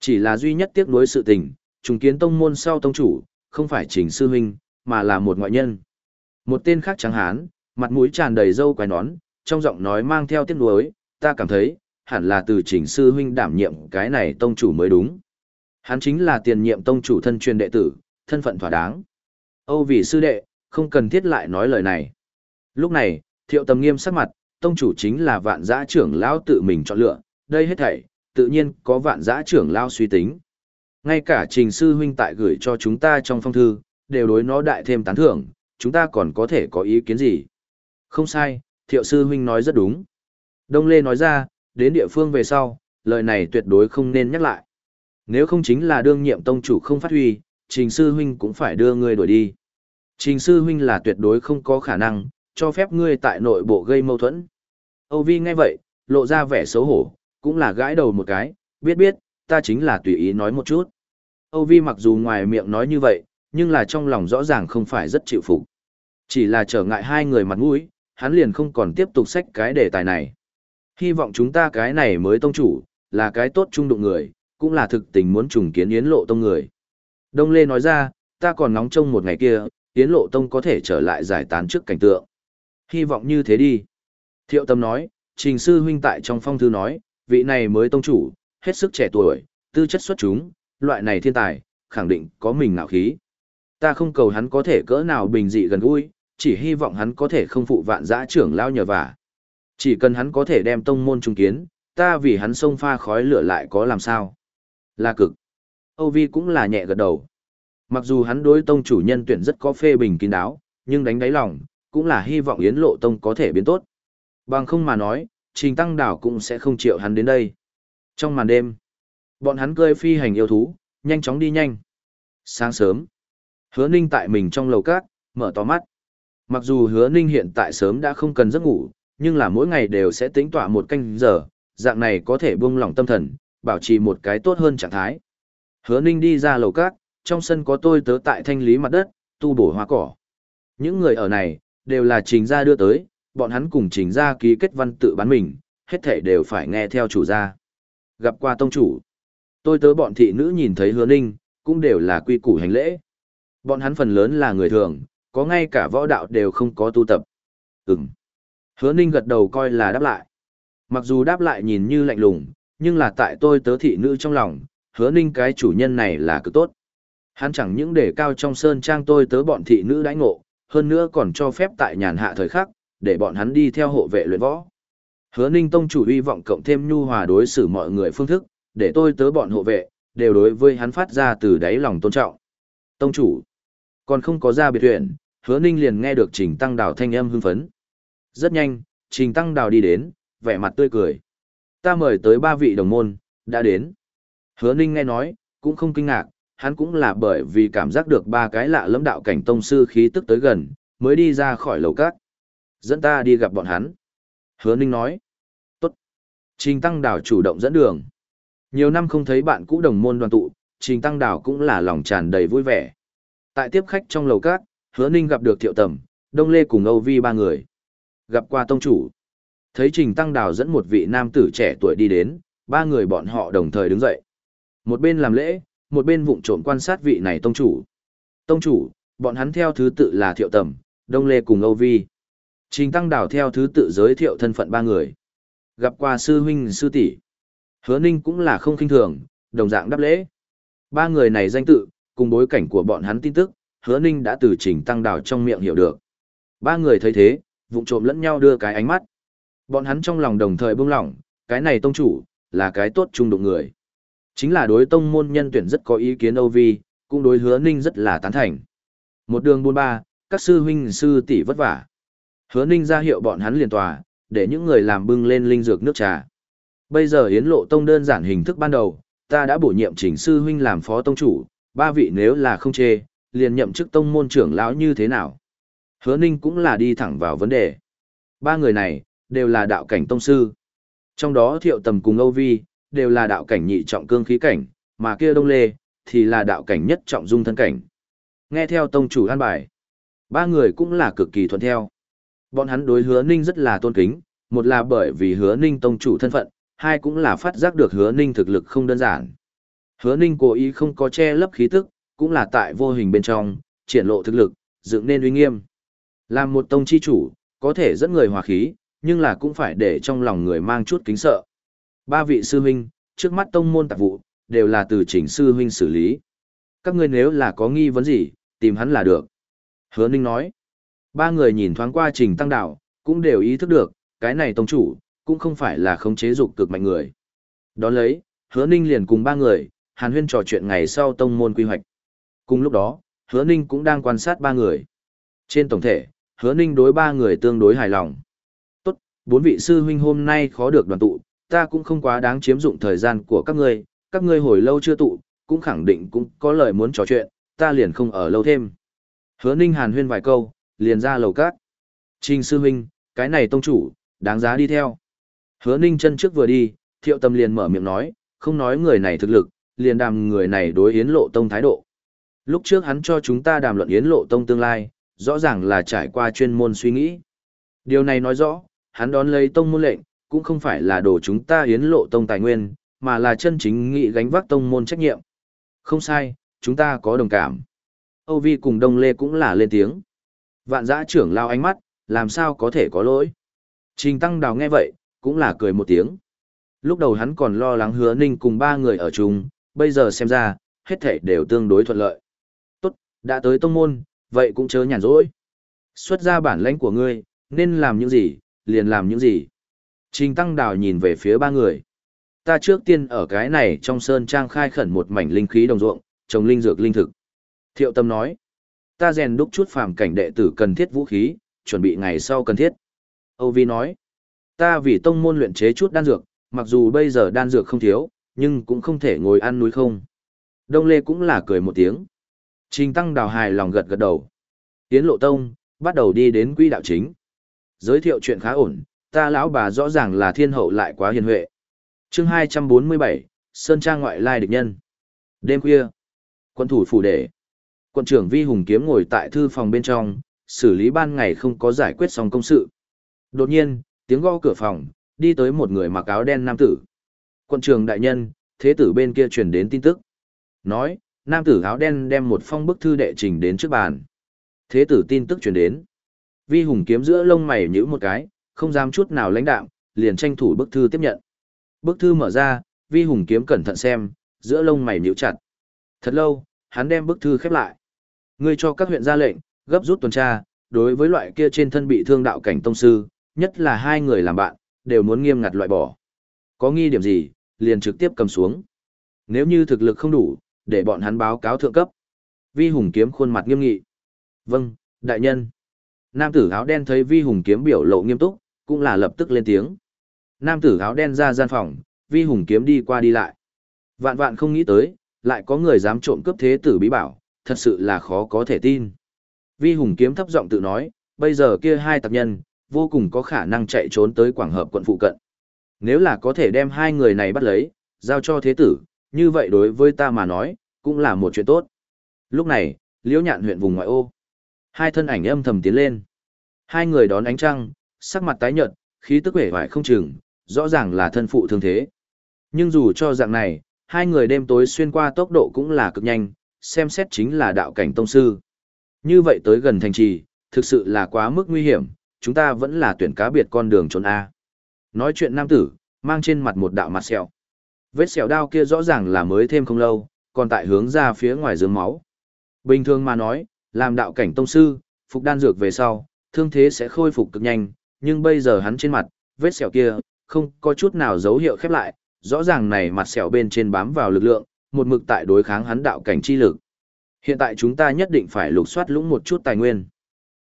Chỉ là duy nhất tiếc nuối sự tình, trùng kiến tông môn sau tông chủ, không phải trình sư huynh, mà là một ngoại nhân. Một tên khác trắng hán, mặt mũi tràn đầy râu quai nón, trong giọng nói mang theo tiếc nuối, ta cảm thấy, hẳn là từ trình sư huynh đảm nhiệm cái này tông chủ mới đúng. Hắn chính là tiền nhiệm tông chủ thân truyền đệ tử, thân phận thỏa đáng. Âu vì sư đệ, không cần thiết lại nói lời này. Lúc này, thiệu tầm nghiêm sắc mặt, tông chủ chính là vạn giã trưởng lão tự mình chọn lựa, đây hết thảy, tự nhiên có vạn giã trưởng lão suy tính. Ngay cả trình sư huynh tại gửi cho chúng ta trong phong thư, đều đối nó đại thêm tán thưởng, chúng ta còn có thể có ý kiến gì. Không sai, thiệu sư huynh nói rất đúng. Đông Lê nói ra, đến địa phương về sau, lời này tuyệt đối không nên nhắc lại. Nếu không chính là đương nhiệm tông chủ không phát huy, trình sư huynh cũng phải đưa ngươi đuổi đi. Trình sư huynh là tuyệt đối không có khả năng, cho phép ngươi tại nội bộ gây mâu thuẫn. Âu Vi nghe vậy, lộ ra vẻ xấu hổ, cũng là gãi đầu một cái, biết biết, ta chính là tùy ý nói một chút. Âu Vi mặc dù ngoài miệng nói như vậy, nhưng là trong lòng rõ ràng không phải rất chịu phục. Chỉ là trở ngại hai người mặt mũi, hắn liền không còn tiếp tục xách cái đề tài này. Hy vọng chúng ta cái này mới tông chủ, là cái tốt trung đụng người, cũng là thực tình muốn trùng kiến Yến Lộ Tông người. Đông Lê nói ra, ta còn nóng trông một ngày kia, Yến Lộ Tông có thể trở lại giải tán trước cảnh tượng. Hy vọng như thế đi. Thiệu Tâm nói, Trình Sư Huynh tại trong phong thư nói, vị này mới tông chủ, hết sức trẻ tuổi, tư chất xuất chúng, loại này thiên tài, khẳng định có mình ngạo khí. Ta không cầu hắn có thể cỡ nào bình dị gần gũi, chỉ hy vọng hắn có thể không phụ vạn dã trưởng lao nhờ vả. Chỉ cần hắn có thể đem tông môn trung kiến, ta vì hắn sông pha khói lửa lại có làm sao. Là cực. Âu Vi cũng là nhẹ gật đầu. Mặc dù hắn đối tông chủ nhân tuyển rất có phê bình kín đáo, nhưng đánh đáy lòng, cũng là hy vọng Yến Lộ Tông có thể biến tốt. Bằng không mà nói, Trình Tăng Đảo cũng sẽ không chịu hắn đến đây. Trong màn đêm, bọn hắn cơi phi hành yêu thú, nhanh chóng đi nhanh. Sáng sớm, hứa ninh tại mình trong lầu cát, mở to mắt. Mặc dù hứa ninh hiện tại sớm đã không cần giấc ngủ, nhưng là mỗi ngày đều sẽ tính tỏa một canh giờ, dạng này có thể buông lỏng tâm thần, bảo trì một cái tốt hơn trạng thái. Hứa ninh đi ra lầu cát, trong sân có tôi tớ tại thanh lý mặt đất, tu bổ hoa cỏ. Những người ở này, đều là trình gia đưa tới, bọn hắn cùng trình gia ký kết văn tự bán mình, hết thể đều phải nghe theo chủ gia. Gặp qua tông chủ, tôi tớ bọn thị nữ nhìn thấy hứa ninh, cũng đều là quy củ hành lễ. Bọn hắn phần lớn là người thường, có ngay cả võ đạo đều không có tu tập. Ừm. Hứa Ninh gật đầu coi là đáp lại. Mặc dù đáp lại nhìn như lạnh lùng, nhưng là tại tôi tớ thị nữ trong lòng, hứa Ninh cái chủ nhân này là cực tốt. Hắn chẳng những để cao trong sơn trang tôi tớ bọn thị nữ đãi ngộ, hơn nữa còn cho phép tại nhàn hạ thời khắc, để bọn hắn đi theo hộ vệ luyện võ. Hứa Ninh Tông chủ hy vọng cộng thêm nhu hòa đối xử mọi người phương thức, để tôi tớ bọn hộ vệ, đều đối với hắn phát ra từ đáy lòng tôn trọng. Tông chủ, còn không có ra biệt huyện, hứa ninh liền nghe được trình tăng đào thanh âm hưng phấn. Rất nhanh, trình tăng đào đi đến, vẻ mặt tươi cười. Ta mời tới ba vị đồng môn, đã đến. Hứa ninh nghe nói, cũng không kinh ngạc, hắn cũng là bởi vì cảm giác được ba cái lạ lẫm đạo cảnh tông sư khí tức tới gần, mới đi ra khỏi lầu cát. Dẫn ta đi gặp bọn hắn. Hứa ninh nói. Tốt. Trình tăng đào chủ động dẫn đường. Nhiều năm không thấy bạn cũ đồng môn đoàn tụ, Trình Tăng Đào cũng là lòng tràn đầy vui vẻ. Tại tiếp khách trong lầu cát, Hứa Ninh gặp được Thiệu Tầm, Đông Lê cùng Âu Vi ba người. Gặp qua tông chủ. Thấy Trình Tăng Đào dẫn một vị nam tử trẻ tuổi đi đến, ba người bọn họ đồng thời đứng dậy. Một bên làm lễ, một bên vụng trộm quan sát vị này tông chủ. Tông chủ, bọn hắn theo thứ tự là Thiệu Tầm, Đông Lê cùng Âu Vi. Trình Tăng Đào theo thứ tự giới thiệu thân phận ba người. Gặp qua sư huynh sư tỷ. Hứa Ninh cũng là không kinh thường, đồng dạng đáp lễ. Ba người này danh tự, cùng bối cảnh của bọn hắn tin tức, Hứa Ninh đã từ trình tăng đào trong miệng hiểu được. Ba người thấy thế, vụng trộm lẫn nhau đưa cái ánh mắt. Bọn hắn trong lòng đồng thời bông lỏng, cái này tông chủ, là cái tốt trung đụng người. Chính là đối tông môn nhân tuyển rất có ý kiến Âu Vi, cũng đối Hứa Ninh rất là tán thành. Một đường buôn ba, các sư huynh sư tỷ vất vả. Hứa Ninh ra hiệu bọn hắn liền tòa, để những người làm bưng lên linh dược nước trà. Bây giờ Yến Lộ Tông đơn giản hình thức ban đầu, ta đã bổ nhiệm chỉnh sư huynh làm phó tông chủ, ba vị nếu là không chê, liền nhậm chức tông môn trưởng lão như thế nào. Hứa Ninh cũng là đi thẳng vào vấn đề. Ba người này, đều là đạo cảnh tông sư. Trong đó thiệu tầm cùng Âu Vi, đều là đạo cảnh nhị trọng cương khí cảnh, mà kia Đông Lê, thì là đạo cảnh nhất trọng dung thân cảnh. Nghe theo tông chủ an bài, ba người cũng là cực kỳ thuận theo. Bọn hắn đối hứa Ninh rất là tôn kính, một là bởi vì hứa Ninh tông chủ thân phận, hai cũng là phát giác được hứa ninh thực lực không đơn giản. Hứa ninh cố ý không có che lấp khí tức, cũng là tại vô hình bên trong, triển lộ thực lực, dựng nên uy nghiêm. Làm một tông chi chủ, có thể dẫn người hòa khí, nhưng là cũng phải để trong lòng người mang chút kính sợ. Ba vị sư huynh, trước mắt tông môn tạp vụ, đều là từ chỉnh sư huynh xử lý. Các ngươi nếu là có nghi vấn gì, tìm hắn là được. Hứa ninh nói. Ba người nhìn thoáng qua trình tăng đạo, cũng đều ý thức được, cái này tông chủ, cũng không phải là khống chế dục cực mạnh người. Đón lấy, hứa ninh liền cùng ba người, hàn huyên trò chuyện ngày sau tông môn quy hoạch. Cùng lúc đó, hứa ninh cũng đang quan sát ba người. Trên tổng thể, hứa ninh đối ba người tương đối hài lòng. Tốt, bốn vị sư huynh hôm nay khó được đoàn tụ, ta cũng không quá đáng chiếm dụng thời gian của các ngươi, các ngươi hồi lâu chưa tụ, cũng khẳng định cũng có lời muốn trò chuyện, ta liền không ở lâu thêm. Hứa ninh hàn huyên vài câu, liền ra lầu cát. Trình sư huynh, cái này tông chủ, đáng giá đi theo. Hứa ninh chân trước vừa đi, thiệu tâm liền mở miệng nói, không nói người này thực lực, liền đàm người này đối Yến Lộ Tông thái độ. Lúc trước hắn cho chúng ta đàm luận Yến Lộ Tông tương lai, rõ ràng là trải qua chuyên môn suy nghĩ. Điều này nói rõ, hắn đón lấy tông môn lệnh, cũng không phải là đổ chúng ta Yến Lộ Tông tài nguyên, mà là chân chính nghị gánh vác tông môn trách nhiệm. Không sai, chúng ta có đồng cảm. Âu Vi cùng Đông Lê cũng là lên tiếng. Vạn giã trưởng lao ánh mắt, làm sao có thể có lỗi. Trình Tăng Đào nghe vậy, cũng là cười một tiếng. Lúc đầu hắn còn lo lắng hứa ninh cùng ba người ở chung, bây giờ xem ra, hết thể đều tương đối thuận lợi. Tốt, đã tới tông môn, vậy cũng chớ nhàn rỗi. Xuất ra bản lãnh của ngươi, nên làm những gì, liền làm những gì. Trình Tăng Đào nhìn về phía ba người. Ta trước tiên ở cái này trong sơn trang khai khẩn một mảnh linh khí đồng ruộng, trồng linh dược linh thực. Thiệu Tâm nói, ta rèn đúc chút phàm cảnh đệ tử cần thiết vũ khí, chuẩn bị ngày sau cần thiết. Âu Vi nói, Ta vì tông môn luyện chế chút đan dược, mặc dù bây giờ đan dược không thiếu, nhưng cũng không thể ngồi ăn núi không. Đông Lê cũng là cười một tiếng. Trình Tăng Đào hài lòng gật gật đầu. Tiến lộ tông, bắt đầu đi đến quỹ đạo chính. Giới thiệu chuyện khá ổn, ta lão bà rõ ràng là thiên hậu lại quá hiền huệ. chương 247, Sơn Trang ngoại lai địch nhân. Đêm khuya, quân thủ phủ đệ. Quân trưởng Vi Hùng Kiếm ngồi tại thư phòng bên trong, xử lý ban ngày không có giải quyết xong công sự. Đột nhiên, tiếng gõ cửa phòng, đi tới một người mặc áo đen nam tử. Quân trưởng đại nhân, thế tử bên kia truyền đến tin tức. Nói, nam tử áo đen đem một phong bức thư đệ trình đến trước bàn. Thế tử tin tức truyền đến. Vi Hùng kiếm giữa lông mày nhíu một cái, không dám chút nào lãnh đạm, liền tranh thủ bức thư tiếp nhận. Bức thư mở ra, Vi Hùng kiếm cẩn thận xem, giữa lông mày nhíu chặt. Thật lâu, hắn đem bức thư khép lại. Ngươi cho các huyện ra lệnh, gấp rút tuần tra, đối với loại kia trên thân bị thương đạo cảnh tông sư, nhất là hai người làm bạn, đều muốn nghiêm ngặt loại bỏ. Có nghi điểm gì, liền trực tiếp cầm xuống. Nếu như thực lực không đủ, để bọn hắn báo cáo thượng cấp. Vi Hùng kiếm khuôn mặt nghiêm nghị. Vâng, đại nhân. Nam tử áo đen thấy Vi Hùng kiếm biểu lộ nghiêm túc, cũng là lập tức lên tiếng. Nam tử áo đen ra gian phòng, Vi Hùng kiếm đi qua đi lại. Vạn vạn không nghĩ tới, lại có người dám trộm cướp thế tử bí bảo, thật sự là khó có thể tin. Vi Hùng kiếm thấp giọng tự nói, bây giờ kia hai tạp nhân, vô cùng có khả năng chạy trốn tới Quảng Hợp quận phụ cận. Nếu là có thể đem hai người này bắt lấy, giao cho thế tử, như vậy đối với ta mà nói, cũng là một chuyện tốt. Lúc này, liễu nhạn huyện vùng ngoại ô. Hai thân ảnh âm thầm tiến lên. Hai người đón ánh trăng, sắc mặt tái nhợt, khí tức vẻ vải không chừng, rõ ràng là thân phụ thương thế. Nhưng dù cho dạng này, hai người đêm tối xuyên qua tốc độ cũng là cực nhanh, xem xét chính là đạo cảnh tông sư. Như vậy tới gần thành trì, thực sự là quá mức nguy hiểm, chúng ta vẫn là tuyển cá biệt con đường trốn A. Nói chuyện nam tử, mang trên mặt một đạo mặt sẹo. Vết sẹo đao kia rõ ràng là mới thêm không lâu, còn tại hướng ra phía ngoài dướng máu. Bình thường mà nói, làm đạo cảnh tông sư, phục đan dược về sau, thương thế sẽ khôi phục cực nhanh, nhưng bây giờ hắn trên mặt, vết sẹo kia, không có chút nào dấu hiệu khép lại, rõ ràng này mặt sẹo bên trên bám vào lực lượng, một mực tại đối kháng hắn đạo cảnh chi lực. Hiện tại chúng ta nhất định phải lục soát lũng một chút tài nguyên.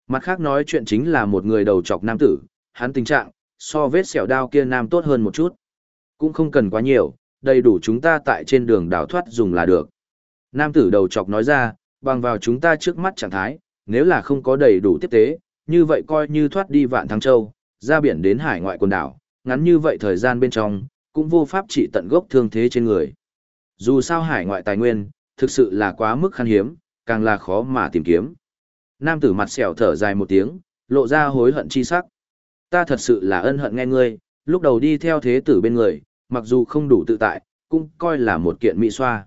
Mặt khác nói chuyện chính là một người đầu trọc nam tử, hắn tình trạng, so vết sẹo đao kia nam tốt hơn một chút. Cũng không cần quá nhiều, đầy đủ chúng ta tại trên đường đảo thoát dùng là được. Nam tử đầu chọc nói ra, bằng vào chúng ta trước mắt trạng thái, nếu là không có đầy đủ tiếp tế, như vậy coi như thoát đi vạn thăng châu, ra biển đến hải ngoại quần đảo, ngắn như vậy thời gian bên trong, cũng vô pháp trị tận gốc thương thế trên người. Dù sao hải ngoại tài nguyên, thực sự là quá mức khan hiếm, càng là khó mà tìm kiếm. Nam tử mặt xẻo thở dài một tiếng, lộ ra hối hận chi sắc. Ta thật sự là ân hận nghe ngươi, lúc đầu đi theo thế tử bên người, mặc dù không đủ tự tại, cũng coi là một kiện mỹ xoa.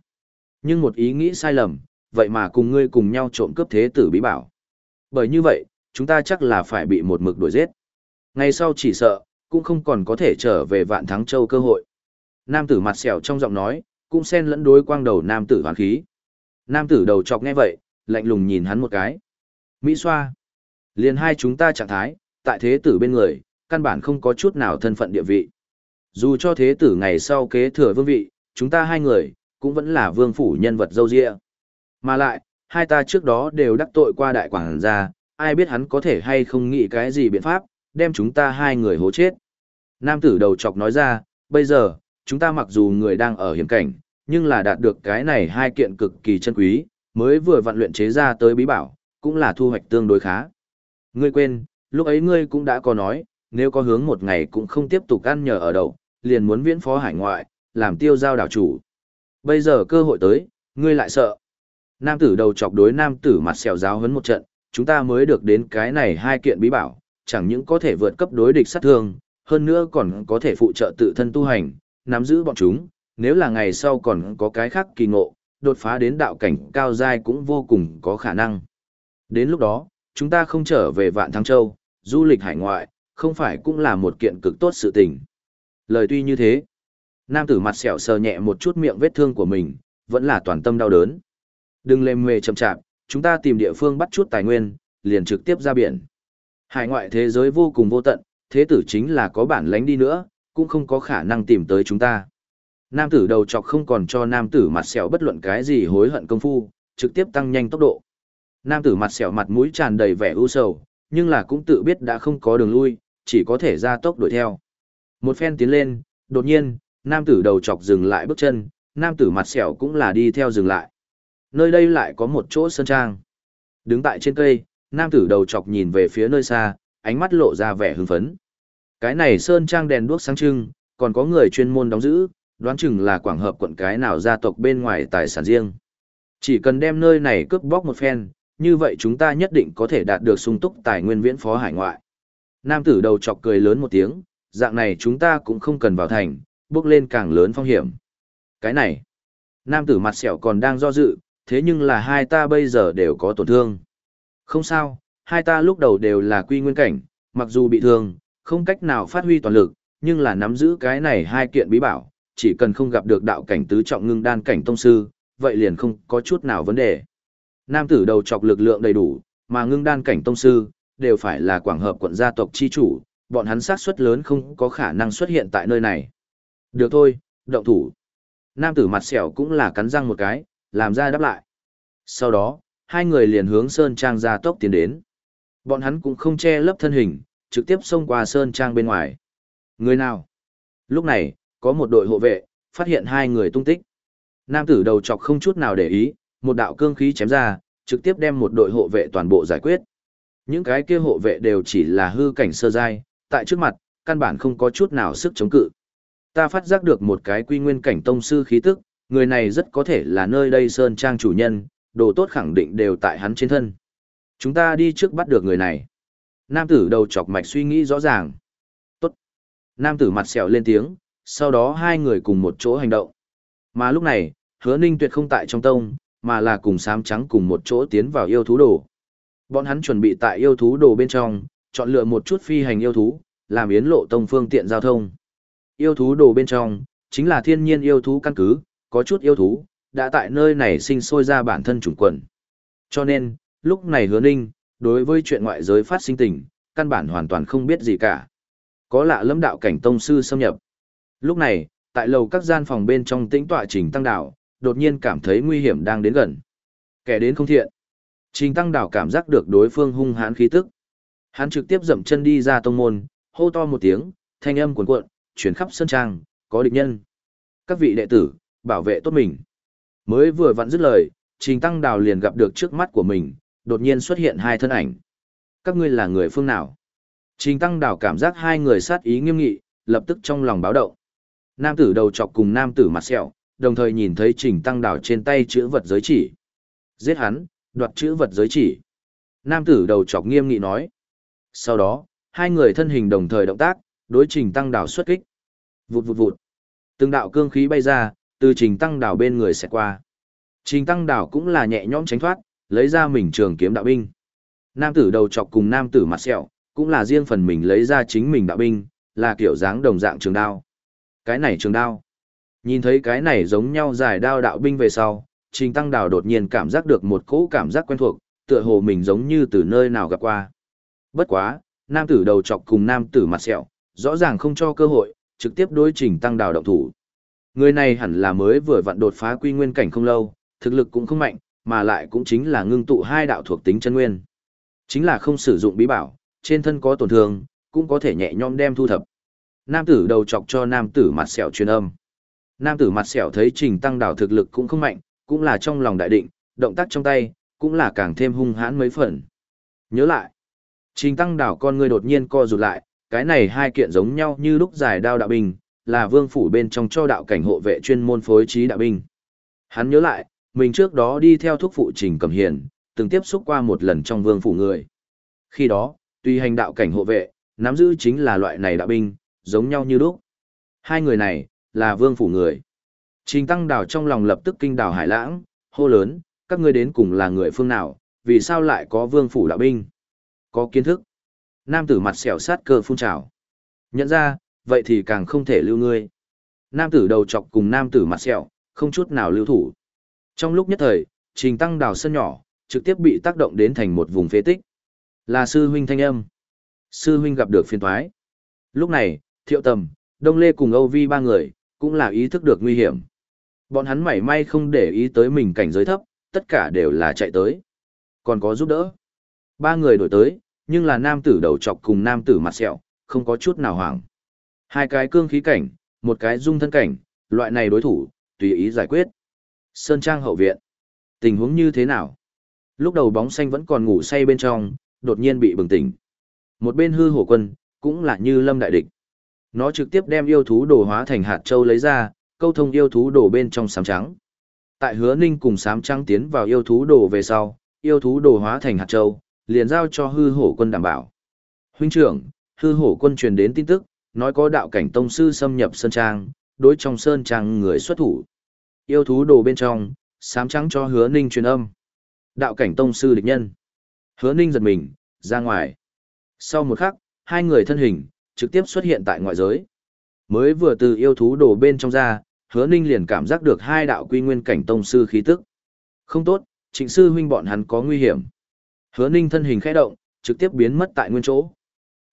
Nhưng một ý nghĩ sai lầm, vậy mà cùng ngươi cùng nhau trộm cướp thế tử bí bảo. Bởi như vậy, chúng ta chắc là phải bị một mực đuổi giết. Ngày sau chỉ sợ, cũng không còn có thể trở về vạn thắng châu cơ hội. Nam tử mặt sẹo trong giọng nói, cũng xen lẫn đối quang đầu nam tử hoàn khí. Nam tử đầu chọc nghe vậy, lạnh lùng nhìn hắn một cái. Mỹ xoa. Liền hai chúng ta trạng thái, tại thế tử bên người, căn bản không có chút nào thân phận địa vị. Dù cho thế tử ngày sau kế thừa vương vị, chúng ta hai người, cũng vẫn là vương phủ nhân vật dâu dịa. Mà lại, hai ta trước đó đều đắc tội qua đại quảng gia, ai biết hắn có thể hay không nghĩ cái gì biện pháp, đem chúng ta hai người hố chết. Nam tử đầu chọc nói ra, bây giờ, chúng ta mặc dù người đang ở hiểm cảnh, nhưng là đạt được cái này hai kiện cực kỳ chân quý, mới vừa vận luyện chế ra tới bí bảo, cũng là thu hoạch tương đối khá. Ngươi quên, lúc ấy ngươi cũng đã có nói, nếu có hướng một ngày cũng không tiếp tục ăn nhờ ở đậu, liền muốn viễn phó hải ngoại, làm tiêu giao đảo chủ. Bây giờ cơ hội tới, ngươi lại sợ. Nam tử đầu chọc đối nam tử mặt xèo giáo hấn một trận, chúng ta mới được đến cái này hai kiện bí bảo, chẳng những có thể vượt cấp đối địch sát thương, hơn nữa còn có thể phụ trợ tự thân tu hành, nắm giữ bọn chúng, nếu là ngày sau còn có cái khác kỳ ngộ, đột phá đến đạo cảnh cao giai cũng vô cùng có khả năng. Đến lúc đó, chúng ta không trở về Vạn Thăng Châu, du lịch hải ngoại, không phải cũng là một kiện cực tốt sự tình. Lời tuy như thế, nam tử mặt sẹo sờ nhẹ một chút miệng vết thương của mình, vẫn là toàn tâm đau đớn. Đừng lề mề chậm chạp, chúng ta tìm địa phương bắt chút tài nguyên, liền trực tiếp ra biển. Hải ngoại thế giới vô cùng vô tận, thế tử chính là có bản lãnh đi nữa, cũng không có khả năng tìm tới chúng ta. Nam tử đầu chọc không còn cho nam tử mặt sẹo bất luận cái gì hối hận công phu, trực tiếp tăng nhanh tốc độ. Nam tử mặt sẹo mặt mũi tràn đầy vẻ u sầu, nhưng là cũng tự biết đã không có đường lui, chỉ có thể ra tốc đuổi theo. Một phen tiến lên, đột nhiên, nam tử đầu chọc dừng lại bước chân, nam tử mặt sẹo cũng là đi theo dừng lại. Nơi đây lại có một chỗ sân trang. Đứng tại trên cây, nam tử đầu chọc nhìn về phía nơi xa, ánh mắt lộ ra vẻ hưng phấn. Cái này sơn trang đèn đuốc sáng trưng, còn có người chuyên môn đóng giữ, đoán chừng là quảng hợp quận cái nào gia tộc bên ngoài tài sản riêng. Chỉ cần đem nơi này cướp bóc một phen, như vậy chúng ta nhất định có thể đạt được sung túc tài nguyên viễn phó hải ngoại. Nam tử đầu chọc cười lớn một tiếng, dạng này chúng ta cũng không cần vào thành, bước lên càng lớn phong hiểm. Cái này, nam tử mặt sẹo còn đang do dự, thế nhưng là hai ta bây giờ đều có tổn thương. Không sao, hai ta lúc đầu đều là quy nguyên cảnh, mặc dù bị thương, không cách nào phát huy toàn lực, nhưng là nắm giữ cái này hai kiện bí bảo, chỉ cần không gặp được đạo cảnh tứ trọng ngưng đan cảnh tông sư, vậy liền không có chút nào vấn đề. Nam tử đầu chọc lực lượng đầy đủ, mà ngưng đan cảnh tông sư, đều phải là quảng hợp quận gia tộc chi chủ, bọn hắn xác suất lớn không có khả năng xuất hiện tại nơi này. Được thôi, động thủ. Nam tử mặt sẹo cũng là cắn răng một cái, làm ra đáp lại. Sau đó, hai người liền hướng Sơn Trang gia tốc tiến đến. Bọn hắn cũng không che lấp thân hình, trực tiếp xông qua Sơn Trang bên ngoài. Người nào? Lúc này, có một đội hộ vệ, phát hiện hai người tung tích. Nam tử đầu chọc không chút nào để ý, một đạo cương khí chém ra, trực tiếp đem một đội hộ vệ toàn bộ giải quyết. Những cái kia hộ vệ đều chỉ là hư cảnh sơ giai, tại trước mặt, căn bản không có chút nào sức chống cự. Ta phát giác được một cái quy nguyên cảnh tông sư khí tức, người này rất có thể là nơi đây sơn trang chủ nhân, đồ tốt khẳng định đều tại hắn trên thân. Chúng ta đi trước bắt được người này. Nam tử đầu chọc mạch suy nghĩ rõ ràng. Tốt. Nam tử mặt sẹo lên tiếng, sau đó hai người cùng một chỗ hành động. Mà lúc này, hứa ninh tuyệt không tại trong tông, mà là cùng sám trắng cùng một chỗ tiến vào yêu thú đồ. Bọn hắn chuẩn bị tại yêu thú đồ bên trong, chọn lựa một chút phi hành yêu thú, làm yến lộ tông phương tiện giao thông. Yêu thú đồ bên trong, chính là thiên nhiên yêu thú căn cứ, có chút yêu thú, đã tại nơi này sinh sôi ra bản thân chủng quần. Cho nên, lúc này hứa ninh, đối với chuyện ngoại giới phát sinh tình, căn bản hoàn toàn không biết gì cả. Có lạ lâm đạo cảnh tông sư xâm nhập. Lúc này, tại lầu các gian phòng bên trong tĩnh tọa trình tăng đạo, đột nhiên cảm thấy nguy hiểm đang đến gần. Kẻ đến không thiện. Trình tăng đạo cảm giác được đối phương hung hãn khí tức. Hắn trực tiếp dậm chân đi ra tông môn, hô to một tiếng, thanh âm cuồn cuộn, chuyển khắp sân trang, có địch nhân. Các vị đệ tử, bảo vệ tốt mình. Mới vừa vặn dứt lời, Trình Tăng Đào liền gặp được trước mắt của mình, đột nhiên xuất hiện hai thân ảnh. Các ngươi là người phương nào? Trình Tăng Đào cảm giác hai người sát ý nghiêm nghị, lập tức trong lòng báo động. Nam tử đầu chọc cùng nam tử mặt sẹo, đồng thời nhìn thấy Trình Tăng Đào trên tay chữ vật giới chỉ. Giết hắn, đoạt chữ vật giới chỉ. Nam tử đầu chọc nghiêm nghị nói. Sau đó, hai người thân hình đồng thời động tác, đối Trình Tăng Đào xuất kích. Vụt vụt vụt. Từng đạo cương khí bay ra, từ Trình Tăng Đào bên người sẽ qua. Trình Tăng Đào cũng là nhẹ nhõm tránh thoát, lấy ra mình trường kiếm đạo binh. Nam tử đầu chọc cùng nam tử mặt sẹo, cũng là riêng phần mình lấy ra chính mình đạo binh, là kiểu dáng đồng dạng trường đao. Cái này trường đao. Nhìn thấy cái này giống nhau dài đao đạo binh về sau, Trình Tăng Đào đột nhiên cảm giác được một cỗ cảm giác quen thuộc, tựa hồ mình giống như từ nơi nào gặp qua. Bất quá, nam tử đầu chọc cùng nam tử mặt sẹo, rõ ràng không cho cơ hội, trực tiếp đối Trình Tăng Đào động thủ. Người này hẳn là mới vừa vặn đột phá quy nguyên cảnh không lâu, thực lực cũng không mạnh, mà lại cũng chính là ngưng tụ hai đạo thuộc tính chân nguyên. Chính là không sử dụng bí bảo, trên thân có tổn thương, cũng có thể nhẹ nhõm đem thu thập. Nam tử đầu chọc cho nam tử mặt sẹo truyền âm. Nam tử mặt sẹo thấy Trình Tăng Đào thực lực cũng không mạnh, cũng là trong lòng đại định, động tác trong tay, cũng là càng thêm hung hãn mấy phần. Nhớ lại, Trình Tăng Đào con người đột nhiên co rụt lại, cái này hai kiện giống nhau như lúc giải đao đạo binh, là vương phủ bên trong cho đạo cảnh hộ vệ chuyên môn phối trí đạo binh. Hắn nhớ lại, mình trước đó đi theo thuốc phụ Trình Cẩm Hiền, từng tiếp xúc qua một lần trong vương phủ người. Khi đó, tuy hành đạo cảnh hộ vệ, nắm giữ chính là loại này đạo binh, giống nhau như lúc. Hai người này, là vương phủ người. Trình Tăng Đào trong lòng lập tức kinh đào hải lãng, hô lớn, các ngươi đến cùng là người phương nào, vì sao lại có vương phủ đạo binh? Có kiến thức. Nam tử mặt xẻo sát cơ phun trào. Nhận ra, vậy thì càng không thể lưu ngươi. Nam tử đầu chọc cùng nam tử mặt xẻo, không chút nào lưu thủ. Trong lúc nhất thời, trình tăng đào sân nhỏ, trực tiếp bị tác động đến thành một vùng phế tích. Là sư huynh thanh âm. Sư huynh gặp được phiền thoái. Lúc này, thiệu tầm, đông lê cùng Âu Vi ba người, cũng là ý thức được nguy hiểm. Bọn hắn mảy may không để ý tới mình cảnh giới thấp, tất cả đều là chạy tới. Còn có giúp đỡ. Ba người đổi tới, nhưng là nam tử đầu chọc cùng nam tử mặt sẹo, không có chút nào hoảng. Hai cái cương khí cảnh, một cái dung thân cảnh, loại này đối thủ, tùy ý giải quyết. Sơn Trang hậu viện. Tình huống như thế nào? Lúc đầu bóng xanh vẫn còn ngủ say bên trong, đột nhiên bị bừng tỉnh. Một bên hư hổ quân, cũng là như lâm đại địch. Nó trực tiếp đem yêu thú đồ hóa thành hạt châu lấy ra, câu thông yêu thú đồ bên trong sám trắng. Tại hứa ninh cùng sám trắng tiến vào yêu thú đồ về sau, yêu thú đồ hóa thành hạt châu, liền giao cho hư hổ quân đảm bảo. Huynh trưởng, hư hổ quân truyền đến tin tức, nói có đạo cảnh tông sư xâm nhập sơn trang, đối trong sơn trang người xuất thủ. Yêu thú đồ bên trong, sám trắng cho hứa ninh truyền âm. Đạo cảnh tông sư địch nhân. Hứa ninh giật mình, ra ngoài. Sau một khắc, hai người thân hình, trực tiếp xuất hiện tại ngoại giới. Mới vừa từ yêu thú đồ bên trong ra, hứa ninh liền cảm giác được hai đạo quy nguyên cảnh tông sư khí tức. Không tốt, trịnh sư huynh bọn hắn có nguy hiểm. Hứa ninh thân hình khẽ động, trực tiếp biến mất tại nguyên chỗ.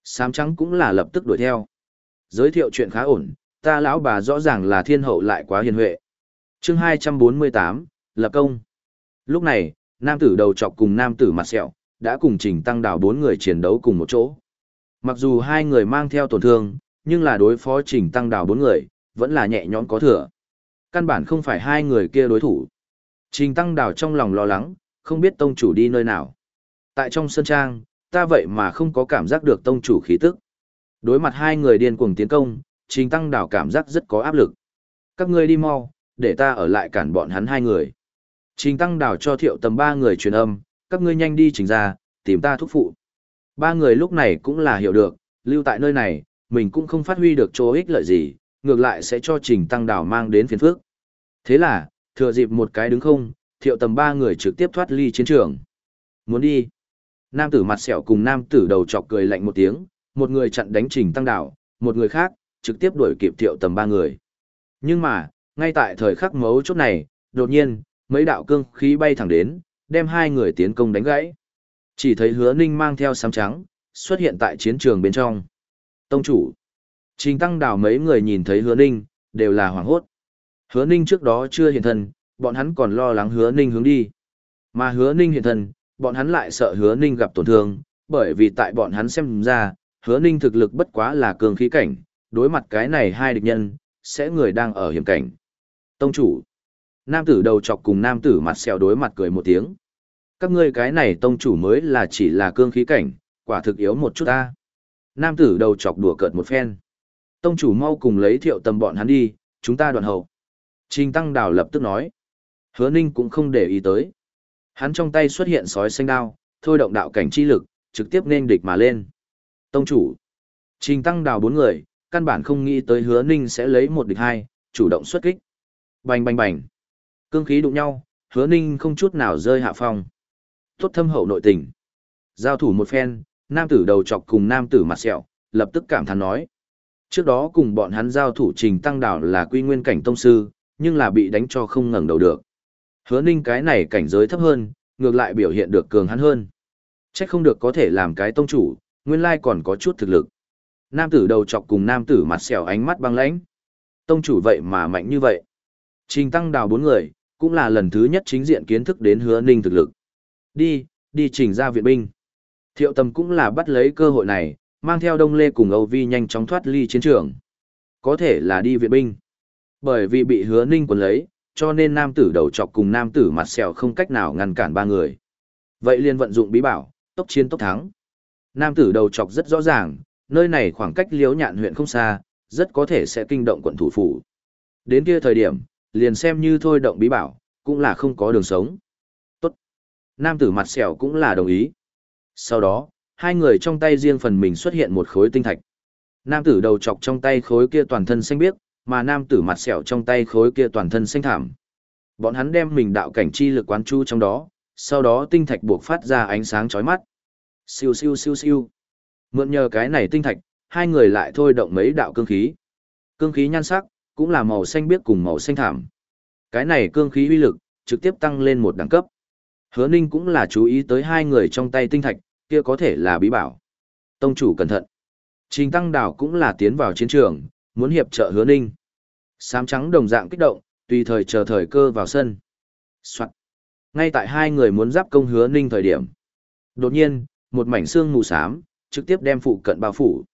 Sám trắng cũng là lập tức đuổi theo. Giới thiệu chuyện khá ổn, ta lão bà rõ ràng là thiên hậu lại quá hiền huệ chương 248, Lập công. Lúc này, nam tử đầu chọc cùng nam tử mặt sẹo, đã cùng trình tăng đào bốn người chiến đấu cùng một chỗ. Mặc dù hai người mang theo tổn thương, nhưng là đối phó trình tăng đào bốn người, vẫn là nhẹ nhõm có thừa. Căn bản không phải hai người kia đối thủ. Trình tăng đào trong lòng lo lắng, không biết tông chủ đi nơi nào. Tại trong sân trang, ta vậy mà không có cảm giác được tông chủ khí tức. Đối mặt hai người điên cuồng tiến công, trình tăng đào cảm giác rất có áp lực. Các ngươi đi mau, để ta ở lại cản bọn hắn hai người. Trình tăng đào cho thiệu tầm ba người truyền âm, các ngươi nhanh đi trình ra, tìm ta thúc phụ. Ba người lúc này cũng là hiểu được, lưu tại nơi này, mình cũng không phát huy được chỗ ích lợi gì, ngược lại sẽ cho trình tăng đào mang đến phiền phức. Thế là, thừa dịp một cái đứng không, thiệu tầm ba người trực tiếp thoát ly chiến trường. Muốn đi. Nam tử mặt sẹo cùng nam tử đầu chọc cười lạnh một tiếng, một người chặn đánh trình tăng Đào, một người khác, trực tiếp đuổi kịp thiệu tầm ba người. Nhưng mà, ngay tại thời khắc mấu chốt này, đột nhiên, mấy đạo cương khí bay thẳng đến, đem hai người tiến công đánh gãy. Chỉ thấy hứa ninh mang theo sám trắng, xuất hiện tại chiến trường bên trong. Tông chủ. Trình tăng đảo mấy người nhìn thấy hứa ninh, đều là hoảng hốt. Hứa ninh trước đó chưa hiện thân, bọn hắn còn lo lắng hứa ninh hướng đi. Mà hứa ninh hiện thân, bọn hắn lại sợ hứa ninh gặp tổn thương, bởi vì tại bọn hắn xem ra, hứa ninh thực lực bất quá là cường khí cảnh, đối mặt cái này hai địch nhân, sẽ người đang ở hiểm cảnh. Tông chủ. Nam tử đầu chọc cùng nam tử mặt xèo đối mặt cười một tiếng. Các ngươi cái này tông chủ mới là chỉ là cương khí cảnh, quả thực yếu một chút ta. Nam tử đầu chọc đùa cợt một phen. Tông chủ mau cùng lấy thiệu tầm bọn hắn đi, chúng ta đoạn hậu. Trình Tăng Đào lập tức nói. Hứa Ninh cũng không để ý tới. Hắn trong tay xuất hiện sói xanh đao, thôi động đạo cảnh chi lực, trực tiếp nên địch mà lên. Tông chủ. Trình Tăng Đào bốn người, căn bản không nghĩ tới Hứa Ninh sẽ lấy một địch hai, chủ động xuất kích. Bành bành bành. Cương khí đụng nhau, Hứa Ninh không chút nào rơi hạ phong. Tốt thâm hậu nội tình. Giao thủ một phen, nam tử đầu chọc cùng nam tử mặt sẹo, lập tức cảm thán nói. Trước đó cùng bọn hắn giao thủ trình tăng đảo là quy nguyên cảnh tông sư, nhưng là bị đánh cho không ngẩng đầu được. Hứa ninh cái này cảnh giới thấp hơn, ngược lại biểu hiện được cường hắn hơn. Chắc không được có thể làm cái tông chủ, nguyên lai còn có chút thực lực. Nam tử đầu chọc cùng nam tử mặt sẹo ánh mắt băng lãnh. Tông chủ vậy mà mạnh như vậy. Trình tăng đào bốn người, cũng là lần thứ nhất chính diện kiến thức đến hứa ninh thực lực. Đi, đi trình ra viện binh. Thiệu tầm cũng là bắt lấy cơ hội này, mang theo Đông Lê cùng Âu Vi nhanh chóng thoát ly chiến trường. Có thể là đi viện binh. Bởi vì bị hứa ninh quần lấy, cho nên nam tử đầu chọc cùng nam tử mặt sẹo không cách nào ngăn cản ba người. Vậy liền vận dụng bí bảo, tốc chiến tốc thắng. Nam tử đầu chọc rất rõ ràng, nơi này khoảng cách liếu nhạn huyện không xa, rất có thể sẽ kinh động quận thủ phủ. Đến kia thời điểm, liền xem như thôi động bí bảo, cũng là không có đường sống. Tốt. Nam tử mặt sẹo cũng là đồng ý. Sau đó, hai người trong tay riêng phần mình xuất hiện một khối tinh thạch. Nam tử đầu chọc trong tay khối kia toàn thân xanh biếc, mà nam tử mặt sẹo trong tay khối kia toàn thân xanh thảm. Bọn hắn đem mình đạo cảnh chi lực quán chu trong đó, sau đó tinh thạch buộc phát ra ánh sáng chói mắt. Siêu siêu siêu siêu. Mượn nhờ cái này tinh thạch, hai người lại thôi động mấy đạo cương khí. Cương khí nhan sắc, cũng là màu xanh biếc cùng màu xanh thảm. Cái này cương khí uy lực, trực tiếp tăng lên một đẳng cấp. Hứa Ninh cũng là chú ý tới hai người trong tay tinh thạch, kia có thể là bí bảo. Tông chủ cẩn thận. Trình Tăng Đảo cũng là tiến vào chiến trường, muốn hiệp trợ hứa ninh. Sám trắng đồng dạng kích động, tùy thời chờ thời cơ vào sân. Soạn. Ngay tại hai người muốn giáp công hứa ninh thời điểm. Đột nhiên, một mảnh xương mù xám, trực tiếp đem phụ cận bao phủ.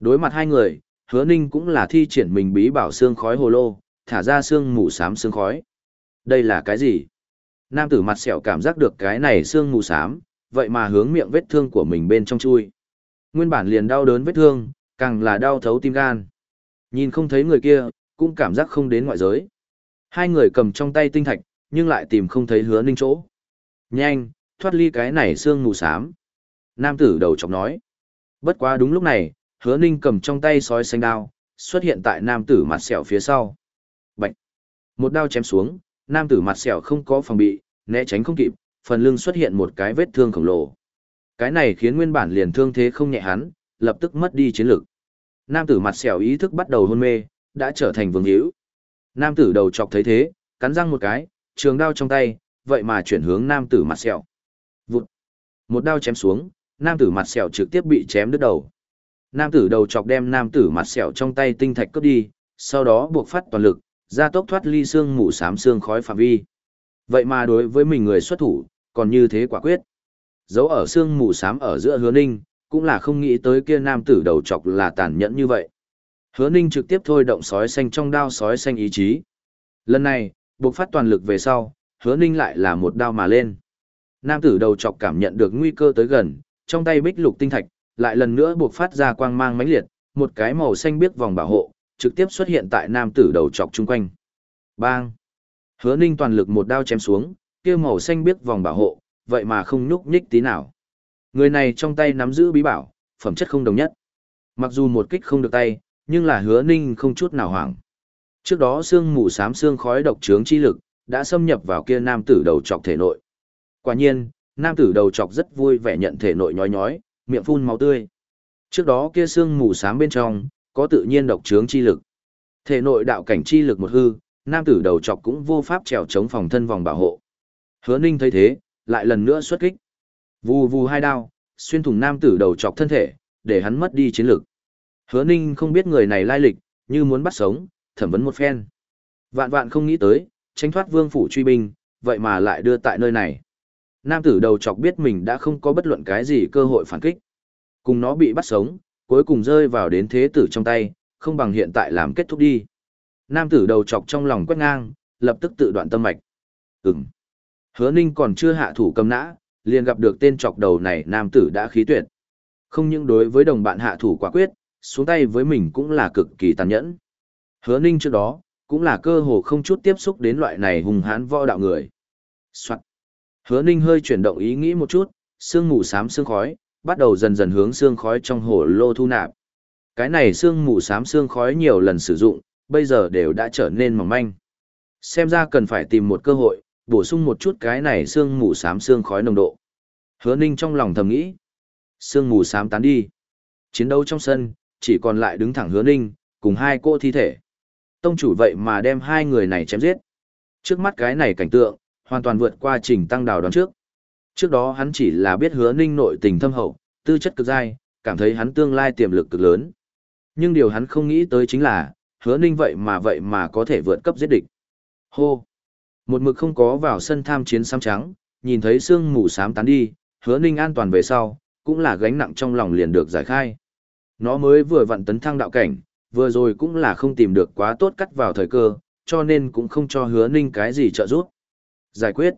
Đối mặt hai người, hứa ninh cũng là thi triển mình bí bảo xương khói hồ lô, thả ra xương mù xám xương khói. Đây là cái gì? Nam tử mặt sẹo cảm giác được cái này xương mù xám, vậy mà hướng miệng vết thương của mình bên trong chui. Nguyên bản liền đau đớn vết thương, càng là đau thấu tim gan. Nhìn không thấy người kia, cũng cảm giác không đến ngoại giới. Hai người cầm trong tay tinh thạch, nhưng lại tìm không thấy hứa ninh chỗ. Nhanh, thoát ly cái này xương mù xám. Nam tử đầu chọc nói. Bất quá đúng lúc này, hứa ninh cầm trong tay sói xanh đao, xuất hiện tại nam tử mặt sẹo phía sau. Bạch! Một đao chém xuống, nam tử mặt sẹo không có phòng bị, né tránh không kịp, phần lưng xuất hiện một cái vết thương khổng lồ. Cái này khiến nguyên bản liền thương thế không nhẹ hắn, lập tức mất đi chiến lực. Nam tử mặt sẹo ý thức bắt đầu hôn mê, đã trở thành vương hữu. Nam tử đầu chọc thấy thế, cắn răng một cái, trường đao trong tay, vậy mà chuyển hướng nam tử mặt sẹo. Vụt. Một đao chém xuống, nam tử mặt sẹo trực tiếp bị chém đứt đầu. Nam tử đầu chọc đem nam tử mặt sẹo trong tay tinh thạch cướp đi, sau đó buộc phát toàn lực, ra tốc thoát ly xương mù xám xương khói phạm vi. Vậy mà đối với mình người xuất thủ, còn như thế quả quyết. Dấu ở xương mù xám ở giữa hứa ninh, cũng là không nghĩ tới kia nam tử đầu chọc là tàn nhẫn như vậy. Hứa ninh trực tiếp thôi động sói xanh trong đao sói xanh ý chí. Lần này, buộc phát toàn lực về sau, hứa ninh lại là một đao mà lên. Nam tử đầu chọc cảm nhận được nguy cơ tới gần, trong tay bích lục tinh thạch, lại lần nữa buộc phát ra quang mang mãnh liệt, một cái màu xanh biếc vòng bảo hộ, trực tiếp xuất hiện tại nam tử đầu chọc chung quanh. Bang! Hứa ninh toàn lực một đao chém xuống, kia màu xanh biếc vòng bảo hộ, vậy mà không nhúc nhích tí nào. Người này trong tay nắm giữ bí bảo, phẩm chất không đồng nhất. Mặc dù một kích không được tay, nhưng là hứa ninh không chút nào hoảng. Trước đó xương mù xám xương khói độc trướng chi lực, đã xâm nhập vào kia nam tử đầu chọc thể nội. Quả nhiên, nam tử đầu chọc rất vui vẻ nhận thể nội nhói nhói, miệng phun máu tươi. Trước đó kia xương mù xám bên trong, có tự nhiên độc trướng chi lực. Thể nội đạo cảnh chi lực một hư, nam tử đầu chọc cũng vô pháp trèo chống phòng thân vòng bảo hộ. Hứa Ninh thấy thế, lại lần nữa xuất kích. Vù vù hai đao, xuyên thủng nam tử đầu chọc thân thể, để hắn mất đi chiến lực. Hứa Ninh không biết người này lai lịch, như muốn bắt sống, thẩm vấn một phen. Vạn vạn không nghĩ tới, tránh thoát vương phủ truy binh, vậy mà lại đưa tại nơi này. Nam tử đầu chọc biết mình đã không có bất luận cái gì cơ hội phản kích. Cùng nó bị bắt sống, cuối cùng rơi vào đến thế tử trong tay, không bằng hiện tại làm kết thúc đi. Nam tử đầu chọc trong lòng quét ngang, lập tức tự đoạn tâm mạch. Ừm. Hứa Ninh còn chưa hạ thủ cầm nã, liền gặp được tên chọc đầu này nam tử đã khí tuyệt. Không những đối với đồng bạn hạ thủ quả quyết, xuống tay với mình cũng là cực kỳ tàn nhẫn. Hứa Ninh trước đó, cũng là cơ hồ không chút tiếp xúc đến loại này hùng hãn võ đạo người. Soạn. Hứa Ninh hơi chuyển động ý nghĩ một chút, sương mù xám sương khói, bắt đầu dần dần hướng sương khói trong hồ lô thu nạp. Cái này sương mù xám sương khói nhiều lần sử dụng, bây giờ đều đã trở nên mỏng manh. Xem ra cần phải tìm một cơ hội, bổ sung một chút cái này sương mù xám sương khói nồng độ. Hứa Ninh trong lòng thầm nghĩ. Sương mù xám tán đi. Chiến đấu trong sân, chỉ còn lại đứng thẳng Hứa Ninh, cùng hai cô thi thể. Tông chủ vậy mà đem hai người này chém giết. Trước mắt cái này cảnh tượng, hoàn toàn vượt qua trình tăng đào đoán trước. Trước đó hắn chỉ là biết hứa ninh nội tình thâm hậu, tư chất cực dai, cảm thấy hắn tương lai tiềm lực cực lớn. Nhưng điều hắn không nghĩ tới chính là, hứa ninh vậy mà vậy mà có thể vượt cấp giết địch. Hô! Một mực không có vào sân tham chiến xám trắng, nhìn thấy sương mù xám tán đi, hứa ninh an toàn về sau, cũng là gánh nặng trong lòng liền được giải khai. Nó mới vừa vặn tấn thăng đạo cảnh, vừa rồi cũng là không tìm được quá tốt cắt vào thời cơ, cho nên cũng không cho hứa ninh cái gì trợ giúp. Giải quyết.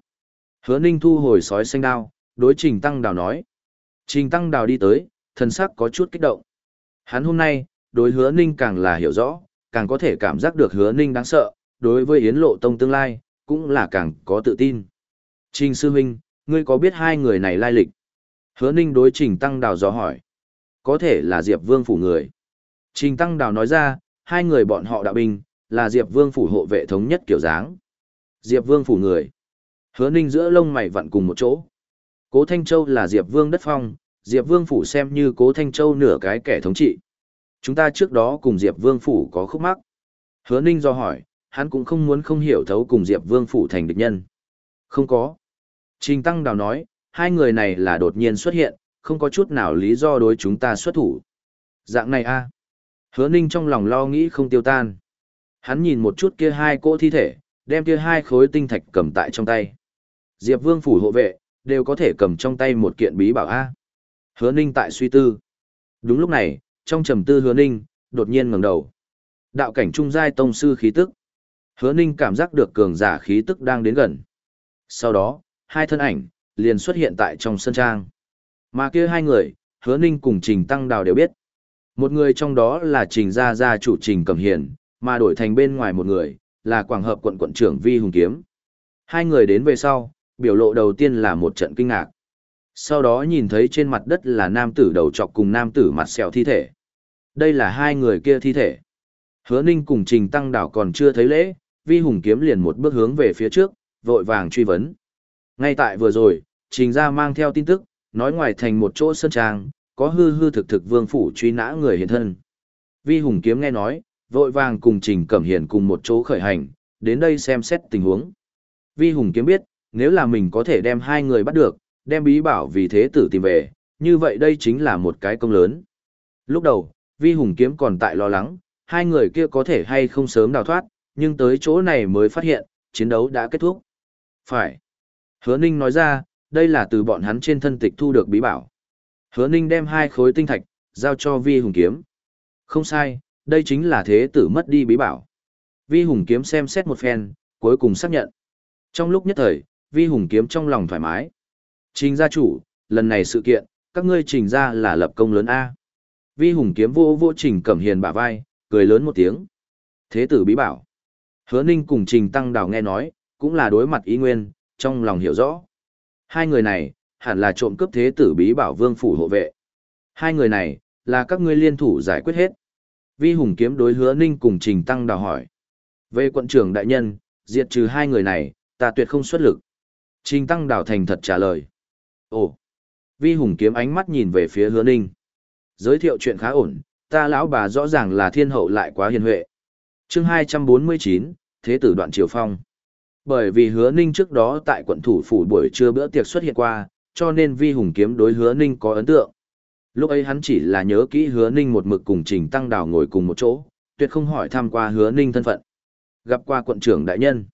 Hứa ninh thu hồi sói xanh đao, đối trình tăng đào nói. Trình tăng đào đi tới, thần sắc có chút kích động. Hắn hôm nay, đối hứa ninh càng là hiểu rõ, càng có thể cảm giác được hứa ninh đáng sợ, đối với yến lộ tông tương lai, cũng là càng có tự tin. Trình sư Minh ngươi có biết hai người này lai lịch? Hứa ninh đối trình tăng đào dò hỏi. Có thể là Diệp Vương phủ người. Trình Tăng Đào nói ra, hai người bọn họ đạo binh, là Diệp Vương phủ hộ vệ thống nhất kiểu dáng. Diệp Vương phủ người. Hứa Ninh giữa lông mày vặn cùng một chỗ. Cố Thanh Châu là Diệp Vương đất phong, Diệp Vương phủ xem như Cố Thanh Châu nửa cái kẻ thống trị. Chúng ta trước đó cùng Diệp Vương phủ có khúc mắc. Hứa Ninh do hỏi, hắn cũng không muốn không hiểu thấu cùng Diệp Vương phủ thành địch nhân. Không có. Trình Tăng Đào nói, hai người này là đột nhiên xuất hiện, không có chút nào lý do đối chúng ta xuất thủ. Dạng này a Hứa ninh trong lòng lo nghĩ không tiêu tan. Hắn nhìn một chút kia hai cỗ thi thể, đem kia hai khối tinh thạch cầm tại trong tay. Diệp vương phủ hộ vệ, đều có thể cầm trong tay một kiện bí bảo A. Hứa ninh tại suy tư. Đúng lúc này, trong trầm tư hứa ninh, đột nhiên ngẩng đầu. Đạo cảnh trung giai tông sư khí tức. Hứa ninh cảm giác được cường giả khí tức đang đến gần. Sau đó, hai thân ảnh, liền xuất hiện tại trong sân trang. Mà kia hai người, hứa ninh cùng trình tăng đào đều biết. Một người trong đó là Trình Gia Gia chủ Trình Cẩm Hiền, mà đổi thành bên ngoài một người, là Quảng Hợp quận quận trưởng Vi Hùng Kiếm. Hai người đến về sau, biểu lộ đầu tiên là một trận kinh ngạc. Sau đó nhìn thấy trên mặt đất là nam tử đầu trọc cùng nam tử mặt sẹo thi thể. Đây là hai người kia thi thể. Hứa Ninh cùng Trình Tăng Đảo còn chưa thấy lễ, Vi Hùng Kiếm liền một bước hướng về phía trước, vội vàng truy vấn. Ngay tại vừa rồi, Trình Gia mang theo tin tức, nói ngoài thành một chỗ sân trang, có hư hư thực thực vương phủ truy nã người hiện thân. Vi Hùng Kiếm nghe nói, vội vàng cùng Trình Cẩm Hiền cùng một chỗ khởi hành, đến đây xem xét tình huống. Vi Hùng Kiếm biết, nếu là mình có thể đem hai người bắt được, đem bí bảo vì thế tử tìm về, như vậy đây chính là một cái công lớn. Lúc đầu, Vi Hùng Kiếm còn tại lo lắng, hai người kia có thể hay không sớm đào thoát, nhưng tới chỗ này mới phát hiện, chiến đấu đã kết thúc. Phải. Hứa Ninh nói ra, đây là từ bọn hắn trên thân tịch thu được bí bảo. Hứa Ninh đem hai khối tinh thạch, giao cho Vi Hùng Kiếm. Không sai, đây chính là thế tử mất đi bí bảo. Vi Hùng Kiếm xem xét một phen, cuối cùng xác nhận. Trong lúc nhất thời, Vi Hùng Kiếm trong lòng thoải mái. Trình gia chủ, lần này sự kiện, các ngươi trình ra là lập công lớn A. Vi Hùng Kiếm vô vô trình cẩm hiền bả vai, cười lớn một tiếng. Thế tử bí bảo. Hứa Ninh cùng trình tăng đào nghe nói, cũng là đối mặt ý nguyên, trong lòng hiểu rõ. Hai người này, hẳn là trộm cướp thế tử bí bảo vương phủ hộ vệ. Hai người này, là các ngươi liên thủ giải quyết hết. Vi Hùng kiếm đối hứa ninh cùng Trình Tăng đào hỏi. Về quận trưởng đại nhân, diệt trừ hai người này, ta tuyệt không xuất lực. Trình Tăng đào thành thật trả lời. Ồ! Vi Hùng kiếm ánh mắt nhìn về phía hứa ninh. Giới thiệu chuyện khá ổn, ta lão bà rõ ràng là thiên hậu lại quá hiền huệ. chương 249, Thế tử đoạn triều phong. Bởi vì hứa ninh trước đó tại quận thủ phủ buổi trưa bữa tiệc xuất hiện qua, cho nên vi hùng kiếm đối hứa ninh có ấn tượng. Lúc ấy hắn chỉ là nhớ kỹ hứa ninh một mực cùng trình tăng đào ngồi cùng một chỗ, tuyệt không hỏi thăm qua hứa ninh thân phận. Gặp qua quận trưởng đại nhân.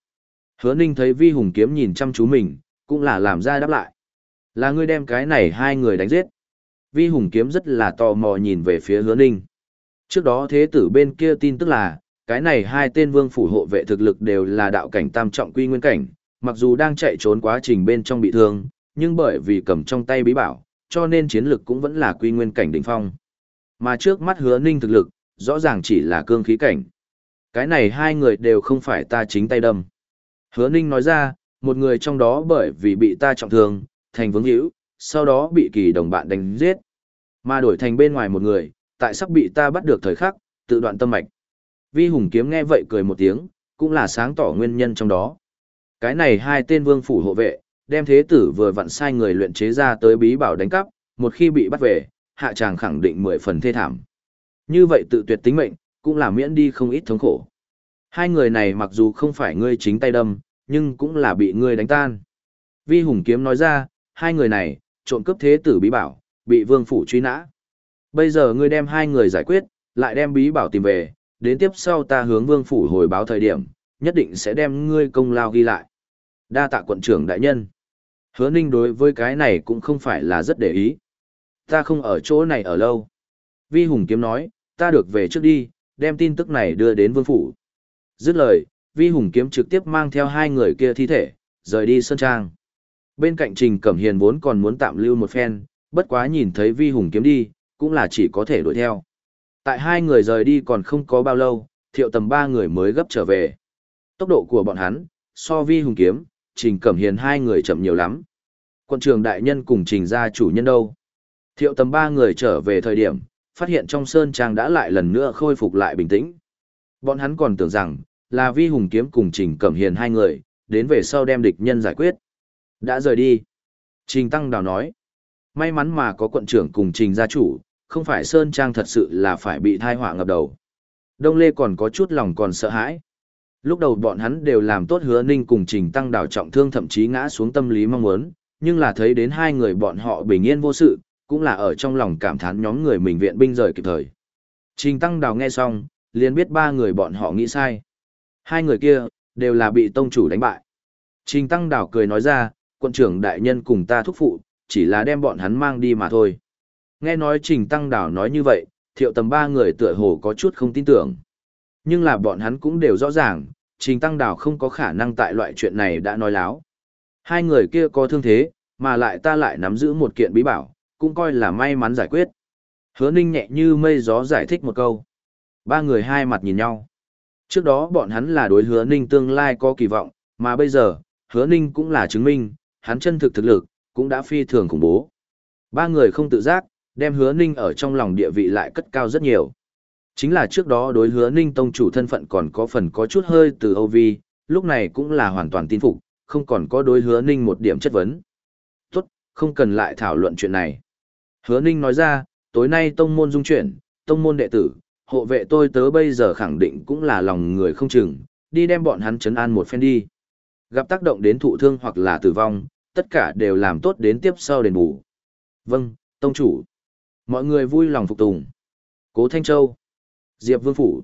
Hứa ninh thấy vi hùng kiếm nhìn chăm chú mình, cũng là làm ra đáp lại. Là ngươi đem cái này hai người đánh giết. Vi hùng kiếm rất là tò mò nhìn về phía hứa ninh. Trước đó thế tử bên kia tin tức là, cái này hai tên vương phủ hộ vệ thực lực đều là đạo cảnh tam trọng quy nguyên cảnh, mặc dù đang chạy trốn quá trình bên trong bị thương, nhưng bởi vì cầm trong tay bí bảo, cho nên chiến lực cũng vẫn là quy nguyên cảnh đỉnh phong. Mà trước mắt hứa ninh thực lực, rõ ràng chỉ là cương khí cảnh. Cái này hai người đều không phải ta chính tay đâm. Hứa ninh nói ra, một người trong đó bởi vì bị ta trọng thương, thành vướng hữu, sau đó bị kỳ đồng bạn đánh giết. Mà đổi thành bên ngoài một người, tại sắp bị ta bắt được thời khắc, tự đoạn tâm mạch. Vi Hùng Kiếm nghe vậy cười một tiếng, cũng là sáng tỏ nguyên nhân trong đó. Cái này hai tên vương phủ hộ vệ, đem thế tử vừa vặn sai người luyện chế ra tới bí bảo đánh cắp, một khi bị bắt về, hạ tràng khẳng định mười phần thê thảm. Như vậy tự tuyệt tính mệnh, cũng là miễn đi không ít thống khổ. Hai người này mặc dù không phải ngươi chính tay đâm, nhưng cũng là bị ngươi đánh tan. Vi Hùng Kiếm nói ra, hai người này, trộm cướp thế tử bí bảo, bị vương phủ truy nã. Bây giờ ngươi đem hai người giải quyết, lại đem bí bảo tìm về, đến tiếp sau ta hướng vương phủ hồi báo thời điểm, nhất định sẽ đem ngươi công lao ghi lại. Đa tạ quận trưởng đại nhân. Hứa ninh đối với cái này cũng không phải là rất để ý. Ta không ở chỗ này ở lâu. Vi Hùng Kiếm nói, ta được về trước đi, đem tin tức này đưa đến vương phủ. Dứt lời, Vi Hùng Kiếm trực tiếp mang theo hai người kia thi thể, rời đi Sơn Trang. Bên cạnh Trình Cẩm Hiền vốn còn muốn tạm lưu một phen, bất quá nhìn thấy Vi Hùng Kiếm đi, cũng là chỉ có thể đuổi theo. Tại hai người rời đi còn không có bao lâu, thiệu tầm ba người mới gấp trở về. Tốc độ của bọn hắn, so vi hùng kiếm, trình cẩm hiền hai người chậm nhiều lắm. Quân trường đại nhân cùng trình gia chủ nhân đâu. Thiệu tầm ba người trở về thời điểm, phát hiện trong sơn trang đã lại lần nữa khôi phục lại bình tĩnh. Bọn hắn còn tưởng rằng, là vi hùng kiếm cùng trình cẩm hiền hai người, đến về sau đem địch nhân giải quyết. Đã rời đi. Trình Tăng Đào nói. May mắn mà có quận trưởng cùng trình gia chủ, không phải Sơn Trang thật sự là phải bị thai họa ngập đầu. Đông Lê còn có chút lòng còn sợ hãi. Lúc đầu bọn hắn đều làm tốt hứa ninh cùng trình tăng Đào trọng thương thậm chí ngã xuống tâm lý mong muốn, nhưng là thấy đến hai người bọn họ bình yên vô sự, cũng là ở trong lòng cảm thán nhóm người mình viện binh rời kịp thời. Trình tăng đào nghe xong, liền biết ba người bọn họ nghĩ sai. Hai người kia, đều là bị tông chủ đánh bại. Trình tăng Đảo cười nói ra, quận trưởng đại nhân cùng ta thúc phụ, chỉ là đem bọn hắn mang đi mà thôi. Nghe nói Trình Tăng Đảo nói như vậy, thiệu tầm ba người tựa hồ có chút không tin tưởng. Nhưng là bọn hắn cũng đều rõ ràng, Trình Tăng Đảo không có khả năng tại loại chuyện này đã nói láo. Hai người kia có thương thế, mà lại ta lại nắm giữ một kiện bí bảo, cũng coi là may mắn giải quyết. Hứa Ninh nhẹ như mây gió giải thích một câu. Ba người hai mặt nhìn nhau. Trước đó bọn hắn là đối hứa Ninh tương lai có kỳ vọng, mà bây giờ, hứa Ninh cũng là chứng minh, hắn chân thực thực lực, cũng đã phi thường khủng bố. Ba người không tự giác, đem hứa ninh ở trong lòng địa vị lại cất cao rất nhiều. Chính là trước đó đối hứa ninh tông chủ thân phận còn có phần có chút hơi từ Âu Vi, lúc này cũng là hoàn toàn tin phục, không còn có đối hứa ninh một điểm chất vấn. Tốt, không cần lại thảo luận chuyện này. Hứa Ninh nói ra, tối nay tông môn dung chuyển, tông môn đệ tử, hộ vệ tôi tớ bây giờ khẳng định cũng là lòng người không chừng, đi đem bọn hắn chấn an một phen đi. Gặp tác động đến thụ thương hoặc là tử vong, tất cả đều làm tốt đến tiếp sau đền bù. Vâng, tông chủ. Mọi người vui lòng phục tùng. Cố Thanh Châu. Diệp Vương Phủ.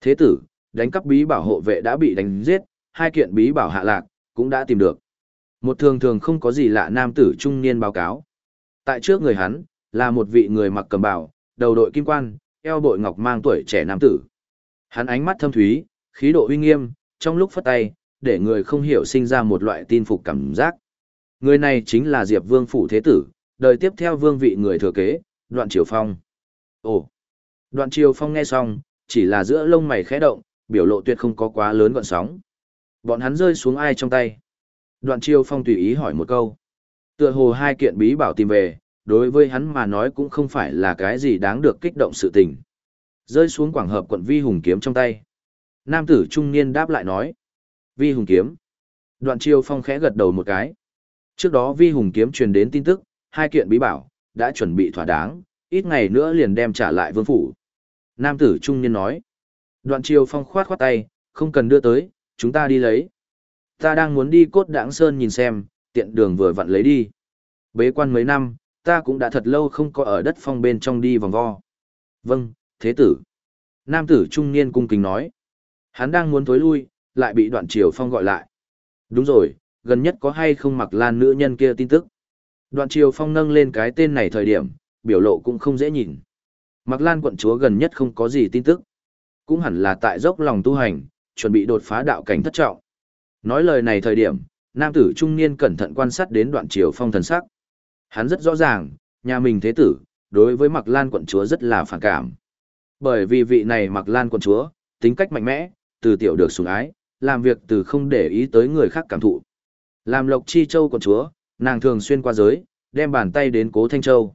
Thế tử, đánh cắp bí bảo hộ vệ đã bị đánh giết, hai kiện bí bảo hạ lạc, cũng đã tìm được. Một thường thường không có gì lạ nam tử trung niên báo cáo. Tại trước người hắn, là một vị người mặc cầm bảo, đầu đội kim quan, eo bội ngọc mang tuổi trẻ nam tử. Hắn ánh mắt thâm thúy, khí độ uy nghiêm, trong lúc phất tay, để người không hiểu sinh ra một loại tin phục cảm giác. Người này chính là Diệp Vương Phủ Thế Tử, đời tiếp theo vương vị người thừa kế, Đoạn Triều Phong. Ồ! Đoạn Triều Phong nghe xong, chỉ là giữa lông mày khẽ động, biểu lộ tuyệt không có quá lớn gọn sóng. Bọn hắn rơi xuống ai trong tay? Đoạn Triều Phong tùy ý hỏi một câu. Tựa hồ hai kiện bí bảo tìm về, đối với hắn mà nói cũng không phải là cái gì đáng được kích động sự tình. Rơi xuống quảng hợp quận vi hùng kiếm trong tay. Nam tử trung niên đáp lại nói. Vi hùng kiếm. Đoạn Triều Phong khẽ gật đầu một cái. Trước đó vi hùng kiếm truyền đến tin tức, hai kiện bí bảo, đã chuẩn bị thỏa đáng, ít ngày nữa liền đem trả lại vương phủ. Nam tử trung niên nói. Đoạn triều phong khoát khoát tay, không cần đưa tới, chúng ta đi lấy. Ta đang muốn đi cốt đảng sơn nhìn xem, tiện đường vừa vặn lấy đi. Bế quan mấy năm, ta cũng đã thật lâu không có ở đất phong bên trong đi vòng vo. Vâng, thế tử. Nam tử trung niên cung kính nói. Hắn đang muốn thối lui, lại bị đoạn triều phong gọi lại. Đúng rồi, gần nhất có hay không mặc lan nữ nhân kia tin tức. Đoạn triều phong nâng lên cái tên này thời điểm, biểu lộ cũng không dễ nhìn. Mặc lan quận chúa gần nhất không có gì tin tức. Cũng hẳn là tại dốc lòng tu hành, chuẩn bị đột phá đạo cảnh thất trọng. Nói lời này thời điểm, nam tử trung niên cẩn thận quan sát đến đoạn triều phong thần sắc. Hắn rất rõ ràng, nhà mình thế tử, đối với mặc lan quận chúa rất là phản cảm. Bởi vì vị này mặc lan quận chúa, tính cách mạnh mẽ, từ tiểu được sủng ái, làm việc từ không để ý tới người khác cảm thụ. Làm Lộc Chi Châu quận chúa, nàng thường xuyên qua giới, đem bàn tay đến Cố Thanh Châu.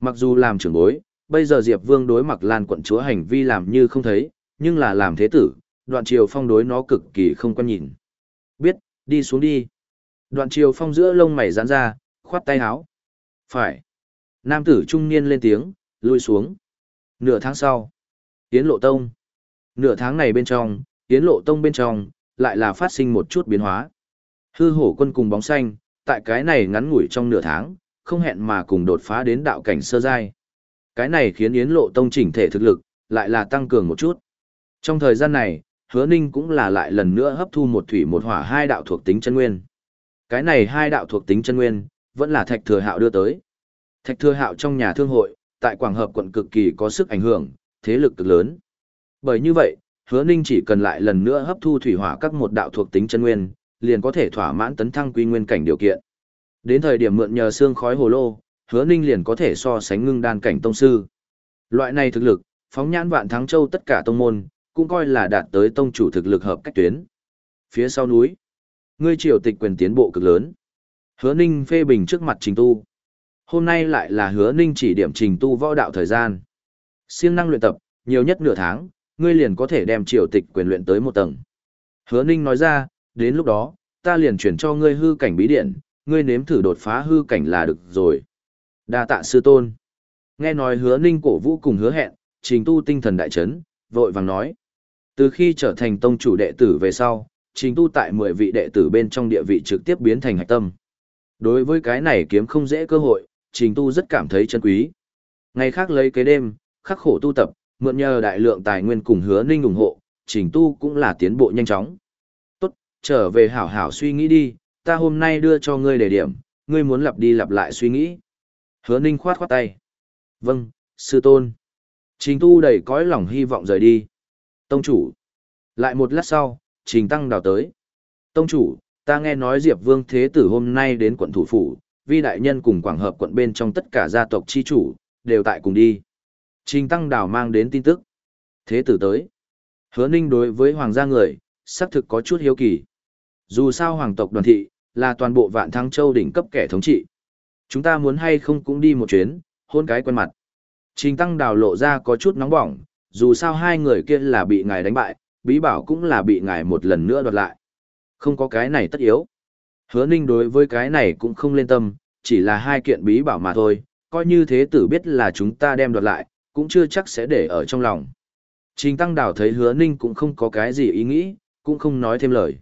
Mặc dù làm trưởng bối, bây giờ Diệp Vương đối mặc Lan quận chúa hành vi làm như không thấy, nhưng là làm thế tử, đoạn triều phong đối nó cực kỳ không quan nhìn. Biết, đi xuống đi. Đoạn triều phong giữa lông mày giãn ra, khoát tay áo. Phải. Nam tử trung niên lên tiếng, lui xuống. Nửa tháng sau, yến lộ tông. Nửa tháng này bên trong, yến lộ tông bên trong, lại là phát sinh một chút biến hóa. Hư hổ quân cùng bóng xanh, tại cái này ngắn ngủi trong nửa tháng, không hẹn mà cùng đột phá đến đạo cảnh sơ giai. Cái này khiến Yến Lộ Tông chỉnh thể thực lực, lại là tăng cường một chút. Trong thời gian này, hứa ninh cũng là lại lần nữa hấp thu một thủy một hỏa hai đạo thuộc tính chân nguyên. Cái này hai đạo thuộc tính chân nguyên, vẫn là thạch thừa hạo đưa tới. Thạch thừa hạo trong nhà thương hội, tại Quảng Hợp quận cực kỳ có sức ảnh hưởng, thế lực cực lớn. Bởi như vậy, hứa ninh chỉ cần lại lần nữa hấp thu thủy hỏa các một đạo thuộc tính chân nguyên, liền có thể thỏa mãn tấn thăng quy nguyên cảnh điều kiện. Đến thời điểm mượn nhờ xương khói hồ lô, hứa ninh liền có thể so sánh ngưng đan cảnh tông sư. Loại này thực lực, phóng nhãn vạn thắng châu tất cả tông môn, cũng coi là đạt tới tông chủ thực lực hợp cách tuyến. Phía sau núi, ngươi triều tịch quyền tiến bộ cực lớn. Hứa ninh phê bình trước mặt trình tu. Hôm nay lại là hứa ninh chỉ điểm trình tu võ đạo thời gian. Siêng năng luyện tập, nhiều nhất nửa tháng, ngươi liền có thể đem triều tịch quyền luyện tới một tầng. Hứa ninh nói ra, đến lúc đó, ta liền chuyển cho ngươi hư cảnh bí điện, ngươi nếm thử đột phá hư cảnh là được rồi. Đa tạ sư tôn. Nghe nói hứa ninh cổ vũ cùng hứa hẹn, trình tu tinh thần đại chấn, vội vàng nói. Từ khi trở thành tông chủ đệ tử về sau, trình tu tại 10 vị đệ tử bên trong địa vị trực tiếp biến thành hạch tâm. Đối với cái này kiếm không dễ cơ hội, trình tu rất cảm thấy chân quý. Ngày khác lấy cái đêm, khắc khổ tu tập, mượn nhờ đại lượng tài nguyên cùng hứa ninh ủng hộ, trình tu cũng là tiến bộ nhanh chóng tốt, trở về hảo hảo suy nghĩ đi, ta hôm nay đưa cho ngươi đề điểm, ngươi muốn lặp đi lặp lại suy nghĩ. Hứa Ninh khoát khoát tay. Vâng, sư tôn. Trình tu đầy cõi lòng hy vọng rời đi. Tông chủ. Lại một lát sau, trình tăng đào tới. Tông chủ, ta nghe nói Diệp Vương Thế Tử hôm nay đến quận thủ phủ, vi đại nhân cùng quảng hợp quận bên trong tất cả gia tộc chi chủ, đều tại cùng đi. Trình tăng đào mang đến tin tức. Thế tử tới. Hứa Ninh đối với hoàng gia người, xác thực có chút hiếu kỳ. Dù sao hoàng tộc đoàn thị, là toàn bộ vạn thăng châu đỉnh cấp kẻ thống trị. Chúng ta muốn hay không cũng đi một chuyến, hôn cái quen mặt. Trình tăng đào lộ ra có chút nóng bỏng, dù sao hai người kia là bị ngài đánh bại, bí bảo cũng là bị ngài một lần nữa đoạt lại. Không có cái này tất yếu. Hứa ninh đối với cái này cũng không lên tâm, chỉ là hai kiện bí bảo mà thôi, coi như thế tử biết là chúng ta đem đoạt lại, cũng chưa chắc sẽ để ở trong lòng. Trình Tăng Đào thấy hứa ninh cũng không có cái gì ý nghĩ, cũng không nói thêm lời.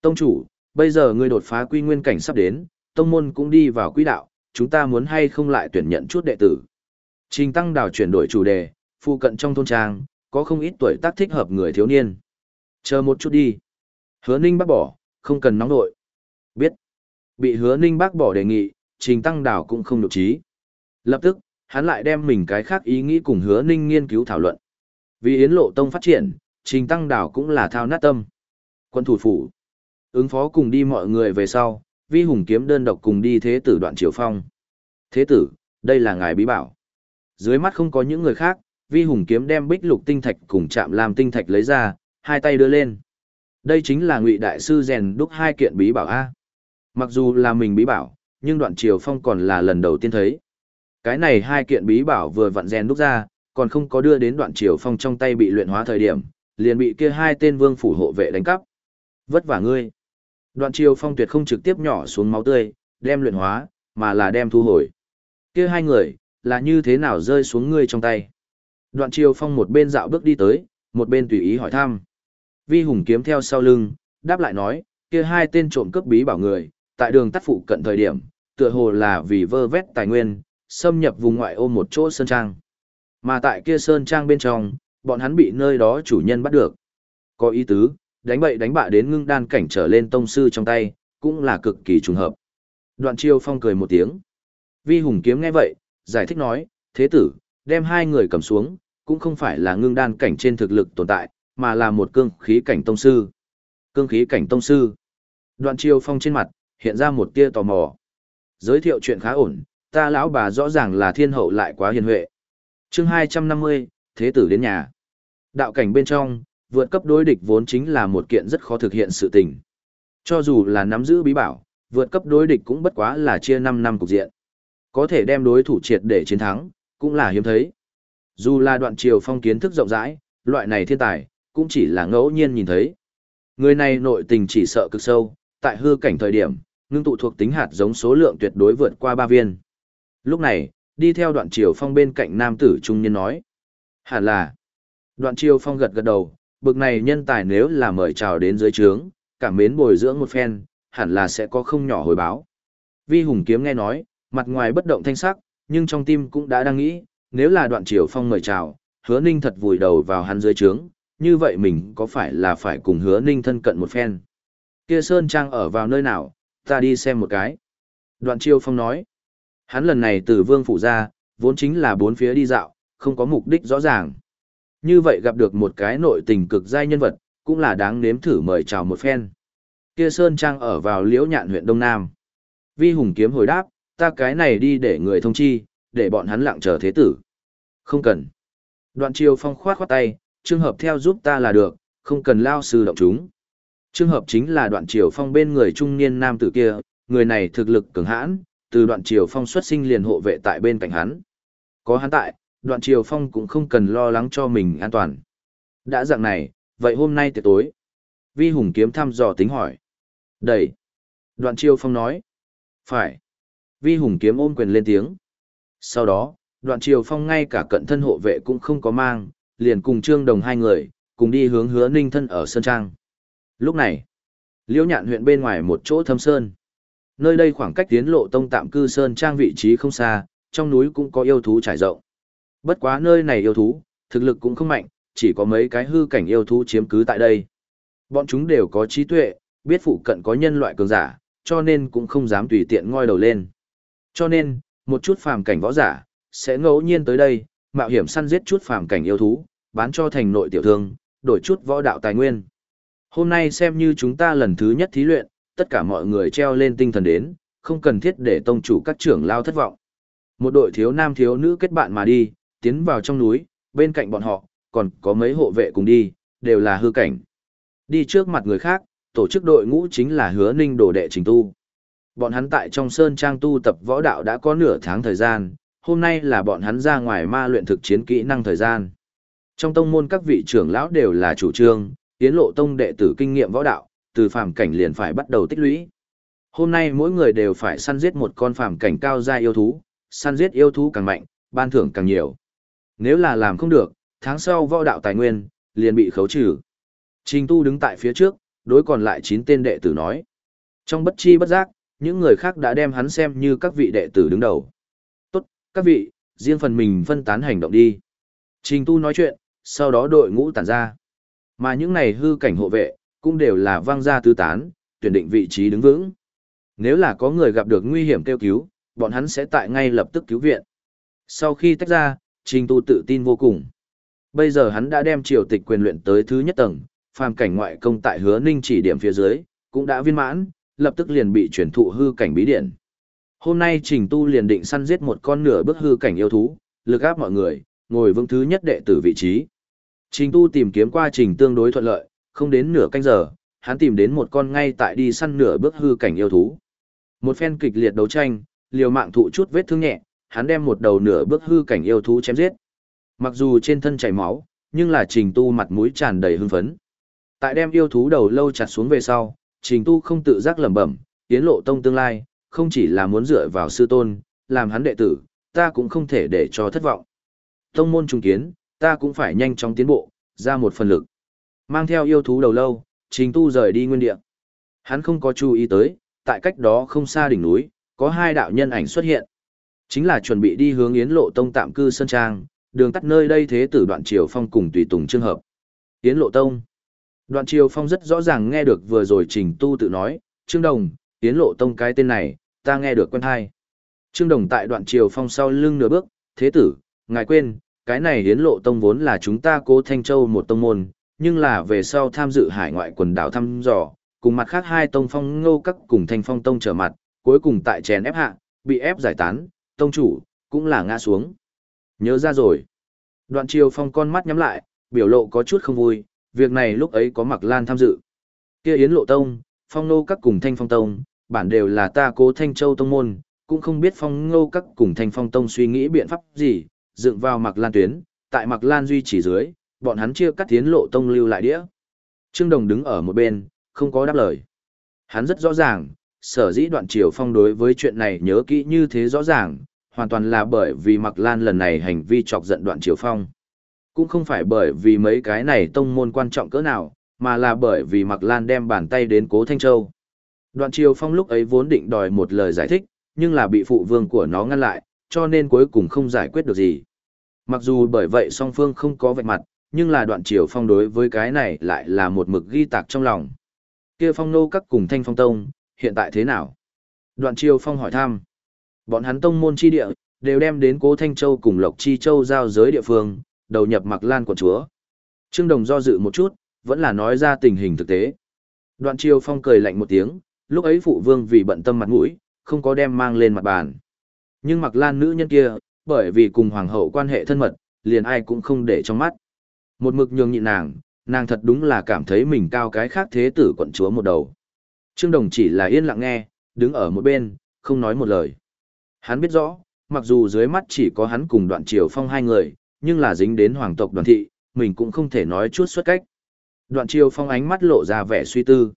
Tông chủ, bây giờ ngươi đột phá quy nguyên cảnh sắp đến, tông môn cũng đi vào quỹ đạo, chúng ta muốn hay không lại tuyển nhận chút đệ tử. Trình Tăng Đào chuyển đổi chủ đề, phụ cận trong thôn trang, có không ít tuổi tác thích hợp người thiếu niên. Chờ một chút đi. Hứa ninh bác bỏ, không cần nóng nội. Biết. Bị hứa ninh bác bỏ đề nghị, Trình Tăng Đào cũng không được trí. Lập tức, hắn lại đem mình cái khác ý nghĩ cùng hứa ninh nghiên cứu thảo luận. Vì Yến Lộ Tông phát triển, Trình Tăng Đào cũng là thao nát tâm. Quân thủ phủ. Ứng phó cùng đi mọi người về sau, vi hùng kiếm đơn độc cùng đi thế tử đoạn triều phong. Thế tử, đây là ngài bí bảo. Dưới mắt không có những người khác, vi hùng kiếm đem bích lục tinh thạch cùng chạm làm tinh thạch lấy ra, hai tay đưa lên. Đây chính là ngụy đại sư rèn đúc hai kiện bí bảo A. Mặc dù là mình bí bảo, nhưng đoạn triều phong còn là lần đầu tiên thấy. Cái này hai kiện bí bảo vừa vặn rèn đúc ra, còn không có đưa đến đoạn triều phong trong tay bị luyện hóa thời điểm, liền bị kia hai tên vương phủ hộ vệ đánh cắp. Vất vả ngươi. Đoạn triều phong tuyệt không trực tiếp nhỏ xuống máu tươi, đem luyện hóa, mà là đem thu hồi. Kia hai người, là như thế nào rơi xuống ngươi trong tay. Đoạn triều phong một bên dạo bước đi tới, một bên tùy ý hỏi thăm. Vi hùng kiếm theo sau lưng, đáp lại nói, kia hai tên trộm cướp bí bảo người, tại đường tắt phụ cận thời điểm, tựa hồ là vì vơ vét tài nguyên, xâm nhập vùng ngoại ô một chỗ sơn trang. Mà tại kia sơn trang bên trong, bọn hắn bị nơi đó chủ nhân bắt được. Có ý tứ, đánh bậy đánh bạ đến ngưng đan cảnh trở lên tông sư trong tay, cũng là cực kỳ trùng hợp. Đoạn chiêu phong cười một tiếng. Vi hùng kiếm nghe vậy, giải thích nói, thế tử, đem hai người cầm xuống, cũng không phải là ngưng đan cảnh trên thực lực tồn tại, mà là một cương khí cảnh tông sư. Cương khí cảnh tông sư. Đoạn chiêu phong trên mặt, hiện ra một tia tò mò. Giới thiệu chuyện khá ổn, ta lão bà rõ ràng là thiên hậu lại quá hiền huệ. chương 250, Thế tử đến nhà. Đạo cảnh bên trong, vượt cấp đối địch vốn chính là một kiện rất khó thực hiện sự tình. Cho dù là nắm giữ bí bảo, vượt cấp đối địch cũng bất quá là chia 5 năm cục diện. Có thể đem đối thủ triệt để chiến thắng, cũng là hiếm thấy. Dù là đoạn triều phong kiến thức rộng rãi, loại này thiên tài, cũng chỉ là ngẫu nhiên nhìn thấy. Người này nội tình chỉ sợ cực sâu, tại hư cảnh thời điểm, ngưng tụ thuộc tính hạt giống số lượng tuyệt đối vượt qua ba viên. Lúc này, đi theo đoạn triều phong bên cạnh nam tử trung niên nói. Hẳn là. Đoạn triều phong gật gật đầu, bực này nhân tài nếu là mời chào đến dưới trướng, cảm mến bồi dưỡng một phen, hẳn là sẽ có không nhỏ hồi báo. Vi Hùng Kiếm nghe nói, mặt ngoài bất động thanh sắc, nhưng trong tim cũng đã đang nghĩ, nếu là đoạn triều phong mời chào, hứa ninh thật vùi đầu vào hắn dưới trướng, như vậy mình có phải là phải cùng hứa ninh thân cận một phen. Kia Sơn Trang ở vào nơi nào, ta đi xem một cái. Đoạn Chiêu phong nói, hắn lần này từ vương phủ ra, vốn chính là bốn phía đi dạo, không có mục đích rõ ràng. Như vậy gặp được một cái nội tình cực giai nhân vật, cũng là đáng nếm thử mời chào một phen. Kia Sơn Trang ở vào Liễu Nhạn huyện Đông Nam. Vi Hùng kiếm hồi đáp, ta cái này đi để người thông chi, để bọn hắn lặng chờ thế tử. Không cần. Đoạn Chiêu phong khoát khoát tay, trường hợp theo giúp ta là được, không cần lao sư động chúng. Trường hợp chính là đoạn triều phong bên người trung niên nam tử kia, người này thực lực cường hãn, từ đoạn triều phong xuất sinh liền hộ vệ tại bên cạnh hắn. Có hắn tại, đoạn triều phong cũng không cần lo lắng cho mình an toàn. Đã dạng này, vậy hôm nay tiệc tối. Vi Hùng kiếm thăm dò tính hỏi. Đẩy. Đoạn triều phong nói. Phải. Vi Hùng kiếm ôm quyền lên tiếng. Sau đó, đoạn triều phong ngay cả cận thân hộ vệ cũng không có mang, liền cùng trương đồng hai người, cùng đi hướng hứa ninh thân ở Sơn Trang. Lúc này, liễu nhạn huyện bên ngoài một chỗ thâm sơn. Nơi đây khoảng cách tiến lộ tông tạm cư Sơn Trang vị trí không xa, trong núi cũng có yêu thú trải rộng. Bất quá nơi này yêu thú, thực lực cũng không mạnh, chỉ có mấy cái hư cảnh yêu thú chiếm cứ tại đây. Bọn chúng đều có trí tuệ, biết phụ cận có nhân loại cường giả, cho nên cũng không dám tùy tiện ngoi đầu lên. Cho nên, một chút phàm cảnh võ giả, sẽ ngẫu nhiên tới đây, mạo hiểm săn giết chút phàm cảnh yêu thú, bán cho thành nội tiểu thương, đổi chút võ đạo tài nguyên. Hôm nay xem như chúng ta lần thứ nhất thí luyện, tất cả mọi người treo lên tinh thần đến, không cần thiết để tông chủ các trưởng lao thất vọng. Một đội thiếu nam thiếu nữ kết bạn mà đi, tiến vào trong núi, bên cạnh bọn họ, còn có mấy hộ vệ cùng đi, đều là hư cảnh. Đi trước mặt người khác, tổ chức đội ngũ chính là hứa ninh đồ đệ trình tu. Bọn hắn tại trong sơn trang tu tập võ đạo đã có nửa tháng thời gian, hôm nay là bọn hắn ra ngoài ma luyện thực chiến kỹ năng thời gian. Trong tông môn các vị trưởng lão đều là chủ trương, tiến lộ tông đệ tử kinh nghiệm võ đạo, từ phàm cảnh liền phải bắt đầu tích lũy. Hôm nay mỗi người đều phải săn giết một con phàm cảnh cao gia yêu thú, săn giết yêu thú càng mạnh, ban thưởng càng nhiều. Nếu là làm không được, tháng sau võ đạo tài nguyên, liền bị khấu trừ. Trình Tu đứng tại phía trước, đối còn lại 9 tên đệ tử nói. Trong bất chi bất giác, những người khác đã đem hắn xem như các vị đệ tử đứng đầu. Tốt, các vị, riêng phần mình phân tán hành động đi. Trình Tu nói chuyện, sau đó đội ngũ tản ra. Mà những này hư cảnh hộ vệ, cũng đều là vang ra tứ tán, tuyển định vị trí đứng vững. Nếu là có người gặp được nguy hiểm kêu cứu, bọn hắn sẽ tại ngay lập tức cứu viện. Sau khi tách ra, Trình Tu tự tin vô cùng. Bây giờ hắn đã đem triều tịch quyền luyện tới thứ nhất tầng, phàm cảnh ngoại công tại hứa ninh chỉ điểm phía dưới, cũng đã viên mãn, lập tức liền bị chuyển thụ hư cảnh bí điển. Hôm nay Trình Tu liền định săn giết một con nửa bước hư cảnh yêu thú, lực áp mọi người, ngồi vững thứ nhất đệ tử vị trí. Trình Tu tìm kiếm qua trình tương đối thuận lợi, không đến nửa canh giờ, hắn tìm đến một con ngay tại đi săn nửa bước hư cảnh yêu thú. Một phen kịch liệt đấu tranh, liều mạng thụ chút vết thương nhẹ, hắn đem một đầu nửa bước hư cảnh yêu thú chém giết. Mặc dù trên thân chảy máu, nhưng là Trình Tu mặt mũi tràn đầy hưng phấn. Tại đem yêu thú đầu lâu chặt xuống về sau, Trình Tu không tự giác lẩm bẩm, tiến lộ tông tương lai, không chỉ là muốn dựa vào sư tôn, làm hắn đệ tử, ta cũng không thể để cho thất vọng. Tông môn trùng kiến, ta cũng phải nhanh chóng tiến bộ, ra một phần lực. Mang theo yêu thú đầu lâu, Trình Tu rời đi nguyên địa. Hắn không có chú ý tới, tại cách đó không xa đỉnh núi, có hai đạo nhân ảnh xuất hiện. Chính là chuẩn bị đi hướng Yến Lộ Tông tạm cư Sơn Trang, đường tắt nơi đây thế tử đoạn triều phong cùng tùy tùng trường hợp. Yến Lộ Tông. Đoạn triều phong rất rõ ràng nghe được vừa rồi Trình Tu tự nói, Trương Đồng, Yến Lộ Tông cái tên này, ta nghe được quen hay. Trương Đồng tại đoạn triều phong sau lưng nửa bước, thế tử, ngài quên, cái này hiến Lộ Tông vốn là chúng ta cố Thanh Châu một tông môn, nhưng là về sau tham dự hải ngoại quần đảo thăm dò, cùng mặt khác hai tông phong ngô các cùng thanh phong tông trở mặt, cuối cùng tại chèn ép hạ, bị ép giải tán, tông chủ, cũng là ngã xuống. Nhớ ra rồi. Đoạn triều phong con mắt nhắm lại, biểu lộ có chút không vui, việc này lúc ấy có mặc lan tham dự. kia Yến Lộ Tông, phong nô các cùng thanh phong tông, bản đều là ta cố thanh châu tông môn, cũng không biết phong ngô các cùng thanh phong tông suy nghĩ biện pháp gì, dựng vào mặc lan tuyến, tại mặc lan duy chỉ dưới, bọn hắn chia cắt tiến lộ tông lưu lại đĩa. Trương Đồng đứng ở một bên, không có đáp lời. Hắn rất rõ ràng, sở dĩ đoạn triều phong đối với chuyện này nhớ kỹ như thế rõ ràng, hoàn toàn là bởi vì Mạc Lan lần này hành vi chọc giận đoạn triều phong. Cũng không phải bởi vì mấy cái này tông môn quan trọng cỡ nào, mà là bởi vì Mạc Lan đem bàn tay đến Cố Thanh Châu. Đoạn triều phong lúc ấy vốn định đòi một lời giải thích, nhưng là bị phụ vương của nó ngăn lại, cho nên cuối cùng không giải quyết được gì. Mặc dù bởi vậy song phương không có vạch mặt, nhưng là đoạn triều phong đối với cái này lại là một mực ghi tạc trong lòng. Kia phong nô các cùng thanh phong tông, hiện tại thế nào? Đoạn triều phong hỏi thăm. Bọn hắn tông môn chi địa, đều đem đến cố Thanh Châu cùng Lộc Chi Châu giao giới địa phương, đầu nhập mặc lan quận chúa. Trương Đồng do dự một chút, vẫn là nói ra tình hình thực tế. Đoạn triều phong cười lạnh một tiếng, lúc ấy phụ vương vì bận tâm mặt mũi, không có đem mang lên mặt bàn. Nhưng mặc lan nữ nhân kia, bởi vì cùng hoàng hậu quan hệ thân mật, liền ai cũng không để trong mắt. Một mực nhường nhịn nàng, nàng thật đúng là cảm thấy mình cao cái khác thế tử quận chúa một đầu. Trương Đồng chỉ là yên lặng nghe, đứng ở một bên, không nói một lời. Hắn biết rõ, mặc dù dưới mắt chỉ có hắn cùng đoạn triều phong hai người, nhưng là dính đến hoàng tộc đoàn thị, mình cũng không thể nói chút xuất cách. Đoạn triều phong ánh mắt lộ ra vẻ suy tư.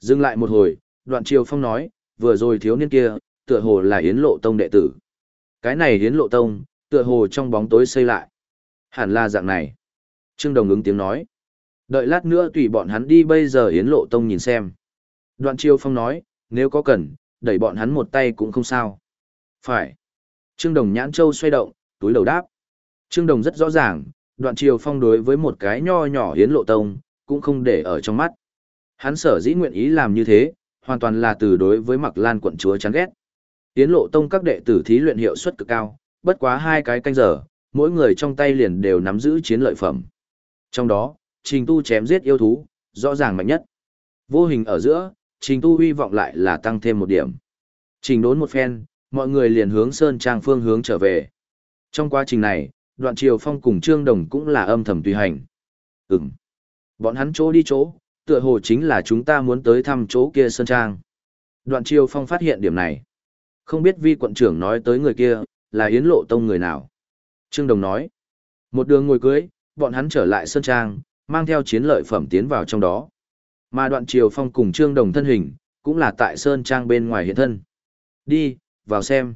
Dừng lại một hồi, đoạn triều phong nói, vừa rồi thiếu niên kia, tựa hồ là Yến Lộ Tông đệ tử. Cái này Yến Lộ Tông, tựa hồ trong bóng tối xây lại. Hẳn là dạng này. Trương Đồng ứng tiếng nói. Đợi lát nữa tùy bọn hắn đi bây giờ Yến Lộ Tông nhìn xem. Đoạn Chiêu Phong nói, nếu có cần, đẩy bọn hắn một tay cũng không sao. Phải. Trương Đồng nhãn châu xoay động, túi đầu đáp. Trương Đồng rất rõ ràng, đoạn Chiêu Phong đối với một cái nho nhỏ Yến Lộ Tông, cũng không để ở trong mắt. Hắn sở dĩ nguyện ý làm như thế, hoàn toàn là từ đối với Mặc Lan quận chúa chán ghét. Yến Lộ Tông các đệ tử thí luyện hiệu suất cực cao, bất quá hai cái canh giờ, mỗi người trong tay liền đều nắm giữ chiến lợi phẩm. Trong đó, trình tu chém giết yêu thú, rõ ràng mạnh nhất. Vô hình ở giữa, trình tu hy vọng lại là tăng thêm một điểm. Trình đốn một phen, mọi người liền hướng Sơn Trang phương hướng trở về. Trong quá trình này, đoạn triều phong cùng Trương Đồng cũng là âm thầm tùy hành. Ừm. Bọn hắn chỗ đi chỗ, tựa hồ chính là chúng ta muốn tới thăm chỗ kia Sơn Trang. Đoạn triều phong phát hiện điểm này. Không biết vi quận trưởng nói tới người kia, là Yến Lộ Tông người nào. Trương Đồng nói. Một đường ngồi cưới, bọn hắn trở lại Sơn Trang, mang theo chiến lợi phẩm tiến vào trong đó. Mà đoạn triều phong cùng Trương Đồng thân hình, cũng là tại Sơn Trang bên ngoài hiện thân. Đi, vào xem.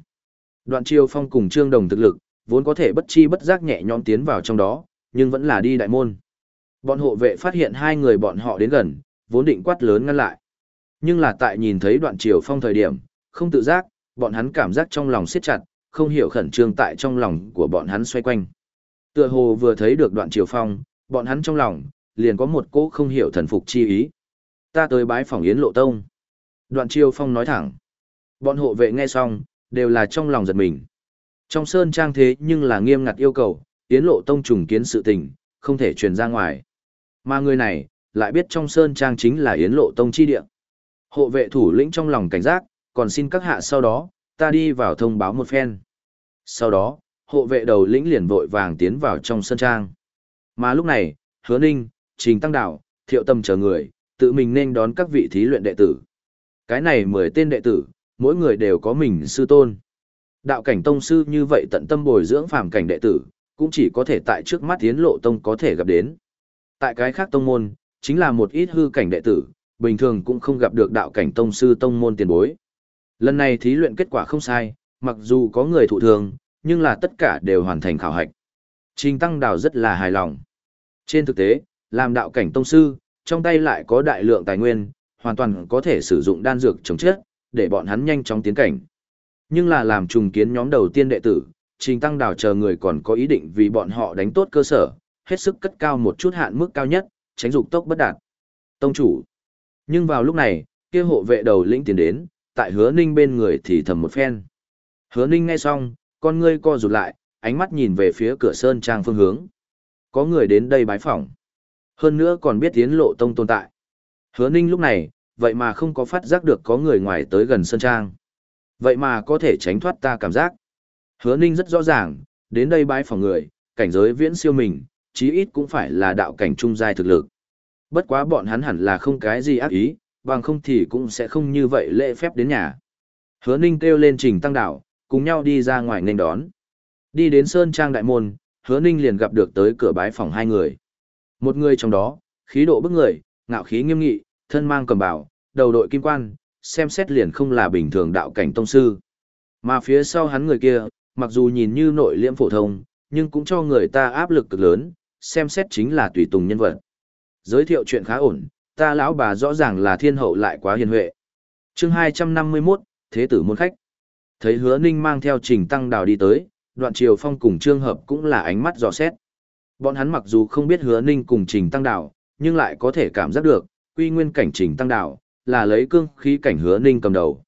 Đoạn Triều Phong cùng Trương Đồng thực lực, vốn có thể bất chi bất giác nhẹ nhõm tiến vào trong đó, nhưng vẫn là đi đại môn. Bọn hộ vệ phát hiện hai người bọn họ đến gần, vốn định quát lớn ngăn lại. Nhưng là tại nhìn thấy đoạn Triều Phong thời điểm, không tự giác, bọn hắn cảm giác trong lòng siết chặt, không hiểu khẩn trương tại trong lòng của bọn hắn xoay quanh. Tựa hồ vừa thấy được đoạn Triều Phong, bọn hắn trong lòng, liền có một cỗ không hiểu thần phục chi ý. Ta tới bái phòng Yến Lộ Tông. Đoạn Triều Phong nói thẳng. Bọn hộ vệ nghe xong, đều là trong lòng giật mình. Trong sơn trang thế nhưng là nghiêm ngặt yêu cầu, Yến Lộ Tông trùng kiến sự tình, không thể truyền ra ngoài. Mà người này, lại biết trong sơn trang chính là Yến Lộ Tông chi địa. Hộ vệ thủ lĩnh trong lòng cảnh giác, còn xin các hạ sau đó, ta đi vào thông báo một phen. Sau đó, hộ vệ đầu lĩnh liền vội vàng tiến vào trong sân trang. Mà lúc này, hứa ninh, trình tăng đạo, thiệu tâm chờ người, tự mình nên đón các vị thí luyện đệ tử. Cái này mười tên đệ tử, mỗi người đều có mình sư tôn. Đạo cảnh tông sư như vậy tận tâm bồi dưỡng phàm cảnh đệ tử, cũng chỉ có thể tại trước mắt tiến lộ tông có thể gặp đến. Tại cái khác tông môn, chính là một ít hư cảnh đệ tử, bình thường cũng không gặp được đạo cảnh tông sư tông môn tiền bối. Lần này thí luyện kết quả không sai, mặc dù có người thụ thường, nhưng là tất cả đều hoàn thành khảo hạch. Trình Tăng Đào rất là hài lòng. Trên thực tế, làm đạo cảnh tông sư, trong tay lại có đại lượng tài nguyên, hoàn toàn có thể sử dụng đan dược chống chết, để bọn hắn nhanh chóng tiến cảnh. Nhưng là làm trùng kiến nhóm đầu tiên đệ tử, Trình Tăng Đào chờ người còn có ý định vì bọn họ đánh tốt cơ sở, hết sức cất cao một chút hạn mức cao nhất, tránh dục tốc bất đạt. Tông chủ. Nhưng vào lúc này, kia hộ vệ đầu lĩnh tiến đến, tại hứa ninh bên người thì thầm một phen. Hứa ninh nghe xong, con ngươi co rụt lại, ánh mắt nhìn về phía cửa sơn trang phương hướng. Có người đến đây bái phỏng. Hơn nữa còn biết tiến lộ tông tồn tại. Hứa ninh lúc này, vậy mà không có phát giác được có người ngoài tới gần sơn trang. Vậy mà có thể tránh thoát ta cảm giác. Hứa ninh rất rõ ràng, đến đây bái phỏng người, cảnh giới viễn siêu mình, chí ít cũng phải là đạo cảnh trung giai thực lực. Bất quá bọn hắn hẳn là không cái gì ác ý, bằng không thì cũng sẽ không như vậy lễ phép đến nhà. Hứa ninh kêu lên trình tăng đạo, cùng nhau đi ra ngoài nên đón. Đi đến Sơn Trang Đại Môn, hứa ninh liền gặp được tới cửa bái phòng hai người. Một người trong đó, khí độ bức người, ngạo khí nghiêm nghị, thân mang cầm bảo, đầu đội kim quan, xem xét liền không là bình thường đạo cảnh tông sư. Mà phía sau hắn người kia, mặc dù nhìn như nội liễm phổ thông, nhưng cũng cho người ta áp lực cực lớn, xem xét chính là tùy tùng nhân vật. Giới thiệu chuyện khá ổn, ta lão bà rõ ràng là thiên hậu lại quá hiền huệ. chương 251, Thế tử môn khách. Thấy hứa ninh mang theo trình tăng đào đi tới, đoạn triều phong cùng trương hợp cũng là ánh mắt dò xét. Bọn hắn mặc dù không biết hứa ninh cùng trình tăng đào, nhưng lại có thể cảm giác được, quy nguyên cảnh trình tăng đào, là lấy cương khí cảnh hứa ninh cầm đầu.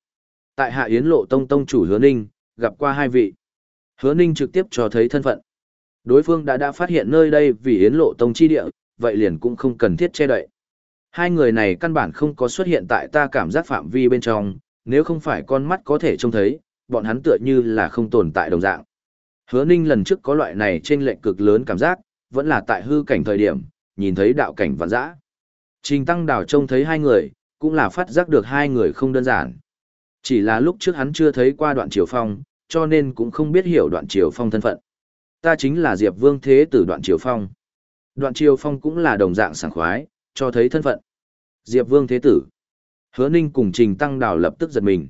Tại hạ yến lộ tông tông chủ hứa ninh, gặp qua hai vị. Hứa ninh trực tiếp cho thấy thân phận. Đối phương đã đã phát hiện nơi đây vì yến lộ tông chi địa, vậy liền cũng không cần thiết che đậy. Hai người này căn bản không có xuất hiện tại ta cảm giác phạm vi bên trong, nếu không phải con mắt có thể trông thấy, bọn hắn tựa như là không tồn tại đồng dạng. Hứa Ninh lần trước có loại này trên lệnh cực lớn cảm giác, vẫn là tại hư cảnh thời điểm, nhìn thấy đạo cảnh vạn dã. Trình Tăng Đào trông thấy hai người, cũng là phát giác được hai người không đơn giản. Chỉ là lúc trước hắn chưa thấy qua đoạn triều phong, cho nên cũng không biết hiểu đoạn triều phong thân phận. Ta chính là Diệp Vương Thế tử đoạn triều phong. Đoạn triều phong cũng là đồng dạng sảng khoái, cho thấy thân phận. Diệp Vương Thế Tử. Hứa Ninh cùng Trình Tăng Đào lập tức giật mình.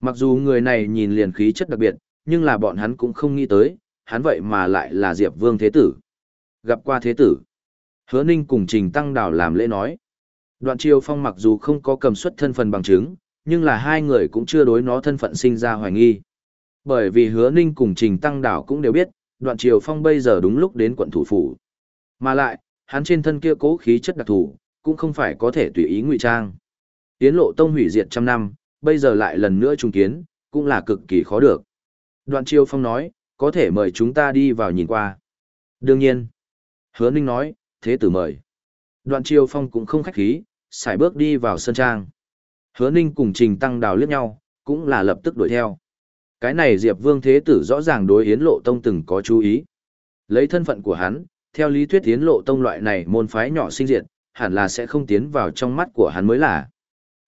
Mặc dù người này nhìn liền khí chất đặc biệt, nhưng là bọn hắn cũng không nghĩ tới, hắn vậy mà lại là Diệp Vương Thế Tử. Gặp qua Thế Tử. Hứa Ninh cùng Trình Tăng Đào làm lễ nói. Đoạn Triều Phong mặc dù không có cầm xuất thân phần bằng chứng, nhưng là hai người cũng chưa đối nó thân phận sinh ra hoài nghi. Bởi vì Hứa Ninh cùng Trình Tăng Đào cũng đều biết, Đoạn Triều Phong bây giờ đúng lúc đến quận thủ phủ. Mà lại, hắn trên thân kia cố khí chất đặc thù, cũng không phải có thể tùy ý ngụy trang. Tiến lộ tông hủy diệt trăm năm, bây giờ lại lần nữa trùng kiến, cũng là cực kỳ khó được. Đoạn Chiêu Phong nói, có thể mời chúng ta đi vào nhìn qua. Đương nhiên. Hứa Ninh nói, thế tử mời. Đoạn Chiêu Phong cũng không khách khí, xài bước đi vào sân trang. Hứa Ninh cùng Trình Tăng Đào liếc nhau, cũng là lập tức đuổi theo. Cái này Diệp Vương Thế Tử rõ ràng đối Yến Lộ Tông từng có chú ý. Lấy thân phận của hắn, theo lý thuyết tiến lộ tông loại này môn phái nhỏ sinh diệt, hẳn là sẽ không tiến vào trong mắt của hắn mới là.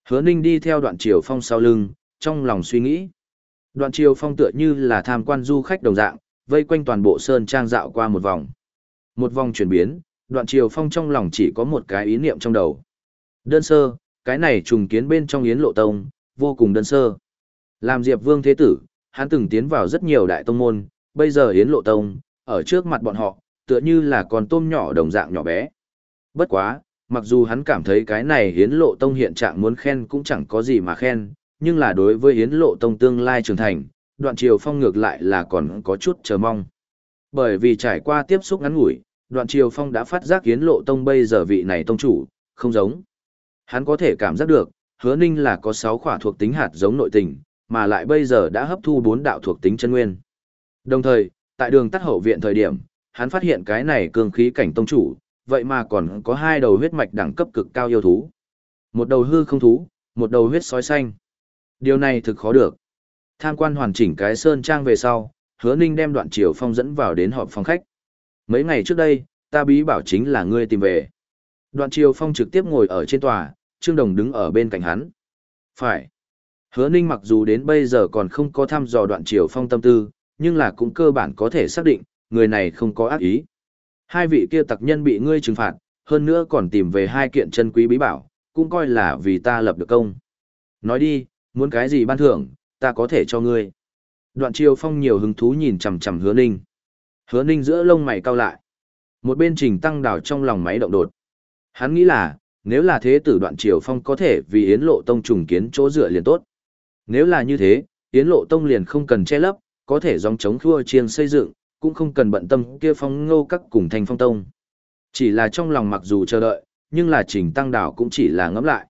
Hứa Ninh đi theo đoạn triều phong sau lưng, trong lòng suy nghĩ. Đoạn triều phong tựa như là tham quan du khách đồng dạng, vây quanh toàn bộ sơn trang dạo qua một vòng. Một vòng chuyển biến, đoạn triều phong trong lòng chỉ có một cái ý niệm trong đầu. Đơn sơ, cái này trùng kiến bên trong Yến Lộ Tông, vô cùng đơn sơ. Làm Diệp Vương Thế Tử, hắn từng tiến vào rất nhiều đại tông môn, bây giờ Yến Lộ Tông, ở trước mặt bọn họ, tựa như là con tôm nhỏ đồng dạng nhỏ bé. Bất quá, mặc dù hắn cảm thấy cái này Hiến Lộ Tông hiện trạng muốn khen cũng chẳng có gì mà khen, nhưng là đối với Hiến Lộ Tông tương lai trưởng thành, đoạn triều phong ngược lại là còn có chút chờ mong. Bởi vì trải qua tiếp xúc ngắn ngủi, đoạn triều phong đã phát giác Hiến Lộ Tông bây giờ vị này tông chủ, không giống. Hắn có thể cảm giác được, hứa ninh là có 6 khỏa thuộc tính hạt giống nội tình, mà lại bây giờ đã hấp thu 4 đạo thuộc tính chân nguyên. Đồng thời, tại đường tắt hậu viện thời điểm, hắn phát hiện cái này cường khí cảnh tông chủ, vậy mà còn có hai đầu huyết mạch đẳng cấp cực cao yêu thú. Một đầu hư không thú, một đầu huyết sói xanh. Điều này thực khó được. Tham quan hoàn chỉnh cái sơn trang về sau, hứa ninh đem đoạn triều phong dẫn vào đến họp phòng khách. Mấy ngày trước đây, ta bí bảo chính là ngươi tìm về. Đoạn triều phong trực tiếp ngồi ở trên tòa, Trương Đồng đứng ở bên cạnh hắn. Phải. Hứa ninh mặc dù đến bây giờ còn không có thăm dò đoạn triều phong tâm tư, nhưng là cũng cơ bản có thể xác định, người này không có ác ý. Hai vị kia tặc nhân bị ngươi trừng phạt, hơn nữa còn tìm về hai kiện chân quý bí bảo, cũng coi là vì ta lập được công. Nói đi, muốn cái gì ban thưởng, ta có thể cho ngươi. Đoạn triều phong nhiều hứng thú nhìn chằm chằm hứa ninh. Hứa ninh giữa lông mày cau lại. Một bên trình tăng đảo trong lòng máy động đột. Hắn nghĩ là, nếu là thế tử đoạn triều phong có thể vì Yến Lộ Tông trùng kiến chỗ dựa liền tốt. Nếu là như thế, Yến Lộ Tông liền không cần che lấp, có thể dòng chống thua chiêng xây dựng, cũng không cần bận tâm kia phong ngô các cùng thành phong tông. Chỉ là trong lòng mặc dù chờ đợi, nhưng là trình tăng đảo cũng chỉ là ngẫm lại.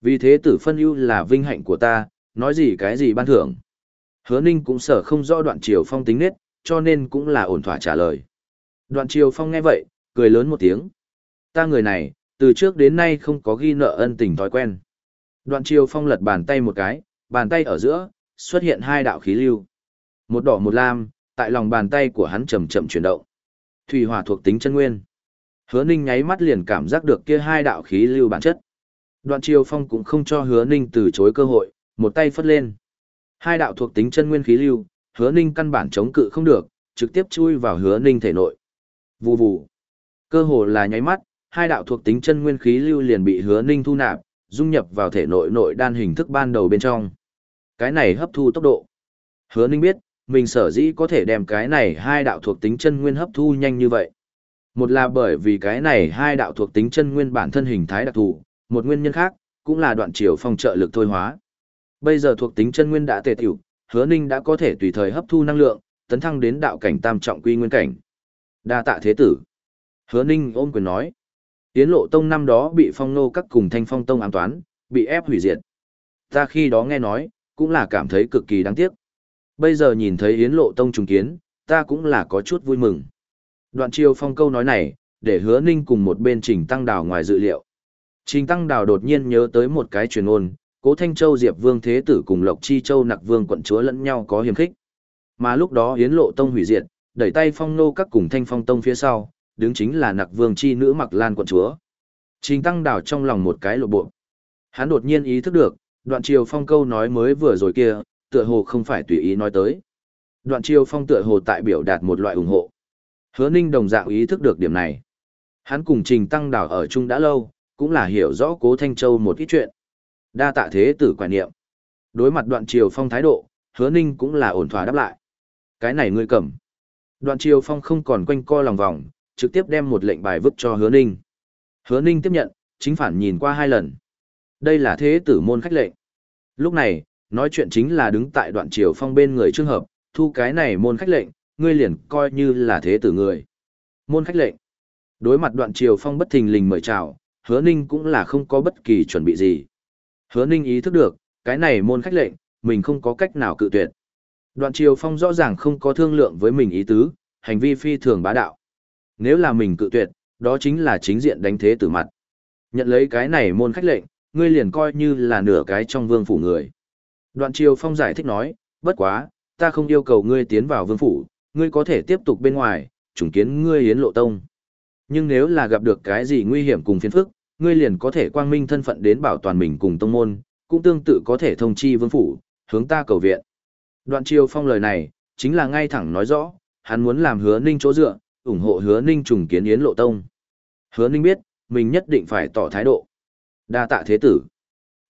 Vì thế tử phân ưu là vinh hạnh của ta, nói gì cái gì ban thưởng. Hứa ninh cũng sở không rõ đoạn triều phong tính nết, cho nên cũng là ổn thỏa trả lời. Đoạn triều phong nghe vậy, cười lớn một tiếng. Ta người này, từ trước đến nay không có ghi nợ ân tình thói quen. Đoạn triều phong lật bàn tay một cái, bàn tay ở giữa, xuất hiện hai đạo khí lưu. Một đỏ một lam, tại lòng bàn tay của hắn chậm chậm chuyển động. Thủy hỏa thuộc tính chân nguyên. Hứa Ninh nháy mắt liền cảm giác được kia hai đạo khí lưu bản chất. Đoạn Triều Phong cũng không cho Hứa Ninh từ chối cơ hội, một tay phất lên. Hai đạo thuộc tính chân nguyên khí lưu, Hứa Ninh căn bản chống cự không được, trực tiếp chui vào Hứa Ninh thể nội. Vù vù. Cơ hồ là nháy mắt, hai đạo thuộc tính chân nguyên khí lưu liền bị Hứa Ninh thu nạp, dung nhập vào thể nội nội đan hình thức ban đầu bên trong. Cái này hấp thu tốc độ. Hứa Ninh biết, mình sở dĩ có thể đem cái này hai đạo thuộc tính chân nguyên hấp thu nhanh như vậy. Một là bởi vì cái này hai đạo thuộc tính chân nguyên bản thân hình thái đặc thù, một nguyên nhân khác, cũng là đoạn chiều phong trợ lực thôi hóa. Bây giờ thuộc tính chân nguyên đã tề tiểu, hứa ninh đã có thể tùy thời hấp thu năng lượng, tấn thăng đến đạo cảnh tam trọng quy nguyên cảnh. Đa tạ thế tử. Hứa ninh ôm quyền nói. Tiến lộ tông năm đó bị phong nô các cùng thanh phong tông ám toán, bị ép hủy diệt. Ta khi đó nghe nói, cũng là cảm thấy cực kỳ đáng tiếc. Bây giờ nhìn thấy Yến Lộ Tông trùng kiến, ta cũng là có chút vui mừng. Đoạn chiêu phong câu nói này, để hứa ninh cùng một bên trình tăng đào ngoài dự liệu. Trình tăng đào đột nhiên nhớ tới một cái truyền ôn, cố Thanh Châu Diệp Vương Thế Tử cùng Lộc Chi Châu Nặc Vương quận chúa lẫn nhau có hiềm khích. Mà lúc đó Yến Lộ Tông hủy diệt, đẩy tay phong nô các cùng Thanh Phong Tông phía sau, đứng chính là Nặc Vương Chi nữ Mặc Lan quận chúa. Trình tăng đào trong lòng một cái lộ bộ. Hắn đột nhiên ý thức được, đoạn chiều phong câu nói mới vừa rồi kia, tựa hồ không phải tùy ý nói tới. Đoạn chiêu phong tựa hồ tại biểu đạt một loại ủng hộ. Hứa ninh đồng dạng ý thức được điểm này. Hắn cùng trình tăng đảo ở chung đã lâu, cũng là hiểu rõ cố Thanh Châu một ít chuyện. Đa tạ thế tử quả niệm. Đối mặt đoạn chiều phong thái độ, hứa ninh cũng là ổn thỏa đáp lại. Cái này ngươi cầm. Đoạn chiều phong không còn quanh co lòng vòng, trực tiếp đem một lệnh bài vứt cho hứa ninh. Hứa ninh tiếp nhận, chính phản nhìn qua hai lần. Đây là thế tử môn khách lệnh. Lúc này, nói chuyện chính là đứng tại đoạn triều phong bên người trường hợp, thu cái này môn khách lệnh, ngươi liền coi như là thế tử người. Môn khách lệnh. Đối mặt đoạn triều phong bất thình lình mời chào, hứa ninh cũng là không có bất kỳ chuẩn bị gì. Hứa ninh ý thức được, cái này môn khách lệnh, mình không có cách nào cự tuyệt. Đoạn triều phong rõ ràng không có thương lượng với mình ý tứ, hành vi phi thường bá đạo. Nếu là mình cự tuyệt, đó chính là chính diện đánh thế tử mặt. Nhận lấy cái này môn khách lệnh, ngươi liền coi như là nửa cái trong vương phủ người. Đoạn Triều Phong giải thích nói, bất quá, ta không yêu cầu ngươi tiến vào vương phủ, ngươi có thể tiếp tục bên ngoài, trùng kiến ngươi hiến lộ tông. Nhưng nếu là gặp được cái gì nguy hiểm cùng phiền phức, ngươi liền có thể quang minh thân phận đến bảo toàn mình cùng tông môn, cũng tương tự có thể thông chi vương phủ, hướng ta cầu viện. Đoạn Triều Phong lời này, chính là ngay thẳng nói rõ, hắn muốn làm hứa ninh chỗ dựa, ủng hộ hứa ninh trùng kiến yến lộ tông. Hứa ninh biết, mình nhất định phải tỏ thái độ. Đa tạ thế tử.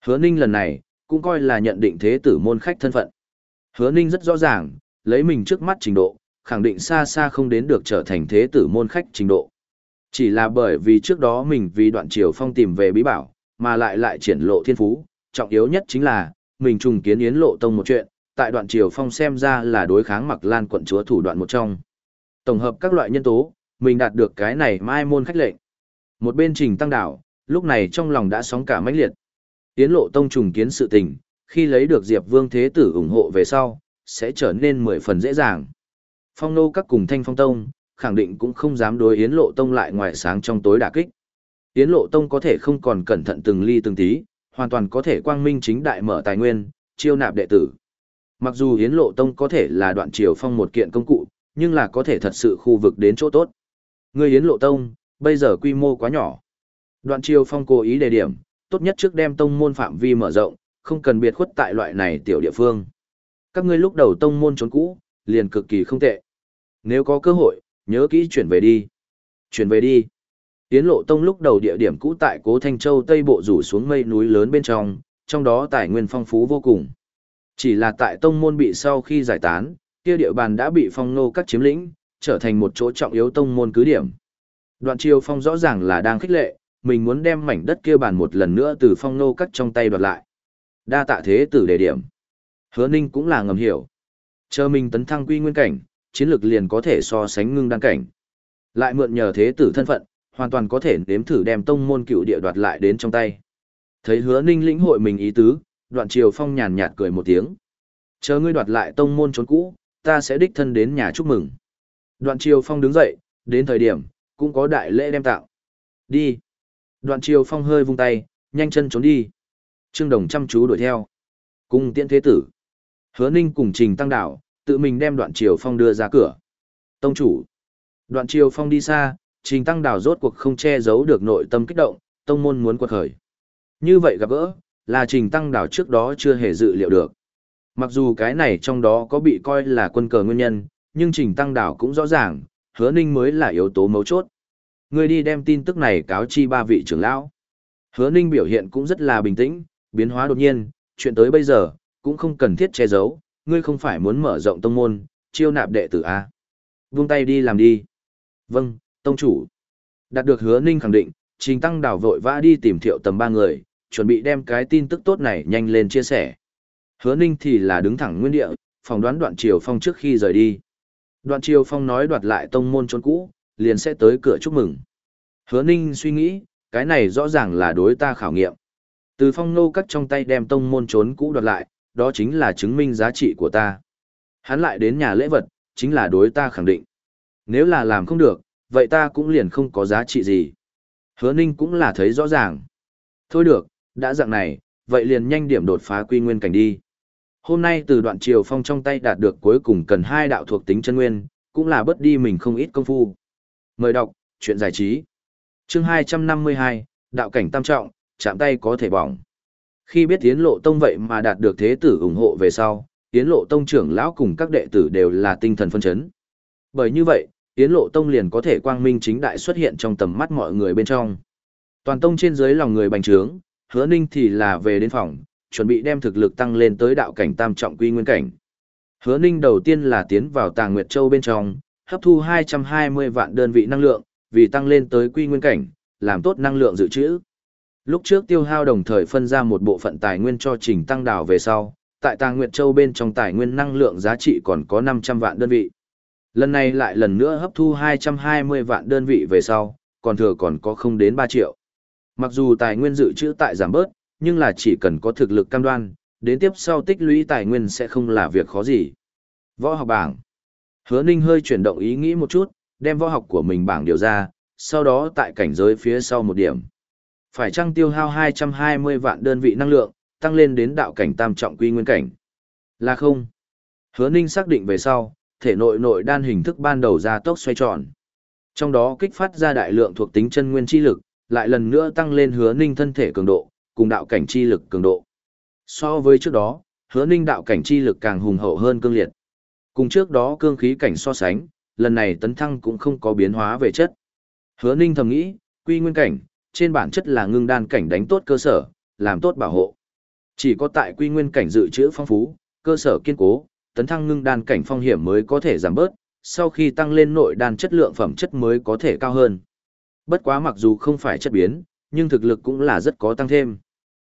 Hứa Ninh lần này, cũng coi là nhận định thế tử môn khách thân phận. Hứa Ninh rất rõ ràng, lấy mình trước mắt trình độ, khẳng định xa xa không đến được trở thành thế tử môn khách trình độ. Chỉ là bởi vì trước đó mình vì đoạn triều phong tìm về bí bảo, mà lại lại triển lộ thiên phú, trọng yếu nhất chính là, mình trùng kiến yến lộ tông một chuyện, tại đoạn triều phong xem ra là đối kháng mặc lan quận chúa thủ đoạn một trong. Tổng hợp các loại nhân tố, mình đạt được cái này mai môn khách lệnh. Một bên trình tăng đảo, lúc này trong lòng đã sóng cả mãnh liệt. Yến lộ tông trùng kiến sự tình, khi lấy được Diệp Vương Thế Tử ủng hộ về sau, sẽ trở nên mười phần dễ dàng. Phong nô các cùng thanh phong tông, khẳng định cũng không dám đối Yến lộ tông lại ngoài sáng trong tối đả kích. Yến lộ tông có thể không còn cẩn thận từng ly từng tí, hoàn toàn có thể quang minh chính đại mở tài nguyên, chiêu nạp đệ tử. Mặc dù Yến lộ tông có thể là đoạn triều phong một kiện công cụ, nhưng là có thể thật sự khu vực đến chỗ tốt. Người Yến lộ tông, bây giờ quy mô quá nhỏ. Đoạn triều phong cố ý đề điểm, tốt nhất trước đem tông môn phạm vi mở rộng, không cần biệt khuất tại loại này tiểu địa phương. Các ngươi lúc đầu tông môn trốn cũ, liền cực kỳ không tệ. Nếu có cơ hội, nhớ kỹ chuyển về đi. Chuyển về đi. Tiến lộ tông lúc đầu địa điểm cũ tại Cố Thanh Châu Tây Bộ rủ xuống mây núi lớn bên trong, trong đó tài nguyên phong phú vô cùng. Chỉ là tại tông môn bị sau khi giải tán, kia địa bàn đã bị phong nô các chiếm lĩnh, trở thành một chỗ trọng yếu tông môn cứ điểm. Đoạn triều phong rõ ràng là đang khích lệ, mình muốn đem mảnh đất kia bàn một lần nữa từ phong nô cắt trong tay đoạt lại. Đa tạ thế tử đề điểm. Hứa ninh cũng là ngầm hiểu. Chờ mình tấn thăng quy nguyên cảnh, chiến lược liền có thể so sánh ngưng đăng cảnh. Lại mượn nhờ thế tử thân phận, hoàn toàn có thể nếm thử đem tông môn cựu địa đoạt lại đến trong tay. Thấy hứa ninh lĩnh hội mình ý tứ, đoạn triều phong nhàn nhạt cười một tiếng. Chờ ngươi đoạt lại tông môn trốn cũ, ta sẽ đích thân đến nhà chúc mừng. Đoạn triều phong đứng dậy, đến thời điểm, cũng có đại lễ đem tạo. Đi. Đoạn triều phong hơi vung tay, nhanh chân trốn đi. Trương Đồng chăm chú đuổi theo. Cùng tiễn thế tử. Hứa ninh cùng trình tăng đảo, tự mình đem đoạn triều phong đưa ra cửa. Tông chủ. Đoạn triều phong đi xa, trình tăng đảo rốt cuộc không che giấu được nội tâm kích động, tông môn muốn quật khởi. Như vậy gặp gỡ, là trình tăng đảo trước đó chưa hề dự liệu được. Mặc dù cái này trong đó có bị coi là quân cờ nguyên nhân, nhưng trình tăng đảo cũng rõ ràng, hứa ninh mới là yếu tố mấu chốt. Ngươi đi đem tin tức này cáo chi ba vị trưởng lão. Hứa ninh biểu hiện cũng rất là bình tĩnh, biến hóa đột nhiên, chuyện tới bây giờ, cũng không cần thiết che giấu, ngươi không phải muốn mở rộng tông môn, chiêu nạp đệ tử A. Vung tay đi làm đi. Vâng, tông chủ. Đạt được hứa ninh khẳng định, trình tăng đảo vội vã đi tìm thiệu tầm ba người, chuẩn bị đem cái tin tức tốt này nhanh lên chia sẻ. Hứa ninh thì là đứng thẳng nguyên địa, phỏng đoán đoạn triều phong trước khi rời đi. Đoạn triều phong nói đoạt lại tông môn trốn cũ, liền sẽ tới cửa chúc mừng. Hứa ninh suy nghĩ, cái này rõ ràng là đối ta khảo nghiệm. Từ phong nô cắt trong tay đem tông môn trốn cũ đoạt lại, đó chính là chứng minh giá trị của ta. Hắn lại đến nhà lễ vật, chính là đối ta khẳng định. Nếu là làm không được, vậy ta cũng liền không có giá trị gì. Hứa ninh cũng là thấy rõ ràng. Thôi được, đã dạng này, vậy liền nhanh điểm đột phá quy nguyên cảnh đi. Hôm nay từ đoạn triều phong trong tay đạt được cuối cùng cần hai đạo thuộc tính chân nguyên, cũng là bớt đi mình không ít công phu. Mời đọc, chuyện giải trí. Chương 252, đạo cảnh tam trọng, chạm tay có thể bỏng. Khi biết Yến Lộ Tông vậy mà đạt được thế tử ủng hộ về sau, Yến Lộ Tông trưởng lão cùng các đệ tử đều là tinh thần phân chấn. Bởi như vậy, Yến Lộ Tông liền có thể quang minh chính đại xuất hiện trong tầm mắt mọi người bên trong. Toàn tông trên dưới lòng người bành trướng, hứa ninh thì là về đến phòng, chuẩn bị đem thực lực tăng lên tới đạo cảnh tam trọng quy nguyên cảnh. Hứa ninh đầu tiên là tiến vào tàng Nguyệt Châu bên trong, hấp thu 220 vạn đơn vị năng lượng, vì tăng lên tới quy nguyên cảnh, làm tốt năng lượng dự trữ. Lúc trước tiêu hao đồng thời phân ra một bộ phận tài nguyên cho trình tăng đào về sau, tại Tàng Nguyệt Châu bên trong tài nguyên năng lượng giá trị còn có 500 vạn đơn vị. Lần này lại lần nữa hấp thu 220 vạn đơn vị về sau, còn thừa còn có không đến 3 triệu. Mặc dù tài nguyên dự trữ tại giảm bớt, nhưng là chỉ cần có thực lực cam đoan, đến tiếp sau tích lũy tài nguyên sẽ không là việc khó gì. Võ học bảng. Hứa Ninh hơi chuyển động ý nghĩ một chút, đem võ học của mình bảng điều ra, sau đó tại cảnh giới phía sau một điểm. Phải chăng tiêu hao 220 vạn đơn vị năng lượng, tăng lên đến đạo cảnh tam trọng quy nguyên cảnh? Là không. Hứa Ninh xác định về sau, thể nội nội đan hình thức ban đầu ra tốc xoay tròn. Trong đó kích phát ra đại lượng thuộc tính chân nguyên chi lực, lại lần nữa tăng lên Hứa Ninh thân thể cường độ, cùng đạo cảnh chi lực cường độ. So với trước đó, Hứa Ninh đạo cảnh chi lực càng hùng hậu hơn cương liệt. Cùng trước đó cương khí cảnh so sánh, lần này tấn thăng cũng không có biến hóa về chất. Hứa Ninh thầm nghĩ, quy nguyên cảnh, trên bản chất là ngưng đan cảnh đánh tốt cơ sở, làm tốt bảo hộ. Chỉ có tại quy nguyên cảnh dự trữ phong phú, cơ sở kiên cố, tấn thăng ngưng đan cảnh phong hiểm mới có thể giảm bớt, sau khi tăng lên nội đan chất lượng phẩm chất mới có thể cao hơn. Bất quá mặc dù không phải chất biến, nhưng thực lực cũng là rất có tăng thêm.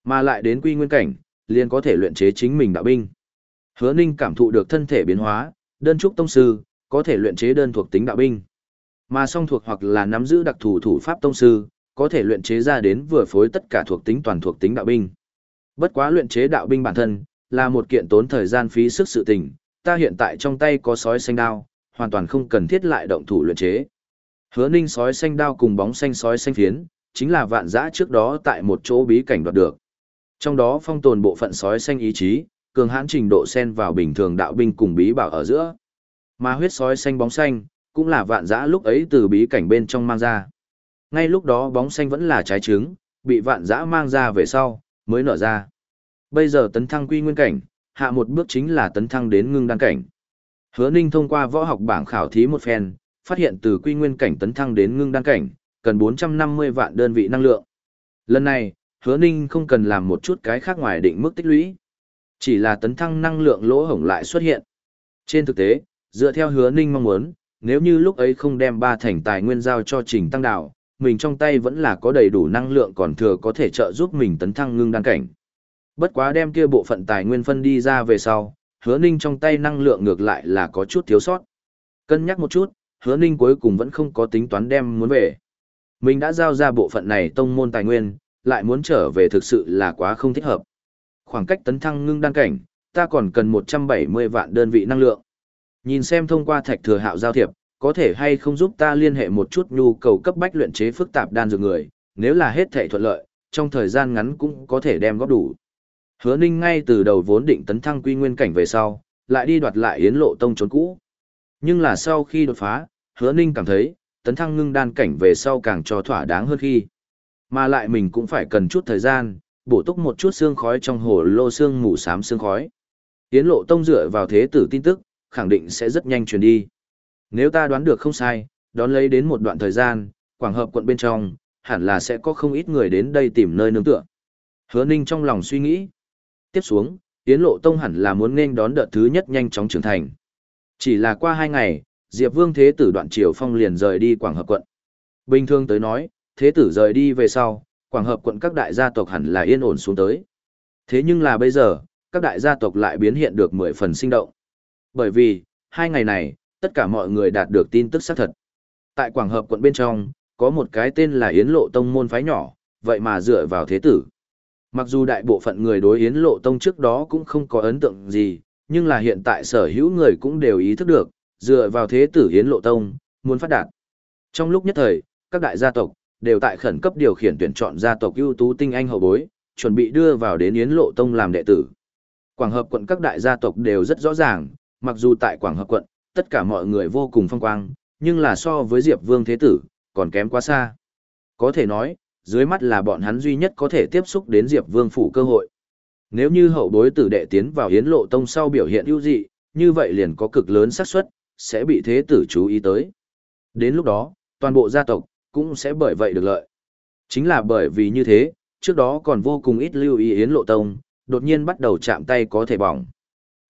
Mà lại đến quy nguyên cảnh, liền có thể luyện chế chính mình đạo binh. Hứa Ninh cảm thụ được thân thể biến hóa, đơn trúc tông sư, có thể luyện chế đơn thuộc tính đạo binh. Mà song thuộc hoặc là nắm giữ đặc thù thủ pháp tông sư, có thể luyện chế ra đến vừa phối tất cả thuộc tính toàn thuộc tính đạo binh. Bất quá luyện chế đạo binh bản thân, là một kiện tốn thời gian phí sức sự tình, ta hiện tại trong tay có sói xanh đao, hoàn toàn không cần thiết lại động thủ luyện chế. Hứa Ninh sói xanh đao cùng bóng xanh sói xanh phiến, chính là vạn dã trước đó tại một chỗ bí cảnh đoạt được. Trong đó phong tồn bộ phận sói xanh ý chí, cường hãn trình độ xen vào bình thường đạo binh cùng bí bảo ở giữa. Mà huyết sói xanh bóng xanh, cũng là vạn dã lúc ấy từ bí cảnh bên trong mang ra. Ngay lúc đó bóng xanh vẫn là trái trứng, bị vạn dã mang ra về sau, mới nở ra. Bây giờ tấn thăng quy nguyên cảnh, hạ một bước chính là tấn thăng đến ngưng đan cảnh. Hứa Ninh thông qua võ học bảng khảo thí một phen, phát hiện từ quy nguyên cảnh tấn thăng đến ngưng đan cảnh, cần 450 vạn đơn vị năng lượng. Lần này, Hứa Ninh không cần làm một chút cái khác ngoài định mức tích lũy. Chỉ là tấn thăng năng lượng lỗ hổng lại xuất hiện. Trên thực tế, dựa theo Hứa Ninh mong muốn, nếu như lúc ấy không đem ba thành tài nguyên giao cho Trình Tăng Đạo, mình trong tay vẫn là có đầy đủ năng lượng còn thừa có thể trợ giúp mình tấn thăng ngưng đan cảnh. Bất quá đem kia bộ phận tài nguyên phân đi ra về sau, hứa ninh trong tay năng lượng ngược lại là có chút thiếu sót. Cân nhắc một chút, hứa ninh cuối cùng vẫn không có tính toán đem muốn về. Mình đã giao ra bộ phận này tông môn tài nguyên, lại muốn trở về thực sự là quá không thích hợp. Khoảng cách tấn thăng ngưng đan cảnh, ta còn cần 170 vạn đơn vị năng lượng. Nhìn xem thông qua thạch thừa hạo giao thiệp, có thể hay không giúp ta liên hệ một chút nhu cầu cấp bách luyện chế phức tạp đan dược người, nếu là hết thảy thuận lợi, trong thời gian ngắn cũng có thể đem góp đủ. Hứa Ninh ngay từ đầu vốn định tấn thăng quy nguyên cảnh về sau, lại đi đoạt lại Yến Lộ Tông trốn cũ. Nhưng là sau khi đột phá, Hứa Ninh cảm thấy, tấn thăng ngưng đan cảnh về sau càng cho thỏa đáng hơn khi. Mà lại mình cũng phải cần chút thời gian, bổ túc một chút xương khói trong hồ lô xương mù xám xương khói. Yến Lộ Tông dựa vào thế tử tin tức, khẳng định sẽ rất nhanh truyền đi. Nếu ta đoán được không sai, đón lấy đến một đoạn thời gian, Quảng Hợp quận bên trong, hẳn là sẽ có không ít người đến đây tìm nơi nương tựa. Hứa Ninh trong lòng suy nghĩ. Tiếp xuống, Yến Lộ Tông hẳn là muốn nên đón đợt thứ nhất nhanh chóng trưởng thành. Chỉ là qua hai ngày, Diệp Vương Thế Tử đoạn triều phong liền rời đi Quảng Hợp quận. Bình thường tới nói, Thế Tử rời đi về sau, Quảng Hợp quận các đại gia tộc hẳn là yên ổn xuống tới. Thế nhưng là bây giờ, các đại gia tộc lại biến hiện được mười phần sinh động. Bởi vì, hai ngày này, tất cả mọi người đạt được tin tức xác thật. Tại Quảng Hợp quận bên trong, có một cái tên là Yến Lộ Tông môn phái nhỏ, vậy mà dựa vào thế tử. Mặc dù đại bộ phận người đối Yến Lộ Tông trước đó cũng không có ấn tượng gì, nhưng là hiện tại sở hữu người cũng đều ý thức được, dựa vào thế tử Yến Lộ Tông, muốn phát đạt. Trong lúc nhất thời, các đại gia tộc đều tại khẩn cấp điều khiển tuyển chọn gia tộc ưu tú tinh anh hậu bối, chuẩn bị đưa vào đến Yến Lộ Tông làm đệ tử. Quảng Hợp quận các đại gia tộc đều rất rõ ràng, mặc dù tại Quảng Hợp quận, tất cả mọi người vô cùng phong quang, nhưng là so với Diệp Vương Thế Tử, còn kém quá xa. Có thể nói, dưới mắt là bọn hắn duy nhất có thể tiếp xúc đến Diệp Vương phủ cơ hội. Nếu như hậu bối tử đệ tiến vào hiến lộ tông sau biểu hiện ưu dị, như vậy liền có cực lớn xác suất sẽ bị thế tử chú ý tới. Đến lúc đó, toàn bộ gia tộc cũng sẽ bởi vậy được lợi. Chính là bởi vì như thế, trước đó còn vô cùng ít lưu ý yến lộ tông, đột nhiên bắt đầu chạm tay có thể bỏng.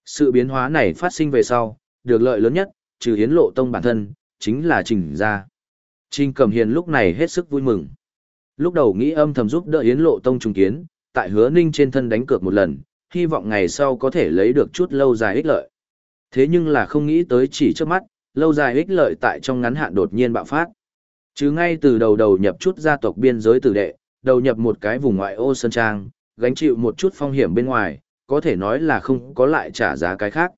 Sự biến hóa này phát sinh về sau, được lợi lớn nhất, trừ yến lộ tông bản thân, chính là trình gia. Trình cẩm hiền lúc này hết sức vui mừng. Lúc đầu nghĩ âm thầm giúp đỡ Yến Lộ Tông trùng kiến, tại hứa ninh trên thân đánh cược một lần, hy vọng ngày sau có thể lấy được chút lâu dài ích lợi. Thế nhưng là không nghĩ tới chỉ trước mắt, lâu dài ích lợi tại trong ngắn hạn đột nhiên bạo phát. Chứ ngay từ đầu đầu nhập chút gia tộc biên giới tử đệ, đầu nhập một cái vùng ngoại ô sơn trang, gánh chịu một chút phong hiểm bên ngoài, có thể nói là không có lại trả giá cái khác.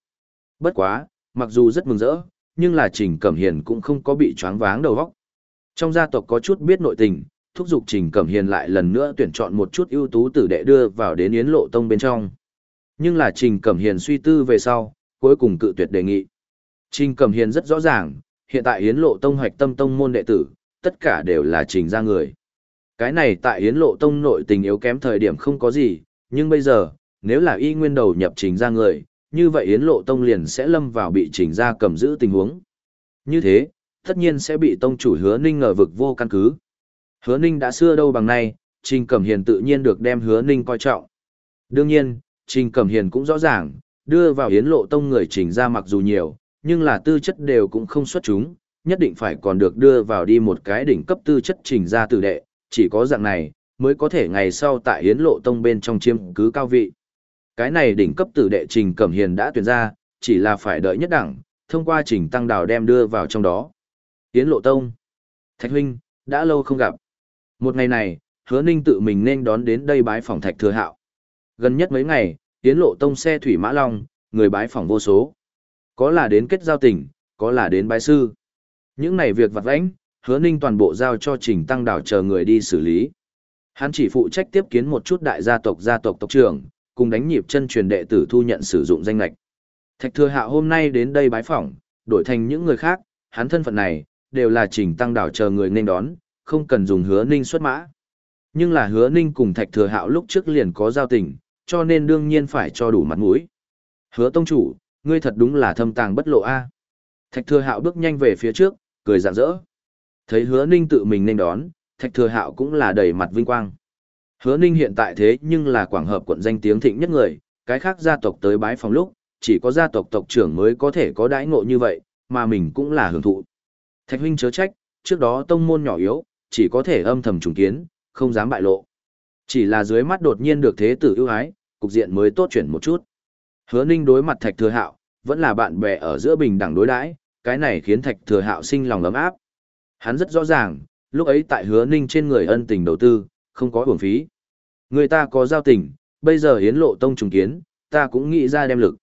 Bất quá, mặc dù rất mừng rỡ, nhưng là Trình Cẩm Hiền cũng không có bị choáng váng đầu óc. Trong gia tộc có chút biết nội tình, thúc giục Trình Cẩm Hiền lại lần nữa tuyển chọn một chút ưu tú tử đệ đưa vào đến Yến Lộ Tông bên trong. Nhưng là Trình Cẩm Hiền suy tư về sau, cuối cùng cự tuyệt đề nghị. Trình Cẩm Hiền rất rõ ràng, hiện tại Yến Lộ Tông hoạch tâm tông môn đệ tử, tất cả đều là Trình ra người. Cái này tại Yến Lộ Tông nội tình yếu kém thời điểm không có gì, nhưng bây giờ, nếu là y nguyên đầu nhập Trình ra người, như vậy Yến Lộ Tông liền sẽ lâm vào bị Trình ra cầm giữ tình huống. Như thế, tất nhiên sẽ bị tông chủ hứa ninh ngờ vực vô căn cứ. Hứa ninh đã xưa đâu bằng nay, Trình Cẩm Hiền tự nhiên được đem hứa ninh coi trọng. Đương nhiên, Trình Cẩm Hiền cũng rõ ràng, đưa vào Yến Lộ Tông người trình ra mặc dù nhiều, nhưng là tư chất đều cũng không xuất chúng, nhất định phải còn được đưa vào đi một cái đỉnh cấp tư chất trình ra tử đệ, chỉ có dạng này, mới có thể ngày sau tại hiến Lộ Tông bên trong chiêm cứ cao vị. Cái này đỉnh cấp tử đệ trình Cẩm Hiền đã tuyển ra, chỉ là phải đợi nhất đẳng, thông qua trình tăng đào đem đưa vào trong đó. hiến Lộ Tông. Thạch huynh, đã lâu không gặp. Một ngày này, hứa ninh tự mình nên đón đến đây bái phòng thạch thừa hạo. Gần nhất mấy ngày, hiến Lộ Tông xe thủy mã long, người bái phòng vô số. Có là đến kết giao tình, có là đến bái sư. Những này việc vặt vãnh, hứa ninh toàn bộ giao cho trình tăng đảo chờ người đi xử lý. Hắn chỉ phụ trách tiếp kiến một chút đại gia tộc gia tộc tộc trưởng, cùng đánh nhịp chân truyền đệ tử thu nhận sử dụng danh lệch. Thạch thừa hạ hôm nay đến đây bái phỏng, đổi thành những người khác, hắn thân phận này, đều là trình tăng đảo chờ người nên đón, không cần dùng hứa ninh xuất mã. Nhưng là hứa ninh cùng thạch thừa hạo lúc trước liền có giao tình, cho nên đương nhiên phải cho đủ mặt mũi. Hứa tông chủ, ngươi thật đúng là thâm tàng bất lộ a. Thạch thừa hạo bước nhanh về phía trước, cười rạng rỡ. Thấy hứa ninh tự mình nên đón, thạch thừa hạo cũng là đầy mặt vinh quang. Hứa ninh hiện tại thế nhưng là quảng hợp quận danh tiếng thịnh nhất người, cái khác gia tộc tới bái phòng lúc, chỉ có gia tộc tộc trưởng mới có thể có đãi ngộ như vậy, mà mình cũng là hưởng thụ. Thạch huynh chớ trách, trước đó tông môn nhỏ yếu, chỉ có thể âm thầm trùng kiến, không dám bại lộ. Chỉ là dưới mắt đột nhiên được thế tử ưu ái, cục diện mới tốt chuyển một chút. Hứa Ninh đối mặt Thạch Thừa Hạo, vẫn là bạn bè ở giữa bình đẳng đối đãi, cái này khiến Thạch Thừa Hạo sinh lòng ấm áp. Hắn rất rõ ràng, lúc ấy tại Hứa Ninh trên người ân tình đầu tư, không có uổng phí. Người ta có giao tình, bây giờ hiến lộ tông trùng kiến, ta cũng nghĩ ra đem lực.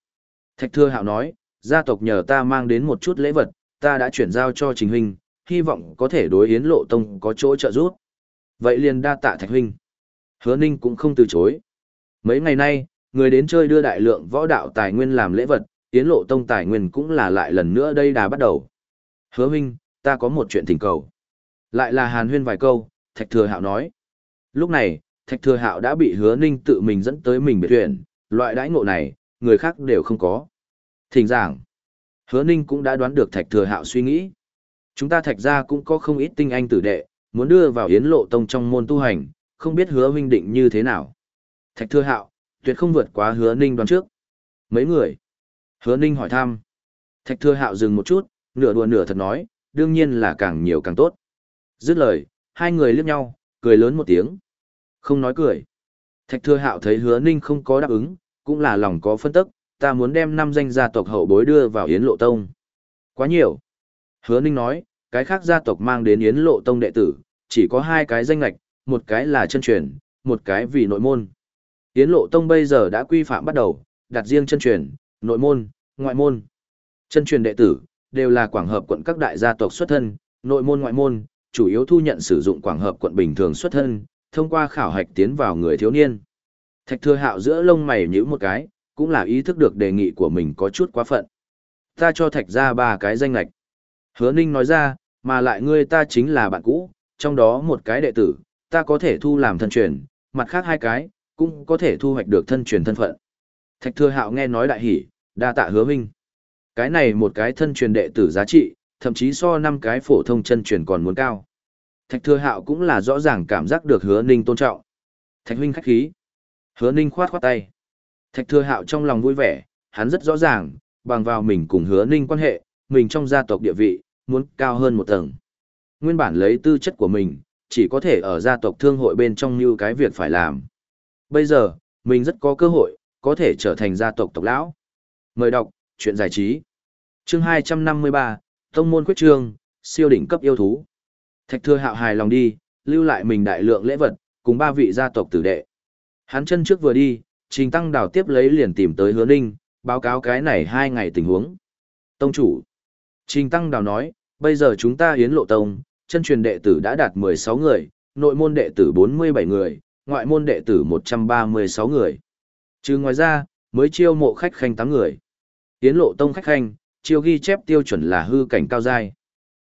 Thạch Thừa Hạo nói, gia tộc nhờ ta mang đến một chút lễ vật, ta đã chuyển giao cho Trình huynh, hy vọng có thể đối hiến lộ tông có chỗ trợ giúp. Vậy liền đa tạ Thạch huynh. Hứa Ninh cũng không từ chối. Mấy ngày nay, người đến chơi đưa đại lượng võ đạo tài nguyên làm lễ vật, Yến lộ tông tài nguyên cũng là lại lần nữa đây đã bắt đầu. Hứa huynh, ta có một chuyện thỉnh cầu. Lại là hàn huyên vài câu, Thạch Thừa Hạo nói. Lúc này, Thạch Thừa Hạo đã bị Hứa Ninh tự mình dẫn tới mình biệt viện. loại đãi ngộ này, người khác đều không có. Thỉnh giảng, Hứa Ninh cũng đã đoán được Thạch Thừa Hạo suy nghĩ. Chúng ta Thạch gia cũng có không ít tinh anh tử đệ, muốn đưa vào Yến Lộ Tông trong môn tu hành, không biết Hứa huynh định như thế nào. Thạch Thừa Hạo, tuyệt không vượt quá Hứa Ninh đoán trước. Mấy người? Hứa Ninh hỏi thăm. Thạch Thừa Hạo dừng một chút, nửa đùa nửa thật nói, đương nhiên là càng nhiều càng tốt. Dứt lời, hai người liếc nhau, cười lớn một tiếng. Không nói cười. Thạch Thừa Hạo thấy Hứa Ninh không có đáp ứng, cũng là lòng có phân tức, ta muốn đem năm danh gia tộc hậu bối đưa vào Yến Lộ Tông. Quá nhiều. Hứa Ninh nói, cái khác gia tộc mang đến Yến Lộ Tông đệ tử, chỉ có hai cái danh lạch, một cái là chân truyền, một cái vì nội môn. Yến Lộ Tông bây giờ đã quy phạm bắt đầu, đặt riêng chân truyền, nội môn, ngoại môn. Chân truyền đệ tử, đều là quảng hợp quận các đại gia tộc xuất thân, nội môn ngoại môn, chủ yếu thu nhận sử dụng quảng hợp quận bình thường xuất thân, thông qua khảo hạch tiến vào người thiếu niên. Thạch thừa hạo giữa lông mày nhíu một cái, cũng là ý thức được đề nghị của mình có chút quá phận. Ta cho thạch ra ba cái danh lạch. Hứa ninh nói ra, mà lại ngươi ta chính là bạn cũ, trong đó một cái đệ tử, ta có thể thu làm thân truyền, mặt khác hai cái, cũng có thể thu hoạch được thân truyền thân phận. Thạch thừa hạo nghe nói đại hỉ, đa tạ hứa minh. Cái này một cái thân truyền đệ tử giá trị, thậm chí so năm cái phổ thông chân truyền còn muốn cao. Thạch thừa hạo cũng là rõ ràng cảm giác được hứa ninh tôn trọng. Thạch huynh khách khí. Hứa ninh khoát khoát tay. Thạch thừa hạo trong lòng vui vẻ, hắn rất rõ ràng, bằng vào mình cùng hứa ninh quan hệ, mình trong gia tộc địa vị, muốn cao hơn một tầng. Nguyên bản lấy tư chất của mình, chỉ có thể ở gia tộc thương hội bên trong như cái việc phải làm. Bây giờ, mình rất có cơ hội, có thể trở thành gia tộc tộc lão. Mời đọc, chuyện giải trí. Chương 253, Tông môn quyết trương, siêu đỉnh cấp yêu thú. Thạch Thừa Hạo hài lòng đi, lưu lại mình đại lượng lễ vật, cùng ba vị gia tộc tử đệ. Hắn chân trước vừa đi, Trình Tăng Đào tiếp lấy liền tìm tới Hứa Ninh, báo cáo cái này hai ngày tình huống. Tông chủ. Trình Tăng Đào nói, bây giờ chúng ta hiến lộ tông, chân truyền đệ tử đã đạt 16 người, nội môn đệ tử 47 người, ngoại môn đệ tử 136 người. Trừ ngoài ra, mới chiêu mộ khách khanh 8 người. Tiến lộ tông khách khanh, chiêu ghi chép tiêu chuẩn là hư cảnh cao giai.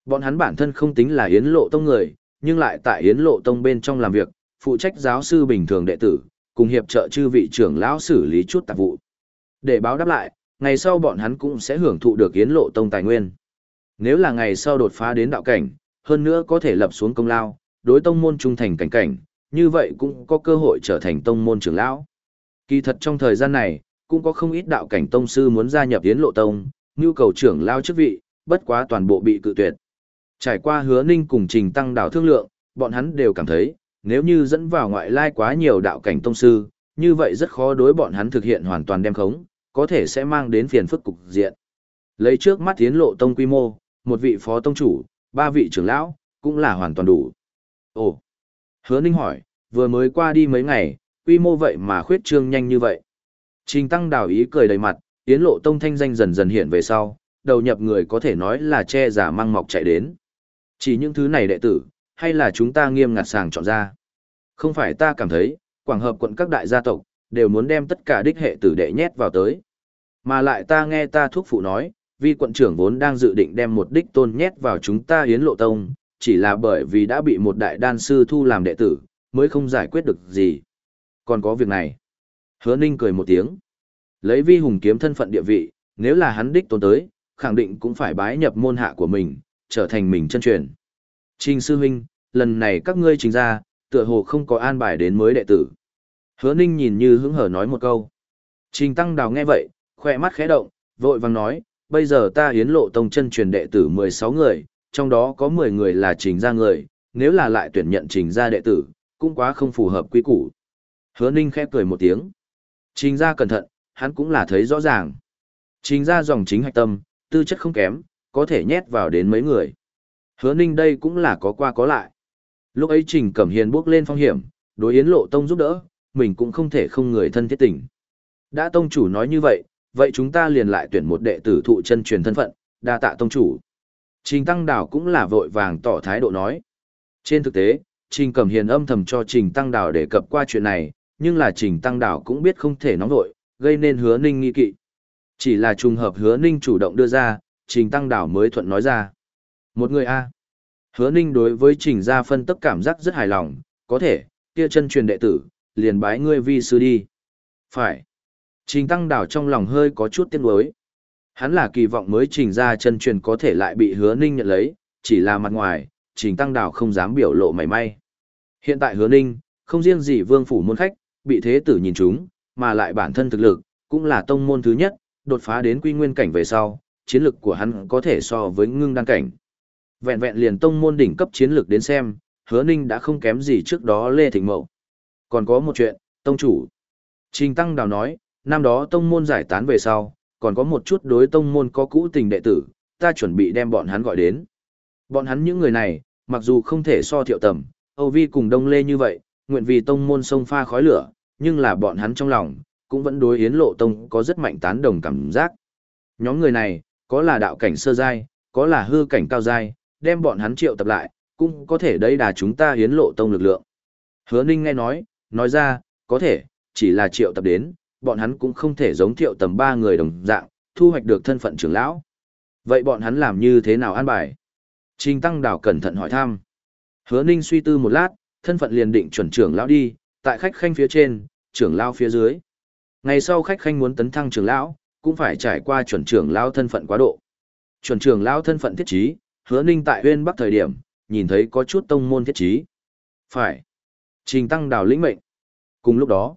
Bọn hắn bản thân không tính là Yến Lộ Tông người, nhưng lại tại Yến Lộ Tông bên trong làm việc, phụ trách giáo sư bình thường đệ tử, cùng hiệp trợ chư vị trưởng lão xử lý chút tạp vụ. Để báo đáp lại, ngày sau bọn hắn cũng sẽ hưởng thụ được Yến Lộ Tông tài nguyên. Nếu là ngày sau đột phá đến đạo cảnh, hơn nữa có thể lập xuống công lao, đối tông môn trung thành cảnh cảnh, như vậy cũng có cơ hội trở thành tông môn trưởng lão. Kỳ thật trong thời gian này, cũng có không ít đạo cảnh tông sư muốn gia nhập Yến Lộ Tông, nhu cầu trưởng lao chức vị, bất quá toàn bộ bị cự tuyệt. Trải qua hứa ninh cùng trình tăng đảo thương lượng, bọn hắn đều cảm thấy, nếu như dẫn vào ngoại lai quá nhiều đạo cảnh tông sư, như vậy rất khó đối bọn hắn thực hiện hoàn toàn đem khống, có thể sẽ mang đến phiền phức cục diện. Lấy trước mắt tiến lộ tông quy mô, một vị phó tông chủ, ba vị trưởng lão, cũng là hoàn toàn đủ. Ồ! Hứa Ninh hỏi, vừa mới qua đi mấy ngày, quy mô vậy mà khuyết trương nhanh như vậy. Trình tăng đào ý cười đầy mặt, tiến lộ tông thanh danh dần dần hiện về sau, đầu nhập người có thể nói là che giả mang mọc chạy đến. Chỉ những thứ này đệ tử, hay là chúng ta nghiêm ngặt sàng chọn ra. Không phải ta cảm thấy, quảng hợp quận các đại gia tộc, đều muốn đem tất cả đích hệ tử đệ nhét vào tới. Mà lại ta nghe ta thuốc phụ nói, vì quận trưởng vốn đang dự định đem một đích tôn nhét vào chúng ta hiến lộ tông, chỉ là bởi vì đã bị một đại đan sư thu làm đệ tử, mới không giải quyết được gì. Còn có việc này. Hứa Ninh cười một tiếng. Lấy vi hùng kiếm thân phận địa vị, nếu là hắn đích tôn tới, khẳng định cũng phải bái nhập môn hạ của mình, trở thành mình chân truyền. Trình sư huynh, lần này các ngươi trình ra, tựa hồ không có an bài đến mới đệ tử. Hứa Ninh nhìn như hứng hở nói một câu. Trình Tăng Đào nghe vậy, khỏe mắt khẽ động, vội vàng nói, bây giờ ta hiến lộ tông chân truyền đệ tử 16 người, trong đó có 10 người là trình ra người, nếu là lại tuyển nhận trình ra đệ tử, cũng quá không phù hợp quy củ. Hứa Ninh khẽ cười một tiếng. Trình ra cẩn thận, hắn cũng là thấy rõ ràng. Trình ra dòng chính hạch tâm, tư chất không kém, có thể nhét vào đến mấy người. Hứa Ninh đây cũng là có qua có lại. Lúc ấy Trình Cẩm Hiền bước lên phong hiểm, đối Yến Lộ Tông giúp đỡ, mình cũng không thể không người thân thiết tình. Đã Tông chủ nói như vậy, vậy chúng ta liền lại tuyển một đệ tử thụ chân truyền thân phận, đa tạ Tông chủ. Trình Tăng Đào cũng là vội vàng tỏ thái độ nói. Trên thực tế, Trình Cẩm Hiền âm thầm cho Trình Tăng Đào đề cập qua chuyện này, nhưng là Trình Tăng Đảo cũng biết không thể nóng vội, gây nên hứa ninh nghi kỵ. Chỉ là trùng hợp hứa ninh chủ động đưa ra, Trình Tăng Đảo mới thuận nói ra. Một người A. Hứa ninh đối với Trình Gia phân tức cảm giác rất hài lòng, có thể, kia chân truyền đệ tử, liền bái ngươi vi sư đi. Phải. Trình Tăng Đảo trong lòng hơi có chút tiếc nuối. Hắn là kỳ vọng mới Trình Gia chân truyền có thể lại bị hứa ninh nhận lấy, chỉ là mặt ngoài, Trình Tăng Đảo không dám biểu lộ mảy may. Hiện tại hứa ninh, không riêng gì vương phủ môn khách, bị thế tử nhìn chúng, mà lại bản thân thực lực, cũng là tông môn thứ nhất, đột phá đến quy nguyên cảnh về sau, chiến lực của hắn có thể so với ngưng đăng cảnh. Vẹn vẹn liền tông môn đỉnh cấp chiến lực đến xem, hứa ninh đã không kém gì trước đó Lê Thịnh Mậu. Còn có một chuyện, tông chủ. Trình Tăng Đào nói, năm đó tông môn giải tán về sau, còn có một chút đối tông môn có cũ tình đệ tử, ta chuẩn bị đem bọn hắn gọi đến. Bọn hắn những người này, mặc dù không thể so thiệu tầm, Âu Vi cùng Đông Lê như vậy, nguyện vì tông môn sông pha khói lửa, nhưng là bọn hắn trong lòng, cũng vẫn đối Yến Lộ Tông có rất mạnh tán đồng cảm giác. Nhóm người này, có là đạo cảnh sơ giai, có là hư cảnh cao giai, đem bọn hắn triệu tập lại, cũng có thể đây đà chúng ta Yến Lộ Tông lực lượng. Hứa Ninh nghe nói, nói ra, có thể, chỉ là triệu tập đến, bọn hắn cũng không thể giống thiệu tầm ba người đồng dạng, thu hoạch được thân phận trưởng lão. Vậy bọn hắn làm như thế nào an bài? Trình Tăng Đào cẩn thận hỏi thăm. Hứa Ninh suy tư một lát, thân phận liền định chuẩn trưởng lão đi, tại khách khanh phía trên, trưởng lão phía dưới. Ngày sau khách khanh muốn tấn thăng trưởng lão, cũng phải trải qua chuẩn trưởng lão thân phận quá độ. Chuẩn trưởng lão thân phận thiết trí, Hứa Ninh tại Huyên Bắc thời điểm, nhìn thấy có chút tông môn thiết trí. Phải. Trình Tăng Đào lĩnh mệnh. Cùng lúc đó,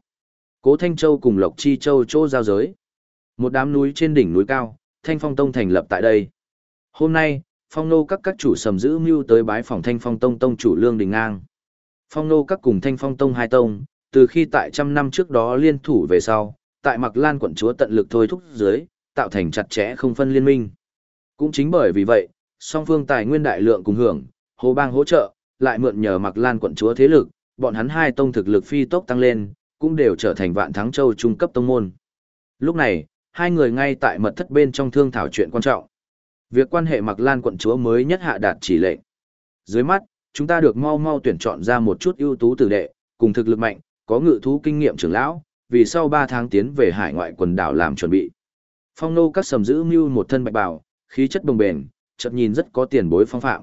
Cố Thanh Châu cùng Lộc Chi Châu chỗ giao giới. Một đám núi trên đỉnh núi cao, Thanh Phong Tông thành lập tại đây. Hôm nay, Phong nô các các chủ sầm giữ mưu tới bái phòng Thanh Phong Tông tông chủ Lương Đình Ngang. Phong nô các cùng Thanh Phong Tông hai tông, từ khi tại trăm năm trước đó liên thủ về sau, tại Mặc Lan quận chúa tận lực thôi thúc dưới, tạo thành chặt chẽ không phân liên minh. Cũng chính bởi vì vậy, song phương tài nguyên đại lượng cùng hưởng, hồ bang hỗ trợ, lại mượn nhờ Mặc Lan quận chúa thế lực, bọn hắn hai tông thực lực phi tốc tăng lên, cũng đều trở thành vạn thắng châu trung cấp tông môn. Lúc này, hai người ngay tại mật thất bên trong thương thảo chuyện quan trọng. Việc quan hệ Mặc Lan quận chúa mới nhất hạ đạt chỉ lệnh. Dưới mắt, chúng ta được mau mau tuyển chọn ra một chút ưu tú tử đệ, cùng thực lực mạnh, có ngự thú kinh nghiệm trưởng lão, vì sau 3 tháng tiến về hải ngoại quần đảo làm chuẩn bị. Phong nô các sầm giữ mưu một thân bạch bào, khí chất bồng bền, chợt nhìn rất có tiền bối phong phạm.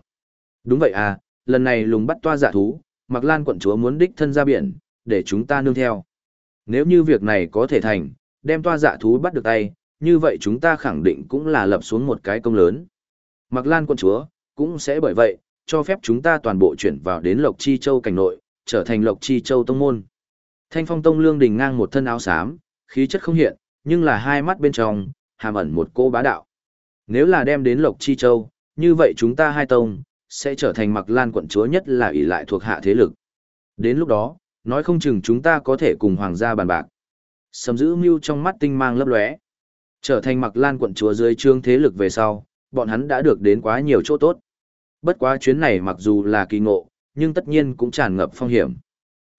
Đúng vậy à, lần này lùng bắt toa giả thú, Mặc Lan quận chúa muốn đích thân ra biển, để chúng ta nương theo. Nếu như việc này có thể thành, đem toa giả thú bắt được tay, như vậy chúng ta khẳng định cũng là lập xuống một cái công lớn. Mặc Lan quận chúa, cũng sẽ bởi vậy, cho phép chúng ta toàn bộ chuyển vào đến Lộc Chi Châu cảnh nội, trở thành Lộc Chi Châu tông môn. Thanh phong tông lương đình ngang một thân áo xám, khí chất không hiện, nhưng là hai mắt bên trong, hàm ẩn một cô bá đạo. Nếu là đem đến Lộc Chi Châu, như vậy chúng ta hai tông, sẽ trở thành mặc lan quận chúa nhất là ỷ lại thuộc hạ thế lực. Đến lúc đó, nói không chừng chúng ta có thể cùng hoàng gia bàn bạc. Sầm giữ mưu trong mắt tinh mang lấp lóe. Trở thành mặc lan quận chúa dưới trương thế lực về sau, bọn hắn đã được đến quá nhiều chỗ tốt. Bất quá chuyến này mặc dù là kỳ ngộ, nhưng tất nhiên cũng tràn ngập phong hiểm.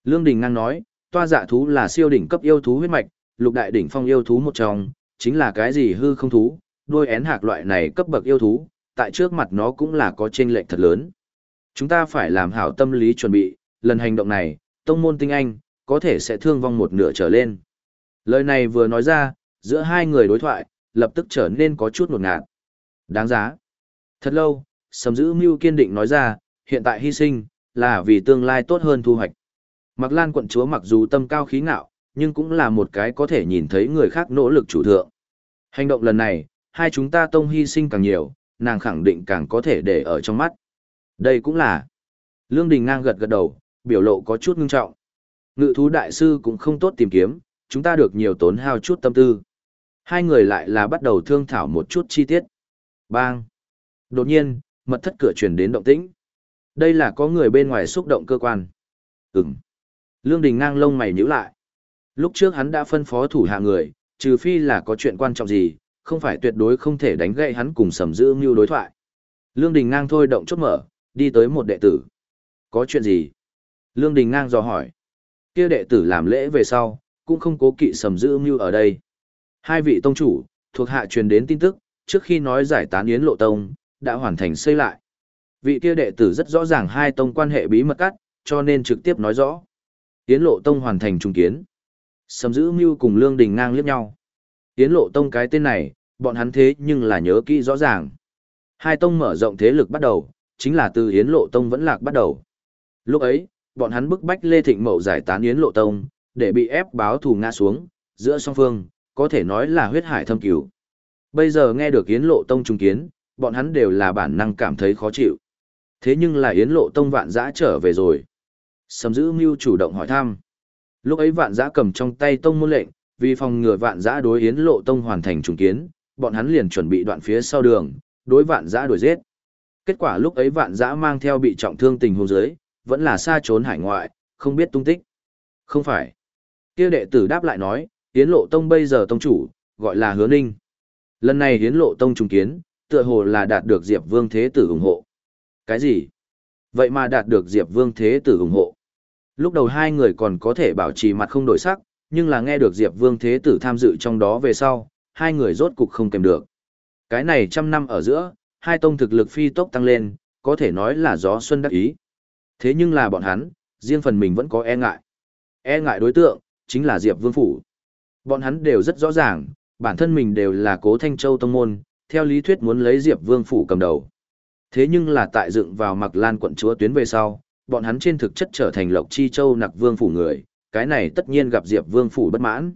Lương Đình ngang nói, toa dạ thú là siêu đỉnh cấp yêu thú huyết mạch, lục đại đỉnh phong yêu thú một trong, chính là cái gì hư không thú, đôi én hạc loại này cấp bậc yêu thú, tại trước mặt nó cũng là có chênh lệch thật lớn. Chúng ta phải làm hảo tâm lý chuẩn bị, lần hành động này, tông môn tinh anh, có thể sẽ thương vong một nửa trở lên. Lời này vừa nói ra, giữa hai người đối thoại, lập tức trở nên có chút ngột ngạt. Đáng giá. Thật lâu, sầm giữ mưu kiên định nói ra, hiện tại hy sinh, là vì tương lai tốt hơn thu hoạch. Mặc Lan quận chúa mặc dù tâm cao khí ngạo, nhưng cũng là một cái có thể nhìn thấy người khác nỗ lực chủ thượng. Hành động lần này, hai chúng ta tông hy sinh càng nhiều, nàng khẳng định càng có thể để ở trong mắt. Đây cũng là. Lương Đình ngang gật gật đầu, biểu lộ có chút ngưng trọng. Ngự thú đại sư cũng không tốt tìm kiếm, chúng ta được nhiều tốn hao chút tâm tư. Hai người lại là bắt đầu thương thảo một chút chi tiết. Bang! Đột nhiên, mật thất cửa truyền đến động tĩnh. Đây là có người bên ngoài xúc động cơ quan. Ừm. Lương Đình ngang lông mày nhíu lại. Lúc trước hắn đã phân phó thủ hạ người, trừ phi là có chuyện quan trọng gì, không phải tuyệt đối không thể đánh gậy hắn cùng sầm giữ mưu đối thoại. Lương Đình ngang thôi động chốt mở, đi tới một đệ tử. Có chuyện gì? Lương Đình ngang dò hỏi. Kia đệ tử làm lễ về sau, cũng không cố kỵ sầm giữ mưu ở đây. Hai vị tông chủ, thuộc hạ truyền đến tin tức, trước khi nói giải tán yến lộ tông, đã hoàn thành xây lại. Vị kia đệ tử rất rõ ràng hai tông quan hệ bí mật cắt, cho nên trực tiếp nói rõ. Yến lộ tông hoàn thành trùng kiến. Sầm giữ mưu cùng Lương Đình ngang liếc nhau. Yến lộ tông cái tên này, bọn hắn thế nhưng là nhớ kỹ rõ ràng. Hai tông mở rộng thế lực bắt đầu, chính là từ Yến lộ tông vẫn lạc bắt đầu. Lúc ấy, bọn hắn bức bách Lê Thịnh Mậu giải tán Yến lộ tông, để bị ép báo thù ngã xuống, giữa song phương, có thể nói là huyết hải thâm cửu. Bây giờ nghe được Yến lộ tông trùng kiến, bọn hắn đều là bản năng cảm thấy khó chịu. Thế nhưng là Yến lộ tông vạn giã trở về rồi. Sầm giữ mưu chủ động hỏi thăm. Lúc ấy vạn giã cầm trong tay tông môn lệnh, vì phòng ngừa vạn giã đối Yến lộ tông hoàn thành trùng kiến, bọn hắn liền chuẩn bị đoạn phía sau đường, đối vạn giã đuổi giết. Kết quả lúc ấy vạn giã mang theo bị trọng thương tình huống dưới, vẫn là xa trốn hải ngoại, không biết tung tích. Không phải. Kia đệ tử đáp lại nói, Yến lộ tông bây giờ tông chủ, gọi là hứa ninh. Lần này Yến lộ tông trùng kiến, tựa hồ là đạt được Diệp Vương Thế Tử ủng hộ. Cái gì? Vậy mà đạt được Diệp Vương Thế Tử ủng hộ. Lúc đầu hai người còn có thể bảo trì mặt không đổi sắc, nhưng là nghe được Diệp Vương Thế Tử tham dự trong đó về sau, hai người rốt cục không kèm được. Cái này trăm năm ở giữa, hai tông thực lực phi tốc tăng lên, có thể nói là gió xuân đắc ý. Thế nhưng là bọn hắn, riêng phần mình vẫn có e ngại. E ngại đối tượng, chính là Diệp Vương Phủ. Bọn hắn đều rất rõ ràng, bản thân mình đều là cố Thanh Châu Tông Môn, theo lý thuyết muốn lấy Diệp Vương Phủ cầm đầu. Thế nhưng là tại dựng vào mặc lan quận chúa tuyến về sau, bọn hắn trên thực chất trở thành Lộc Chi Châu nặc Vương Phủ người, cái này tất nhiên gặp Diệp Vương Phủ bất mãn.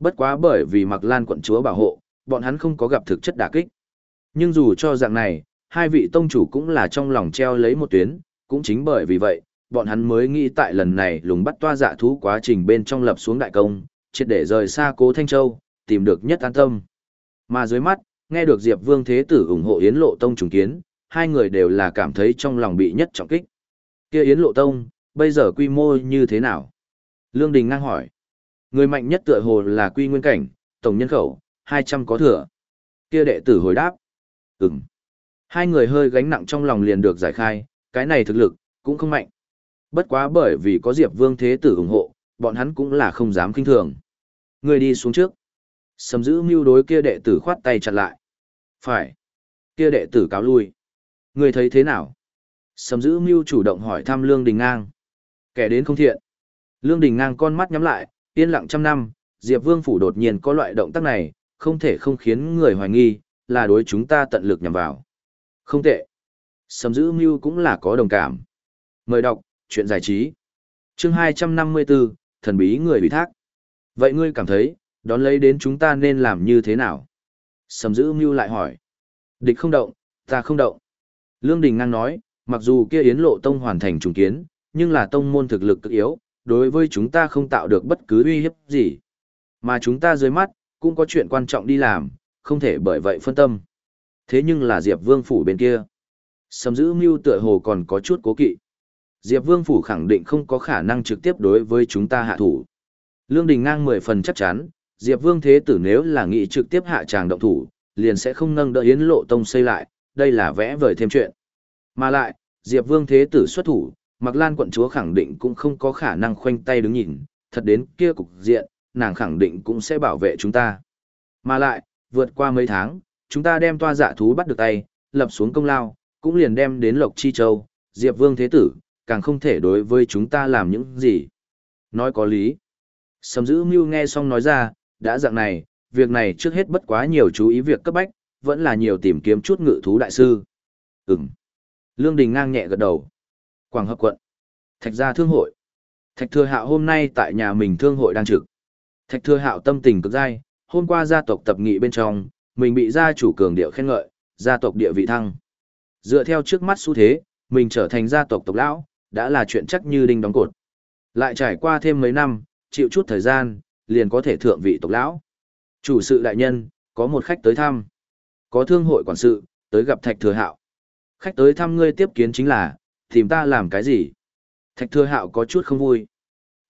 Bất quá bởi vì mặc lan quận chúa bảo hộ, bọn hắn không có gặp thực chất đả kích. Nhưng dù cho dạng này, hai vị tông chủ cũng là trong lòng treo lấy một tuyến, cũng chính bởi vì vậy, bọn hắn mới nghĩ tại lần này lùng bắt toa dạ thú quá trình bên trong lập xuống đại công, triệt để rời xa cố Thanh Châu, tìm được nhất an tâm. Mà dưới mắt, nghe được Diệp Vương Thế Tử ủng hộ Yến Lộ Tông trùng kiến, hai người đều là cảm thấy trong lòng bị nhất trọng kích. Kia Yến Lộ Tông, bây giờ quy mô như thế nào? Lương Đình ngang hỏi. Người mạnh nhất tựa hồ là quy nguyên cảnh, tổng nhân khẩu, 200 có thừa. Kia đệ tử hồi đáp. Ừm. Hai người hơi gánh nặng trong lòng liền được giải khai, cái này thực lực, cũng không mạnh. Bất quá bởi vì có Diệp Vương Thế Tử ủng hộ, bọn hắn cũng là không dám kinh thường. Người đi xuống trước. Sầm giữ mưu đối kia đệ tử khoát tay chặt lại. Phải. Kia đệ tử cáo lui. Người thấy thế nào? Sầm giữ mưu chủ động hỏi thăm Lương Đình Ngang. Kẻ đến không thiện. Lương Đình Ngang con mắt nhắm lại, yên lặng trăm năm, Diệp Vương Phủ đột nhiên có loại động tác này, không thể không khiến người hoài nghi, là đối chúng ta tận lực nhằm vào. Không tệ. Sầm giữ mưu cũng là có đồng cảm. Mời đọc, chuyện giải trí. chương 254, thần bí người bị thác. Vậy ngươi cảm thấy, đón lấy đến chúng ta nên làm như thế nào? Sầm giữ mưu lại hỏi. Địch không động, ta không động. Lương Đình ngang nói, mặc dù kia Yến Lộ Tông hoàn thành trùng kiến, nhưng là tông môn thực lực cực yếu, đối với chúng ta không tạo được bất cứ uy hiếp gì. Mà chúng ta dưới mắt, cũng có chuyện quan trọng đi làm, không thể bởi vậy phân tâm. Thế nhưng là Diệp Vương Phủ bên kia. Sầm giữ mưu tựa hồ còn có chút cố kỵ. Diệp Vương Phủ khẳng định không có khả năng trực tiếp đối với chúng ta hạ thủ. Lương Đình ngang 10 phần chắc chắn, Diệp Vương Thế Tử nếu là nghĩ trực tiếp hạ tràng động thủ, liền sẽ không nâng đỡ Yến Lộ Tông xây lại, đây là vẽ vời thêm chuyện. Mà lại, Diệp Vương Thế Tử xuất thủ, Mạc Lan quận chúa khẳng định cũng không có khả năng khoanh tay đứng nhìn, thật đến kia cục diện, nàng khẳng định cũng sẽ bảo vệ chúng ta. Mà lại, vượt qua mấy tháng, chúng ta đem toa dạ thú bắt được tay, lập xuống công lao, cũng liền đem đến Lộc Chi Châu, Diệp Vương Thế Tử, càng không thể đối với chúng ta làm những gì. Nói có lý. Sầm giữ mưu nghe xong nói ra, đã dạng này, việc này trước hết bất quá nhiều chú ý việc cấp bách, vẫn là nhiều tìm kiếm chút ngự thú đại sư. Ừm. Lương Đình ngang nhẹ gật đầu. Quảng hợp quận. Thạch gia thương hội. Thạch thừa hạo hôm nay tại nhà mình thương hội đang trực. Thạch thừa hạo tâm tình cực dai, hôm qua gia tộc tập nghị bên trong, mình bị gia chủ cường điệu khen ngợi, gia tộc địa vị thăng. Dựa theo trước mắt xu thế, mình trở thành gia tộc tộc lão, đã là chuyện chắc như đinh đóng cột. Lại trải qua thêm mấy năm, chịu chút thời gian, liền có thể thượng vị tộc lão. Chủ sự đại nhân, có một khách tới thăm. Có thương hội quản sự, tới gặp Thạch Thừa Hạo. Khách tới thăm ngươi tiếp kiến chính là, tìm ta làm cái gì? Thạch Thừa Hạo có chút không vui.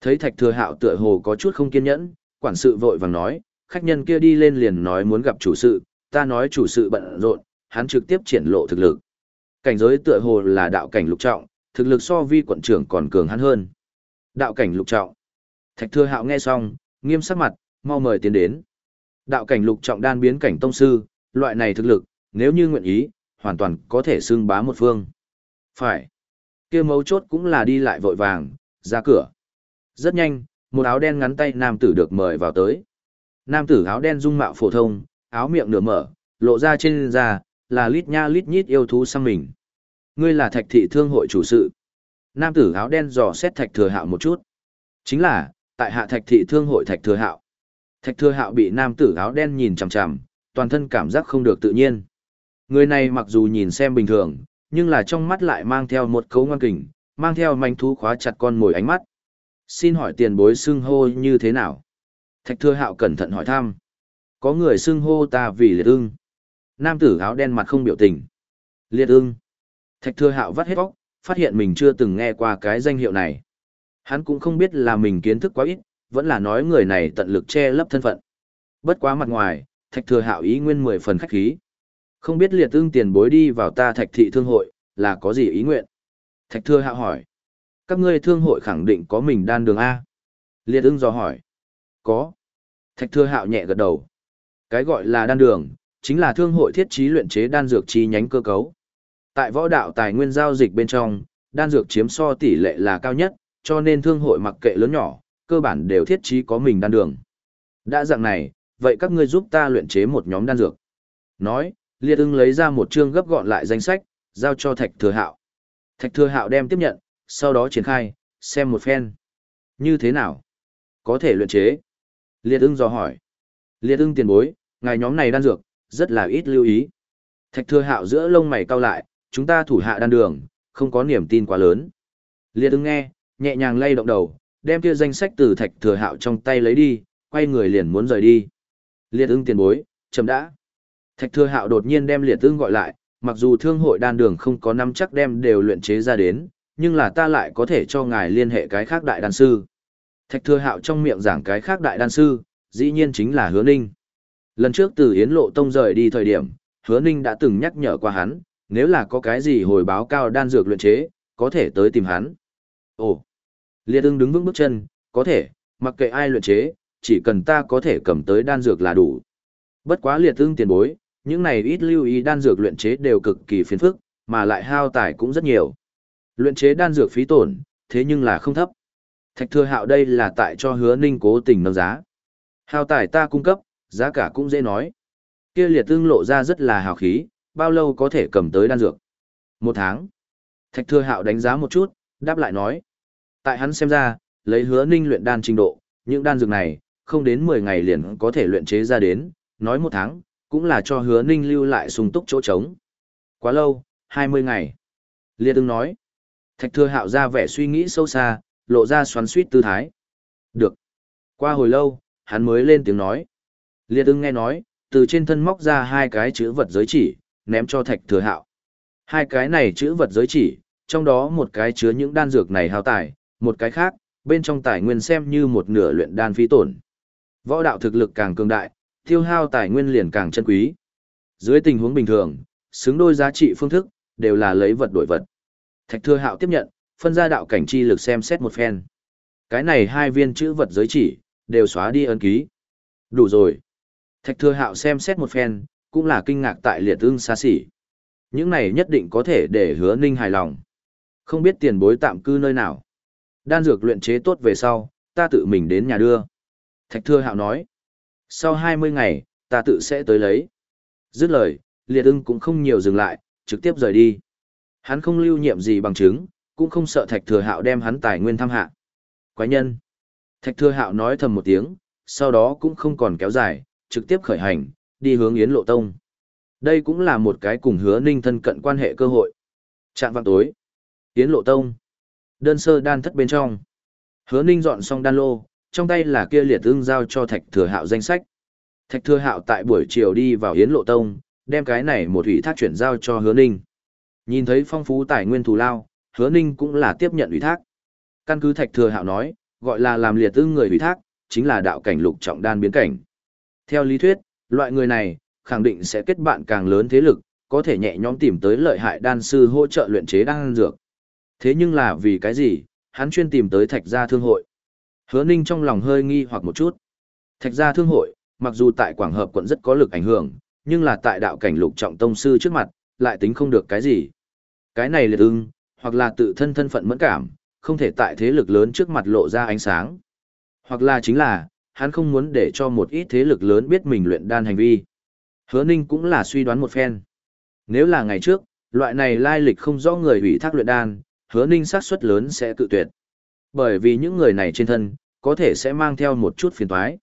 Thấy Thạch Thừa Hạo tựa hồ có chút không kiên nhẫn, quản sự vội vàng nói, khách nhân kia đi lên liền nói muốn gặp chủ sự, ta nói chủ sự bận rộn, hắn trực tiếp triển lộ thực lực. Cảnh giới tựa hồ là đạo cảnh lục trọng, thực lực so vi quận trưởng còn cường hắn hơn. Đạo cảnh lục trọng. Thạch Thừa Hạo nghe xong, nghiêm sắc mặt, mau mời tiến đến. Đạo cảnh lục trọng đan biến cảnh tông sư, loại này thực lực, nếu như nguyện ý, hoàn toàn có thể xưng bá một phương. Phải. kia mấu chốt cũng là đi lại vội vàng, ra cửa. Rất nhanh, một áo đen ngắn tay nam tử được mời vào tới. Nam tử áo đen dung mạo phổ thông, áo miệng nửa mở, lộ ra trên da, là lít nha lít nhít yêu thú sang mình. Ngươi là thạch thị thương hội chủ sự. Nam tử áo đen dò xét thạch thừa hạo một chút. Chính là, tại hạ thạch thị thương hội thạch thừa hạo. Thạch thừa hạo bị nam tử áo đen nhìn chằm chằm, toàn thân cảm giác không được tự nhiên. Người này mặc dù nhìn xem bình thường, nhưng là trong mắt lại mang theo một cấu ngoan kình, mang theo manh thú khóa chặt con mồi ánh mắt. Xin hỏi tiền bối xưng hô như thế nào? Thạch thừa hạo cẩn thận hỏi thăm. Có người xưng hô ta vì liệt ưng. Nam tử áo đen mặt không biểu tình. Liệt ưng. Thạch thừa hạo vắt hết óc, phát hiện mình chưa từng nghe qua cái danh hiệu này. Hắn cũng không biết là mình kiến thức quá ít, vẫn là nói người này tận lực che lấp thân phận. Bất quá mặt ngoài, thạch thừa hạo ý nguyên mười phần khách khí. Không biết liệt ưng tiền bối đi vào ta thạch thị thương hội, là có gì ý nguyện? Thạch thừa hạo hỏi. Các ngươi thương hội khẳng định có mình đan đường A. Liệt ưng dò hỏi. Có. Thạch thừa hạo nhẹ gật đầu. Cái gọi là đan đường, chính là thương hội thiết trí luyện chế đan dược chi nhánh cơ cấu. Tại võ đạo tài nguyên giao dịch bên trong, đan dược chiếm so tỷ lệ là cao nhất, cho nên thương hội mặc kệ lớn nhỏ, cơ bản đều thiết trí có mình đan đường. Đã dạng này, vậy các ngươi giúp ta luyện chế một nhóm đan dược. Nói, liệt ưng lấy ra một chương gấp gọn lại danh sách, giao cho thạch thừa hạo. Thạch thừa hạo đem tiếp nhận, sau đó triển khai, xem một phen. Như thế nào? Có thể luyện chế. Liệt ưng dò hỏi. Liệt ưng tiền bối, ngài nhóm này đan dược, rất là ít lưu ý. Thạch thừa hạo giữa lông mày cau lại, chúng ta thủ hạ đan đường, không có niềm tin quá lớn. Liệt ưng nghe, nhẹ nhàng lay động đầu, đem kia danh sách từ thạch thừa hạo trong tay lấy đi, quay người liền muốn rời đi. Liệt ưng tiền bối, chấm đã. Thạch thừa hạo đột nhiên đem liệt ưng gọi lại, mặc dù thương hội đan đường không có năm chắc đem đều luyện chế ra đến, nhưng là ta lại có thể cho ngài liên hệ cái khác đại đan sư. Thạch thừa hạo trong miệng giảng cái khác đại đan sư, dĩ nhiên chính là hứa ninh. Lần trước từ Yến Lộ Tông rời đi thời điểm, hứa ninh đã từng nhắc nhở qua hắn, nếu là có cái gì hồi báo cao đan dược luyện chế, có thể tới tìm hắn. Ồ, liệt ưng đứng vững bước chân, có thể, mặc kệ ai luyện chế, chỉ cần ta có thể cầm tới đan dược là đủ. Bất quá liệt ưng tiền bối, những này ít lưu ý đan dược luyện chế đều cực kỳ phiền phức, mà lại hao tài cũng rất nhiều. Luyện chế đan dược phí tổn, thế nhưng là không thấp. Thạch thừa hạo đây là tại cho hứa ninh cố tình nâng giá. Hao tài ta cung cấp, giá cả cũng dễ nói. Kia liệt ưng lộ ra rất là hào khí, bao lâu có thể cầm tới đan dược? Một tháng. Thạch thừa hạo đánh giá một chút, đáp lại nói. Tại hắn xem ra, lấy hứa ninh luyện đan trình độ, những đan dược này, không đến 10 ngày liền có thể luyện chế ra đến, nói một tháng, cũng là cho hứa ninh lưu lại sung túc chỗ trống. Quá lâu, 20 ngày. Liệt ưng nói. Thạch thừa hạo ra vẻ suy nghĩ sâu xa, lộ ra xoắn suýt tư thái. Được. Qua hồi lâu, hắn mới lên tiếng nói. Liệt ưng nghe nói, từ trên thân móc ra hai cái chữ vật giới chỉ, ném cho thạch thừa hạo. Hai cái này chữ vật giới chỉ, trong đó một cái chứa những đan dược này hao tài, một cái khác, bên trong tài nguyên xem như một nửa luyện đan phí tổn. Võ đạo thực lực càng cường đại, tiêu hao tài nguyên liền càng chân quý. Dưới tình huống bình thường, xứng đôi giá trị phương thức, đều là lấy vật đổi vật. Thạch Thừa Hạo tiếp nhận, phân ra đạo cảnh chi lực xem xét một phen. Cái này hai viên chữ vật giới chỉ, đều xóa đi ấn ký. Đủ rồi. Thạch Thừa Hạo xem xét một phen, cũng là kinh ngạc tại liệt ương xa xỉ. Những này nhất định có thể để hứa ninh hài lòng. Không biết tiền bối tạm cư nơi nào. Đan dược luyện chế tốt về sau, ta tự mình đến nhà đưa. Thạch Thừa Hạo nói. Sau 20 ngày, ta tự sẽ tới lấy. Dứt lời, liệt ưng cũng không nhiều dừng lại, trực tiếp rời đi. Hắn không lưu nhiệm gì bằng chứng, cũng không sợ Thạch Thừa Hạo đem hắn tài nguyên thăm hạ. Quái nhân. Thạch Thừa Hạo nói thầm một tiếng, sau đó cũng không còn kéo dài, trực tiếp khởi hành, đi hướng Yến Lộ Tông. Đây cũng là một cái cùng hứa ninh thân cận quan hệ cơ hội. Trạng vạn tối. Yến Lộ Tông. Đơn sơ đan thất bên trong. Hứa ninh dọn xong đan lô, trong tay là kia liệt ưng giao cho Thạch Thừa Hạo danh sách. Thạch Thừa Hạo tại buổi chiều đi vào Yến Lộ Tông, đem cái này một ủy thác chuyển giao cho Hứa Ninh. Nhìn thấy phong phú tài nguyên thù lao, Hứa Ninh cũng là tiếp nhận ủy thác. Căn cứ Thạch Thừa Hạo nói, gọi là làm liệt ưng người ủy thác, chính là đạo cảnh lục trọng đan biến cảnh. Theo lý thuyết, loại người này khẳng định sẽ kết bạn càng lớn thế lực, có thể nhẹ nhõm tìm tới lợi hại đan sư hỗ trợ luyện chế đan dược. Thế nhưng là vì cái gì, hắn chuyên tìm tới Thạch gia thương hội. Hứa Ninh trong lòng hơi nghi hoặc một chút. Thạch gia thương hội, mặc dù tại Quảng Hợp quận rất có lực ảnh hưởng, nhưng là tại đạo cảnh lục trọng tông sư trước mặt, lại tính không được cái gì. Cái này liệt ưng, hoặc là tự thân thân phận mẫn cảm, không thể tại thế lực lớn trước mặt lộ ra ánh sáng. Hoặc là chính là, hắn không muốn để cho một ít thế lực lớn biết mình luyện đan hành vi. Hứa Ninh cũng là suy đoán một phen. Nếu là ngày trước, loại này lai lịch không rõ người hủy thác luyện đan, Hứa Ninh xác suất lớn sẽ cự tuyệt. Bởi vì những người này trên thân, có thể sẽ mang theo một chút phiền toái.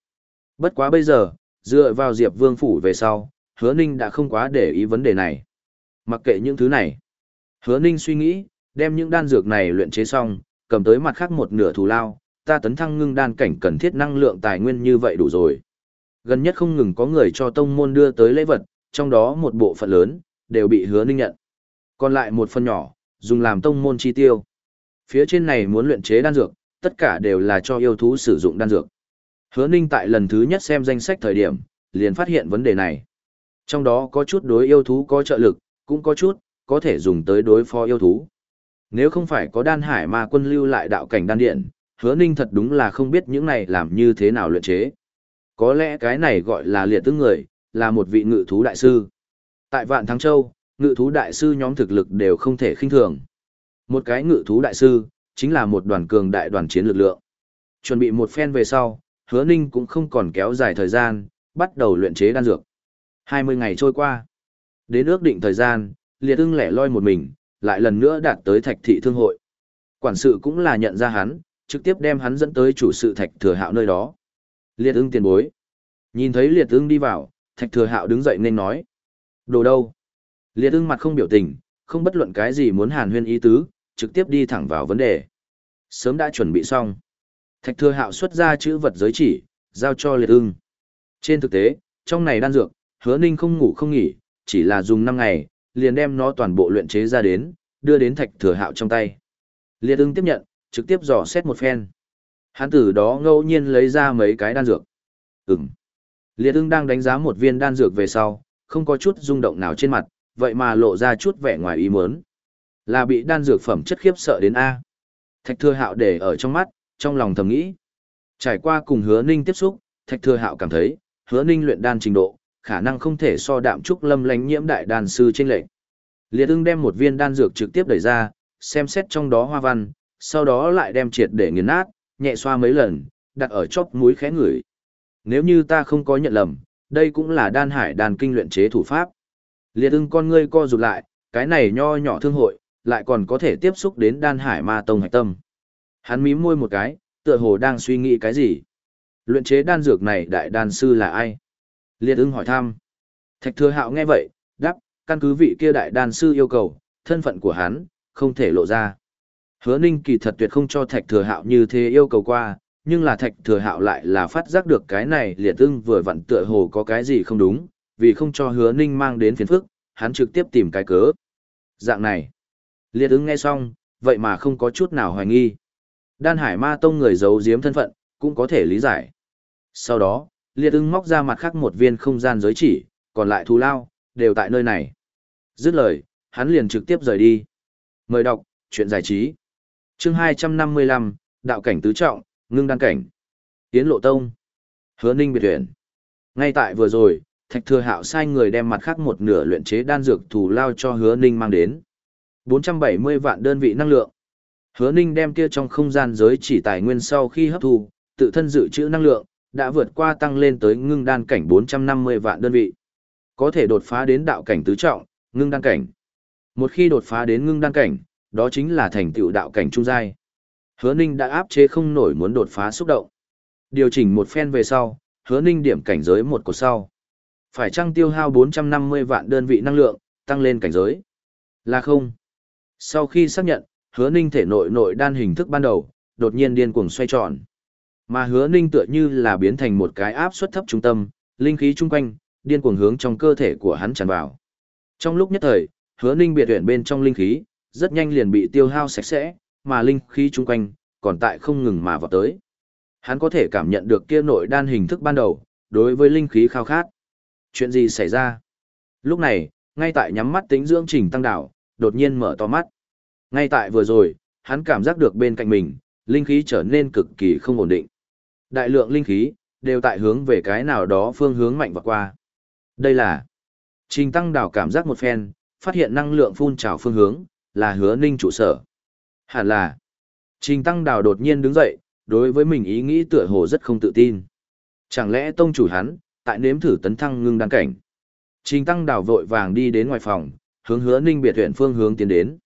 Bất quá bây giờ, dựa vào Diệp Vương phủ về sau, Hứa Ninh đã không quá để ý vấn đề này. Mặc kệ những thứ này. Hứa Ninh suy nghĩ, đem những đan dược này luyện chế xong, cầm tới mặt khác một nửa thù lao, ta tấn thăng ngưng đan cảnh cần thiết năng lượng tài nguyên như vậy đủ rồi. Gần nhất không ngừng có người cho tông môn đưa tới lễ vật, trong đó một bộ phận lớn, đều bị hứa ninh nhận. Còn lại một phần nhỏ, dùng làm tông môn chi tiêu. Phía trên này muốn luyện chế đan dược, tất cả đều là cho yêu thú sử dụng đan dược. Hứa ninh tại lần thứ nhất xem danh sách thời điểm, liền phát hiện vấn đề này. Trong đó có chút đối yêu thú có trợ lực, cũng có chút, có thể dùng tới đối phó yêu thú. Nếu không phải có đan hải mà quân lưu lại đạo cảnh đan điện, hứa ninh thật đúng là không biết những này làm như thế nào luyện chế. Có lẽ cái này gọi là liệt tướng người, là một vị ngự thú đại sư. Tại Vạn Thắng Châu, ngự thú đại sư nhóm thực lực đều không thể khinh thường. Một cái ngự thú đại sư, chính là một đoàn cường đại đoàn chiến lực lượng. Chuẩn bị một phen về sau, hứa ninh cũng không còn kéo dài thời gian, bắt đầu luyện chế đan dược. 20 ngày trôi qua. Đến ước định thời gian, liệt ưng lẻ loi một mình, lại lần nữa đạt tới thạch thị thương hội. Quản sự cũng là nhận ra hắn, trực tiếp đem hắn dẫn tới chủ sự thạch thừa hạo nơi đó. Liệt ưng tiền bối. Nhìn thấy liệt ưng đi vào, thạch thừa hạo đứng dậy nên nói. Đồ đâu? Liệt ưng mặt không biểu tình, không bất luận cái gì muốn hàn huyên ý tứ, trực tiếp đi thẳng vào vấn đề. Sớm đã chuẩn bị xong. Thạch thừa hạo xuất ra chữ vật giới chỉ, giao cho liệt ưng. Trên thực tế, trong này đan dược, hứa ninh không ngủ không nghỉ, chỉ là dùng 5 ngày, liền đem nó toàn bộ luyện chế ra đến, đưa đến thạch thừa hạo trong tay. Liệt ưng tiếp nhận, trực tiếp dò xét một phen. Hắn từ đó ngẫu nhiên lấy ra mấy cái đan dược. Ừm. Liệt ưng đang đánh giá một viên đan dược về sau, không có chút rung động nào trên mặt, vậy mà lộ ra chút vẻ ngoài ý muốn. Là bị đan dược phẩm chất khiếp sợ đến A. Thạch thừa hạo để ở trong mắt, trong lòng thầm nghĩ. Trải qua cùng hứa ninh tiếp xúc, thạch thừa hạo cảm thấy, hứa ninh luyện đan trình độ, khả năng không thể so đạm trúc lâm lánh nhiễm đại đan sư trên lệnh. Liệt ưng đem một viên đan dược trực tiếp đẩy ra, xem xét trong đó hoa văn, sau đó lại đem triệt để nghiền nát, nhẹ xoa mấy lần, đặt ở chóp mũi khẽ ngửi. Nếu như ta không có nhận lầm, đây cũng là đan hải đan kinh luyện chế thủ pháp. Liệt ưng con ngươi co rụt lại, cái này nho nhỏ thương hội, lại còn có thể tiếp xúc đến đan hải ma tông hạch tâm. Hắn mím môi một cái, tựa hồ đang suy nghĩ cái gì. Luyện chế đan dược này đại đan sư là ai? Liệt ưng hỏi thăm. Thạch thừa hạo nghe vậy, đáp, căn cứ vị kia đại đan sư yêu cầu, thân phận của hắn, không thể lộ ra. Hứa Ninh kỳ thật tuyệt không cho Thạch Thừa Hạo như thế yêu cầu qua, nhưng là Thạch Thừa Hạo lại là phát giác được cái này liệt ưng vừa vặn tựa hồ có cái gì không đúng, vì không cho Hứa Ninh mang đến phiền phức, hắn trực tiếp tìm cái cớ. Dạng này, liệt ứng nghe xong, vậy mà không có chút nào hoài nghi. Đan Hải Ma Tông người giấu giếm thân phận, cũng có thể lý giải. Sau đó, liệt ứng móc ra mặt khác một viên không gian giới chỉ, còn lại thù lao, đều tại nơi này. Dứt lời, hắn liền trực tiếp rời đi. Mời đọc, chuyện giải trí. chương 255, đạo cảnh tứ trọng, ngưng đan cảnh. Tiến lộ tông. Hứa ninh biệt tuyển. Ngay tại vừa rồi, thạch thừa hạo sai người đem mặt khác một nửa luyện chế đan dược thù lao cho hứa ninh mang đến. 470 vạn đơn vị năng lượng. Hứa ninh đem kia trong không gian giới chỉ tài nguyên sau khi hấp thu, tự thân dự trữ năng lượng, đã vượt qua tăng lên tới ngưng đan cảnh 450 vạn đơn vị. Có thể đột phá đến đạo cảnh tứ trọng, ngưng đan cảnh. Một khi đột phá đến ngưng đan cảnh, đó chính là thành tựu đạo cảnh trung giai. Hứa Ninh đã áp chế không nổi muốn đột phá xúc động. Điều chỉnh một phen về sau, Hứa Ninh điểm cảnh giới một cột sau. Phải chăng tiêu hao 450 vạn đơn vị năng lượng, tăng lên cảnh giới? Là không. Sau khi xác nhận, Hứa Ninh thể nội nội đan hình thức ban đầu, đột nhiên điên cuồng xoay tròn. Mà Hứa Ninh tựa như là biến thành một cái áp suất thấp trung tâm, linh khí chung quanh, điên cuồng hướng trong cơ thể của hắn tràn vào. Trong lúc nhất thời, Hứa Ninh biệt tuyển bên trong linh khí, rất nhanh liền bị tiêu hao sạch sẽ, mà linh khí chung quanh, còn tại không ngừng mà vào tới. Hắn có thể cảm nhận được kia nội đan hình thức ban đầu, đối với linh khí khao khát. Chuyện gì xảy ra? Lúc này, ngay tại nhắm mắt tính dưỡng trình tăng đảo, đột nhiên mở to mắt. Ngay tại vừa rồi, hắn cảm giác được bên cạnh mình, linh khí trở nên cực kỳ không ổn định. Đại lượng linh khí, đều tại hướng về cái nào đó phương hướng mạnh và qua. Đây là Trình Tăng Đảo cảm giác một phen, phát hiện năng lượng phun trào phương hướng, là hứa ninh trụ sở. Hẳn là, Trình Tăng đảo đột nhiên đứng dậy, đối với mình ý nghĩ tựa hồ rất không tự tin. Chẳng lẽ tông chủ hắn, tại nếm thử tấn thăng ngưng đan cảnh. Trình Tăng Đào vội vàng đi đến ngoài phòng, hướng hứa ninh biệt huyện phương hướng tiến đến.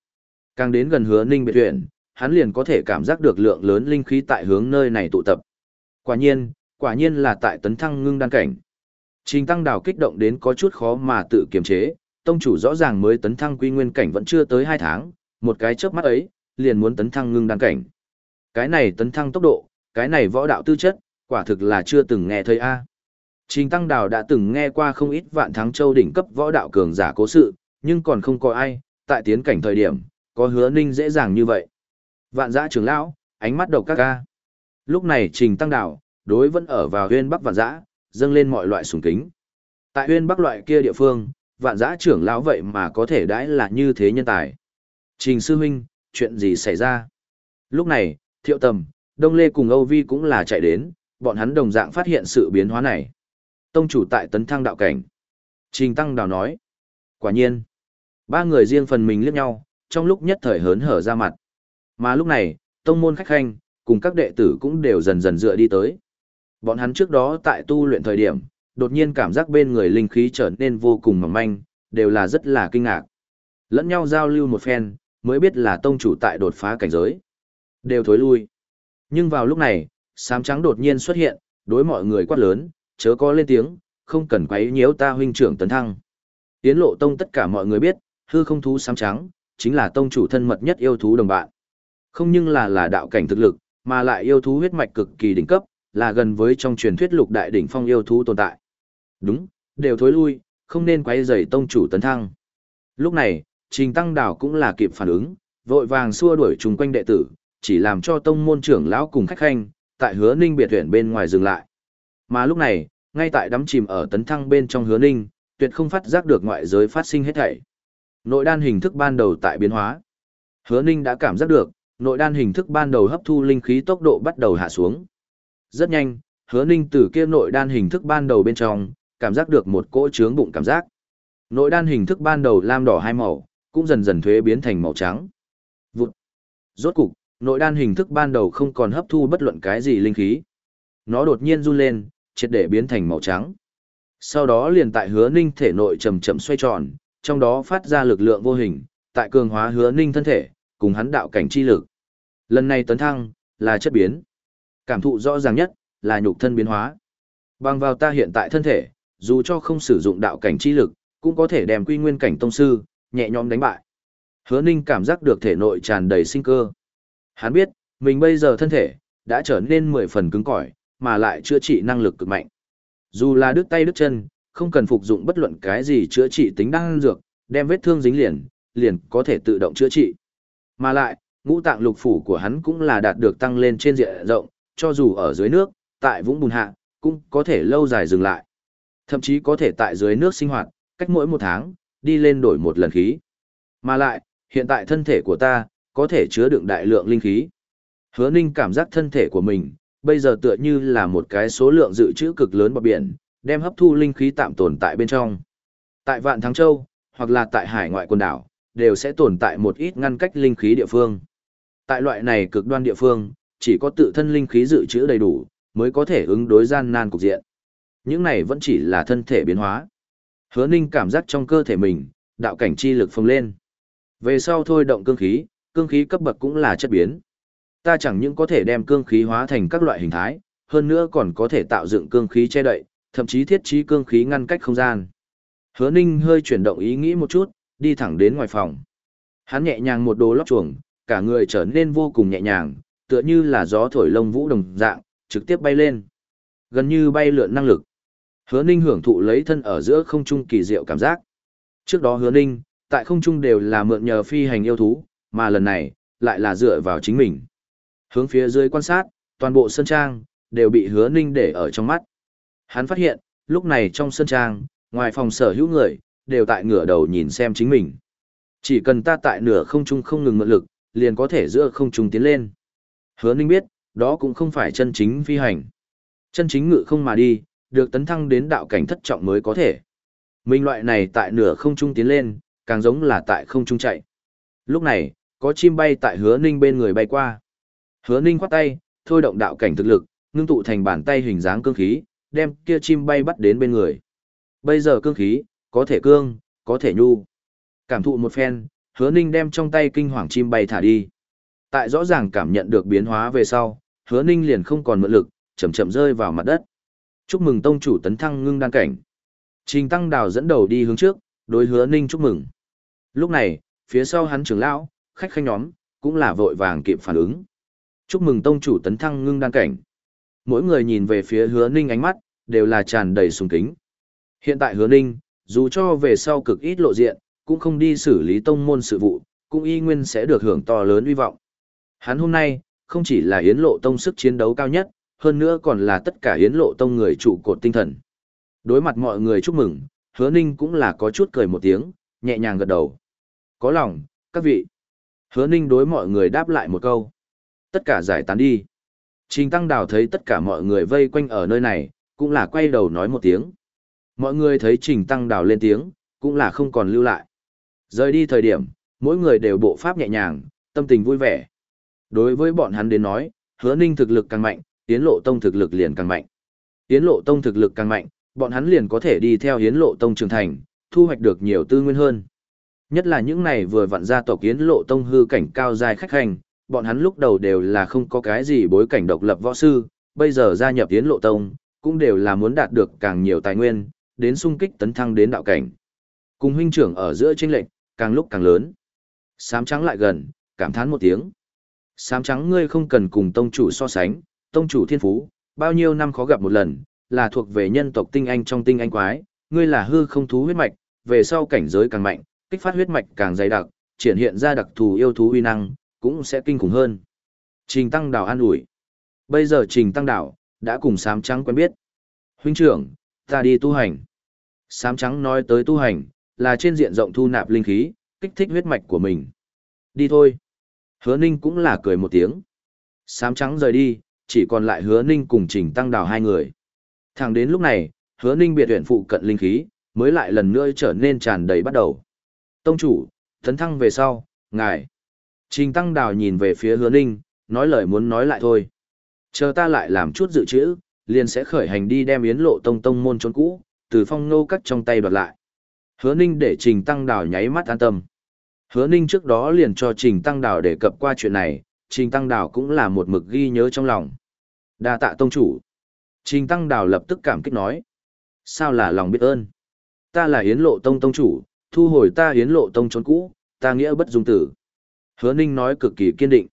Càng đến gần hứa ninh biệt huyện, hắn liền có thể cảm giác được lượng lớn linh khí tại hướng nơi này tụ tập. Quả nhiên, quả nhiên là tại tấn thăng ngưng đan cảnh. Trình Tăng Đào kích động đến có chút khó mà tự kiềm chế, tông chủ rõ ràng mới tấn thăng quy nguyên cảnh vẫn chưa tới 2 tháng, một cái chớp mắt ấy, liền muốn tấn thăng ngưng đan cảnh. Cái này tấn thăng tốc độ, cái này võ đạo tư chất, quả thực là chưa từng nghe thấy a. Trình Tăng Đào đã từng nghe qua không ít vạn thắng châu đỉnh cấp võ đạo cường giả cố sự, nhưng còn không có ai, tại tiến cảnh thời điểm, có hứa ninh dễ dàng như vậy. Vạn giã trưởng lão, ánh mắt độc các ca. Lúc này Trình Tăng Đào, đối vẫn ở vào huyên bắc vạn giã, dâng lên mọi loại sùng kính. Tại huyên bắc loại kia địa phương, vạn giã trưởng lão vậy mà có thể đãi là như thế nhân tài. Trình sư huynh, chuyện gì xảy ra? Lúc này, thiệu tầm, Đông Lê cùng Âu Vi cũng là chạy đến, bọn hắn đồng dạng phát hiện sự biến hóa này. Tông chủ tại tấn thăng đạo cảnh. Trình Tăng Đào nói. Quả nhiên. Ba người riêng phần mình liếc nhau, trong lúc nhất thời hớn hở ra mặt. Mà lúc này, tông môn khách khanh, cùng các đệ tử cũng đều dần dần dựa đi tới. Bọn hắn trước đó tại tu luyện thời điểm, đột nhiên cảm giác bên người linh khí trở nên vô cùng mỏng manh, đều là rất là kinh ngạc. Lẫn nhau giao lưu một phen, mới biết là tông chủ tại đột phá cảnh giới. Đều thối lui. Nhưng vào lúc này, sám trắng đột nhiên xuất hiện, đối mọi người quát lớn, chớ có lên tiếng, không cần quấy nhiễu ta huynh trưởng tấn thăng. Tiến lộ tông tất cả mọi người biết, hư không thú sám trắng, chính là tông chủ thân mật nhất yêu thú đồng bạn. Không nhưng là là đạo cảnh thực lực, mà lại yêu thú huyết mạch cực kỳ đỉnh cấp, là gần với trong truyền thuyết lục đại đỉnh phong yêu thú tồn tại. Đúng, đều thối lui, không nên quấy rầy tông chủ tấn thăng. Lúc này, Trình Tăng Đảo cũng là kịp phản ứng, vội vàng xua đuổi chung quanh đệ tử, chỉ làm cho tông môn trưởng lão cùng khách khanh, tại hứa ninh biệt huyện bên ngoài dừng lại. Mà lúc này, ngay tại đắm chìm ở tấn thăng bên trong hứa ninh, tuyệt không phát giác được ngoại giới phát sinh hết thảy. Nội đan hình thức ban đầu tại biến hóa. Hứa ninh đã cảm giác được, nội đan hình thức ban đầu hấp thu linh khí tốc độ bắt đầu hạ xuống. Rất nhanh, hứa ninh từ kia nội đan hình thức ban đầu bên trong, cảm giác được một cỗ trướng bụng cảm giác. Nội đan hình thức ban đầu lam đỏ hai màu, cũng dần dần thuế biến thành màu trắng. Vụt. Rốt cục, nội đan hình thức ban đầu không còn hấp thu bất luận cái gì linh khí. Nó đột nhiên run lên, triệt để biến thành màu trắng. Sau đó liền tại hứa ninh thể nội chậm chậm xoay tròn, trong đó phát ra lực lượng vô hình, tại cường hóa hứa ninh thân thể, cùng hắn đạo cảnh chi lực. Lần này tấn thăng, là chất biến. Cảm thụ rõ ràng nhất, là nhục thân biến hóa. Bằng vào ta hiện tại thân thể, dù cho không sử dụng đạo cảnh chi lực, cũng có thể đem quy nguyên cảnh tông sư, nhẹ nhõm đánh bại. Hứa Ninh cảm giác được thể nội tràn đầy sinh cơ. Hắn biết, mình bây giờ thân thể, đã trở nên mười phần cứng cỏi, mà lại chữa trị năng lực cực mạnh. Dù là đứt tay đứt chân, không cần phục dụng bất luận cái gì chữa trị tính năng dược, đem vết thương dính liền, liền có thể tự động chữa trị. Mà lại, ngũ tạng lục phủ của hắn cũng là đạt được tăng lên trên diện rộng, cho dù ở dưới nước, tại vũng bùn hạ, cũng có thể lâu dài dừng lại. Thậm chí có thể tại dưới nước sinh hoạt, cách mỗi một tháng, đi lên đổi một lần khí. Mà lại, hiện tại thân thể của ta, có thể chứa đựng đại lượng linh khí. Hứa Ninh cảm giác thân thể của mình, bây giờ tựa như là một cái số lượng dự trữ cực lớn bọc biển, đem hấp thu linh khí tạm tồn tại bên trong. Tại Vạn Thắng Châu, hoặc là tại hải ngoại quần đảo, đều sẽ tồn tại một ít ngăn cách linh khí địa phương. Tại loại này cực đoan địa phương, chỉ có tự thân linh khí dự trữ đầy đủ, mới có thể ứng đối gian nan cục diện. Những này vẫn chỉ là thân thể biến hóa. Hứa Ninh cảm giác trong cơ thể mình, đạo cảnh chi lực phồng lên. Về sau thôi động cương khí, cương khí cấp bậc cũng là chất biến. Ta chẳng những có thể đem cương khí hóa thành các loại hình thái, hơn nữa còn có thể tạo dựng cương khí che đậy, thậm chí thiết trí cương khí ngăn cách không gian. Hứa Ninh hơi chuyển động ý nghĩ một chút, đi thẳng đến ngoài phòng. Hắn nhẹ nhàng một đồ lóc chuồng, cả người trở nên vô cùng nhẹ nhàng, tựa như là gió thổi lông vũ đồng dạng, trực tiếp bay lên. Gần như bay lượn năng lực. Hứa Ninh hưởng thụ lấy thân ở giữa không trung kỳ diệu cảm giác. Trước đó Hứa Ninh, tại không trung đều là mượn nhờ phi hành yêu thú, mà lần này, lại là dựa vào chính mình. Hướng phía dưới quan sát, toàn bộ sân trang, đều bị Hứa Ninh để ở trong mắt. Hắn phát hiện, lúc này trong sân trang, ngoài phòng sở hữu người, đều tại ngửa đầu nhìn xem chính mình. Chỉ cần ta tại nửa không trung không ngừng mượn lực, liền có thể giữa không trung tiến lên. Hứa Ninh biết, đó cũng không phải chân chính phi hành. Chân chính ngự không mà đi, được tấn thăng đến đạo cảnh thất trọng mới có thể. Mình loại này tại nửa không trung tiến lên, càng giống là tại không trung chạy. Lúc này, có chim bay tại hứa ninh bên người bay qua. Hứa ninh khoát tay, thôi động đạo cảnh thực lực, ngưng tụ thành bàn tay hình dáng cương khí, đem kia chim bay bắt đến bên người. Bây giờ cương khí, có thể cương, có thể nhu. Cảm thụ một phen, hứa ninh đem trong tay kinh hoàng chim bay thả đi. Tại rõ ràng cảm nhận được biến hóa về sau, hứa ninh liền không còn mượn lực, chậm chậm rơi vào mặt đất. Chúc mừng tông chủ tấn thăng ngưng đan cảnh. Trình tăng đào dẫn đầu đi hướng trước, đối hứa ninh chúc mừng. Lúc này, phía sau hắn trưởng lão, khách khanh nhóm, cũng là vội vàng kịp phản ứng. Chúc mừng tông chủ tấn thăng ngưng đan cảnh. Mỗi người nhìn về phía hứa ninh ánh mắt, đều là tràn đầy sùng kính. Hiện tại hứa ninh, dù cho về sau cực ít lộ diện, cũng không đi xử lý tông môn sự vụ, cũng y nguyên sẽ được hưởng to lớn uy vọng. Hắn hôm nay, không chỉ là Yến Lộ Tông sức chiến đấu cao nhất, hơn nữa còn là tất cả Yến Lộ Tông người trụ cột tinh thần. Đối mặt mọi người chúc mừng, hứa ninh cũng là có chút cười một tiếng, nhẹ nhàng gật đầu. Có lòng, các vị. Hứa ninh đối mọi người đáp lại một câu. Tất cả giải tán đi. Trình Tăng Đào thấy tất cả mọi người vây quanh ở nơi này, cũng là quay đầu nói một tiếng. Mọi người thấy Trình Tăng Đào lên tiếng, cũng là không còn lưu lại. Rời đi thời điểm, mỗi người đều bộ pháp nhẹ nhàng, tâm tình vui vẻ. Đối với bọn hắn đến nói, hứa ninh thực lực càng mạnh, tiến lộ tông thực lực liền càng mạnh. Tiến lộ tông thực lực càng mạnh, bọn hắn liền có thể đi theo hiến lộ tông trưởng thành, thu hoạch được nhiều tư nguyên hơn. Nhất là những này vừa vặn ra tộc hiến lộ tông hư cảnh cao dài khách hành, bọn hắn lúc đầu đều là không có cái gì bối cảnh độc lập võ sư, bây giờ gia nhập tiến lộ tông, cũng đều là muốn đạt được càng nhiều tài nguyên, đến sung kích tấn thăng đến đạo cảnh. Cùng huynh trưởng ở giữa chênh lệnh, càng lúc càng lớn. Sám trắng lại gần, cảm thán một tiếng. Sám trắng ngươi không cần cùng tông chủ so sánh, tông chủ thiên phú, bao nhiêu năm khó gặp một lần, là thuộc về nhân tộc tinh anh trong tinh anh quái, ngươi là hư không thú huyết mạch, về sau cảnh giới càng mạnh, kích phát huyết mạch càng dày đặc, triển hiện ra đặc thù yêu thú uy năng, cũng sẽ kinh khủng hơn. Trình Tăng Đào an ủi. Bây giờ Trình Tăng Đào đã cùng Sám Trắng quen biết. Huynh trưởng, ta đi tu hành. Sám Trắng nói tới tu hành, là trên diện rộng thu nạp linh khí, kích thích huyết mạch của mình. Đi thôi. Hứa Ninh cũng là cười một tiếng. Sám Trắng rời đi, chỉ còn lại Hứa Ninh cùng Trình Tăng Đào hai người. Thẳng đến lúc này, hứa ninh biệt huyện phụ cận linh khí, mới lại lần nữa trở nên tràn đầy bắt đầu. Tông chủ, thấn thăng về sau, ngài. Trình tăng đào nhìn về phía hứa ninh, nói lời muốn nói lại thôi. Chờ ta lại làm chút dự trữ, liền sẽ khởi hành đi đem yến lộ tông tông môn trốn cũ, từ phong nô cắt trong tay đoạt lại. Hứa ninh để trình tăng đào nháy mắt an tâm. Hứa ninh trước đó liền cho trình tăng đào đề cập qua chuyện này, trình tăng đào cũng là một mực ghi nhớ trong lòng. đa tạ tông chủ. Trình Tăng Đào lập tức cảm kích nói. Sao là lòng biết ơn? Ta là Yến Lộ Tông Tông chủ, thu hồi ta Yến Lộ Tông trốn cũ, ta nghĩa bất dung tử. Hứa Ninh nói cực kỳ kiên định.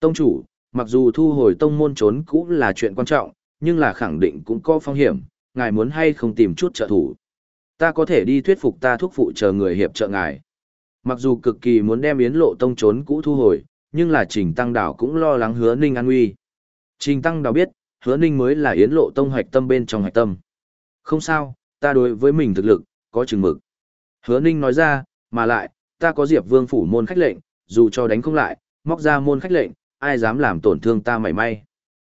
Tông chủ, mặc dù thu hồi tông môn trốn cũng là chuyện quan trọng, nhưng là khẳng định cũng có phong hiểm, ngài muốn hay không tìm chút trợ thủ. Ta có thể đi thuyết phục ta thúc phụ chờ người hiệp trợ ngài. Mặc dù cực kỳ muốn đem yến lộ tông trốn cũ thu hồi, nhưng là Trình Tăng Đảo cũng lo lắng hứa ninh an nguy. Trình Tăng Đảo biết, hứa ninh mới là yến lộ tông hoạch tâm bên trong hoạch tâm. Không sao, ta đối với mình thực lực, có chừng mực. Hứa ninh nói ra, mà lại, ta có diệp vương phủ môn khách lệnh, dù cho đánh không lại, móc ra môn khách lệnh, ai dám làm tổn thương ta mảy may.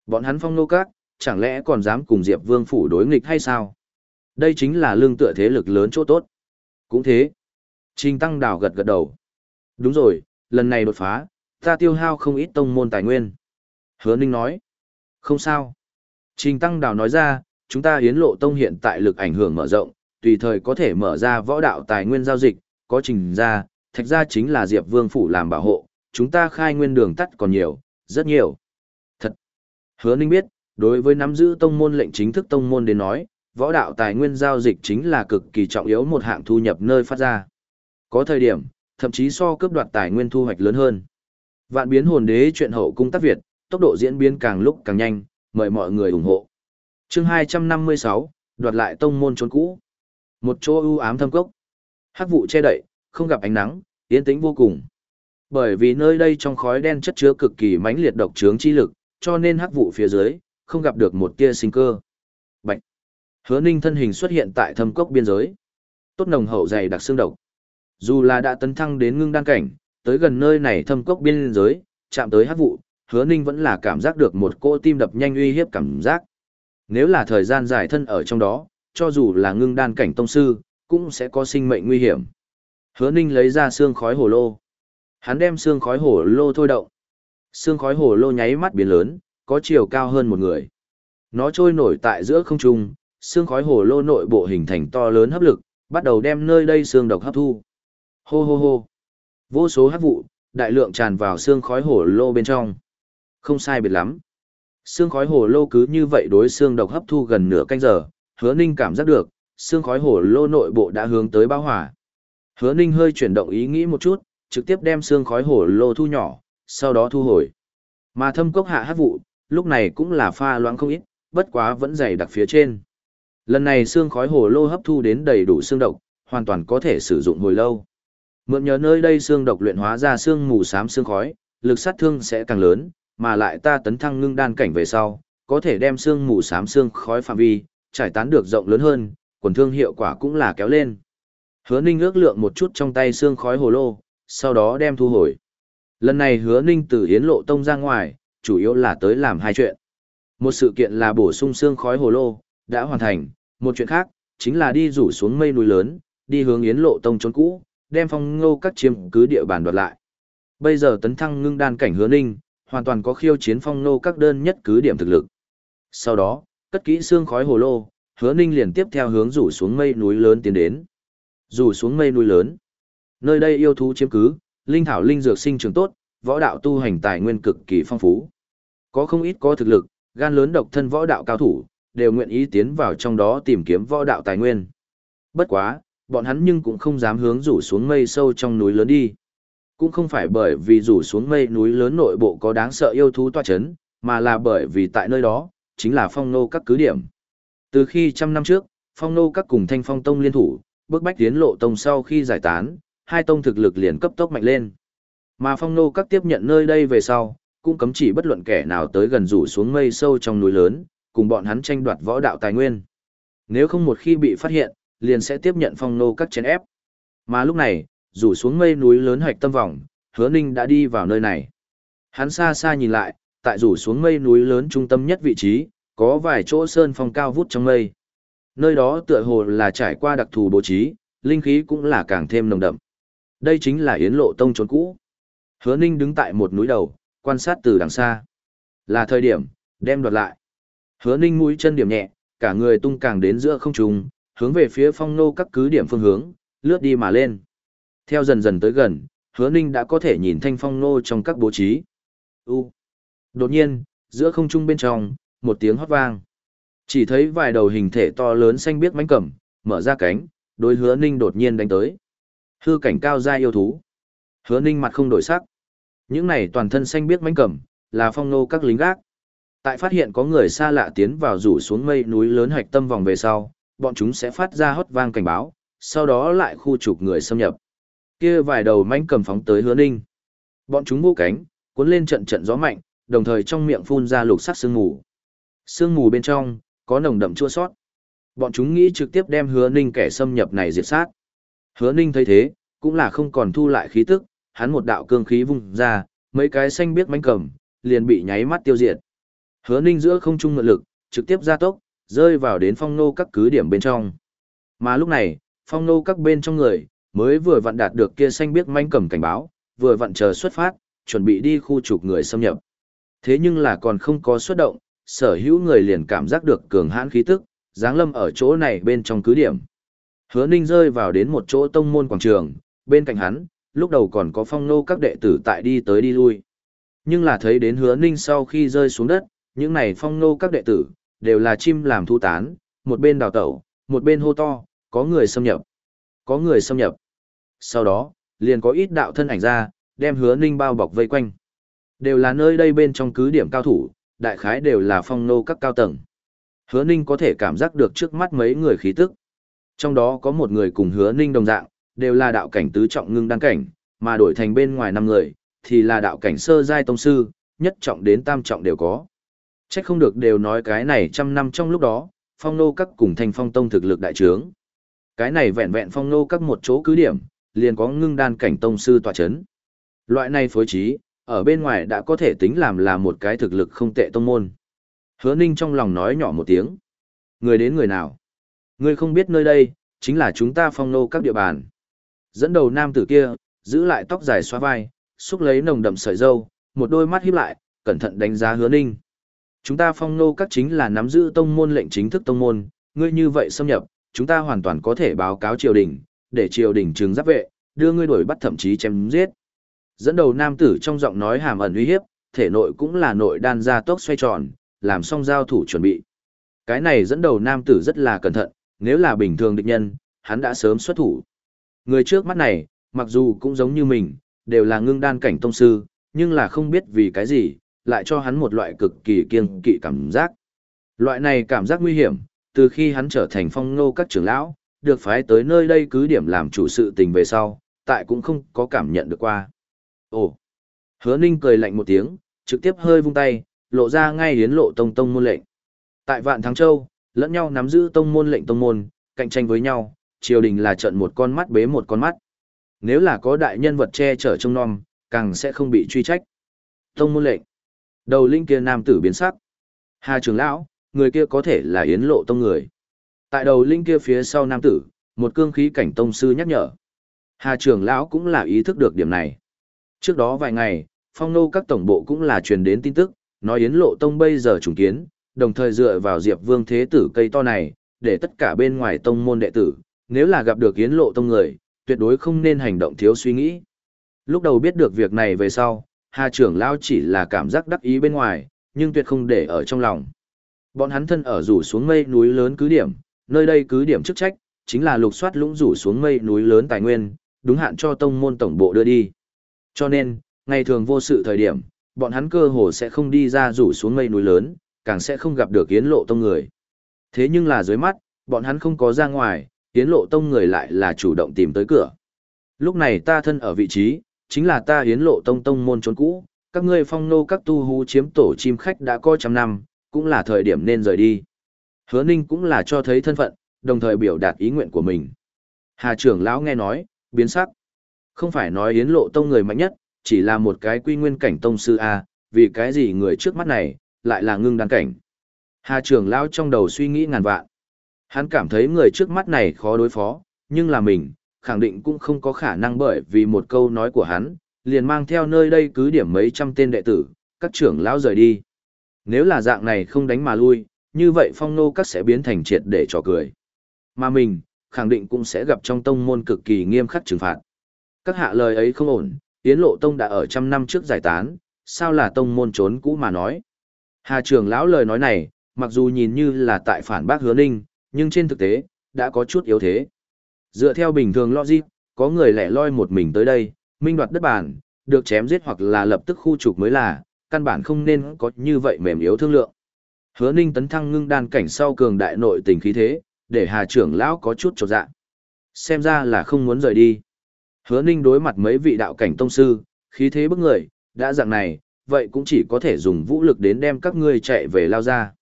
Bọn hắn phong nô các, chẳng lẽ còn dám cùng diệp vương phủ đối nghịch hay sao? Đây chính là lương tựa thế lực lớn chỗ tốt. Cũng thế. Trình Tăng Đào gật gật đầu. Đúng rồi, lần này đột phá, ta tiêu hao không ít tông môn tài nguyên. Hứa Ninh nói. Không sao. Trình Tăng Đào nói ra, chúng ta hiến lộ tông hiện tại lực ảnh hưởng mở rộng, tùy thời có thể mở ra võ đạo tài nguyên giao dịch, có trình ra, thạch ra chính là Diệp Vương Phủ làm bảo hộ, chúng ta khai nguyên đường tắt còn nhiều, rất nhiều. Thật. Hứa Ninh biết, đối với nắm giữ tông môn lệnh chính thức tông môn đến nói, võ đạo tài nguyên giao dịch chính là cực kỳ trọng yếu một hạng thu nhập nơi phát ra. Có thời điểm, thậm chí so cướp đoạt tài nguyên thu hoạch lớn hơn. Vạn biến hồn đế chuyện hậu cung tác Việt, tốc độ diễn biến càng lúc càng nhanh, mời mọi người ủng hộ. Chương 256, đoạt lại tông môn trốn cũ. Một chỗ ưu ám thâm cốc. Hắc vụ che đậy, không gặp ánh nắng, yên tĩnh vô cùng. Bởi vì nơi đây trong khói đen chất chứa cực kỳ mãnh liệt độc trướng chi lực, cho nên hắc vụ phía dưới không gặp được một tia sinh cơ. Bạch. Hứa Ninh thân hình xuất hiện tại thâm cốc biên giới. Tốt nồng hậu dày đặc xương độc. Dù là đã tấn thăng đến ngưng đan cảnh, tới gần nơi này thâm cốc biên giới, chạm tới hắc vụ, Hứa Ninh vẫn là cảm giác được một cỗ tim đập nhanh uy hiếp cảm giác. Nếu là thời gian dài thân ở trong đó, cho dù là ngưng đan cảnh tông sư, cũng sẽ có sinh mệnh nguy hiểm. Hứa Ninh lấy ra xương khói hồ lô. Hắn đem xương khói hồ lô thôi động. Xương khói hồ lô nháy mắt biến lớn, có chiều cao hơn một người. Nó trôi nổi tại giữa không trung, xương khói hồ lô nội bộ hình thành to lớn hấp lực, bắt đầu đem nơi đây xương độc hấp thu. Hô hô hô. Vô số hấp vụ, đại lượng tràn vào xương khói hồ lô bên trong. Không sai biệt lắm. Xương khói hồ lô cứ như vậy đối xương độc hấp thu gần nửa canh giờ, hứa ninh cảm giác được, xương khói hồ lô nội bộ đã hướng tới bão hỏa. Hứa ninh hơi chuyển động ý nghĩ một chút, trực tiếp đem xương khói hổ lô thu nhỏ, sau đó thu hồi. Mà thâm cốc hạ hát vụ, lúc này cũng là pha loãng không ít, bất quá vẫn dày đặc phía trên. Lần này xương khói hồ lô hấp thu đến đầy đủ xương độc, hoàn toàn có thể sử dụng hồi lâu. Mượn nhờ nơi đây xương độc luyện hóa ra xương mù xám xương khói, lực sát thương sẽ càng lớn, mà lại ta tấn thăng ngưng đan cảnh về sau, có thể đem xương mù xám xương khói phạm vi, trải tán được rộng lớn hơn, quần thương hiệu quả cũng là kéo lên. Hứa Ninh ước lượng một chút trong tay xương khói hồ lô, sau đó đem thu hồi. Lần này Hứa Ninh từ Yến Lộ Tông ra ngoài, chủ yếu là tới làm hai chuyện. Một sự kiện là bổ sung xương khói hồ lô, đã hoàn thành, một chuyện khác, chính là đi rủ xuống mây núi lớn, đi hướng Yến Lộ Tông trốn cũ, đem phong ngô các chiếm cứ địa bàn đoạt lại. Bây giờ tấn thăng ngưng đan cảnh Hứa Ninh, hoàn toàn có khiêu chiến phong nô các đơn nhất cứ điểm thực lực. Sau đó, cất kỹ xương khói hồ lô, hứa ninh liền tiếp theo hướng rủ xuống mây núi lớn tiến đến dù xuống mây núi lớn. Nơi đây yêu thú chiếm cứ, linh thảo linh dược sinh trưởng tốt, võ đạo tu hành tài nguyên cực kỳ phong phú. Có không ít có thực lực, gan lớn độc thân võ đạo cao thủ, đều nguyện ý tiến vào trong đó tìm kiếm võ đạo tài nguyên. Bất quá, bọn hắn nhưng cũng không dám hướng rủ xuống mây sâu trong núi lớn đi cũng không phải bởi vì rủ xuống mây núi lớn nội bộ có đáng sợ yêu thú toa chấn, mà là bởi vì tại nơi đó, chính là phong nô các cứ điểm. Từ khi trăm năm trước, phong nô các cùng thanh phong tông liên thủ, bước bách tiến lộ tông sau khi giải tán, hai tông thực lực liền cấp tốc mạnh lên. Mà phong nô các tiếp nhận nơi đây về sau, cũng cấm chỉ bất luận kẻ nào tới gần rủ xuống mây sâu trong núi lớn, cùng bọn hắn tranh đoạt võ đạo tài nguyên. Nếu không một khi bị phát hiện, liền sẽ tiếp nhận phong nô các chén ép. Mà lúc này, rủ xuống mây núi lớn hoạch tâm vòng, hứa ninh đã đi vào nơi này. Hắn xa xa nhìn lại, tại rủ xuống mây núi lớn trung tâm nhất vị trí, có vài chỗ sơn phong cao vút trong mây. Nơi đó tựa hồ là trải qua đặc thù bố trí, linh khí cũng là càng thêm nồng đậm. Đây chính là Yến Lộ Tông trốn cũ. Hứa Ninh đứng tại một núi đầu, quan sát từ đằng xa. Là thời điểm, đem đoạt lại. Hứa Ninh mũi chân điểm nhẹ, cả người tung càng đến giữa không trung, hướng về phía phong nô các cứ điểm phương hướng, lướt đi mà lên. Theo dần dần tới gần, hứa ninh đã có thể nhìn thanh phong nô trong các bố trí. U. Đột nhiên, giữa không trung bên trong, một tiếng hót vang. Chỉ thấy vài đầu hình thể to lớn xanh biếc mánh cẩm, mở ra cánh, đối hứa ninh đột nhiên đánh tới. Hư cảnh cao gia yêu thú. Hứa ninh mặt không đổi sắc. Những này toàn thân xanh biếc mánh cẩm, là phong nô các lính gác. Tại phát hiện có người xa lạ tiến vào rủ xuống mây núi lớn hạch tâm vòng về sau, bọn chúng sẽ phát ra hót vang cảnh báo, sau đó lại khu trục người xâm nhập. Kia vài đầu mánh cầm phóng tới hứa ninh. Bọn chúng vô cánh, cuốn lên trận trận gió mạnh, đồng thời trong miệng phun ra lục sắc sương mù. Sương mù bên trong, có nồng đậm chua sót. Bọn chúng nghĩ trực tiếp đem hứa ninh kẻ xâm nhập này diệt sát. Hứa ninh thấy thế, cũng là không còn thu lại khí tức, hắn một đạo cương khí vung ra, mấy cái xanh biếc mánh cầm, liền bị nháy mắt tiêu diệt. Hứa ninh giữa không trung ngựa lực, trực tiếp ra tốc, rơi vào đến phong nô các cứ điểm bên trong. Mà lúc này, phong nô các bên trong người, mới vừa vặn đạt được kia xanh biếc manh cầm cảnh báo, vừa vặn chờ xuất phát, chuẩn bị đi khu trục người xâm nhập. Thế nhưng là còn không có xuất động, sở hữu người liền cảm giác được cường hãn khí tức, dáng lâm ở chỗ này bên trong cứ điểm. Hứa Ninh rơi vào đến một chỗ tông môn quảng trường, bên cạnh hắn, lúc đầu còn có phong nô các đệ tử tại đi tới đi lui. Nhưng là thấy đến hứa Ninh sau khi rơi xuống đất, những này phong nô các đệ tử, đều là chim làm thu tán, một bên đào tẩu, một bên hô to, có người xâm nhập, có người xâm nhập. Sau đó, liền có ít đạo thân ảnh ra, đem hứa Ninh bao bọc vây quanh. Đều là nơi đây bên trong cứ điểm cao thủ, đại khái đều là phong nô các cao tầng. Hứa Ninh có thể cảm giác được trước mắt mấy người khí tức. Trong đó có một người cùng Hứa Ninh đồng dạng, đều là đạo cảnh tứ trọng ngưng đăng cảnh, mà đổi thành bên ngoài năm người, thì là đạo cảnh sơ giai tông sư, nhất trọng đến tam trọng đều có. Chắc không được đều nói cái này trăm năm trong lúc đó, phong nô các cùng thành phong tông thực lực đại trướng. Cái này vẹn vẹn phong nô các một chỗ cứ điểm, liền có ngưng đan cảnh tông sư tòa chấn. Loại này phối trí, ở bên ngoài đã có thể tính làm là một cái thực lực không tệ tông môn. Hứa Ninh trong lòng nói nhỏ một tiếng. Người đến người nào? Người không biết nơi đây, chính là chúng ta phong nô các địa bàn. Dẫn đầu nam tử kia, giữ lại tóc dài xóa vai, xúc lấy nồng đậm sợi dâu, một đôi mắt híp lại, cẩn thận đánh giá hứa ninh. Chúng ta phong nô các chính là nắm giữ tông môn lệnh chính thức tông môn, ngươi như vậy xâm nhập, chúng ta hoàn toàn có thể báo cáo triều đình, để triều đình trừng giáp vệ, đưa ngươi đuổi bắt thậm chí chém giết. Dẫn đầu nam tử trong giọng nói hàm ẩn uy hiếp, thể nội cũng là nội đan ra tốc xoay tròn, làm xong giao thủ chuẩn bị. Cái này dẫn đầu nam tử rất là cẩn thận, nếu là bình thường địch nhân, hắn đã sớm xuất thủ. Người trước mắt này, mặc dù cũng giống như mình, đều là ngưng đan cảnh tông sư, nhưng là không biết vì cái gì, lại cho hắn một loại cực kỳ kiêng kỵ cảm giác. Loại này cảm giác nguy hiểm, từ khi hắn trở thành phong nô các trưởng lão, được phái tới nơi đây cứ điểm làm chủ sự tình về sau, tại cũng không có cảm nhận được qua. Ồ! Hứa Ninh cười lạnh một tiếng, trực tiếp hơi vung tay, lộ ra ngay hiến lộ tông tông môn lệnh. Tại Vạn Thắng Châu, lẫn nhau nắm giữ tông môn lệnh tông môn, cạnh tranh với nhau, triều đình là trận một con mắt bế một con mắt. Nếu là có đại nhân vật che chở trông non, càng sẽ không bị truy trách. Tông môn lệnh. Đầu linh kia nam tử biến sắc. Hà trưởng lão, người kia có thể là yến lộ tông người. Tại đầu linh kia phía sau nam tử, một cương khí cảnh tông sư nhắc nhở. Hà trưởng lão cũng là ý thức được điểm này. Trước đó vài ngày, phong nô các tổng bộ cũng là truyền đến tin tức, nói Yến Lộ Tông bây giờ trùng kiến, đồng thời dựa vào Diệp Vương Thế Tử cây to này, để tất cả bên ngoài tông môn đệ tử, nếu là gặp được Yến Lộ Tông người, tuyệt đối không nên hành động thiếu suy nghĩ. Lúc đầu biết được việc này về sau, Hà trưởng lao chỉ là cảm giác đắc ý bên ngoài, nhưng tuyệt không để ở trong lòng. Bọn hắn thân ở rủ xuống mây núi lớn cứ điểm, nơi đây cứ điểm chức trách, chính là lục soát lũng rủ xuống mây núi lớn tài nguyên, đúng hạn cho tông môn tổng bộ đưa đi. Cho nên, ngày thường vô sự thời điểm, bọn hắn cơ hồ sẽ không đi ra rủ xuống mây núi lớn, càng sẽ không gặp được Yến Lộ Tông người. Thế nhưng là dưới mắt, bọn hắn không có ra ngoài, Yến Lộ Tông người lại là chủ động tìm tới cửa. Lúc này ta thân ở vị trí, chính là ta Yến Lộ Tông tông môn trốn cũ, các ngươi phong nô các tu hú chiếm tổ chim khách đã coi trăm năm, cũng là thời điểm nên rời đi. Hứa Ninh cũng là cho thấy thân phận, đồng thời biểu đạt ý nguyện của mình. Hà trưởng lão nghe nói, biến sắc. Không phải nói Yến Lộ Tông người mạnh nhất, chỉ là một cái quy nguyên cảnh tông sư A, vì cái gì người trước mắt này, lại là ngưng đan cảnh. Hà trưởng lão trong đầu suy nghĩ ngàn vạn. Hắn cảm thấy người trước mắt này khó đối phó, nhưng là mình, khẳng định cũng không có khả năng bởi vì một câu nói của hắn, liền mang theo nơi đây cứ điểm mấy trăm tên đệ tử, các trưởng lão rời đi. Nếu là dạng này không đánh mà lui, như vậy phong nô các sẽ biến thành triệt để trò cười. Mà mình, khẳng định cũng sẽ gặp trong tông môn cực kỳ nghiêm khắc trừng phạt. Các hạ lời ấy không ổn, Yến Lộ Tông đã ở trăm năm trước giải tán, sao là tông môn trốn cũ mà nói. Hà trưởng lão lời nói này, mặc dù nhìn như là tại phản bác hứa ninh, nhưng trên thực tế, đã có chút yếu thế. Dựa theo bình thường logic, có người lẻ loi một mình tới đây, minh đoạt đất bản, được chém giết hoặc là lập tức khu trục mới là, căn bản không nên có như vậy mềm yếu thương lượng. Hứa Ninh tấn thăng ngưng đan cảnh sau cường đại nội tình khí thế, để Hà trưởng lão có chút trọt dạ. Xem ra là không muốn rời đi. Hứa Ninh đối mặt mấy vị đạo cảnh tông sư, khí thế bức người, đã dạng này, vậy cũng chỉ có thể dùng vũ lực đến đem các ngươi chạy về lao ra.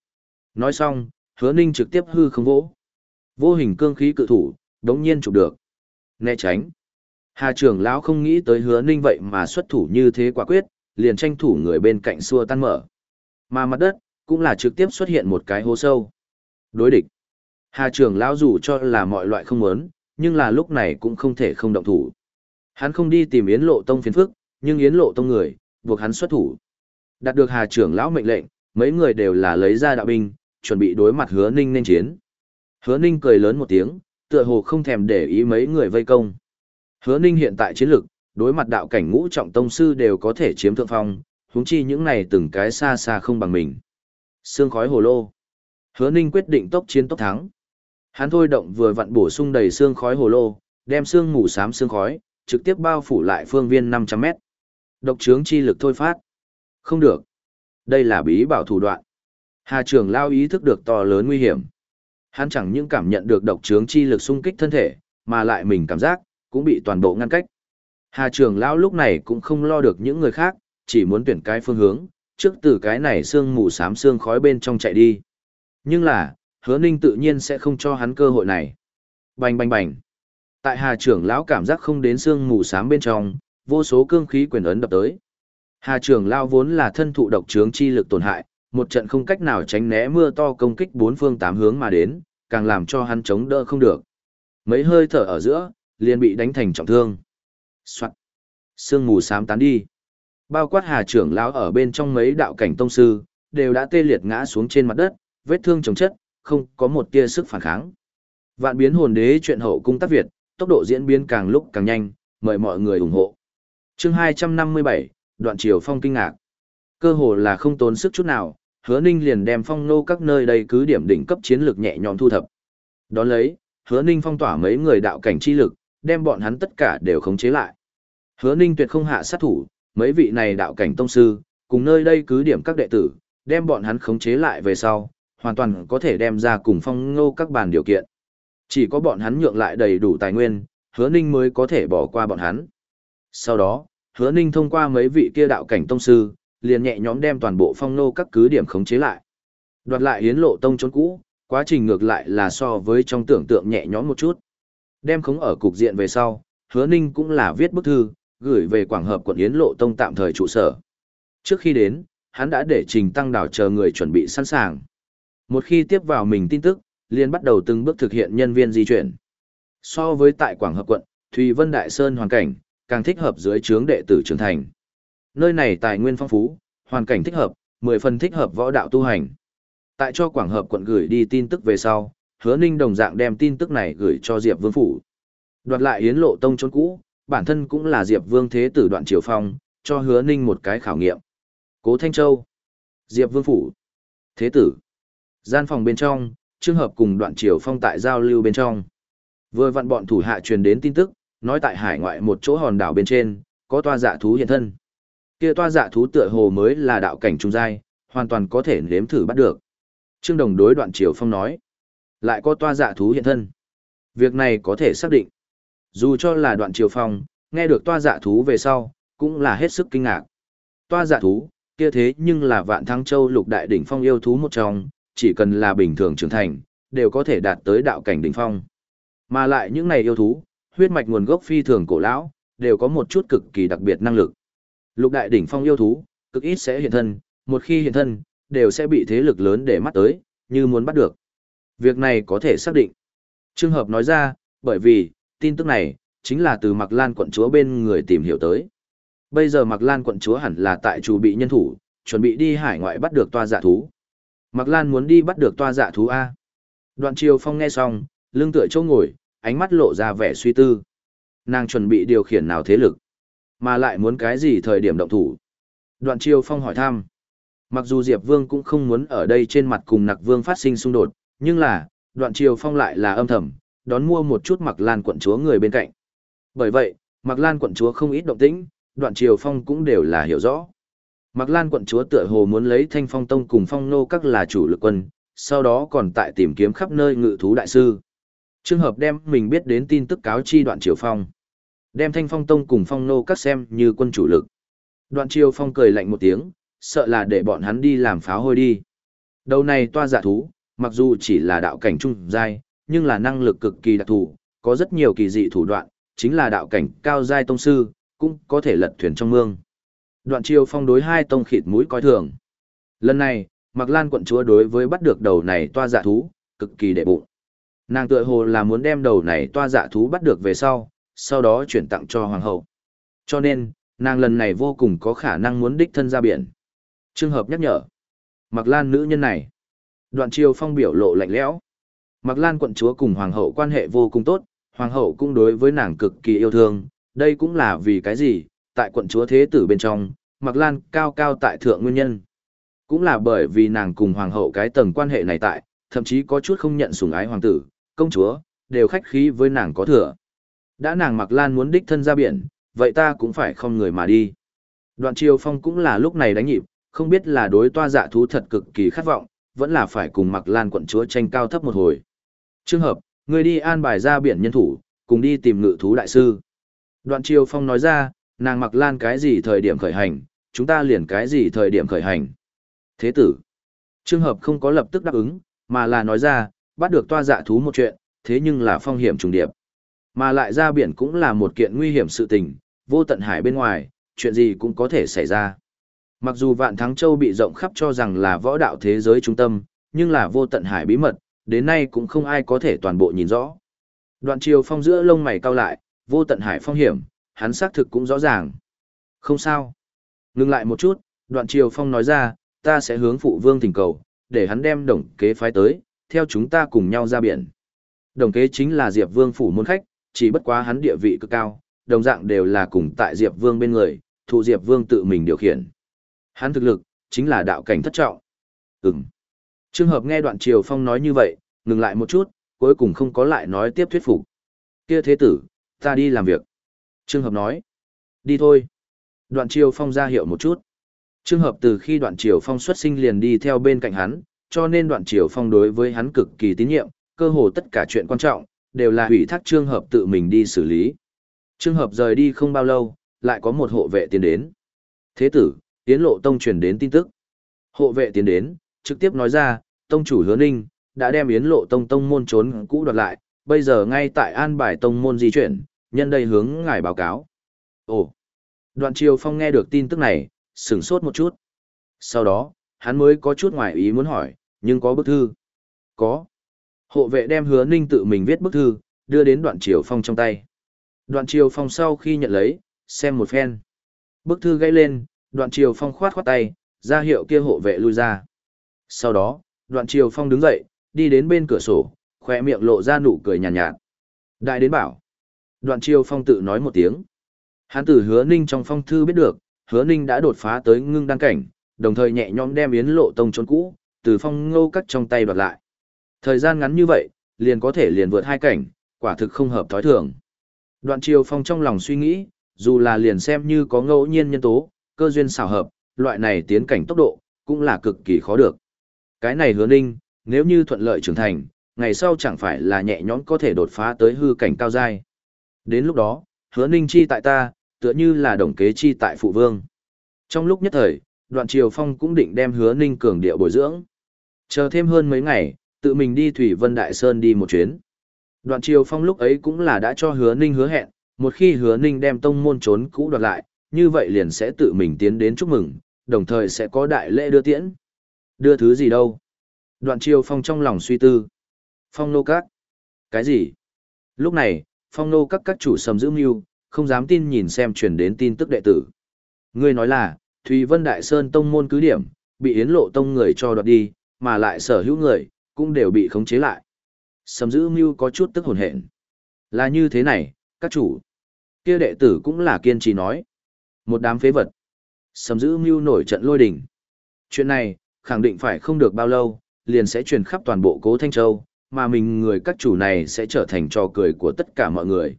Nói xong, Hứa Ninh trực tiếp hư không vỗ. Vô hình cương khí cự thủ, đống nhiên chụp được. Né tránh. Hà trưởng lão không nghĩ tới Hứa Ninh vậy mà xuất thủ như thế quả quyết, liền tranh thủ người bên cạnh xua tan mở. Mà mặt đất, cũng là trực tiếp xuất hiện một cái hố sâu. Đối địch. Hà trưởng lão dù cho là mọi loại không muốn, nhưng là lúc này cũng không thể không động thủ. Hắn không đi tìm Yến Lộ Tông phiền phức, nhưng Yến Lộ Tông người, buộc hắn xuất thủ. Đạt được Hà trưởng lão mệnh lệnh, mấy người đều là lấy ra đạo binh, chuẩn bị đối mặt Hứa Ninh nên chiến. Hứa Ninh cười lớn một tiếng, tựa hồ không thèm để ý mấy người vây công. Hứa Ninh hiện tại chiến lực, đối mặt đạo cảnh ngũ trọng tông sư đều có thể chiếm thượng phong, huống chi những này từng cái xa xa không bằng mình. Sương khói hồ lô. Hứa Ninh quyết định tốc chiến tốc thắng. Hắn thôi động vừa vặn bổ sung đầy xương khói hồ lô, đem xương mù xám xương khói, trực tiếp bao phủ lại phương viên 500 mét. Độc trướng chi lực thôi phát. Không được. Đây là bí bảo thủ đoạn. Hà trường lao ý thức được to lớn nguy hiểm. Hắn chẳng những cảm nhận được độc trướng chi lực xung kích thân thể, mà lại mình cảm giác, cũng bị toàn bộ ngăn cách. Hà trường lão lúc này cũng không lo được những người khác, chỉ muốn tuyển cái phương hướng, trước từ cái này xương mù xám xương khói bên trong chạy đi. Nhưng là, hứa ninh tự nhiên sẽ không cho hắn cơ hội này. Bành bành bành. Tại hà trưởng lão cảm giác không đến xương mù xám bên trong, vô số cương khí quyền ấn đập tới. Hà trưởng lão vốn là thân thụ độc trướng chi lực tổn hại, một trận không cách nào tránh né mưa to công kích bốn phương tám hướng mà đến, càng làm cho hắn chống đỡ không được. Mấy hơi thở ở giữa, liền bị đánh thành trọng thương. soạt Sương mù xám tán đi. Bao quát hà trưởng lão ở bên trong mấy đạo cảnh tông sư, đều đã tê liệt ngã xuống trên mặt đất, vết thương chồng chất, không có một tia sức phản kháng. Vạn biến hồn đế chuyện hậu cung tác Việt, tốc độ diễn biến càng lúc càng nhanh, mời mọi người ủng hộ. chương 257, đoạn triều phong kinh ngạc. Cơ hồ là không tốn sức chút nào, hứa ninh liền đem phong nô các nơi đây cứ điểm đỉnh cấp chiến lược nhẹ nhõm thu thập. Đón lấy, hứa ninh phong tỏa mấy người đạo cảnh chi lực, đem bọn hắn tất cả đều khống chế lại. Hứa ninh tuyệt không hạ sát thủ, mấy vị này đạo cảnh tông sư, cùng nơi đây cứ điểm các đệ tử, đem bọn hắn khống chế lại về sau, hoàn toàn có thể đem ra cùng phong ngô các bàn điều kiện. Chỉ có bọn hắn nhượng lại đầy đủ tài nguyên, hứa ninh mới có thể bỏ qua bọn hắn. Sau đó, hứa ninh thông qua mấy vị kia đạo cảnh tông sư, liền nhẹ nhõm đem toàn bộ phong nô các cứ điểm khống chế lại. Đoạt lại hiến lộ tông trốn cũ, quá trình ngược lại là so với trong tưởng tượng nhẹ nhõm một chút. Đem khống ở cục diện về sau, hứa ninh cũng là viết bức thư, gửi về Quảng Hợp quận Yến Lộ Tông tạm thời trụ sở. Trước khi đến, hắn đã để Trình Tăng Đảo chờ người chuẩn bị sẵn sàng. Một khi tiếp vào mình tin tức, liền bắt đầu từng bước thực hiện nhân viên di chuyển. So với tại Quảng Hợp quận, Thùy Vân Đại Sơn hoàn cảnh, càng thích hợp dưới trướng đệ tử trưởng thành. Nơi này tài nguyên phong phú, hoàn cảnh thích hợp, mười phần thích hợp võ đạo tu hành. Tại cho Quảng Hợp quận gửi đi tin tức về sau, Hứa Ninh đồng dạng đem tin tức này gửi cho Diệp Vương phủ. Đoạt lại Yến Lộ Tông chốn cũ, bản thân cũng là Diệp Vương thế tử đoạn triều phong, cho hứa ninh một cái khảo nghiệm. Cố Thanh Châu, Diệp Vương Phủ, Thế tử. Gian phòng bên trong, trường hợp cùng đoạn triều phong tại giao lưu bên trong. Vừa vặn bọn thủ hạ truyền đến tin tức, nói tại hải ngoại một chỗ hòn đảo bên trên, có toa dạ thú hiện thân. Kia toa dạ thú tựa hồ mới là đạo cảnh trung giai, hoàn toàn có thể nếm thử bắt được. Trương Đồng đối đoạn triều phong nói, lại có toa dạ thú hiện thân. Việc này có thể xác định. Dù cho là đoạn triều phong, nghe được toa dạ thú về sau, cũng là hết sức kinh ngạc. Toa dạ thú, kia thế nhưng là vạn thăng châu lục đại đỉnh phong yêu thú một trong, chỉ cần là bình thường trưởng thành, đều có thể đạt tới đạo cảnh đỉnh phong. Mà lại những này yêu thú, huyết mạch nguồn gốc phi thường cổ lão, đều có một chút cực kỳ đặc biệt năng lực. Lục đại đỉnh phong yêu thú, cực ít sẽ hiện thân, một khi hiện thân, đều sẽ bị thế lực lớn để mắt tới, như muốn bắt được. Việc này có thể xác định. Trường hợp nói ra, bởi vì, tin tức này, chính là từ Mạc Lan quận chúa bên người tìm hiểu tới. Bây giờ Mạc Lan quận chúa hẳn là tại chủ bị nhân thủ, chuẩn bị đi hải ngoại bắt được toa dạ thú. Mạc Lan muốn đi bắt được toa dạ thú A. Đoạn triều phong nghe xong, lưng tựa châu ngồi, ánh mắt lộ ra vẻ suy tư. Nàng chuẩn bị điều khiển nào thế lực, mà lại muốn cái gì thời điểm động thủ. Đoạn triều phong hỏi thăm. Mặc dù Diệp Vương cũng không muốn ở đây trên mặt cùng Nặc Vương phát sinh xung đột, nhưng là, đoạn triều phong lại là âm thầm, đón mua một chút Mạc Lan quận chúa người bên cạnh. Bởi vậy, Mạc Lan quận chúa không ít động tĩnh, đoạn triều phong cũng đều là hiểu rõ. Mạc Lan quận chúa tựa hồ muốn lấy Thanh Phong Tông cùng Phong Nô các là chủ lực quân, sau đó còn tại tìm kiếm khắp nơi ngự thú đại sư. Trường hợp đem mình biết đến tin tức cáo chi đoạn triều phong. Đem Thanh Phong Tông cùng Phong Nô các xem như quân chủ lực. Đoạn triều phong cười lạnh một tiếng, sợ là để bọn hắn đi làm pháo hôi đi. Đầu này toa giả thú, mặc dù chỉ là đạo cảnh trung giai, nhưng là năng lực cực kỳ đặc thù, có rất nhiều kỳ dị thủ đoạn, chính là đạo cảnh cao giai tông sư, cũng có thể lật thuyền trong mương. Đoạn chiêu phong đối hai tông khịt mũi coi thường. Lần này, Mạc Lan quận chúa đối với bắt được đầu này toa dạ thú, cực kỳ đệ bụng. Nàng tựa hồ là muốn đem đầu này toa dạ thú bắt được về sau, sau đó chuyển tặng cho hoàng hậu. Cho nên, nàng lần này vô cùng có khả năng muốn đích thân ra biển. Trường hợp nhắc nhở. Mạc Lan nữ nhân này. Đoạn chiêu phong biểu lộ lạnh lẽo. Mạc Lan quận chúa cùng hoàng hậu quan hệ vô cùng tốt, hoàng hậu cũng đối với nàng cực kỳ yêu thương, đây cũng là vì cái gì, tại quận chúa thế tử bên trong, Mạc Lan cao cao tại thượng nguyên nhân. Cũng là bởi vì nàng cùng hoàng hậu cái tầng quan hệ này tại, thậm chí có chút không nhận sủng ái hoàng tử, công chúa, đều khách khí với nàng có thừa. Đã nàng Mạc Lan muốn đích thân ra biển, vậy ta cũng phải không người mà đi. Đoạn triều phong cũng là lúc này đánh nhịp, không biết là đối toa dạ thú thật cực kỳ khát vọng, vẫn là phải cùng Mạc Lan quận chúa tranh cao thấp một hồi. Trường hợp, người đi an bài ra biển nhân thủ, cùng đi tìm ngự thú đại sư. Đoạn triều phong nói ra, nàng mặc Lan cái gì thời điểm khởi hành, chúng ta liền cái gì thời điểm khởi hành. Thế tử, trường hợp không có lập tức đáp ứng, mà là nói ra, bắt được toa dạ thú một chuyện, thế nhưng là phong hiểm trùng điệp. Mà lại ra biển cũng là một kiện nguy hiểm sự tình, vô tận hải bên ngoài, chuyện gì cũng có thể xảy ra. Mặc dù Vạn Thắng Châu bị rộng khắp cho rằng là võ đạo thế giới trung tâm, nhưng là vô tận hải bí mật, đến nay cũng không ai có thể toàn bộ nhìn rõ. Đoạn chiều phong giữa lông mày cau lại, vô tận hải phong hiểm, hắn xác thực cũng rõ ràng. Không sao. Ngưng lại một chút, đoạn triều phong nói ra, ta sẽ hướng phụ vương thỉnh cầu, để hắn đem đồng kế phái tới, theo chúng ta cùng nhau ra biển. Đồng kế chính là Diệp Vương phủ môn khách, chỉ bất quá hắn địa vị cực cao, đồng dạng đều là cùng tại Diệp Vương bên người, thụ Diệp Vương tự mình điều khiển. Hắn thực lực, chính là đạo cảnh thất trọng. Ừm. Trường hợp nghe đoạn Triều Phong nói như vậy, ngừng lại một chút, cuối cùng không có lại nói tiếp thuyết phục. Kia thế tử, ta đi làm việc. Trường hợp nói. Đi thôi. Đoạn Triều Phong ra hiệu một chút. Trường hợp từ khi đoạn Triều Phong xuất sinh liền đi theo bên cạnh hắn, cho nên đoạn Triều Phong đối với hắn cực kỳ tín nhiệm, cơ hồ tất cả chuyện quan trọng, đều là ủy thác trường hợp tự mình đi xử lý. Trường hợp rời đi không bao lâu, lại có một hộ vệ tiến đến. Thế tử, Yến Lộ Tông truyền đến tin tức. Hộ vệ tiến đến, trực tiếp nói ra, Tông chủ hứa ninh, đã đem Yến Lộ Tông Tông môn trốn cũ đoạt lại, bây giờ ngay tại an bài Tông môn di chuyển, nhân đây hướng ngài báo cáo. Ồ! Đoạn Triều Phong nghe được tin tức này, sửng sốt một chút. Sau đó, hắn mới có chút ngoài ý muốn hỏi, nhưng có bức thư. Có. Hộ vệ đem hứa ninh tự mình viết bức thư, đưa đến đoạn Triều Phong trong tay. Đoạn Triều Phong sau khi nhận lấy, xem một phen. Bức thư gây lên, đoạn triều phong khoát khoát tay, ra hiệu kia hộ vệ lui ra. Sau đó, đoạn triều phong đứng dậy, đi đến bên cửa sổ, khỏe miệng lộ ra nụ cười nhàn nhạt, nhạt. Đại đến bảo. Đoạn chiêu phong tự nói một tiếng. Hán tử hứa ninh trong phong thư biết được, hứa ninh đã đột phá tới ngưng đăng cảnh, đồng thời nhẹ nhõm đem yến lộ tông trốn cũ, từ phong ngô cắt trong tay đoạt lại. Thời gian ngắn như vậy, liền có thể liền vượt hai cảnh, quả thực không hợp thói thường. Đoạn chiêu phong trong lòng suy nghĩ, dù là liền xem như có ngẫu nhiên nhân tố, cơ duyên xảo hợp, loại này tiến cảnh tốc độ, cũng là cực kỳ khó được. Cái này hứa ninh, nếu như thuận lợi trưởng thành, ngày sau chẳng phải là nhẹ nhõm có thể đột phá tới hư cảnh cao giai. Đến lúc đó, hứa ninh chi tại ta, tựa như là đồng kế chi tại phụ vương. Trong lúc nhất thời, đoạn triều phong cũng định đem hứa ninh cường điệu bồi dưỡng. Chờ thêm hơn mấy ngày, tự mình đi Thủy Vân Đại Sơn đi một chuyến. Đoạn triều phong lúc ấy cũng là đã cho hứa ninh hứa hẹn, một khi hứa ninh đem tông môn trốn cũ đoạt lại, như vậy liền sẽ tự mình tiến đến chúc mừng, đồng thời sẽ có đại lễ đưa tiễn. Đưa thứ gì đâu? Đoạn triều phong trong lòng suy tư. Phong nô các. Cái gì? Lúc này, phong nô các các chủ sầm giữ mưu, không dám tin nhìn xem truyền đến tin tức đệ tử. Ngươi nói là, Thùy Vân Đại Sơn tông môn cứ điểm, bị Yến Lộ tông người cho đoạt đi, mà lại sở hữu người, cũng đều bị khống chế lại. Sầm giữ mưu có chút tức hồn hện. Là như thế này, các chủ. kia đệ tử cũng là kiên trì nói. Một đám phế vật. Sầm giữ mưu nổi trận lôi đình. Chuyện này, khẳng định phải không được bao lâu, liền sẽ truyền khắp toàn bộ cố Thanh Châu, mà mình người các chủ này sẽ trở thành trò cười của tất cả mọi người.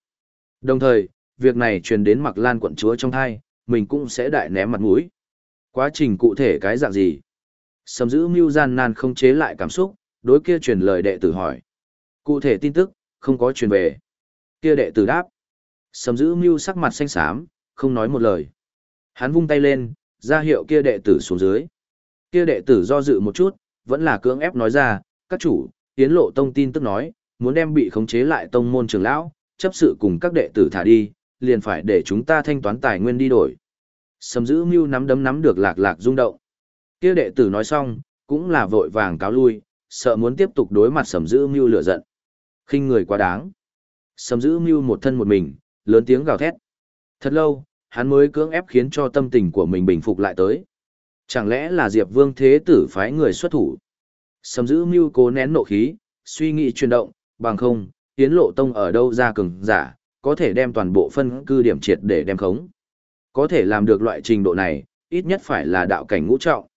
Đồng thời, việc này truyền đến mặc lan quận chúa trong thai, mình cũng sẽ đại ném mặt mũi. Quá trình cụ thể cái dạng gì? Sầm giữ mưu gian nan không chế lại cảm xúc, đối kia truyền lời đệ tử hỏi. Cụ thể tin tức, không có truyền về. Kia đệ tử đáp. Sầm giữ mưu sắc mặt xanh xám, không nói một lời. Hắn vung tay lên, ra hiệu kia đệ tử xuống dưới. Kia đệ tử do dự một chút, vẫn là cưỡng ép nói ra, các chủ, tiến lộ tông tin tức nói, muốn đem bị khống chế lại tông môn trưởng lão, chấp sự cùng các đệ tử thả đi, liền phải để chúng ta thanh toán tài nguyên đi đổi. Sầm giữ mưu nắm đấm nắm được lạc lạc rung động. Kia đệ tử nói xong, cũng là vội vàng cáo lui, sợ muốn tiếp tục đối mặt sầm giữ mưu lửa giận. khinh người quá đáng. Sầm giữ mưu một thân một mình, lớn tiếng gào thét. Thật lâu, hắn mới cưỡng ép khiến cho tâm tình của mình bình phục lại tới. Chẳng lẽ là Diệp Vương Thế Tử phái người xuất thủ? Sầm giữ mưu cố nén nộ khí, suy nghĩ chuyển động, bằng không, tiến lộ tông ở đâu ra cường giả, có thể đem toàn bộ phân cư điểm triệt để đem khống. Có thể làm được loại trình độ này, ít nhất phải là đạo cảnh ngũ trọng.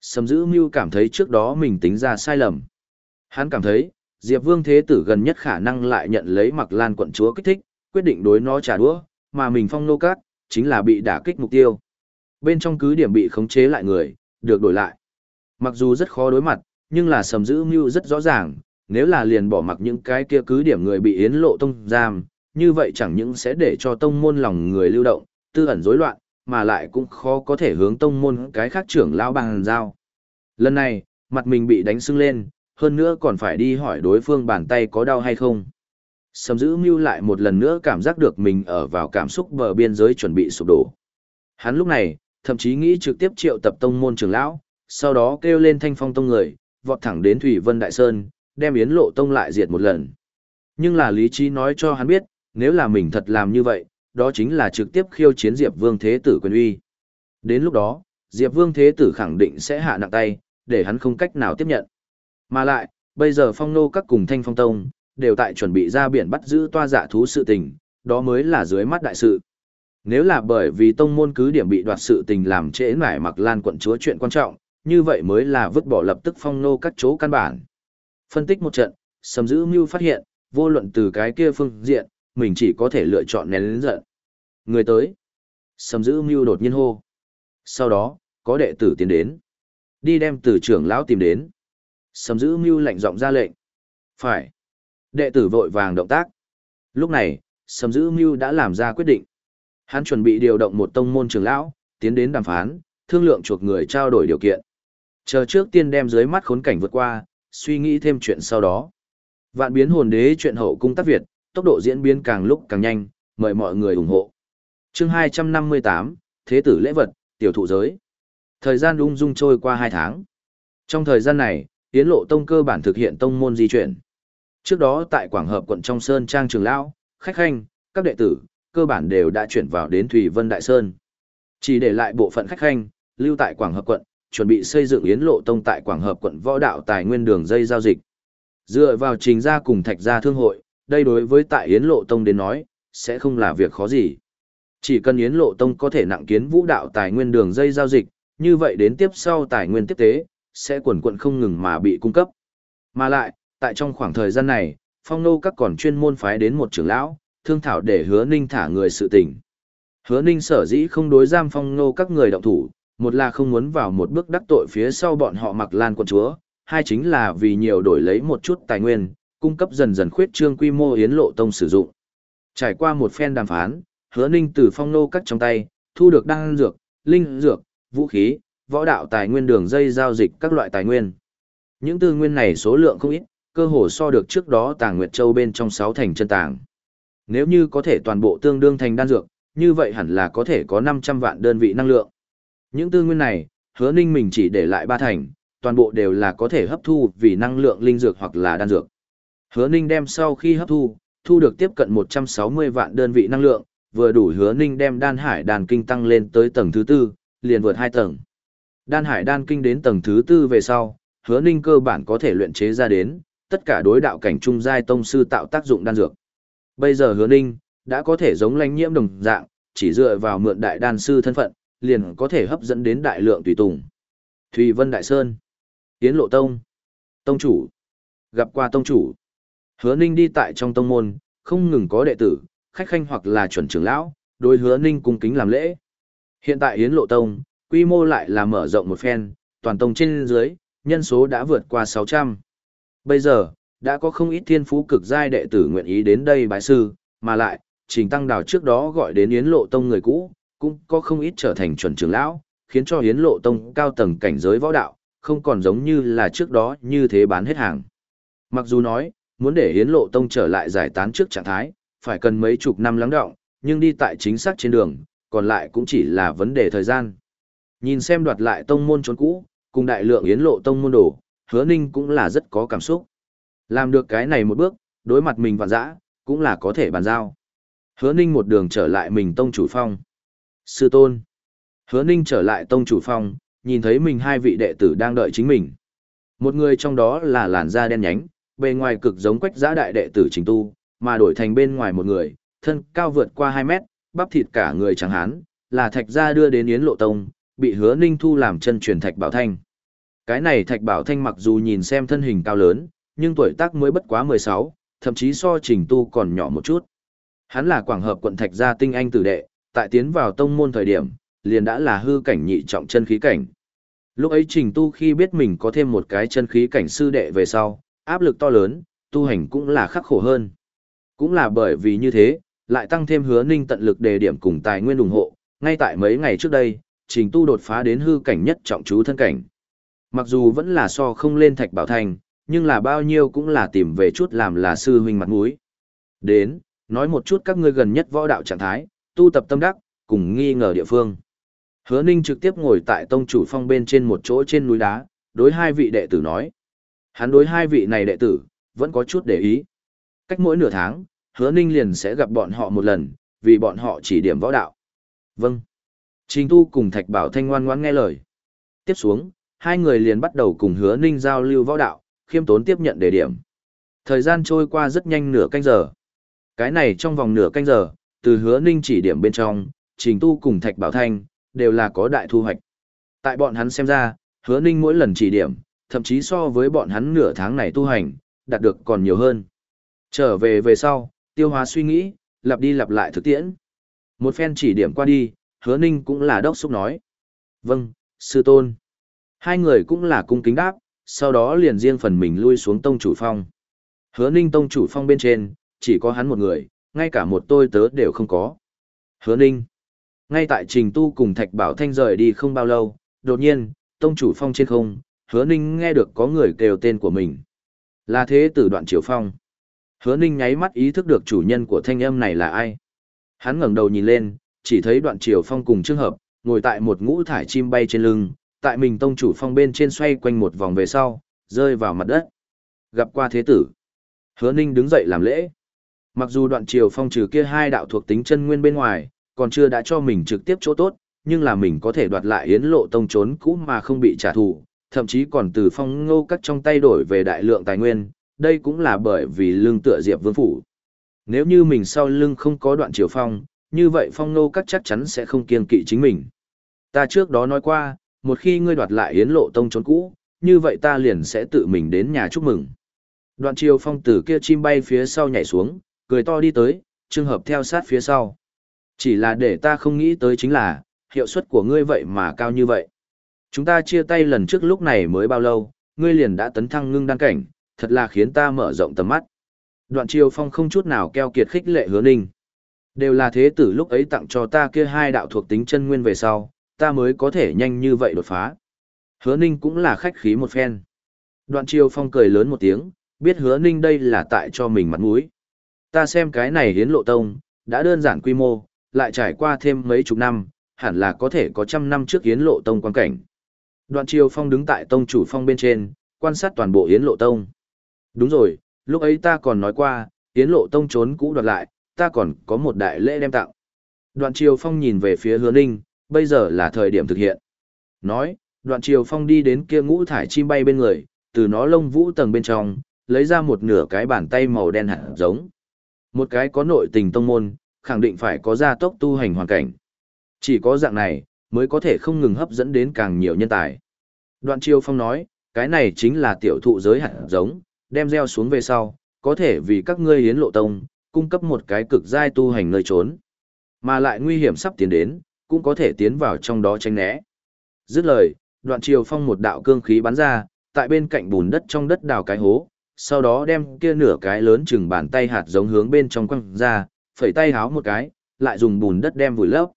Sầm giữ mưu cảm thấy trước đó mình tính ra sai lầm. Hắn cảm thấy, Diệp Vương Thế Tử gần nhất khả năng lại nhận lấy mặc lan quận chúa kích thích, quyết định đối nó trả đũa, mà mình phong nô cát, chính là bị đả kích mục tiêu. Bên trong cứ điểm bị khống chế lại người, được đổi lại. Mặc dù rất khó đối mặt, nhưng là sầm giữ mưu rất rõ ràng, nếu là liền bỏ mặc những cái kia cứ điểm người bị yến lộ tông giam, như vậy chẳng những sẽ để cho tông môn lòng người lưu động, tư ẩn rối loạn, mà lại cũng khó có thể hướng tông môn cái khác trưởng lão bằng giao. Lần này, mặt mình bị đánh sưng lên, hơn nữa còn phải đi hỏi đối phương bàn tay có đau hay không. Sầm giữ mưu lại một lần nữa cảm giác được mình ở vào cảm xúc bờ biên giới chuẩn bị sụp đổ. Hắn lúc này, thậm chí nghĩ trực tiếp triệu tập tông môn trưởng lão, sau đó kêu lên thanh phong tông người, vọt thẳng đến Thủy Vân Đại Sơn, đem yến lộ tông lại diệt một lần. Nhưng là lý trí nói cho hắn biết, nếu là mình thật làm như vậy, đó chính là trực tiếp khiêu chiến Diệp Vương Thế Tử quyền uy. Đến lúc đó, Diệp Vương Thế Tử khẳng định sẽ hạ nặng tay, để hắn không cách nào tiếp nhận. Mà lại, bây giờ phong nô các cùng thanh phong tông, đều tại chuẩn bị ra biển bắt giữ toa dạ thú sự tình, đó mới là dưới mắt đại sự. Nếu là bởi vì tông môn cứ điểm bị đoạt sự tình làm trễ nải mặc lan quận chúa chuyện quan trọng, như vậy mới là vứt bỏ lập tức phong nô các chỗ căn bản. Phân tích một trận, sầm giữ mưu phát hiện, vô luận từ cái kia phương diện, mình chỉ có thể lựa chọn nén lớn giận. Người tới. Sầm giữ mưu đột nhiên hô. Sau đó, có đệ tử tiến đến. Đi đem tử trưởng lão tìm đến. Sầm giữ mưu lạnh giọng ra lệnh. Phải. Đệ tử vội vàng động tác. Lúc này, sầm giữ mưu đã làm ra quyết định. Hắn chuẩn bị điều động một tông môn trưởng lão, tiến đến đàm phán, thương lượng chuộc người trao đổi điều kiện. Chờ trước tiên đem dưới mắt khốn cảnh vượt qua, suy nghĩ thêm chuyện sau đó. Vạn biến hồn đế chuyện hậu cung tác Việt, tốc độ diễn biến càng lúc càng nhanh, mời mọi người ủng hộ. Chương 258, Thế tử lễ vật, tiểu thụ giới. Thời gian ung dung trôi qua 2 tháng. Trong thời gian này, Tiến Lộ Tông cơ bản thực hiện tông môn di chuyển. Trước đó tại Quảng Hợp quận trong Sơn Trang Trường Lão, khách khanh, các đệ tử, cơ bản đều đã chuyển vào đến Thủy Vân Đại Sơn. Chỉ để lại bộ phận khách khanh, lưu tại Quảng Hợp quận, chuẩn bị xây dựng Yến Lộ Tông tại Quảng Hợp quận võ đạo tài nguyên đường dây giao dịch. Dựa vào trình gia cùng thạch gia thương hội, đây đối với tại Yến Lộ Tông đến nói, sẽ không là việc khó gì. Chỉ cần Yến Lộ Tông có thể nặng kiến vũ đạo tài nguyên đường dây giao dịch, như vậy đến tiếp sau tài nguyên tiếp tế, sẽ quần quận không ngừng mà bị cung cấp. Mà lại, tại trong khoảng thời gian này, phong nô các còn chuyên môn phái đến một trưởng lão, thương thảo để hứa ninh thả người sự tình. Hứa ninh sở dĩ không đối giam phong nô các người động thủ, một là không muốn vào một bước đắc tội phía sau bọn họ mặc lan quận chúa, hai chính là vì nhiều đổi lấy một chút tài nguyên, cung cấp dần dần khuyết trương quy mô yến lộ tông sử dụng. Trải qua một phen đàm phán, hứa ninh từ phong nô cắt trong tay, thu được đăng dược, linh dược, vũ khí, võ đạo tài nguyên đường dây giao dịch các loại tài nguyên. Những tư nguyên này số lượng không ít, cơ hồ so được trước đó tàng Nguyệt Châu bên trong sáu thành chân tàng. Nếu như có thể toàn bộ tương đương thành đan dược, như vậy hẳn là có thể có 500 vạn đơn vị năng lượng. Những tư nguyên này, hứa ninh mình chỉ để lại ba thành, toàn bộ đều là có thể hấp thu vì năng lượng linh dược hoặc là đan dược. Hứa ninh đem sau khi hấp thu, thu được tiếp cận 160 vạn đơn vị năng lượng, vừa đủ hứa ninh đem đan hải đan kinh tăng lên tới tầng thứ tư, liền vượt hai tầng. Đan hải đan kinh đến tầng thứ tư về sau, hứa ninh cơ bản có thể luyện chế ra đến, tất cả đối đạo cảnh trung giai tông sư tạo tác dụng đan dược. Bây giờ hứa ninh, đã có thể giống lãnh nhiễm đồng dạng, chỉ dựa vào mượn đại đan sư thân phận, liền có thể hấp dẫn đến đại lượng tùy tùng. Thùy Vân Đại Sơn, Yến Lộ Tông, Tông Chủ, gặp qua Tông Chủ. Hứa ninh đi tại trong tông môn, không ngừng có đệ tử, khách khanh hoặc là chuẩn trưởng lão, đối hứa ninh cung kính làm lễ. Hiện tại Yến Lộ Tông, quy mô lại là mở rộng một phen, toàn tông trên dưới, nhân số đã vượt qua 600. Bây giờ, đã có không ít thiên phú cực giai đệ tử nguyện ý đến đây bái sư, mà lại, Trình Tăng Đào trước đó gọi đến Yến Lộ Tông người cũ, cũng có không ít trở thành chuẩn trưởng lão, khiến cho Hiến Lộ Tông cao tầng cảnh giới võ đạo, không còn giống như là trước đó như thế bán hết hàng. Mặc dù nói, muốn để Hiến Lộ Tông trở lại giải tán trước trạng thái, phải cần mấy chục năm lắng động, nhưng đi tại chính xác trên đường, còn lại cũng chỉ là vấn đề thời gian. Nhìn xem đoạt lại tông môn trốn cũ, cùng đại lượng Yến Lộ Tông môn đồ, hứa ninh cũng là rất có cảm xúc. Làm được cái này một bước, đối mặt mình vạn dã, cũng là có thể bàn giao. Hứa ninh một đường trở lại mình tông chủ phong. Sư tôn. Hứa ninh trở lại tông chủ phong, nhìn thấy mình hai vị đệ tử đang đợi chính mình. Một người trong đó là làn da đen nhánh, bề ngoài cực giống quách giã đại đệ tử trình tu, mà đổi thành bên ngoài một người, thân cao vượt qua 2 mét, bắp thịt cả người trắng hán, là thạch gia đưa đến Yến Lộ Tông, bị hứa ninh thu làm chân truyền thạch bảo thanh. Cái này thạch bảo thanh mặc dù nhìn xem thân hình cao lớn, nhưng tuổi tác mới bất quá 16, thậm chí so trình tu còn nhỏ một chút. Hắn là quảng hợp quận thạch gia tinh anh tử đệ, tại tiến vào tông môn thời điểm, liền đã là hư cảnh nhị trọng chân khí cảnh. Lúc ấy trình tu khi biết mình có thêm một cái chân khí cảnh sư đệ về sau, áp lực to lớn, tu hành cũng là khắc khổ hơn. Cũng là bởi vì như thế, lại tăng thêm hứa ninh tận lực đề điểm cùng tài nguyên ủng hộ, ngay tại mấy ngày trước đây, trình tu đột phá đến hư cảnh nhất trọng chú thân cảnh. Mặc dù vẫn là so không lên thạch bảo thành, nhưng là bao nhiêu cũng là tìm về chút làm là sư huynh mặt mũi. Đến, nói một chút các ngươi gần nhất võ đạo trạng thái, tu tập tâm đắc, cùng nghi ngờ địa phương. Hứa Ninh trực tiếp ngồi tại tông chủ phong bên trên một chỗ trên núi đá, đối hai vị đệ tử nói. Hắn đối hai vị này đệ tử, vẫn có chút để ý. Cách mỗi nửa tháng, hứa Ninh liền sẽ gặp bọn họ một lần, vì bọn họ chỉ điểm võ đạo. Vâng. Trình Tu cùng Thạch Bảo Thanh ngoan ngoãn nghe lời. Tiếp xuống, hai người liền bắt đầu cùng hứa Ninh giao lưu võ đạo, khiêm tốn tiếp nhận đề điểm. Thời gian trôi qua rất nhanh nửa canh giờ. Cái này trong vòng nửa canh giờ, từ hứa Ninh chỉ điểm bên trong, Trình Tu cùng Thạch Bảo Thanh, đều là có đại thu hoạch. Tại bọn hắn xem ra, hứa ninh mỗi lần chỉ điểm, thậm chí so với bọn hắn nửa tháng này tu hành, đạt được còn nhiều hơn. Trở về về sau, tiêu hóa suy nghĩ, lặp đi lặp lại thực tiễn. Một phen chỉ điểm qua đi, hứa ninh cũng là đốc xúc nói. Vâng, sư tôn. Hai người cũng là cung kính đáp, sau đó liền riêng phần mình lui xuống tông chủ phong. Hứa ninh tông chủ phong bên trên, chỉ có hắn một người, ngay cả một tôi tớ đều không có. Hứa ninh. Ngay tại Trình Tu cùng Thạch Bảo Thanh rời đi không bao lâu, đột nhiên, tông chủ phong trên không, hứa ninh nghe được có người kêu tên của mình. Là thế tử đoạn triều phong. Hứa ninh nháy mắt ý thức được chủ nhân của thanh âm này là ai. Hắn ngẩng đầu nhìn lên, chỉ thấy đoạn triều phong cùng trường hợp, ngồi tại một ngũ thải chim bay trên lưng, tại mình tông chủ phong bên trên xoay quanh một vòng về sau, rơi vào mặt đất. Gặp qua thế tử. Hứa ninh đứng dậy làm lễ. Mặc dù đoạn triều phong trừ kia hai đạo thuộc tính chân nguyên bên ngoài, còn chưa đã cho mình trực tiếp chỗ tốt, nhưng là mình có thể đoạt lại yến lộ tông trốn cũ mà không bị trả thù, thậm chí còn từ phong ngô cắt trong tay đổi về đại lượng tài nguyên, đây cũng là bởi vì lương tựa diệp vương phủ. Nếu như mình sau lưng không có đoạn triều phong, như vậy phong ngô cắt chắc chắn sẽ không kiên kỵ chính mình. Ta trước đó nói qua, một khi ngươi đoạt lại yến lộ tông trốn cũ, như vậy ta liền sẽ tự mình đến nhà chúc mừng. Đoạn triều phong từ kia chim bay phía sau nhảy xuống, cười to đi tới, trường hợp theo sát phía sau. Chỉ là để ta không nghĩ tới chính là, hiệu suất của ngươi vậy mà cao như vậy. Chúng ta chia tay lần trước lúc này mới bao lâu, ngươi liền đã tấn thăng ngưng đăng cảnh, thật là khiến ta mở rộng tầm mắt. Đoạn triều phong không chút nào keo kiệt khích lệ hứa ninh. Đều là thế tử lúc ấy tặng cho ta kia hai đạo thuộc tính chân nguyên về sau, ta mới có thể nhanh như vậy đột phá. Hứa ninh cũng là khách khí một phen. Đoạn triều phong cười lớn một tiếng, biết hứa ninh đây là tại cho mình mặt mũi. Ta xem cái này hiến lộ tông, đã đơn giản quy mô, lại trải qua thêm mấy chục năm, hẳn là có thể có trăm năm trước Yến Lộ Tông quan cảnh. Đoạn Triều Phong đứng tại tông chủ phong bên trên, quan sát toàn bộ Yến Lộ Tông. Đúng rồi, lúc ấy ta còn nói qua, Yến Lộ Tông trốn cũ đoạt lại, ta còn có một đại lễ đem tặng. Đoạn Triều Phong nhìn về phía Hứa Ninh, bây giờ là thời điểm thực hiện. Nói, Đoạn Triều Phong đi đến kia ngũ thải chim bay bên người, từ nó lông vũ tầng bên trong, lấy ra một nửa cái bàn tay màu đen hạt giống. Một cái có nội tình tông môn, khẳng định phải có gia tốc tu hành hoàn cảnh. Chỉ có dạng này, mới có thể không ngừng hấp dẫn đến càng nhiều nhân tài. Đoạn Chiêu Phong nói, cái này chính là tiểu thụ giới hạt giống, đem gieo xuống về sau, có thể vì các ngươi hiến lộ tông, cung cấp một cái cực giai tu hành nơi trốn. Mà lại nguy hiểm sắp tiến đến, cũng có thể tiến vào trong đó tránh né. Dứt lời, đoạn triều phong một đạo cương khí bắn ra, tại bên cạnh bùn đất trong đất đào cái hố, sau đó đem kia nửa cái lớn chừng bàn tay hạt giống hướng bên trong quăng ra, phẩy tay háo một cái, lại dùng bùn đất đem vùi lấp.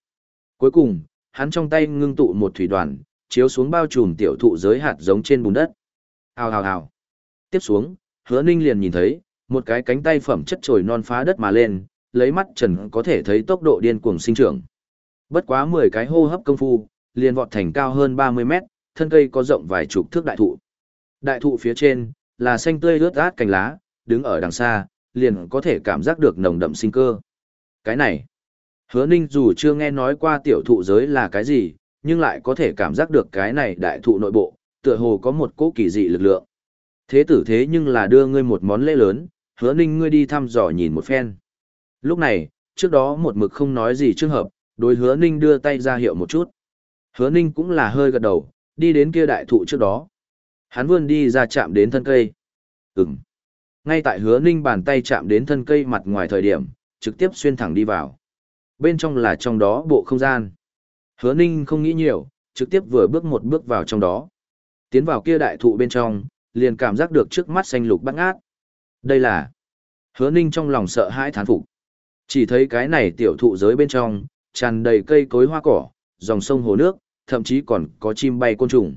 Cuối cùng, hắn trong tay ngưng tụ một thủy đoàn, chiếu xuống bao trùm tiểu thụ giới hạt giống trên bùn đất. Hào hào hào. Tiếp xuống, hứa ninh liền nhìn thấy, một cái cánh tay phẩm chất trồi non phá đất mà lên, lấy mắt trần có thể thấy tốc độ điên cuồng sinh trưởng. Bất quá 10 cái hô hấp công phu, liền vọt thành cao hơn 30 mét, thân cây có rộng vài chục thước đại thụ. Đại thụ phía trên, là xanh tươi ướt át cành lá, đứng ở đằng xa, liền có thể cảm giác được nồng đậm sinh cơ. Cái này, hứa ninh dù chưa nghe nói qua tiểu thụ giới là cái gì, nhưng lại có thể cảm giác được cái này đại thụ nội bộ, tựa hồ có một cỗ kỳ dị lực lượng. Thế tử thế nhưng là đưa ngươi một món lễ lớn, hứa ninh ngươi đi thăm dò nhìn một phen. Lúc này, trước đó một mực không nói gì trường hợp, đối hứa ninh đưa tay ra hiệu một chút. Hứa ninh cũng là hơi gật đầu, đi đến kia đại thụ trước đó. Hắn vươn đi ra chạm đến thân cây. Ừm. Ngay tại hứa ninh bàn tay chạm đến thân cây mặt ngoài thời điểm, trực tiếp xuyên thẳng đi vào. Bên trong là trong đó bộ không gian. Hứa ninh không nghĩ nhiều, trực tiếp vừa bước một bước vào trong đó. Tiến vào kia đại thụ bên trong, liền cảm giác được trước mắt xanh lục bắt ngát. Đây là... Hứa ninh trong lòng sợ hãi thán phục. Chỉ thấy cái này tiểu thụ giới bên trong, tràn đầy cây cối hoa cỏ, dòng sông hồ nước, thậm chí còn có chim bay côn trùng.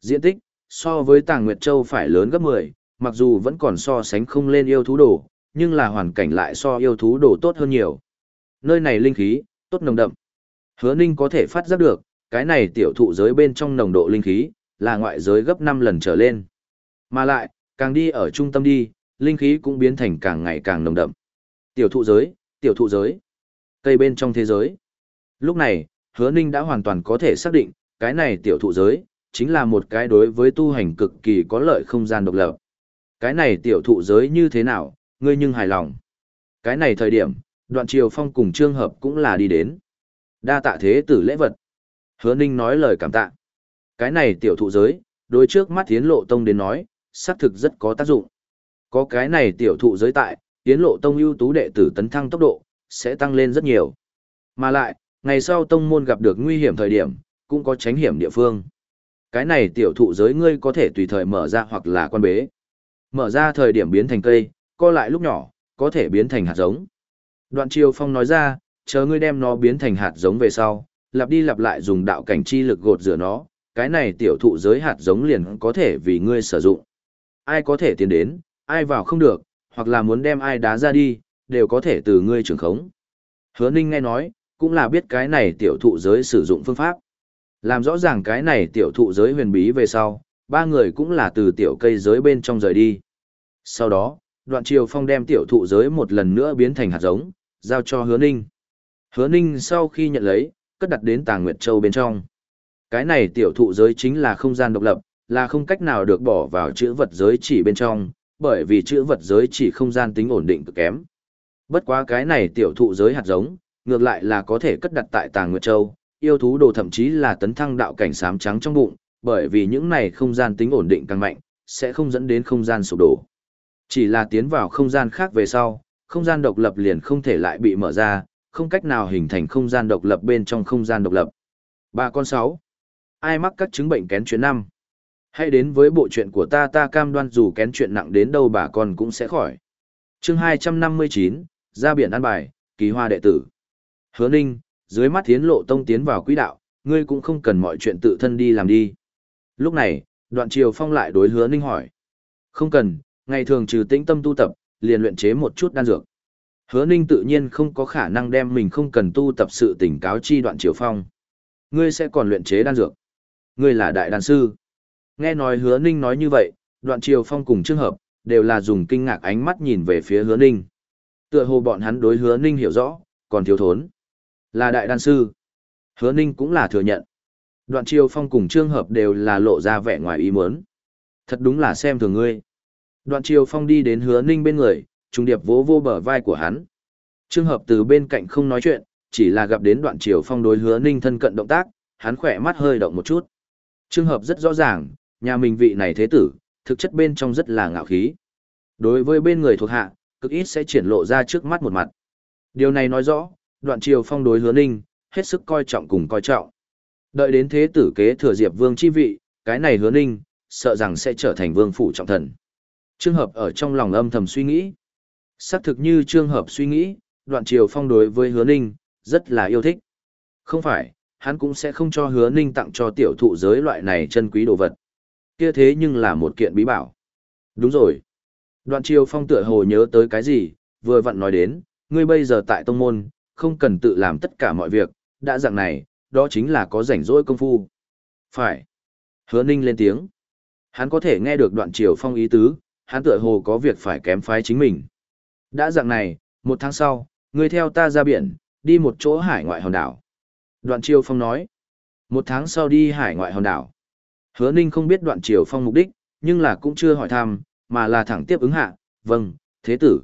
Diện tích, so với Tàng Nguyệt Châu phải lớn gấp 10, mặc dù vẫn còn so sánh không lên yêu thú đồ, nhưng là hoàn cảnh lại so yêu thú đồ tốt hơn nhiều. Nơi này linh khí, tốt nồng đậm. Hứa Ninh có thể phát giác được, cái này tiểu thụ giới bên trong nồng độ linh khí, là ngoại giới gấp 5 lần trở lên. Mà lại, càng đi ở trung tâm đi, linh khí cũng biến thành càng ngày càng nồng đậm. Tiểu thụ giới, tiểu thụ giới, cây bên trong thế giới. Lúc này, hứa ninh đã hoàn toàn có thể xác định, cái này tiểu thụ giới, chính là một cái đối với tu hành cực kỳ có lợi không gian độc lập. Cái này tiểu thụ giới như thế nào, ngươi nhưng hài lòng. Cái này thời điểm, đoạn triều phong cùng trương hợp cũng là đi đến. Đa tạ thế tử lễ vật. Hứa ninh nói lời cảm tạ. Cái này tiểu thụ giới, đối trước mắt tiến lộ tông đến nói, xác thực rất có tác dụng. Có cái này tiểu thụ giới tại, tiến lộ tông ưu tú đệ tử tấn thăng tốc độ, sẽ tăng lên rất nhiều. Mà lại, ngày sau tông môn gặp được nguy hiểm thời điểm, cũng có tránh hiểm địa phương. Cái này tiểu thụ giới ngươi có thể tùy thời mở ra hoặc là quan bế. Mở ra thời điểm biến thành cây, co lại lúc nhỏ, có thể biến thành hạt giống. Đoạn Triều Phong nói ra, chờ ngươi đem nó biến thành hạt giống về sau, lặp đi lặp lại dùng đạo cảnh chi lực gột rửa nó, cái này tiểu thụ giới hạt giống liền có thể vì ngươi sử dụng. Ai có thể tiến đến, ai vào không được, hoặc là muốn đem ai đá ra đi, đều có thể từ ngươi trưởng khống. Hứa Ninh nghe nói, cũng là biết cái này tiểu thụ giới sử dụng phương pháp. Làm rõ ràng cái này tiểu thụ giới huyền bí về sau, ba người cũng là từ tiểu cây giới bên trong rời đi. Sau đó, đoạn triều phong đem tiểu thụ giới một lần nữa biến thành hạt giống, giao cho hứa ninh. Hứa ninh sau khi nhận lấy, cất đặt đến tàng Nguyệt Châu bên trong. Cái này tiểu thụ giới chính là không gian độc lập, là không cách nào được bỏ vào chữ vật giới chỉ bên trong, bởi vì chữ vật giới chỉ không gian tính ổn định cực kém. Bất quá cái này tiểu thụ giới hạt giống, ngược lại là có thể cất đặt tại Tàng Nguyệt Châu, yêu thú đồ thậm chí là tấn thăng đạo cảnh sám trắng trong bụng, bởi vì những này không gian tính ổn định càng mạnh, sẽ không dẫn đến không gian sụp đổ. Chỉ là tiến vào không gian khác về sau, không gian độc lập liền không thể lại bị mở ra, không cách nào hình thành không gian độc lập bên trong không gian độc lập. Ba con sáu. Ai mắc các chứng bệnh kén chuyện năm? Hãy đến với bộ chuyện của ta ta cam đoan dù kén chuyện nặng đến đâu bà con cũng sẽ khỏi. Chương 259, ra biển ăn bài, kỳ hoa đệ tử. Hứa Ninh, dưới mắt Thiến Lộ Tông tiến vào quỹ đạo, ngươi cũng không cần mọi chuyện tự thân đi làm đi. Lúc này, Đoạn Triều Phong lại đối Hứa Ninh hỏi. Không cần, ngày thường trừ tĩnh tâm tu tập, liền luyện chế một chút đan dược. Hứa Ninh tự nhiên không có khả năng đem mình không cần tu tập sự tỉnh cáo chi Đoạn Triều Phong. Ngươi sẽ còn luyện chế đan dược. Ngươi là đại đan sư. Nghe nói Hứa Ninh nói như vậy, Đoạn Triều Phong cùng trường hợp, đều là dùng kinh ngạc ánh mắt nhìn về phía Hứa Ninh. Tựa hồ bọn hắn đối Hứa Ninh hiểu rõ, còn thiếu thốn. Là đại đan sư. Hứa Ninh cũng là thừa nhận. Đoạn Triều Phong cùng Trương Hợp đều là lộ ra vẻ ngoài ý muốn. Thật đúng là xem thường ngươi. Đoạn Triều Phong đi đến Hứa Ninh bên người, trùng điệp vỗ vô bờ vai của hắn. Trương Hợp từ bên cạnh không nói chuyện, chỉ là gặp đến Đoạn Triều Phong đối Hứa Ninh thân cận động tác, hắn khỏe mắt hơi động một chút. Trương Hợp rất rõ ràng, nhà mình vị này thế tử, thực chất bên trong rất là ngạo khí. Đối với bên người thuộc hạ, cực ít sẽ triển lộ ra trước mắt một mặt. Điều này nói rõ, đoạn triều phong đối hứa ninh, hết sức coi trọng cùng coi trọng. Đợi đến thế tử kế thừa Diệp Vương chi vị, cái này hứa ninh, sợ rằng sẽ trở thành vương phủ trọng thần. Trương Hợp ở trong lòng âm thầm suy nghĩ. Xác thực như Trương Hợp suy nghĩ, đoạn triều phong đối với hứa ninh, rất là yêu thích. Không phải, hắn cũng sẽ không cho hứa ninh tặng cho tiểu thụ giới loại này chân quý đồ vật. Kia thế nhưng là một kiện bí bảo. Đúng rồi. Đoạn triều phong tựa hồ nhớ tới cái gì, vừa vặn nói đến, ngươi bây giờ tại tông môn, không cần tự làm tất cả mọi việc, đã dạng này, đó chính là có rảnh rỗi công phu. Phải. Hứa ninh lên tiếng. Hắn có thể nghe được đoạn triều phong ý tứ, hắn tựa hồ có việc phải kém phái chính mình. Đã dạng này, một tháng sau, người theo ta ra biển, đi một chỗ hải ngoại hòn đảo. Đoạn triều phong nói. Một tháng sau đi hải ngoại hòn đảo. Hứa ninh không biết đoạn triều phong mục đích, nhưng là cũng chưa hỏi thăm, mà là thẳng tiếp ứng hạ, vâng, thế tử.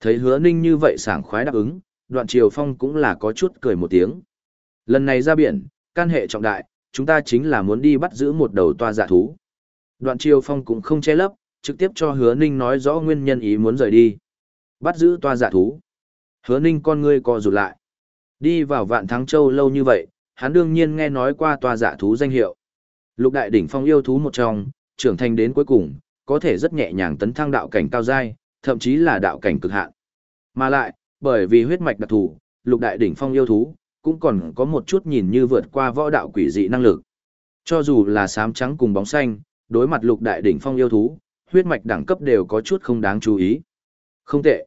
Thấy hứa ninh như vậy sảng khoái đáp ứng, đoạn triều phong cũng là có chút cười một tiếng. Lần này ra biển, can hệ trọng đại, chúng ta chính là muốn đi bắt giữ một đầu toa giả thú. Đoạn triều phong cũng không che lấp, trực tiếp cho hứa ninh nói rõ nguyên nhân ý muốn rời đi. Bắt giữ toa giả thú. Hứa ninh con ngươi co rụt lại. Đi vào vạn thắng châu lâu như vậy, hắn đương nhiên nghe nói qua toa giả thú danh hiệu. Lục đại đỉnh phong yêu thú một trong, trưởng thành đến cuối cùng, có thể rất nhẹ nhàng tấn thăng đạo cảnh cao giai, thậm chí là đạo cảnh cực hạn. Mà lại, bởi vì huyết mạch đặc thù, lục đại đỉnh phong yêu thú, cũng còn có một chút nhìn như vượt qua võ đạo quỷ dị năng lực. Cho dù là sám trắng cùng bóng xanh, đối mặt lục đại đỉnh phong yêu thú, huyết mạch đẳng cấp đều có chút không đáng chú ý. Không tệ.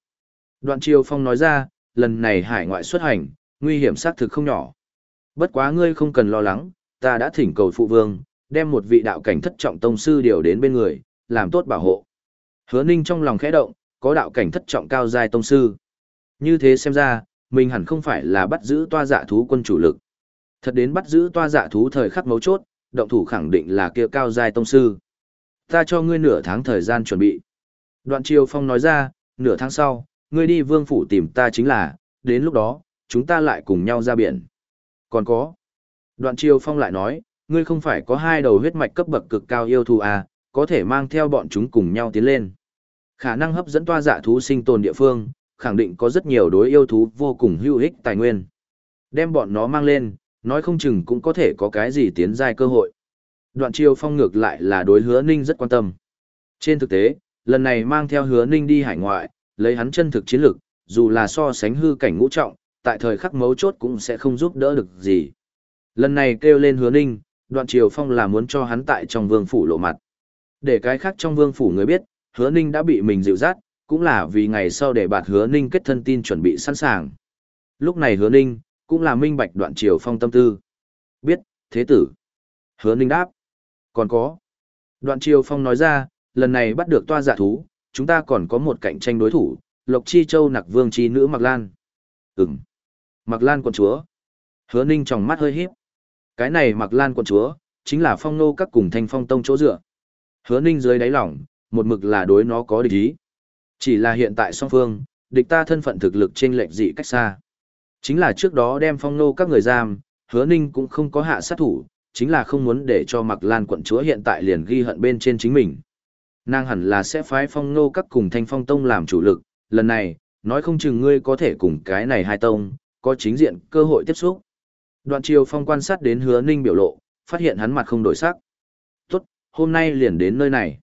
Đoạn Triều Phong nói ra, lần này hải ngoại xuất hành, nguy hiểm xác thực không nhỏ. Bất quá ngươi không cần lo lắng, ta đã thỉnh cầu phụ vương, đem một vị đạo cảnh thất trọng tông sư điều đến bên người, làm tốt bảo hộ. Hứa Ninh trong lòng khẽ động, có đạo cảnh thất trọng cao giai tông sư. Như thế xem ra, mình hẳn không phải là bắt giữ toa dạ thú quân chủ lực. Thật đến bắt giữ toa dạ thú thời khắc mấu chốt, động thủ khẳng định là kia cao giai tông sư. Ta cho ngươi nửa tháng thời gian chuẩn bị. Đoạn Triều Phong nói ra, nửa tháng sau, ngươi đi vương phủ tìm ta chính là, đến lúc đó, chúng ta lại cùng nhau ra biển. Còn có. Đoạn Triều Phong lại nói, ngươi không phải có hai đầu huyết mạch cấp bậc cực cao yêu thù à, có thể mang theo bọn chúng cùng nhau tiến lên. Khả năng hấp dẫn toa dạ thú sinh tồn địa phương, khẳng định có rất nhiều đối yêu thú vô cùng hữu ích tài nguyên. Đem bọn nó mang lên, nói không chừng cũng có thể có cái gì tiến giai cơ hội. Đoạn Triều Phong ngược lại là đối hứa ninh rất quan tâm. Trên thực tế, lần này mang theo hứa ninh đi hải ngoại, lấy hắn chân thực chiến lực, dù là so sánh hư cảnh ngũ trọng, tại thời khắc mấu chốt cũng sẽ không giúp đỡ được gì. Lần này kêu lên hứa ninh, đoạn triều phong là muốn cho hắn tại trong vương phủ lộ mặt. Để cái khác trong vương phủ người biết, hứa ninh đã bị mình dịu dắt, cũng là vì ngày sau để bạt hứa ninh kết thân tin chuẩn bị sẵn sàng. Lúc này hứa ninh, cũng là minh bạch đoạn triều phong tâm tư. Biết, thế tử. Hứa ninh đáp. Còn có. Đoạn triều phong nói ra, lần này bắt được toa giả thú, chúng ta còn có một cạnh tranh đối thủ, Lộc Chi Châu nặc vương chi nữ Mạc Lan. Ừm. Mạc Lan quận chúa. Hứa ninh trong mắt hơi híp. Cái này Mạc Lan quận chúa, chính là phong nô các cùng thanh phong tông chỗ dựa. Hứa ninh dưới đáy lòng, một mực là đối nó có địch ý. Chỉ là hiện tại song phương, địch ta thân phận thực lực trên lệch dị cách xa. Chính là trước đó đem phong nô các người giam, hứa ninh cũng không có hạ sát thủ, chính là không muốn để cho Mạc Lan quận chúa hiện tại liền ghi hận bên trên chính mình. Nàng hẳn là sẽ phái phong nô các cùng thanh phong tông làm chủ lực, lần này, nói không chừng ngươi có thể cùng cái này hai tông, có chính diện cơ hội tiếp xúc. Đoạn triều phong quan sát đến hứa ninh biểu lộ, phát hiện hắn mặt không đổi sắc. Tốt, hôm nay liền đến nơi này.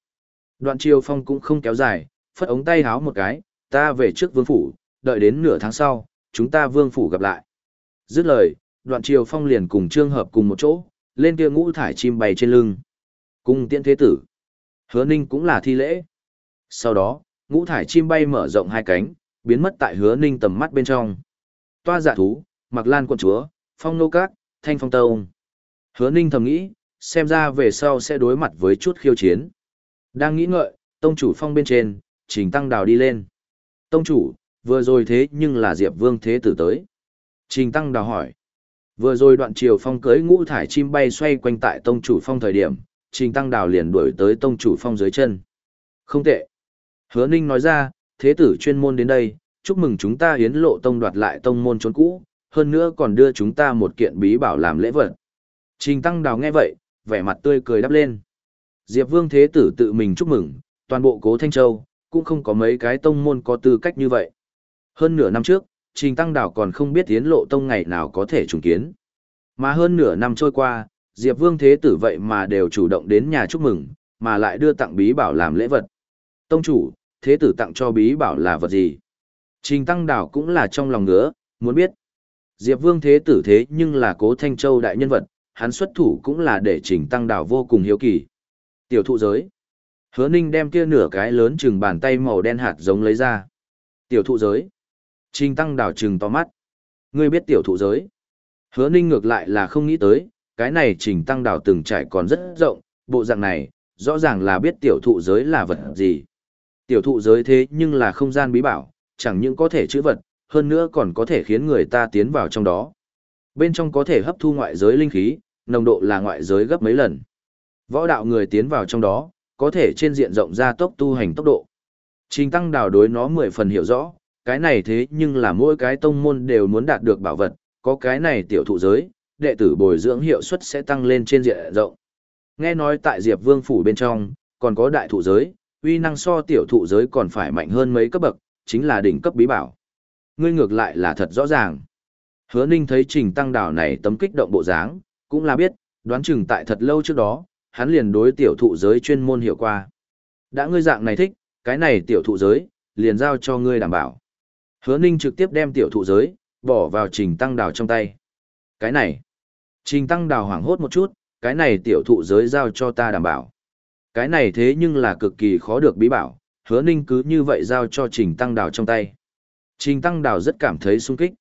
Đoạn triều phong cũng không kéo dài, phất ống tay háo một cái, ta về trước vương phủ, đợi đến nửa tháng sau, chúng ta vương phủ gặp lại. Dứt lời, đoạn triều phong liền cùng trương hợp cùng một chỗ, lên kia ngũ thải chim bay trên lưng. Cung tiễn thế tử. Hứa ninh cũng là thi lễ. Sau đó, ngũ thải chim bay mở rộng hai cánh, biến mất tại hứa ninh tầm mắt bên trong. Toa giả thú, mặc lan quận chúa, phong nô cát, thanh phong tông. Hứa ninh thầm nghĩ, xem ra về sau sẽ đối mặt với chút khiêu chiến. Đang nghĩ ngợi, tông chủ phong bên trên, trình tăng đào đi lên. Tông chủ, vừa rồi thế nhưng là Diệp Vương Thế Tử tới. Trình tăng đào hỏi. Vừa rồi đoạn chiều phong cưới ngũ thải chim bay xoay quanh tại tông chủ phong thời điểm, trình tăng đào liền đuổi tới tông chủ phong dưới chân. Không tệ. Hứa Ninh nói ra, thế tử chuyên môn đến đây, chúc mừng chúng ta hiến lộ tông đoạt lại tông môn trốn cũ, hơn nữa còn đưa chúng ta một kiện bí bảo làm lễ vật. Trình tăng đào nghe vậy, vẻ mặt tươi cười đắp lên. Diệp Vương Thế Tử tự mình chúc mừng, toàn bộ cố Thanh Châu, cũng không có mấy cái tông môn có tư cách như vậy. Hơn nửa năm trước, Trình Tăng Đảo còn không biết tiến lộ tông ngày nào có thể trùng kiến. Mà hơn nửa năm trôi qua, Diệp Vương Thế Tử vậy mà đều chủ động đến nhà chúc mừng, mà lại đưa tặng bí bảo làm lễ vật. Tông chủ, Thế Tử tặng cho bí bảo là vật gì? Trình Tăng Đảo cũng là trong lòng ngứa, muốn biết. Diệp Vương Thế Tử thế nhưng là cố Thanh Châu đại nhân vật, hắn xuất thủ cũng là để Trình Tăng Đảo vô cùng hiếu kỳ. Tiểu thụ giới. Hứa Ninh đem kia nửa cái lớn chừng bàn tay màu đen hạt giống lấy ra. Tiểu thụ giới. Trình Tăng Đảo trừng to mắt. Ngươi biết tiểu thụ giới. Hứa Ninh ngược lại là không nghĩ tới, cái này Trình Tăng Đảo từng trải còn rất rộng, bộ dạng này, rõ ràng là biết tiểu thụ giới là vật gì. Tiểu thụ giới thế nhưng là không gian bí bảo, chẳng những có thể chữ vật, hơn nữa còn có thể khiến người ta tiến vào trong đó. Bên trong có thể hấp thu ngoại giới linh khí, nồng độ là ngoại giới gấp mấy lần. Võ đạo người tiến vào trong đó, có thể trên diện rộng ra tốc tu hành tốc độ. Trình tăng đào đối nó mười phần hiểu rõ, cái này thế nhưng là mỗi cái tông môn đều muốn đạt được bảo vật, có cái này tiểu thụ giới, đệ tử bồi dưỡng hiệu suất sẽ tăng lên trên diện rộng. Nghe nói tại Diệp Vương phủ bên trong, còn có đại thụ giới, uy năng so tiểu thụ giới còn phải mạnh hơn mấy cấp bậc, chính là đỉnh cấp bí bảo. Ngươi ngược lại là thật rõ ràng. Hứa Ninh thấy Trình Tăng Đào này tấm kích động bộ dáng, cũng là biết, đoán chừng tại thật lâu trước đó, hắn liền đối tiểu thụ giới chuyên môn hiểu qua. Đã ngươi dạng này thích, cái này tiểu thụ giới, liền giao cho ngươi đảm bảo. Hứa Ninh trực tiếp đem tiểu thụ giới, bỏ vào Trình Tăng Đào trong tay. Cái này, Trình Tăng Đào hoảng hốt một chút, cái này tiểu thụ giới giao cho ta đảm bảo. Cái này thế nhưng là cực kỳ khó được bí bảo, hứa ninh cứ như vậy giao cho Trình Tăng Đào trong tay. Trình Tăng Đào rất cảm thấy sung kích.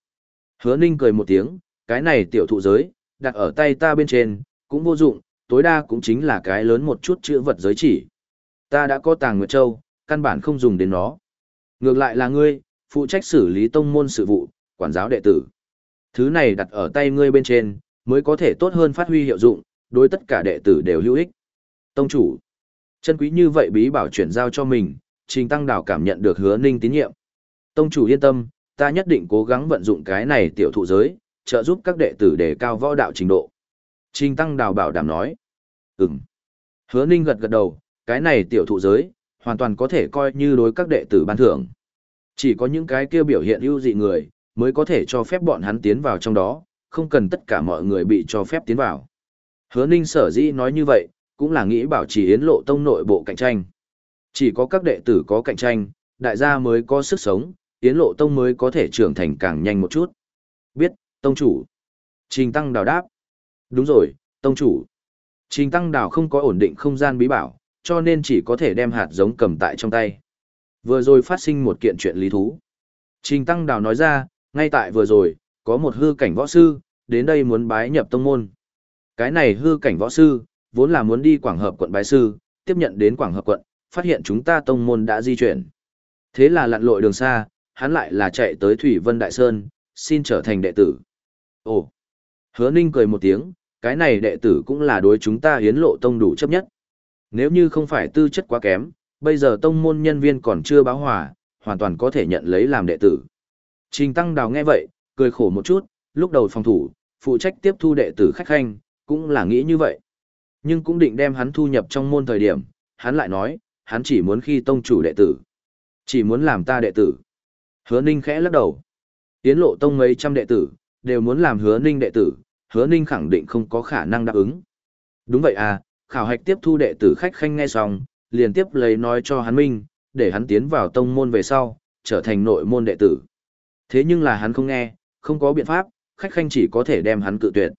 Hứa ninh cười một tiếng, cái này tiểu thụ giới, đặt ở tay ta bên trên, cũng vô dụng, tối đa cũng chính là cái lớn một chút chữ vật giới chỉ. Ta đã có tàng nguyệt châu, căn bản không dùng đến nó. Ngược lại là ngươi, phụ trách xử lý tông môn sự vụ, quản giáo đệ tử. Thứ này đặt ở tay ngươi bên trên, mới có thể tốt hơn phát huy hiệu dụng, đối tất cả đệ tử đều hữu ích. Tông chủ, chân quý như vậy bí bảo chuyển giao cho mình, Trình Tăng Đào cảm nhận được hứa ninh tín nhiệm. Tông chủ yên tâm, ta nhất định cố gắng vận dụng cái này tiểu thụ giới, trợ giúp các đệ tử đề cao võ đạo trình độ. Trình Tăng Đào bảo đảm nói. Ừm. Hứa ninh gật gật đầu, cái này tiểu thụ giới, hoàn toàn có thể coi như đối các đệ tử ban thưởng. Chỉ có những cái kia biểu hiện ưu dị người, mới có thể cho phép bọn hắn tiến vào trong đó, không cần tất cả mọi người bị cho phép tiến vào. Hứa ninh sở dĩ nói như vậy, cũng là nghĩ bảo trì yến lộ tông nội bộ cạnh tranh. Chỉ có các đệ tử có cạnh tranh, đại gia mới có sức sống, yến lộ tông mới có thể trưởng thành càng nhanh một chút. Biết, tông chủ. Trình tăng đào đáp. Đúng rồi, tông chủ. Trình tăng đảo không có ổn định không gian bí bảo, cho nên chỉ có thể đem hạt giống cầm tại trong tay. Vừa rồi phát sinh một kiện chuyện lý thú. Trình tăng đảo nói ra, ngay tại vừa rồi, có một hư cảnh võ sư, đến đây muốn bái nhập tông môn. Cái này hư cảnh võ sư, vốn là muốn đi Quảng Hợp quận bái sư, tiếp nhận đến Quảng Hợp quận, phát hiện chúng ta tông môn đã di chuyển. Thế là lặn lội đường xa, hắn lại là chạy tới Thủy Vân Đại Sơn, xin trở thành đệ tử. Ồ! Hứa Ninh cười một tiếng, cái này đệ tử cũng là đối chúng ta hiến lộ tông đủ chấp nhất. Nếu như không phải tư chất quá kém, bây giờ tông môn nhân viên còn chưa báo hòa, hoàn toàn có thể nhận lấy làm đệ tử. Trình Tăng Đào nghe vậy, cười khổ một chút, lúc đầu phòng thủ, phụ trách tiếp thu đệ tử khách khanh, cũng là nghĩ như vậy. Nhưng cũng định đem hắn thu nhập trong môn thời điểm, hắn lại nói, hắn chỉ muốn khi tông chủ đệ tử. Chỉ muốn làm ta đệ tử. Hứa Ninh khẽ lắc đầu. Tiến lộ tông mấy trăm đệ tử, đều muốn làm hứa Ninh đệ tử, hứa Ninh khẳng định không có khả năng đáp ứng. Đúng vậy à, khảo hạch tiếp thu đệ tử khách khanh nghe xong, liền tiếp lấy nói cho hắn minh, để hắn tiến vào tông môn về sau, trở thành nội môn đệ tử. Thế nhưng là hắn không nghe, không có biện pháp, khách khanh chỉ có thể đem hắn cự tuyệt.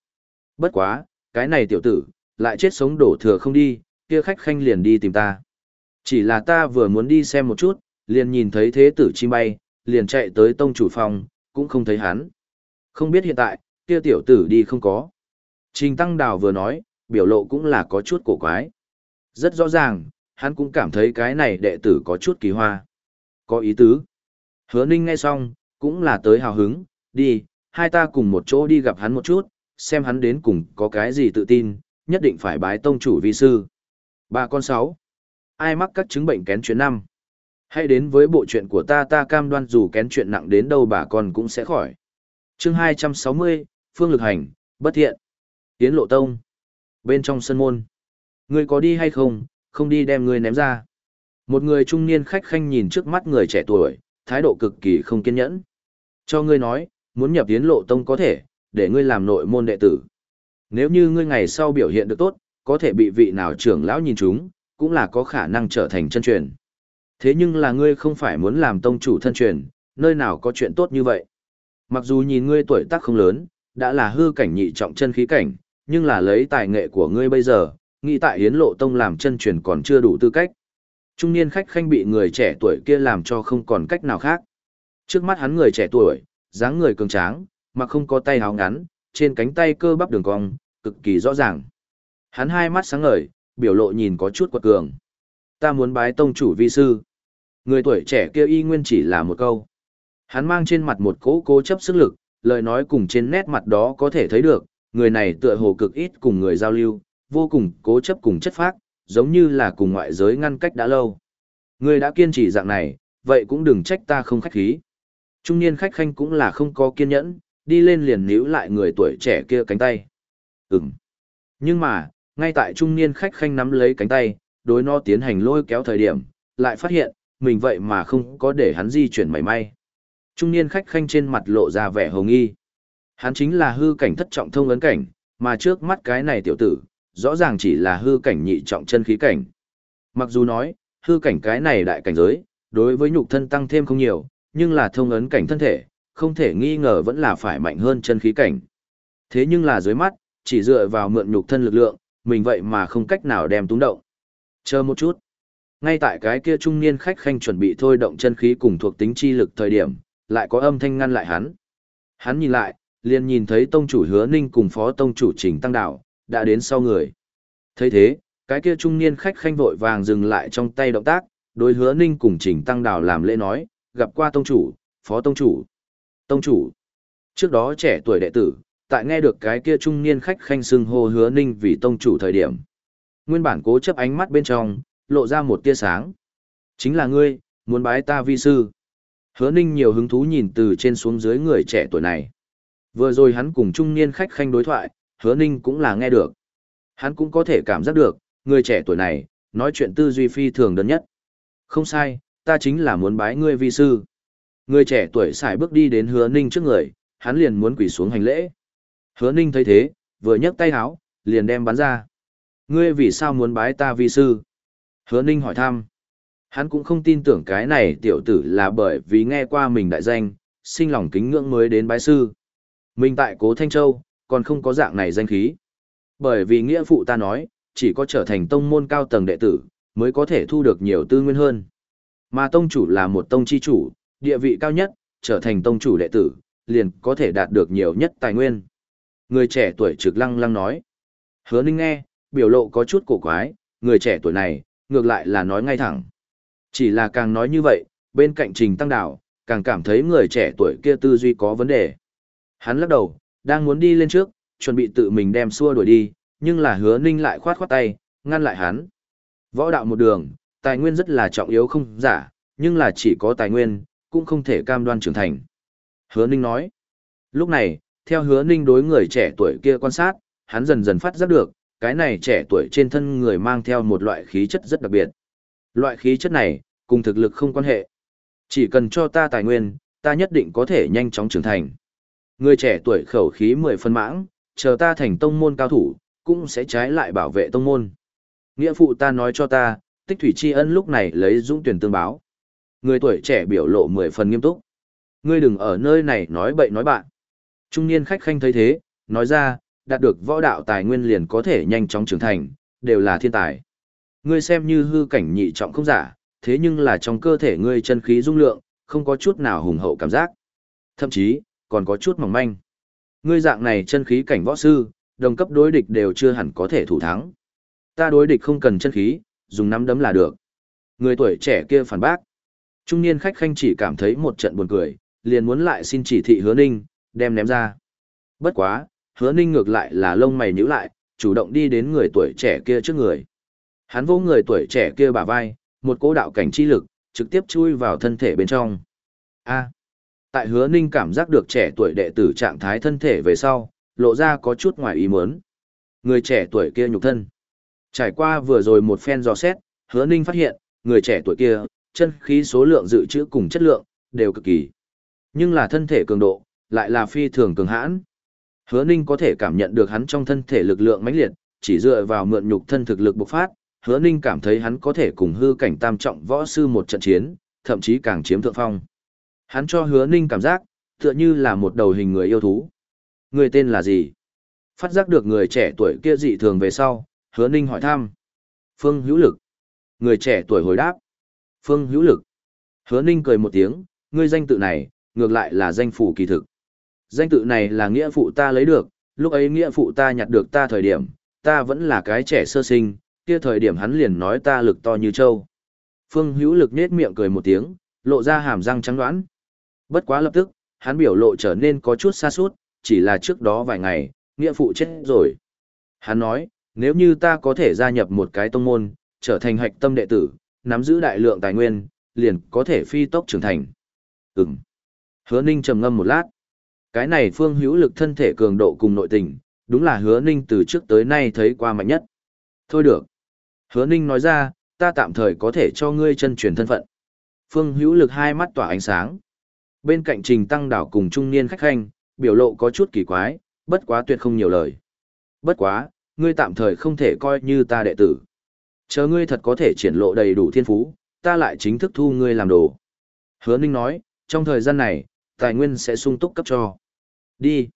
Bất quá, cái này tiểu tử, lại chết sống đổ thừa không đi, kia khách khanh liền đi tìm ta. Chỉ là ta vừa muốn đi xem một chút, liền nhìn thấy thế tử chim bay, liền chạy tới tông chủ phòng, cũng không thấy hắn. Không biết hiện tại, kia tiểu tử đi không có. Trình Tăng Đào vừa nói, biểu lộ cũng là có chút cổ quái. Rất rõ ràng, hắn cũng cảm thấy cái này đệ tử có chút kỳ hoa. Có ý tứ. Hứa Ninh nghe xong, cũng là tới hào hứng, đi, hai ta cùng một chỗ đi gặp hắn một chút, xem hắn đến cùng có cái gì tự tin, nhất định phải bái tông chủ vi sư. Bà con sáu. Ai mắc các chứng bệnh kén chuyện năm? Hãy đến với bộ chuyện của ta ta cam đoan dù kén chuyện nặng đến đâu bà con cũng sẽ khỏi. chương 260, Phương Lực Hành, Bất Thiện. Tiến Lộ Tông. Bên trong sân môn. Ngươi có đi hay không, không đi đem ngươi ném ra. Một người trung niên khách khanh nhìn trước mắt người trẻ tuổi, thái độ cực kỳ không kiên nhẫn. Cho ngươi nói, muốn nhập tiến lộ tông có thể, để ngươi làm nội môn đệ tử. Nếu như ngươi ngày sau biểu hiện được tốt, có thể bị vị nào trưởng lão nhìn chúng, cũng là có khả năng trở thành chân truyền. Thế nhưng là ngươi không phải muốn làm tông chủ thân truyền, nơi nào có chuyện tốt như vậy. Mặc dù nhìn ngươi tuổi tác không lớn, đã là hư cảnh nhị trọng chân khí cảnh, nhưng là lấy tài nghệ của ngươi bây giờ, nghĩ tại Yến Lộ Tông làm chân truyền còn chưa đủ tư cách. Trung niên khách khanh bị người trẻ tuổi kia làm cho không còn cách nào khác. Trước mắt hắn người trẻ tuổi, dáng người cường tráng, mà không có tay háo ngắn, trên cánh tay cơ bắp đường cong, cực kỳ rõ ràng. Hắn hai mắt sáng ngời, biểu lộ nhìn có chút quật cường. Ta muốn bái tông chủ vi sư. Người tuổi trẻ kia y nguyên chỉ là một câu. Hắn mang trên mặt một cỗ cố chấp sức lực, lời nói cùng trên nét mặt đó có thể thấy được, người này tựa hồ cực ít cùng người giao lưu, vô cùng cố chấp cùng chất phác, giống như là cùng ngoại giới ngăn cách đã lâu. Người đã kiên trì dạng này, vậy cũng đừng trách ta không khách khí. Trung niên khách khanh cũng là không có kiên nhẫn, đi lên liền níu lại người tuổi trẻ kia cánh tay. Ừm. Nhưng mà, ngay tại trung niên khách khanh nắm lấy cánh tay, đối nó tiến hành lôi kéo thời điểm, lại phát hiện, mình vậy mà không có để hắn di chuyển mảy may. Trung niên khách khanh trên mặt lộ ra vẻ hồng nghi. Hắn chính là hư cảnh thất trọng thông ấn cảnh, mà trước mắt cái này tiểu tử, rõ ràng chỉ là hư cảnh nhị trọng chân khí cảnh. Mặc dù nói, hư cảnh cái này đại cảnh giới, đối với nhục thân tăng thêm không nhiều, nhưng là thông ấn cảnh thân thể, không thể nghi ngờ vẫn là phải mạnh hơn chân khí cảnh. Thế nhưng là dưới mắt, chỉ dựa vào mượn nhục thân lực lượng, mình vậy mà không cách nào đem túng động. Chờ một chút. Ngay tại cái kia trung niên khách khanh chuẩn bị thôi động chân khí cùng thuộc tính chi lực thời điểm, lại có âm thanh ngăn lại hắn. Hắn nhìn lại, liền nhìn thấy tông chủ hứa ninh cùng phó tông chủ trình tăng đạo, đã đến sau người. thấy thế, cái kia trung niên khách khanh vội vàng dừng lại trong tay động tác, đối hứa ninh cùng trình tăng đạo làm lễ nói, gặp qua tông chủ, phó tông chủ. Tông chủ. Trước đó trẻ tuổi đệ tử, tại nghe được cái kia trung niên khách khanh xưng hô hứa ninh vì tông chủ thời điểm. Nguyên bản cố chấp ánh mắt bên trong, lộ ra một tia sáng. Chính là ngươi, muốn bái ta vi sư. Hứa ninh nhiều hứng thú nhìn từ trên xuống dưới người trẻ tuổi này. Vừa rồi hắn cùng trung niên khách khanh đối thoại, hứa ninh cũng là nghe được. Hắn cũng có thể cảm giác được, người trẻ tuổi này, nói chuyện tư duy phi thường đơn nhất. Không sai, ta chính là muốn bái ngươi vi sư. Người trẻ tuổi xài bước đi đến hứa ninh trước người, hắn liền muốn quỳ xuống hành lễ. Hứa ninh thấy thế, vừa nhấc tay háo, liền đem bắn ra. Ngươi vì sao muốn bái ta vi sư? Hứa ninh hỏi thăm. Hắn cũng không tin tưởng cái này tiểu tử là bởi vì nghe qua mình đại danh, sinh lòng kính ngưỡng mới đến bái sư. Mình tại Cố Thanh Châu, còn không có dạng này danh khí. Bởi vì nghĩa phụ ta nói, chỉ có trở thành tông môn cao tầng đệ tử, mới có thể thu được nhiều tư nguyên hơn. Mà tông chủ là một tông chi chủ, địa vị cao nhất, trở thành tông chủ đệ tử, liền có thể đạt được nhiều nhất tài nguyên. Người trẻ tuổi trực lăng lăng nói. Hứa ninh nghe, biểu lộ có chút cổ quái, người trẻ tuổi này, ngược lại là nói ngay thẳng. Chỉ là càng nói như vậy, bên cạnh trình tăng đảo, càng cảm thấy người trẻ tuổi kia tư duy có vấn đề. Hắn lắc đầu, đang muốn đi lên trước, chuẩn bị tự mình đem xua đuổi đi, nhưng là hứa ninh lại khoát khoát tay, ngăn lại hắn. Võ đạo một đường, tài nguyên rất là trọng yếu không giả, nhưng là chỉ có tài nguyên, cũng không thể cam đoan trưởng thành. Hứa ninh nói. Lúc này, theo hứa ninh đối người trẻ tuổi kia quan sát, hắn dần dần phát giác được, cái này trẻ tuổi trên thân người mang theo một loại khí chất rất đặc biệt. Loại khí chất này, cùng thực lực không quan hệ. Chỉ cần cho ta tài nguyên, ta nhất định có thể nhanh chóng trưởng thành. Người trẻ tuổi khẩu khí mười phân mãng, chờ ta thành tông môn cao thủ, cũng sẽ trái lại bảo vệ tông môn. Nghĩa phụ ta nói cho ta, tích thủy tri ân lúc này lấy dũng tuyển tương báo. Người tuổi trẻ biểu lộ mười phần nghiêm túc. Ngươi đừng ở nơi này nói bậy nói bạn. Trung niên khách khanh thấy thế, nói ra, đạt được võ đạo tài nguyên liền có thể nhanh chóng trưởng thành, đều là thiên tài. Ngươi xem như hư cảnh nhị trọng không giả, thế nhưng là trong cơ thể ngươi chân khí dung lượng, không có chút nào hùng hậu cảm giác. Thậm chí, còn có chút mỏng manh. Ngươi dạng này chân khí cảnh võ sư, đồng cấp đối địch đều chưa hẳn có thể thủ thắng. Ta đối địch không cần chân khí, dùng nắm đấm là được. Người tuổi trẻ kia phản bác. Trung niên khách khanh chỉ cảm thấy một trận buồn cười, liền muốn lại xin chỉ thị hứa ninh, đem ném ra. Bất quá, hứa ninh ngược lại là lông mày nhíu lại, chủ động đi đến người tuổi trẻ kia trước người. Hắn vô người tuổi trẻ kia bả vai, một cỗ đạo cảnh chi lực, trực tiếp chui vào thân thể bên trong. A. tại hứa ninh cảm giác được trẻ tuổi đệ tử trạng thái thân thể về sau, lộ ra có chút ngoài ý muốn. Người trẻ tuổi kia nhục thân. Trải qua vừa rồi một phen dò xét, hứa ninh phát hiện, người trẻ tuổi kia, chân khí số lượng dự trữ cùng chất lượng, đều cực kỳ. Nhưng là thân thể cường độ, lại là phi thường cường hãn. Hứa Ninh có thể cảm nhận được hắn trong thân thể lực lượng mãnh liệt, chỉ dựa vào mượn nhục thân thực lực bộc phát, Hứa Ninh cảm thấy hắn có thể cùng hư cảnh tam trọng võ sư một trận chiến, thậm chí càng chiếm thượng phong. Hắn cho Hứa Ninh cảm giác, tựa như là một đầu hình người yêu thú. Người tên là gì? Phát giác được người trẻ tuổi kia dị thường về sau, Hứa Ninh hỏi thăm. Phương Hữu Lực. Người trẻ tuổi hồi đáp. Phương Hữu Lực. Hứa Ninh cười một tiếng, ngươi danh tự này, ngược lại là danh phủ kỳ thực. Danh tự này là nghĩa phụ ta lấy được, lúc ấy nghĩa phụ ta nhặt được ta thời điểm, ta vẫn là cái trẻ sơ sinh, kia thời điểm hắn liền nói ta lực to như trâu. Phương hữu lực nết miệng cười một tiếng, lộ ra hàm răng trắng đoán. Bất quá lập tức, hắn biểu lộ trở nên có chút xa suốt, chỉ là trước đó vài ngày, nghĩa phụ chết rồi. Hắn nói, nếu như ta có thể gia nhập một cái tông môn, trở thành hạch tâm đệ tử, nắm giữ đại lượng tài nguyên, liền có thể phi tốc trưởng thành. Ừm. Hứa Ninh trầm ngâm một lát. Cái này phương hữu lực thân thể cường độ cùng nội tình, đúng là hứa Ninh từ trước tới nay thấy qua mạnh nhất. Thôi được. Hứa Ninh nói ra, ta tạm thời có thể cho ngươi chân truyền thân phận. Phương hữu lực hai mắt tỏa ánh sáng. Bên cạnh trình tăng đảo cùng trung niên khách khanh, biểu lộ có chút kỳ quái, bất quá tuyệt không nhiều lời. Bất quá, ngươi tạm thời không thể coi như ta đệ tử. Chờ ngươi thật có thể triển lộ đầy đủ thiên phú, ta lại chính thức thu ngươi làm đồ. Hứa Ninh nói, trong thời gian này, tài nguyên sẽ sung túc cấp cho. Đi.